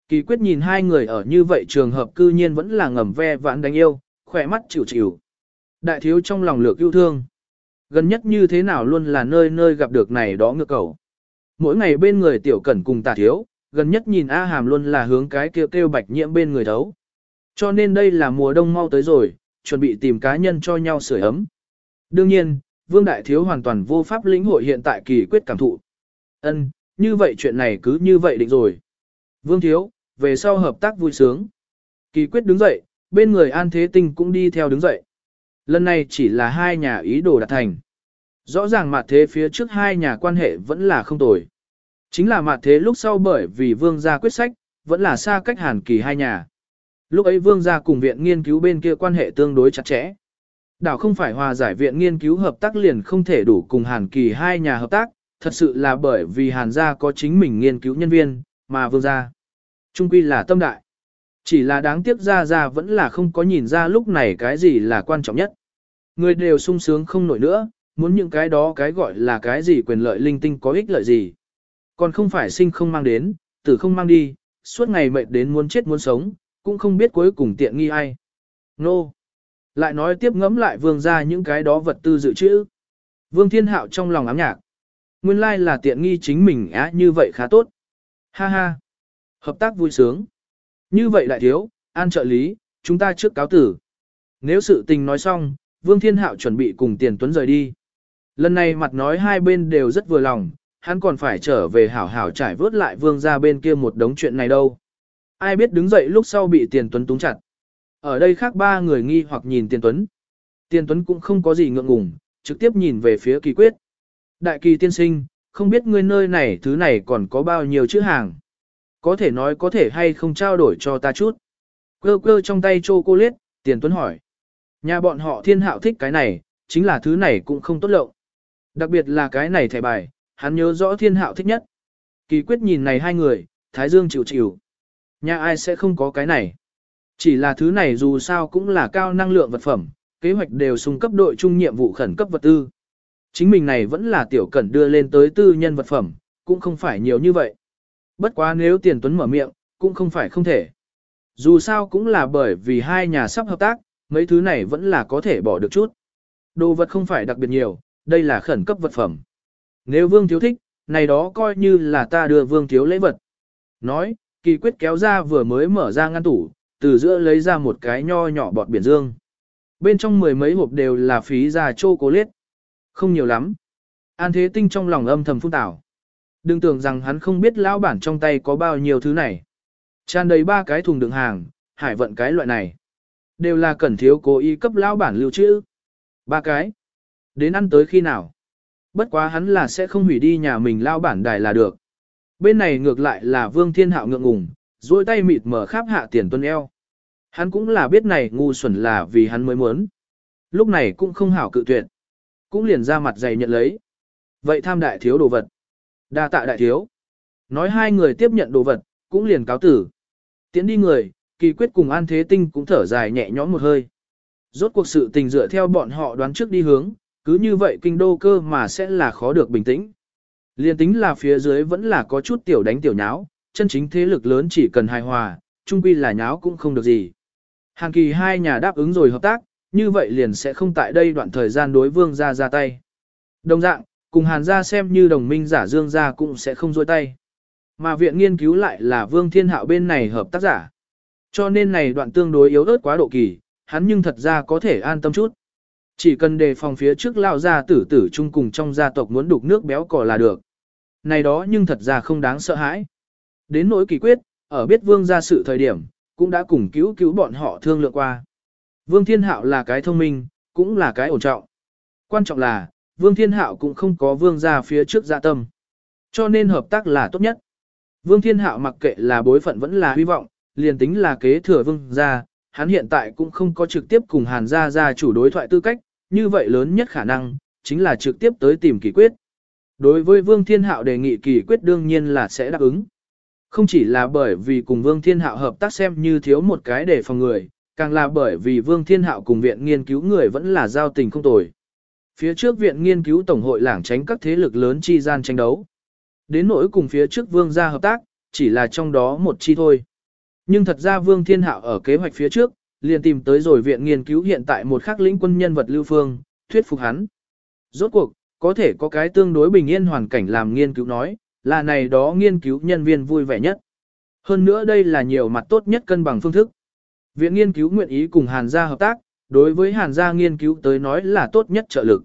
Kỳ quyết nhìn hai người ở như vậy trường hợp cư nhiên vẫn là ngầm ve vãn đánh yêu, khỏe mắt chịu chịu. Đại thiếu trong lòng lược yêu thương. Gần nhất như thế nào luôn là nơi nơi gặp được này đó ngược cầu. Mỗi ngày bên người tiểu cẩn cùng tà thiếu, gần nhất nhìn A Hàm luôn là hướng cái kêu kêu bạch nhiễm bên người thấu. Cho nên đây là mùa đông mau tới rồi, chuẩn bị tìm cá nhân cho nhau sửa ấm. Đương nhiên, Vương Đại Thiếu hoàn toàn vô pháp lĩnh hội hiện tại kỳ quyết cảm thụ. Ân, như vậy chuyện này cứ như vậy định rồi. Vương Thiếu, về sau hợp tác vui sướng. Kỳ quyết đứng dậy, bên người An Thế Tinh cũng đi theo đứng dậy. Lần này chỉ là hai nhà ý đồ đạt thành. Rõ ràng mặt thế phía trước hai nhà quan hệ vẫn là không tồi. Chính là mặt thế lúc sau bởi vì vương gia quyết sách, vẫn là xa cách hàn kỳ hai nhà. Lúc ấy vương gia cùng viện nghiên cứu bên kia quan hệ tương đối chặt chẽ. Đảo không phải hòa giải viện nghiên cứu hợp tác liền không thể đủ cùng hàn kỳ hai nhà hợp tác, thật sự là bởi vì hàn gia có chính mình nghiên cứu nhân viên, mà vương gia. Trung quy là tâm đại. Chỉ là đáng tiếc ra ra vẫn là không có nhìn ra lúc này cái gì là quan trọng nhất. Người đều sung sướng không nổi nữa, muốn những cái đó cái gọi là cái gì quyền lợi linh tinh có ích lợi gì. Còn không phải sinh không mang đến, tử không mang đi, suốt ngày mệt đến muốn chết muốn sống, cũng không biết cuối cùng tiện nghi ai. Nô! No. Lại nói tiếp ngẫm lại vương ra những cái đó vật tư dự trữ. Vương thiên hạo trong lòng ám nhạc. Nguyên lai là tiện nghi chính mình á như vậy khá tốt. Ha ha! Hợp tác vui sướng. Như vậy đại thiếu, an trợ lý, chúng ta trước cáo tử. Nếu sự tình nói xong, Vương Thiên Hạo chuẩn bị cùng Tiền Tuấn rời đi. Lần này mặt nói hai bên đều rất vừa lòng, hắn còn phải trở về hảo hảo trải vớt lại Vương ra bên kia một đống chuyện này đâu. Ai biết đứng dậy lúc sau bị Tiền Tuấn túng chặt. Ở đây khác ba người nghi hoặc nhìn Tiền Tuấn. Tiền Tuấn cũng không có gì ngượng ngùng, trực tiếp nhìn về phía kỳ quyết. Đại kỳ tiên sinh, không biết ngươi nơi này thứ này còn có bao nhiêu chữ hàng. Có thể nói có thể hay không trao đổi cho ta chút. Cơ cơ trong tay Châu cô liết, Tiền Tuấn hỏi. Nhà bọn họ thiên hạo thích cái này, chính là thứ này cũng không tốt lộng. Đặc biệt là cái này thẻ bài, hắn nhớ rõ thiên hạo thích nhất. Kỳ quyết nhìn này hai người, Thái Dương chịu chịu. Nhà ai sẽ không có cái này. Chỉ là thứ này dù sao cũng là cao năng lượng vật phẩm, kế hoạch đều xung cấp đội chung nhiệm vụ khẩn cấp vật tư. Chính mình này vẫn là tiểu cẩn đưa lên tới tư nhân vật phẩm, cũng không phải nhiều như vậy. Bất quá nếu tiền tuấn mở miệng, cũng không phải không thể. Dù sao cũng là bởi vì hai nhà sắp hợp tác, mấy thứ này vẫn là có thể bỏ được chút. Đồ vật không phải đặc biệt nhiều, đây là khẩn cấp vật phẩm. Nếu vương thiếu thích, này đó coi như là ta đưa vương thiếu lễ vật. Nói, kỳ quyết kéo ra vừa mới mở ra ngăn tủ, từ giữa lấy ra một cái nho nhỏ bọt biển dương. Bên trong mười mấy hộp đều là phí ra chocolate. Không nhiều lắm. An Thế Tinh trong lòng âm thầm phun tảo. Đừng tưởng rằng hắn không biết lão bản trong tay có bao nhiêu thứ này. Tràn đầy ba cái thùng đựng hàng, hải vận cái loại này. Đều là cẩn thiếu cố ý cấp lão bản lưu trữ. Ba cái. Đến ăn tới khi nào? Bất quá hắn là sẽ không hủy đi nhà mình lão bản đài là được. Bên này ngược lại là Vương Thiên Hạo ngượng ngùng, duỗi tay mịt mở khắp hạ tiền tuân eo. Hắn cũng là biết này ngu xuẩn là vì hắn mới muốn. Lúc này cũng không hảo cự tuyệt. Cũng liền ra mặt dày nhận lấy. Vậy tham đại thiếu đồ vật. đa tạ đại thiếu. Nói hai người tiếp nhận đồ vật, cũng liền cáo tử. Tiến đi người, kỳ quyết cùng An Thế Tinh cũng thở dài nhẹ nhõm một hơi. Rốt cuộc sự tình dựa theo bọn họ đoán trước đi hướng, cứ như vậy kinh đô cơ mà sẽ là khó được bình tĩnh. Liên tính là phía dưới vẫn là có chút tiểu đánh tiểu nháo, chân chính thế lực lớn chỉ cần hài hòa, chung quy là nháo cũng không được gì. Hàng kỳ hai nhà đáp ứng rồi hợp tác, như vậy liền sẽ không tại đây đoạn thời gian đối vương ra ra tay. Đồng dạng, cùng hàn gia xem như đồng minh giả dương gia cũng sẽ không dôi tay. Mà viện nghiên cứu lại là vương thiên hạo bên này hợp tác giả. Cho nên này đoạn tương đối yếu ớt quá độ kỳ, hắn nhưng thật ra có thể an tâm chút. Chỉ cần đề phòng phía trước lao ra tử tử chung cùng trong gia tộc muốn đục nước béo cò là được. Này đó nhưng thật ra không đáng sợ hãi. Đến nỗi kỳ quyết, ở biết vương ra sự thời điểm, cũng đã cùng cứu cứu bọn họ thương lượng qua. Vương Thiên Hạo là cái thông minh, cũng là cái ổn trọng. Quan trọng là, Vương Thiên Hạo cũng không có vương ra phía trước dạ tâm. Cho nên hợp tác là tốt nhất. Vương Thiên Hạo mặc kệ là bối phận vẫn là hy vọng, liền tính là kế thừa vương gia, hắn hiện tại cũng không có trực tiếp cùng Hàn gia gia chủ đối thoại tư cách, như vậy lớn nhất khả năng, chính là trực tiếp tới tìm kỳ quyết. Đối với Vương Thiên Hạo đề nghị kỳ quyết đương nhiên là sẽ đáp ứng. Không chỉ là bởi vì cùng Vương Thiên Hạo hợp tác xem như thiếu một cái để phòng người, càng là bởi vì Vương Thiên Hạo cùng viện nghiên cứu người vẫn là giao tình không tồi. Phía trước viện nghiên cứu tổng hội lảng tránh các thế lực lớn chi gian tranh đấu. Đến nỗi cùng phía trước Vương gia hợp tác, chỉ là trong đó một chi thôi. Nhưng thật ra Vương Thiên Hạo ở kế hoạch phía trước, liền tìm tới rồi viện nghiên cứu hiện tại một khắc lĩnh quân nhân vật lưu phương, thuyết phục hắn. Rốt cuộc, có thể có cái tương đối bình yên hoàn cảnh làm nghiên cứu nói, là này đó nghiên cứu nhân viên vui vẻ nhất. Hơn nữa đây là nhiều mặt tốt nhất cân bằng phương thức. Viện nghiên cứu nguyện ý cùng Hàn gia hợp tác, đối với Hàn gia nghiên cứu tới nói là tốt nhất trợ lực.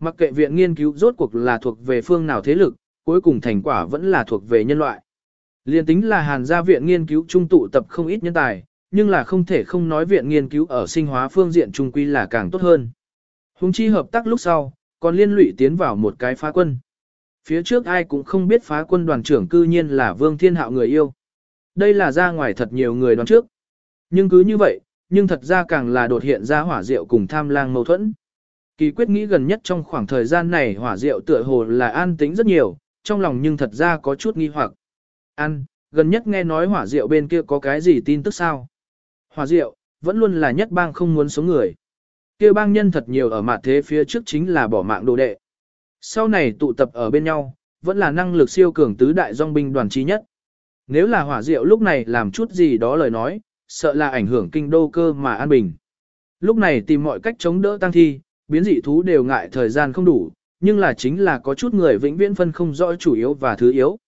Mặc kệ viện nghiên cứu rốt cuộc là thuộc về phương nào thế lực, cuối cùng thành quả vẫn là thuộc về nhân loại. Liên tính là Hàn gia viện nghiên cứu trung tụ tập không ít nhân tài, nhưng là không thể không nói viện nghiên cứu ở sinh hóa phương diện trung quy là càng tốt hơn. Hùng chi hợp tác lúc sau, còn liên lụy tiến vào một cái phá quân. Phía trước ai cũng không biết phá quân đoàn trưởng cư nhiên là Vương Thiên Hạo người yêu. Đây là ra ngoài thật nhiều người đoán trước. Nhưng cứ như vậy, nhưng thật ra càng là đột hiện ra hỏa diệu cùng tham lang mâu thuẫn. Kỳ quyết nghĩ gần nhất trong khoảng thời gian này hỏa diệu tựa hồ là an tĩnh rất nhiều, trong lòng nhưng thật ra có chút nghi hoặc. An, gần nhất nghe nói hỏa diệu bên kia có cái gì tin tức sao? Hỏa diệu, vẫn luôn là nhất bang không muốn sống người kia bang nhân thật nhiều ở mặt thế phía trước chính là bỏ mạng đồ đệ. Sau này tụ tập ở bên nhau, vẫn là năng lực siêu cường tứ đại dòng binh đoàn chi nhất. Nếu là hỏa diệu lúc này làm chút gì đó lời nói, sợ là ảnh hưởng kinh đô cơ mà an bình. Lúc này tìm mọi cách chống đỡ tăng thi, biến dị thú đều ngại thời gian không đủ, nhưng là chính là có chút người vĩnh viễn phân không rõ chủ yếu và thứ yếu.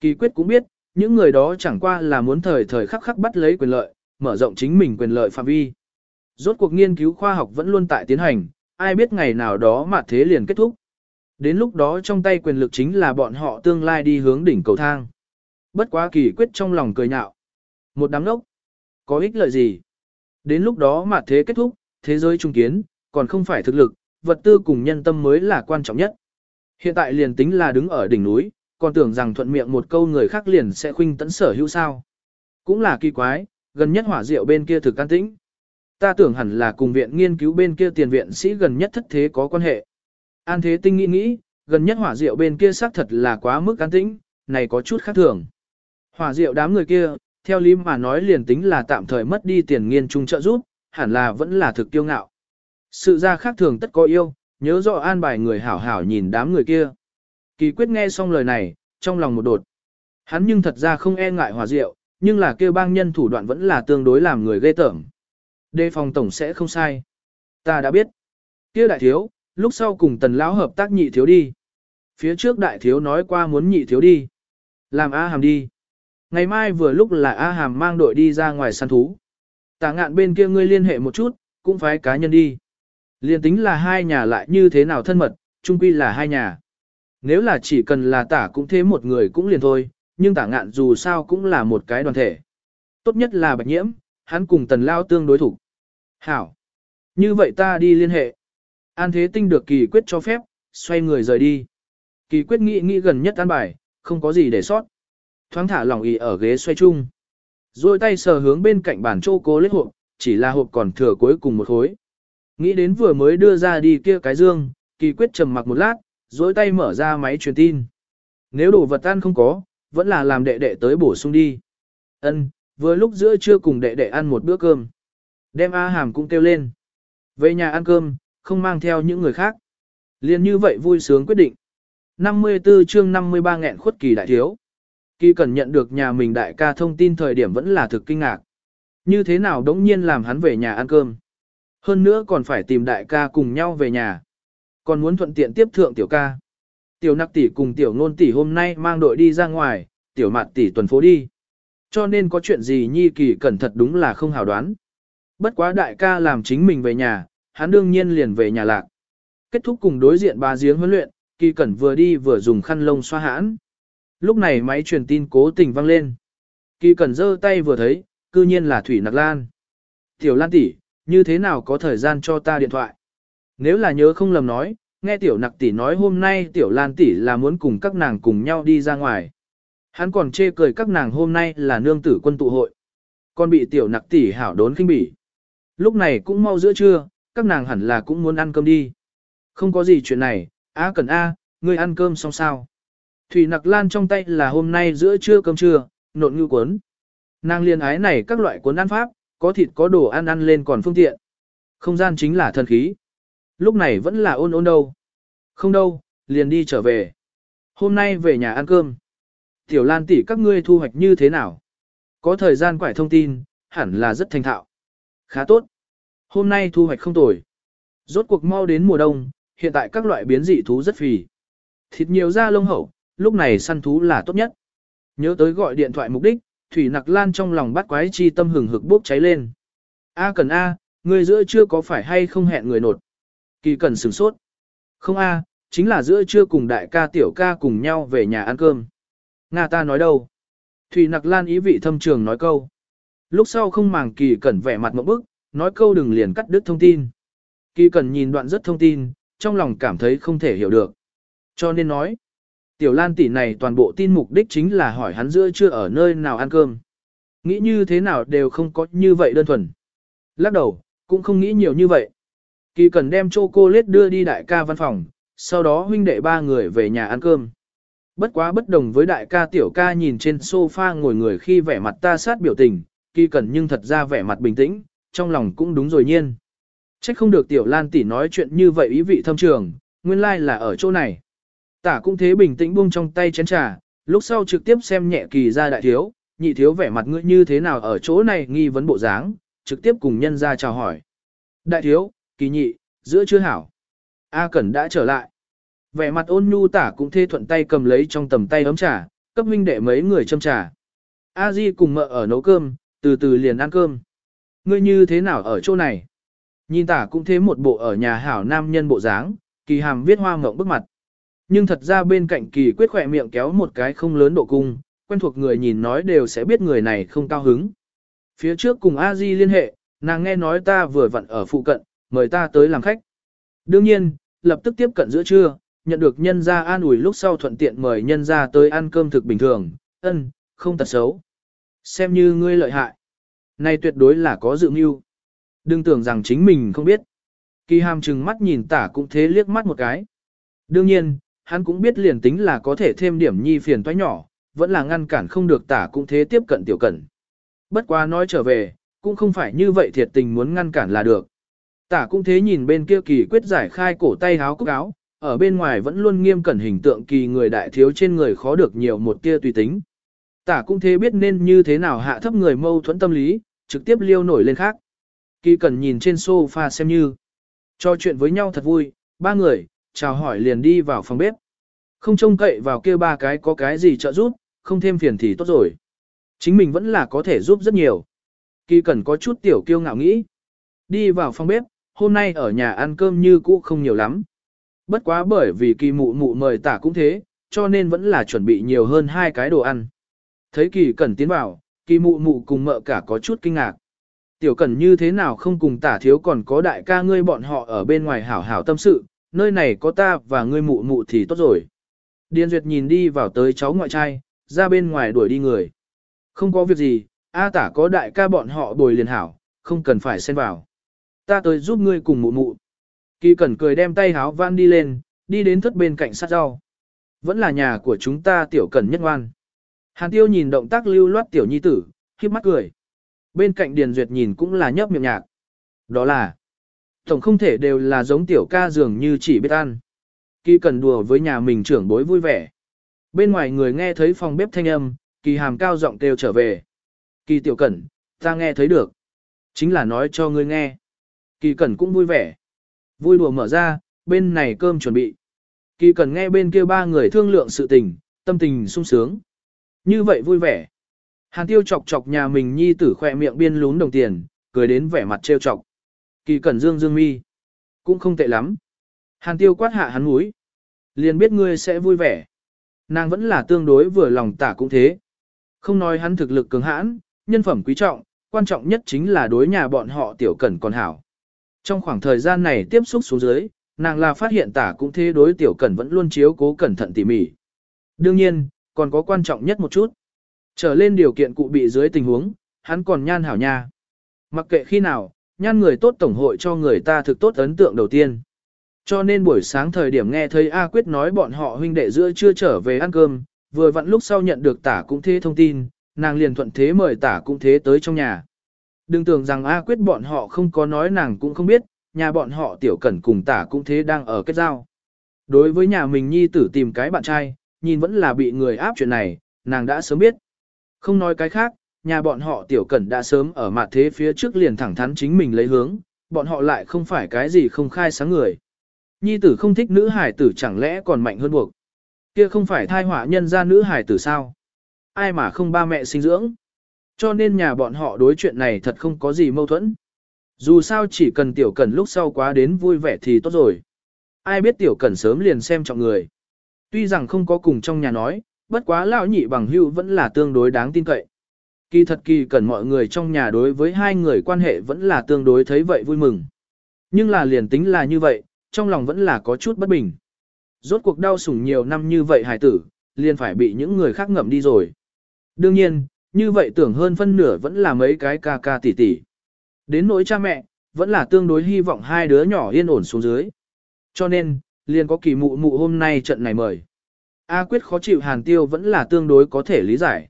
Kỳ quyết cũng biết, những người đó chẳng qua là muốn thời thời khắc khắc bắt lấy quyền lợi, mở rộng chính mình quyền lợi phạm vi. Rốt cuộc nghiên cứu khoa học vẫn luôn tại tiến hành, ai biết ngày nào đó mà thế liền kết thúc. Đến lúc đó trong tay quyền lực chính là bọn họ tương lai đi hướng đỉnh cầu thang. Bất quá kỳ quyết trong lòng cười nhạo. Một đám lốc. Có ích lợi gì? Đến lúc đó mà thế kết thúc, thế giới trung kiến, còn không phải thực lực, vật tư cùng nhân tâm mới là quan trọng nhất. Hiện tại liền tính là đứng ở đỉnh núi, còn tưởng rằng thuận miệng một câu người khác liền sẽ khuynh tấn sở hữu sao. Cũng là kỳ quái, gần nhất hỏa diệu bên kia thực can tĩnh. Ta tưởng hẳn là cùng viện nghiên cứu bên kia tiền viện sĩ gần nhất thất thế có quan hệ. An thế tinh nghĩ nghĩ, gần nhất hỏa diệu bên kia xác thật là quá mức can tĩnh, này có chút khác thường. Hỏa diệu đám người kia, theo lý mà nói liền tính là tạm thời mất đi tiền nghiên trung trợ giúp, hẳn là vẫn là thực tiêu ngạo. Sự ra khác thường tất có yêu, nhớ rõ an bài người hảo hảo nhìn đám người kia. Kỳ quyết nghe xong lời này, trong lòng một đột. Hắn nhưng thật ra không e ngại hòa diệu, nhưng là kêu bang nhân thủ đoạn vẫn là tương đối làm người ghê tởm. Đề phòng tổng sẽ không sai. Ta đã biết. Kia đại thiếu, lúc sau cùng tần lão hợp tác nhị thiếu đi. Phía trước đại thiếu nói qua muốn nhị thiếu đi. Làm A hàm đi. Ngày mai vừa lúc là A hàm mang đội đi ra ngoài săn thú. Tả ngạn bên kia ngươi liên hệ một chút, cũng phải cá nhân đi. Liên tính là hai nhà lại như thế nào thân mật, chung quy là hai nhà. Nếu là chỉ cần là tả cũng thế một người cũng liền thôi, nhưng tả ngạn dù sao cũng là một cái đoàn thể. Tốt nhất là bạch nhiễm, hắn cùng tần lao tương đối thủ. Hảo. Như vậy ta đi liên hệ. An thế tinh được kỳ quyết cho phép, xoay người rời đi. Kỳ quyết nghĩ nghĩ gần nhất an bài, không có gì để sót. Thoáng thả lỏng ý ở ghế xoay chung. Rồi tay sờ hướng bên cạnh bàn chô cố lết hộp, chỉ là hộp còn thừa cuối cùng một khối. Nghĩ đến vừa mới đưa ra đi kia cái dương, kỳ quyết trầm mặc một lát, dối tay mở ra máy truyền tin. Nếu đồ vật ăn không có, vẫn là làm đệ đệ tới bổ sung đi. Ân, vừa lúc giữa trưa cùng đệ đệ ăn một bữa cơm. Đem A Hàm cũng kêu lên. Về nhà ăn cơm, không mang theo những người khác. Liên như vậy vui sướng quyết định. 54 chương 53 nghẹn khuất kỳ đại thiếu. Kỳ cần nhận được nhà mình đại ca thông tin thời điểm vẫn là thực kinh ngạc. Như thế nào đống nhiên làm hắn về nhà ăn cơm. Hơn nữa còn phải tìm đại ca cùng nhau về nhà. Còn muốn thuận tiện tiếp thượng tiểu ca. Tiểu nặc tỷ cùng tiểu nôn tỷ hôm nay mang đội đi ra ngoài, tiểu mạt tỷ tuần phố đi. Cho nên có chuyện gì nhi kỳ cẩn thật đúng là không hào đoán. Bất quá đại ca làm chính mình về nhà, hắn đương nhiên liền về nhà lạc. Kết thúc cùng đối diện ba giếng huấn luyện, kỳ cẩn vừa đi vừa dùng khăn lông xoa hãn. Lúc này máy truyền tin cố tình vang lên. Kỳ cẩn giơ tay vừa thấy, cư nhiên là Thủy Nặc Lan. Tiểu Lan tỷ, như thế nào có thời gian cho ta điện thoại? Nếu là nhớ không lầm nói, nghe tiểu nặc tỷ nói hôm nay tiểu lan tỷ là muốn cùng các nàng cùng nhau đi ra ngoài. Hắn còn chê cười các nàng hôm nay là nương tử quân tụ hội. Còn bị tiểu nặc tỷ hảo đốn khinh bỉ. Lúc này cũng mau giữa trưa, các nàng hẳn là cũng muốn ăn cơm đi. Không có gì chuyện này, A cần A, ngươi ăn cơm xong sao. Thủy nặc lan trong tay là hôm nay giữa trưa cơm trưa, nộn ngư cuốn. Nàng liên ái này các loại cuốn ăn pháp, có thịt có đồ ăn ăn lên còn phương tiện. Không gian chính là thần khí. Lúc này vẫn là ôn ôn đâu. Không đâu, liền đi trở về. Hôm nay về nhà ăn cơm. Tiểu Lan tỷ các ngươi thu hoạch như thế nào? Có thời gian quải thông tin, hẳn là rất thành thạo. Khá tốt. Hôm nay thu hoạch không tồi. Rốt cuộc mau đến mùa đông, hiện tại các loại biến dị thú rất phì. Thịt nhiều da lông hậu, lúc này săn thú là tốt nhất. Nhớ tới gọi điện thoại mục đích, Thủy Nặc Lan trong lòng bắt quái chi tâm hừng hực bốc cháy lên. A cần A, người giữa chưa có phải hay không hẹn người nột. Kỳ cần sửng sốt. Không A, chính là giữa trưa cùng đại ca tiểu ca cùng nhau về nhà ăn cơm. Nga ta nói đâu? Thủy Nặc Lan ý vị thâm trường nói câu. Lúc sau không màng kỳ cẩn vẻ mặt một bức, nói câu đừng liền cắt đứt thông tin. Kỳ cẩn nhìn đoạn rất thông tin, trong lòng cảm thấy không thể hiểu được. Cho nên nói, tiểu lan tỷ này toàn bộ tin mục đích chính là hỏi hắn giữa chưa ở nơi nào ăn cơm. Nghĩ như thế nào đều không có như vậy đơn thuần. Lắc đầu, cũng không nghĩ nhiều như vậy. Kỳ cần đem cho cô lết đưa đi đại ca văn phòng, sau đó huynh đệ ba người về nhà ăn cơm. Bất quá bất đồng với đại ca tiểu ca nhìn trên sofa ngồi người khi vẻ mặt ta sát biểu tình, kỳ cẩn nhưng thật ra vẻ mặt bình tĩnh, trong lòng cũng đúng rồi nhiên. Trách không được tiểu lan tỷ nói chuyện như vậy ý vị thâm trường, nguyên lai like là ở chỗ này. Tả cũng thế bình tĩnh buông trong tay chén trà, lúc sau trực tiếp xem nhẹ kỳ ra đại thiếu, nhị thiếu vẻ mặt ngươi như thế nào ở chỗ này nghi vấn bộ dáng, trực tiếp cùng nhân ra chào hỏi. Đại thiếu, kỳ nhị, giữa chưa hảo. A Cẩn đã trở lại. Vẻ mặt ôn nhu tả cũng thê thuận tay cầm lấy trong tầm tay ấm trà, cấp huynh đệ mấy người châm trà. A Di cùng mợ ở nấu cơm, từ từ liền ăn cơm. Ngươi như thế nào ở chỗ này? Nhìn tả cũng thế một bộ ở nhà hảo nam nhân bộ dáng, kỳ hàm viết hoa ngộng bức mặt. Nhưng thật ra bên cạnh kỳ quyết khỏe miệng kéo một cái không lớn độ cung, quen thuộc người nhìn nói đều sẽ biết người này không cao hứng. Phía trước cùng A Di liên hệ, nàng nghe nói ta vừa vặn ở phụ cận, mời ta tới làm khách. Đương nhiên, lập tức tiếp cận giữa trưa, nhận được nhân gia an ủi lúc sau thuận tiện mời nhân gia tới ăn cơm thực bình thường, ân, không tật xấu. Xem như ngươi lợi hại. Này tuyệt đối là có dự mưu. Đừng tưởng rằng chính mình không biết. Kỳ hàm trừng mắt nhìn tả cũng thế liếc mắt một cái. Đương nhiên, hắn cũng biết liền tính là có thể thêm điểm nhi phiền toái nhỏ, vẫn là ngăn cản không được tả cũng thế tiếp cận tiểu cẩn. Bất quá nói trở về, cũng không phải như vậy thiệt tình muốn ngăn cản là được. Tả cũng thế nhìn bên kia kỳ quyết giải khai cổ tay háo cúc áo, ở bên ngoài vẫn luôn nghiêm cẩn hình tượng kỳ người đại thiếu trên người khó được nhiều một tia tùy tính. Tả cũng thế biết nên như thế nào hạ thấp người mâu thuẫn tâm lý, trực tiếp liêu nổi lên khác. Kỳ cần nhìn trên sofa xem như. Cho chuyện với nhau thật vui, ba người, chào hỏi liền đi vào phòng bếp. Không trông cậy vào kia ba cái có cái gì trợ giúp, không thêm phiền thì tốt rồi. Chính mình vẫn là có thể giúp rất nhiều. Kỳ cần có chút tiểu kiêu ngạo nghĩ. Đi vào phòng bếp, hôm nay ở nhà ăn cơm như cũ không nhiều lắm. Bất quá bởi vì kỳ mụ mụ mời tả cũng thế, cho nên vẫn là chuẩn bị nhiều hơn hai cái đồ ăn. Thấy kỳ cần tiến vào, kỳ mụ mụ cùng mợ cả có chút kinh ngạc. Tiểu cần như thế nào không cùng tả thiếu còn có đại ca ngươi bọn họ ở bên ngoài hảo hảo tâm sự, nơi này có ta và ngươi mụ mụ thì tốt rồi. Điền Duyệt nhìn đi vào tới cháu ngoại trai, ra bên ngoài đuổi đi người. Không có việc gì, A tả có đại ca bọn họ bồi liền hảo, không cần phải xen vào. Ta tới giúp ngươi cùng mụ mụ. Kỳ cẩn cười đem tay háo van đi lên, đi đến thất bên cạnh sát rau. Vẫn là nhà của chúng ta tiểu cẩn nhất ngoan. Hàn tiêu nhìn động tác lưu loát tiểu nhi tử, khiếp mắt cười. Bên cạnh Điền Duyệt nhìn cũng là nhấp miệng nhạc. Đó là, tổng không thể đều là giống tiểu ca dường như chỉ biết ăn. Kỳ cần đùa với nhà mình trưởng bối vui vẻ. Bên ngoài người nghe thấy phòng bếp thanh âm, kỳ hàm cao giọng kêu trở về. Kỳ tiểu cẩn, ta nghe thấy được. Chính là nói cho ngươi nghe. Kỳ cẩn cũng vui vẻ. Vui đùa mở ra, bên này cơm chuẩn bị. Kỳ cẩn nghe bên kia ba người thương lượng sự tình, tâm tình sung sướng. Như vậy vui vẻ. Hàn tiêu chọc chọc nhà mình nhi tử khỏe miệng biên lún đồng tiền, cười đến vẻ mặt trêu chọc. Kỳ cẩn dương dương mi. Cũng không tệ lắm. Hàn tiêu quát hạ hắn mũi. Liền biết ngươi sẽ vui vẻ. Nàng vẫn là tương đối vừa lòng tả cũng thế. Không nói hắn thực lực cường hãn, nhân phẩm quý trọng, quan trọng nhất chính là đối nhà bọn họ tiểu cẩn còn hảo. Trong khoảng thời gian này tiếp xúc xuống dưới, nàng là phát hiện tả cũng thế đối tiểu cẩn vẫn luôn chiếu cố cẩn thận tỉ mỉ. Đương nhiên, còn có quan trọng nhất một chút. Trở lên điều kiện cụ bị dưới tình huống, hắn còn nhan hảo nha. Mặc kệ khi nào, nhan người tốt tổng hội cho người ta thực tốt ấn tượng đầu tiên. Cho nên buổi sáng thời điểm nghe thấy A Quyết nói bọn họ huynh đệ giữa chưa trở về ăn cơm, vừa vặn lúc sau nhận được tả cũng thế thông tin, nàng liền thuận thế mời tả cũng thế tới trong nhà. Đừng tưởng rằng A Quyết bọn họ không có nói nàng cũng không biết, nhà bọn họ tiểu cẩn cùng tả cũng thế đang ở kết giao. Đối với nhà mình nhi tử tìm cái bạn trai, nhìn vẫn là bị người áp chuyện này, nàng đã sớm biết. Không nói cái khác, nhà bọn họ tiểu cẩn đã sớm ở mặt thế phía trước liền thẳng thắn chính mình lấy hướng, bọn họ lại không phải cái gì không khai sáng người. Nhi tử không thích nữ hải tử chẳng lẽ còn mạnh hơn buộc. Kia không phải thai họa nhân ra nữ hải tử sao? Ai mà không ba mẹ sinh dưỡng? Cho nên nhà bọn họ đối chuyện này thật không có gì mâu thuẫn. Dù sao chỉ cần tiểu cẩn lúc sau quá đến vui vẻ thì tốt rồi. Ai biết tiểu cẩn sớm liền xem trọng người. Tuy rằng không có cùng trong nhà nói, bất quá lão nhị bằng hưu vẫn là tương đối đáng tin cậy. Kỳ thật kỳ cần mọi người trong nhà đối với hai người quan hệ vẫn là tương đối thấy vậy vui mừng. Nhưng là liền tính là như vậy, trong lòng vẫn là có chút bất bình. Rốt cuộc đau sủng nhiều năm như vậy hài tử, liền phải bị những người khác ngậm đi rồi. Đương nhiên, như vậy tưởng hơn phân nửa vẫn là mấy cái ca ca tỷ tỷ. Đến nỗi cha mẹ, vẫn là tương đối hy vọng hai đứa nhỏ yên ổn xuống dưới. Cho nên, liền có kỳ mụ mụ hôm nay trận này mời. A quyết khó chịu hàn tiêu vẫn là tương đối có thể lý giải.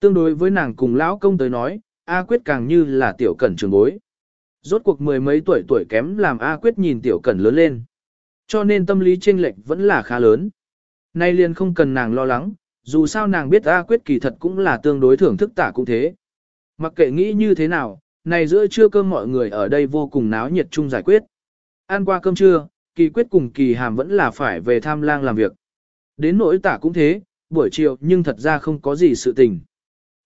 Tương đối với nàng cùng lão công tới nói, A quyết càng như là tiểu cẩn trường bối. Rốt cuộc mười mấy tuổi tuổi kém làm A quyết nhìn tiểu cẩn lớn lên. Cho nên tâm lý chênh lệch vẫn là khá lớn. Nay liền không cần nàng lo lắng, dù sao nàng biết A quyết kỳ thật cũng là tương đối thưởng thức tả cũng thế. Mặc kệ nghĩ như thế nào, này giữa trưa cơm mọi người ở đây vô cùng náo nhiệt chung giải quyết. Ăn qua cơm trưa, kỳ quyết cùng kỳ hàm vẫn là phải về tham lang làm việc. Đến nỗi tả cũng thế, buổi chiều nhưng thật ra không có gì sự tình.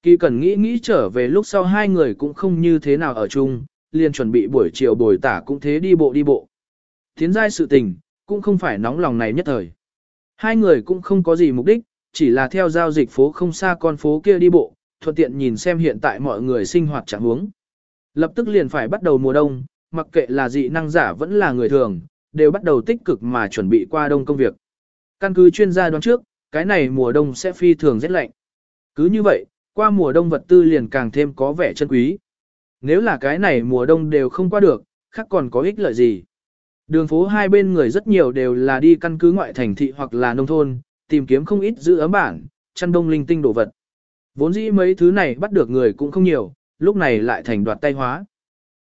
Kỳ cần nghĩ nghĩ trở về lúc sau hai người cũng không như thế nào ở chung, liền chuẩn bị buổi chiều bồi tả cũng thế đi bộ đi bộ. Tiến giai sự tình, cũng không phải nóng lòng này nhất thời. Hai người cũng không có gì mục đích, chỉ là theo giao dịch phố không xa con phố kia đi bộ, thuận tiện nhìn xem hiện tại mọi người sinh hoạt trạng huống. Lập tức liền phải bắt đầu mùa đông, mặc kệ là dị năng giả vẫn là người thường, đều bắt đầu tích cực mà chuẩn bị qua đông công việc. Căn cứ chuyên gia đoán trước, cái này mùa đông sẽ phi thường rất lạnh. Cứ như vậy, qua mùa đông vật tư liền càng thêm có vẻ chân quý. Nếu là cái này mùa đông đều không qua được, khác còn có ích lợi gì. Đường phố hai bên người rất nhiều đều là đi căn cứ ngoại thành thị hoặc là nông thôn, tìm kiếm không ít giữ ấm bản, chăn đông linh tinh đồ vật. Vốn dĩ mấy thứ này bắt được người cũng không nhiều, lúc này lại thành đoạt tay hóa.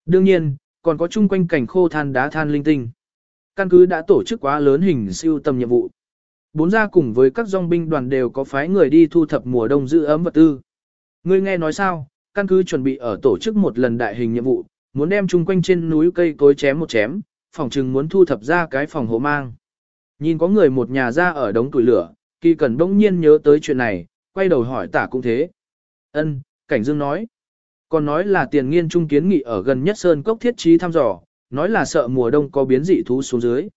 Đương nhiên, còn có chung quanh cảnh khô than đá than linh tinh. Căn cứ đã tổ chức quá lớn hình siêu tầm nhiệm vụ. Bốn gia cùng với các dòng binh đoàn đều có phái người đi thu thập mùa đông giữ ấm vật tư. Ngươi nghe nói sao, căn cứ chuẩn bị ở tổ chức một lần đại hình nhiệm vụ, muốn đem chung quanh trên núi cây cối chém một chém, phòng trừng muốn thu thập ra cái phòng hộ mang. Nhìn có người một nhà ra ở đống tuổi lửa, kỳ cẩn đông nhiên nhớ tới chuyện này, quay đầu hỏi tả cũng thế. Ân, cảnh dương nói. Còn nói là tiền nghiên trung kiến nghị ở gần nhất sơn cốc thiết trí thăm dò, nói là sợ mùa đông có biến dị thú xuống dưới.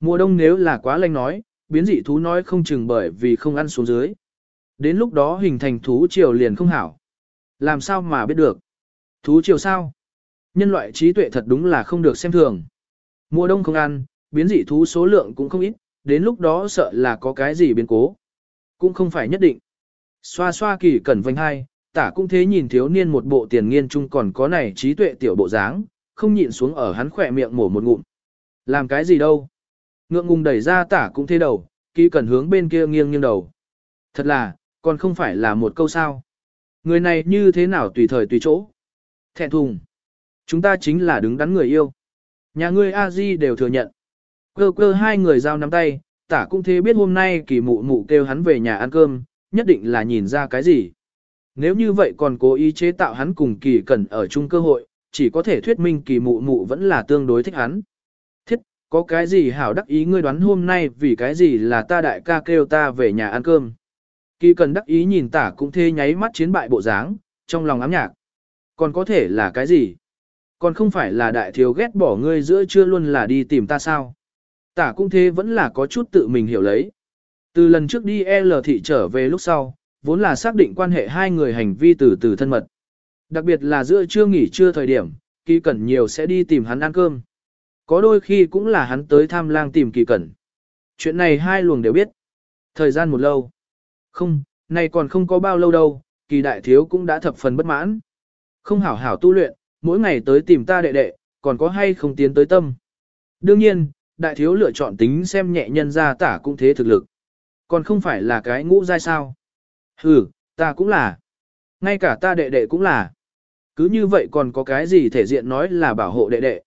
Mùa đông nếu là quá lạnh nói, biến dị thú nói không chừng bởi vì không ăn xuống dưới. Đến lúc đó hình thành thú triều liền không hảo. Làm sao mà biết được? Thú triều sao? Nhân loại trí tuệ thật đúng là không được xem thường. Mùa đông không ăn, biến dị thú số lượng cũng không ít, đến lúc đó sợ là có cái gì biến cố. Cũng không phải nhất định. Xoa xoa kỳ cẩn vành hai, tả cũng thế nhìn thiếu niên một bộ tiền nghiên chung còn có này trí tuệ tiểu bộ dáng, không nhịn xuống ở hắn khỏe miệng mổ một ngụm. Làm cái gì đâu? Ngượng ngùng đẩy ra tả cũng thế đầu, kỳ cẩn hướng bên kia nghiêng nghiêng đầu. Thật là, còn không phải là một câu sao. Người này như thế nào tùy thời tùy chỗ. Thẹn thùng. Chúng ta chính là đứng đắn người yêu. Nhà ngươi a di đều thừa nhận. Cơ cơ hai người giao nắm tay, tả cũng thế biết hôm nay kỳ mụ mụ kêu hắn về nhà ăn cơm, nhất định là nhìn ra cái gì. Nếu như vậy còn cố ý chế tạo hắn cùng kỳ cẩn ở chung cơ hội, chỉ có thể thuyết minh kỳ mụ mụ vẫn là tương đối thích hắn. Thiết, có cái gì hảo đắc ý ngươi đoán hôm nay vì cái gì là ta đại ca kêu ta về nhà ăn cơm. Kỳ cần đắc ý nhìn tả cũng thê nháy mắt chiến bại bộ dáng, trong lòng ám nhạc. Còn có thể là cái gì? Còn không phải là đại thiếu ghét bỏ ngươi giữa chưa luôn là đi tìm ta sao? Tả cũng thế vẫn là có chút tự mình hiểu lấy. Từ lần trước đi L thị trở về lúc sau, vốn là xác định quan hệ hai người hành vi từ từ thân mật. Đặc biệt là giữa trưa nghỉ trưa thời điểm, kỳ cẩn nhiều sẽ đi tìm hắn ăn cơm. Có đôi khi cũng là hắn tới tham lang tìm kỳ cẩn. Chuyện này hai luồng đều biết. Thời gian một lâu. Không, này còn không có bao lâu đâu, kỳ đại thiếu cũng đã thập phần bất mãn. Không hảo hảo tu luyện, mỗi ngày tới tìm ta đệ đệ, còn có hay không tiến tới tâm. Đương nhiên, đại thiếu lựa chọn tính xem nhẹ nhân ra tả cũng thế thực lực. Còn không phải là cái ngũ dai sao. Ừ, ta cũng là. Ngay cả ta đệ đệ cũng là. Cứ như vậy còn có cái gì thể diện nói là bảo hộ đệ đệ.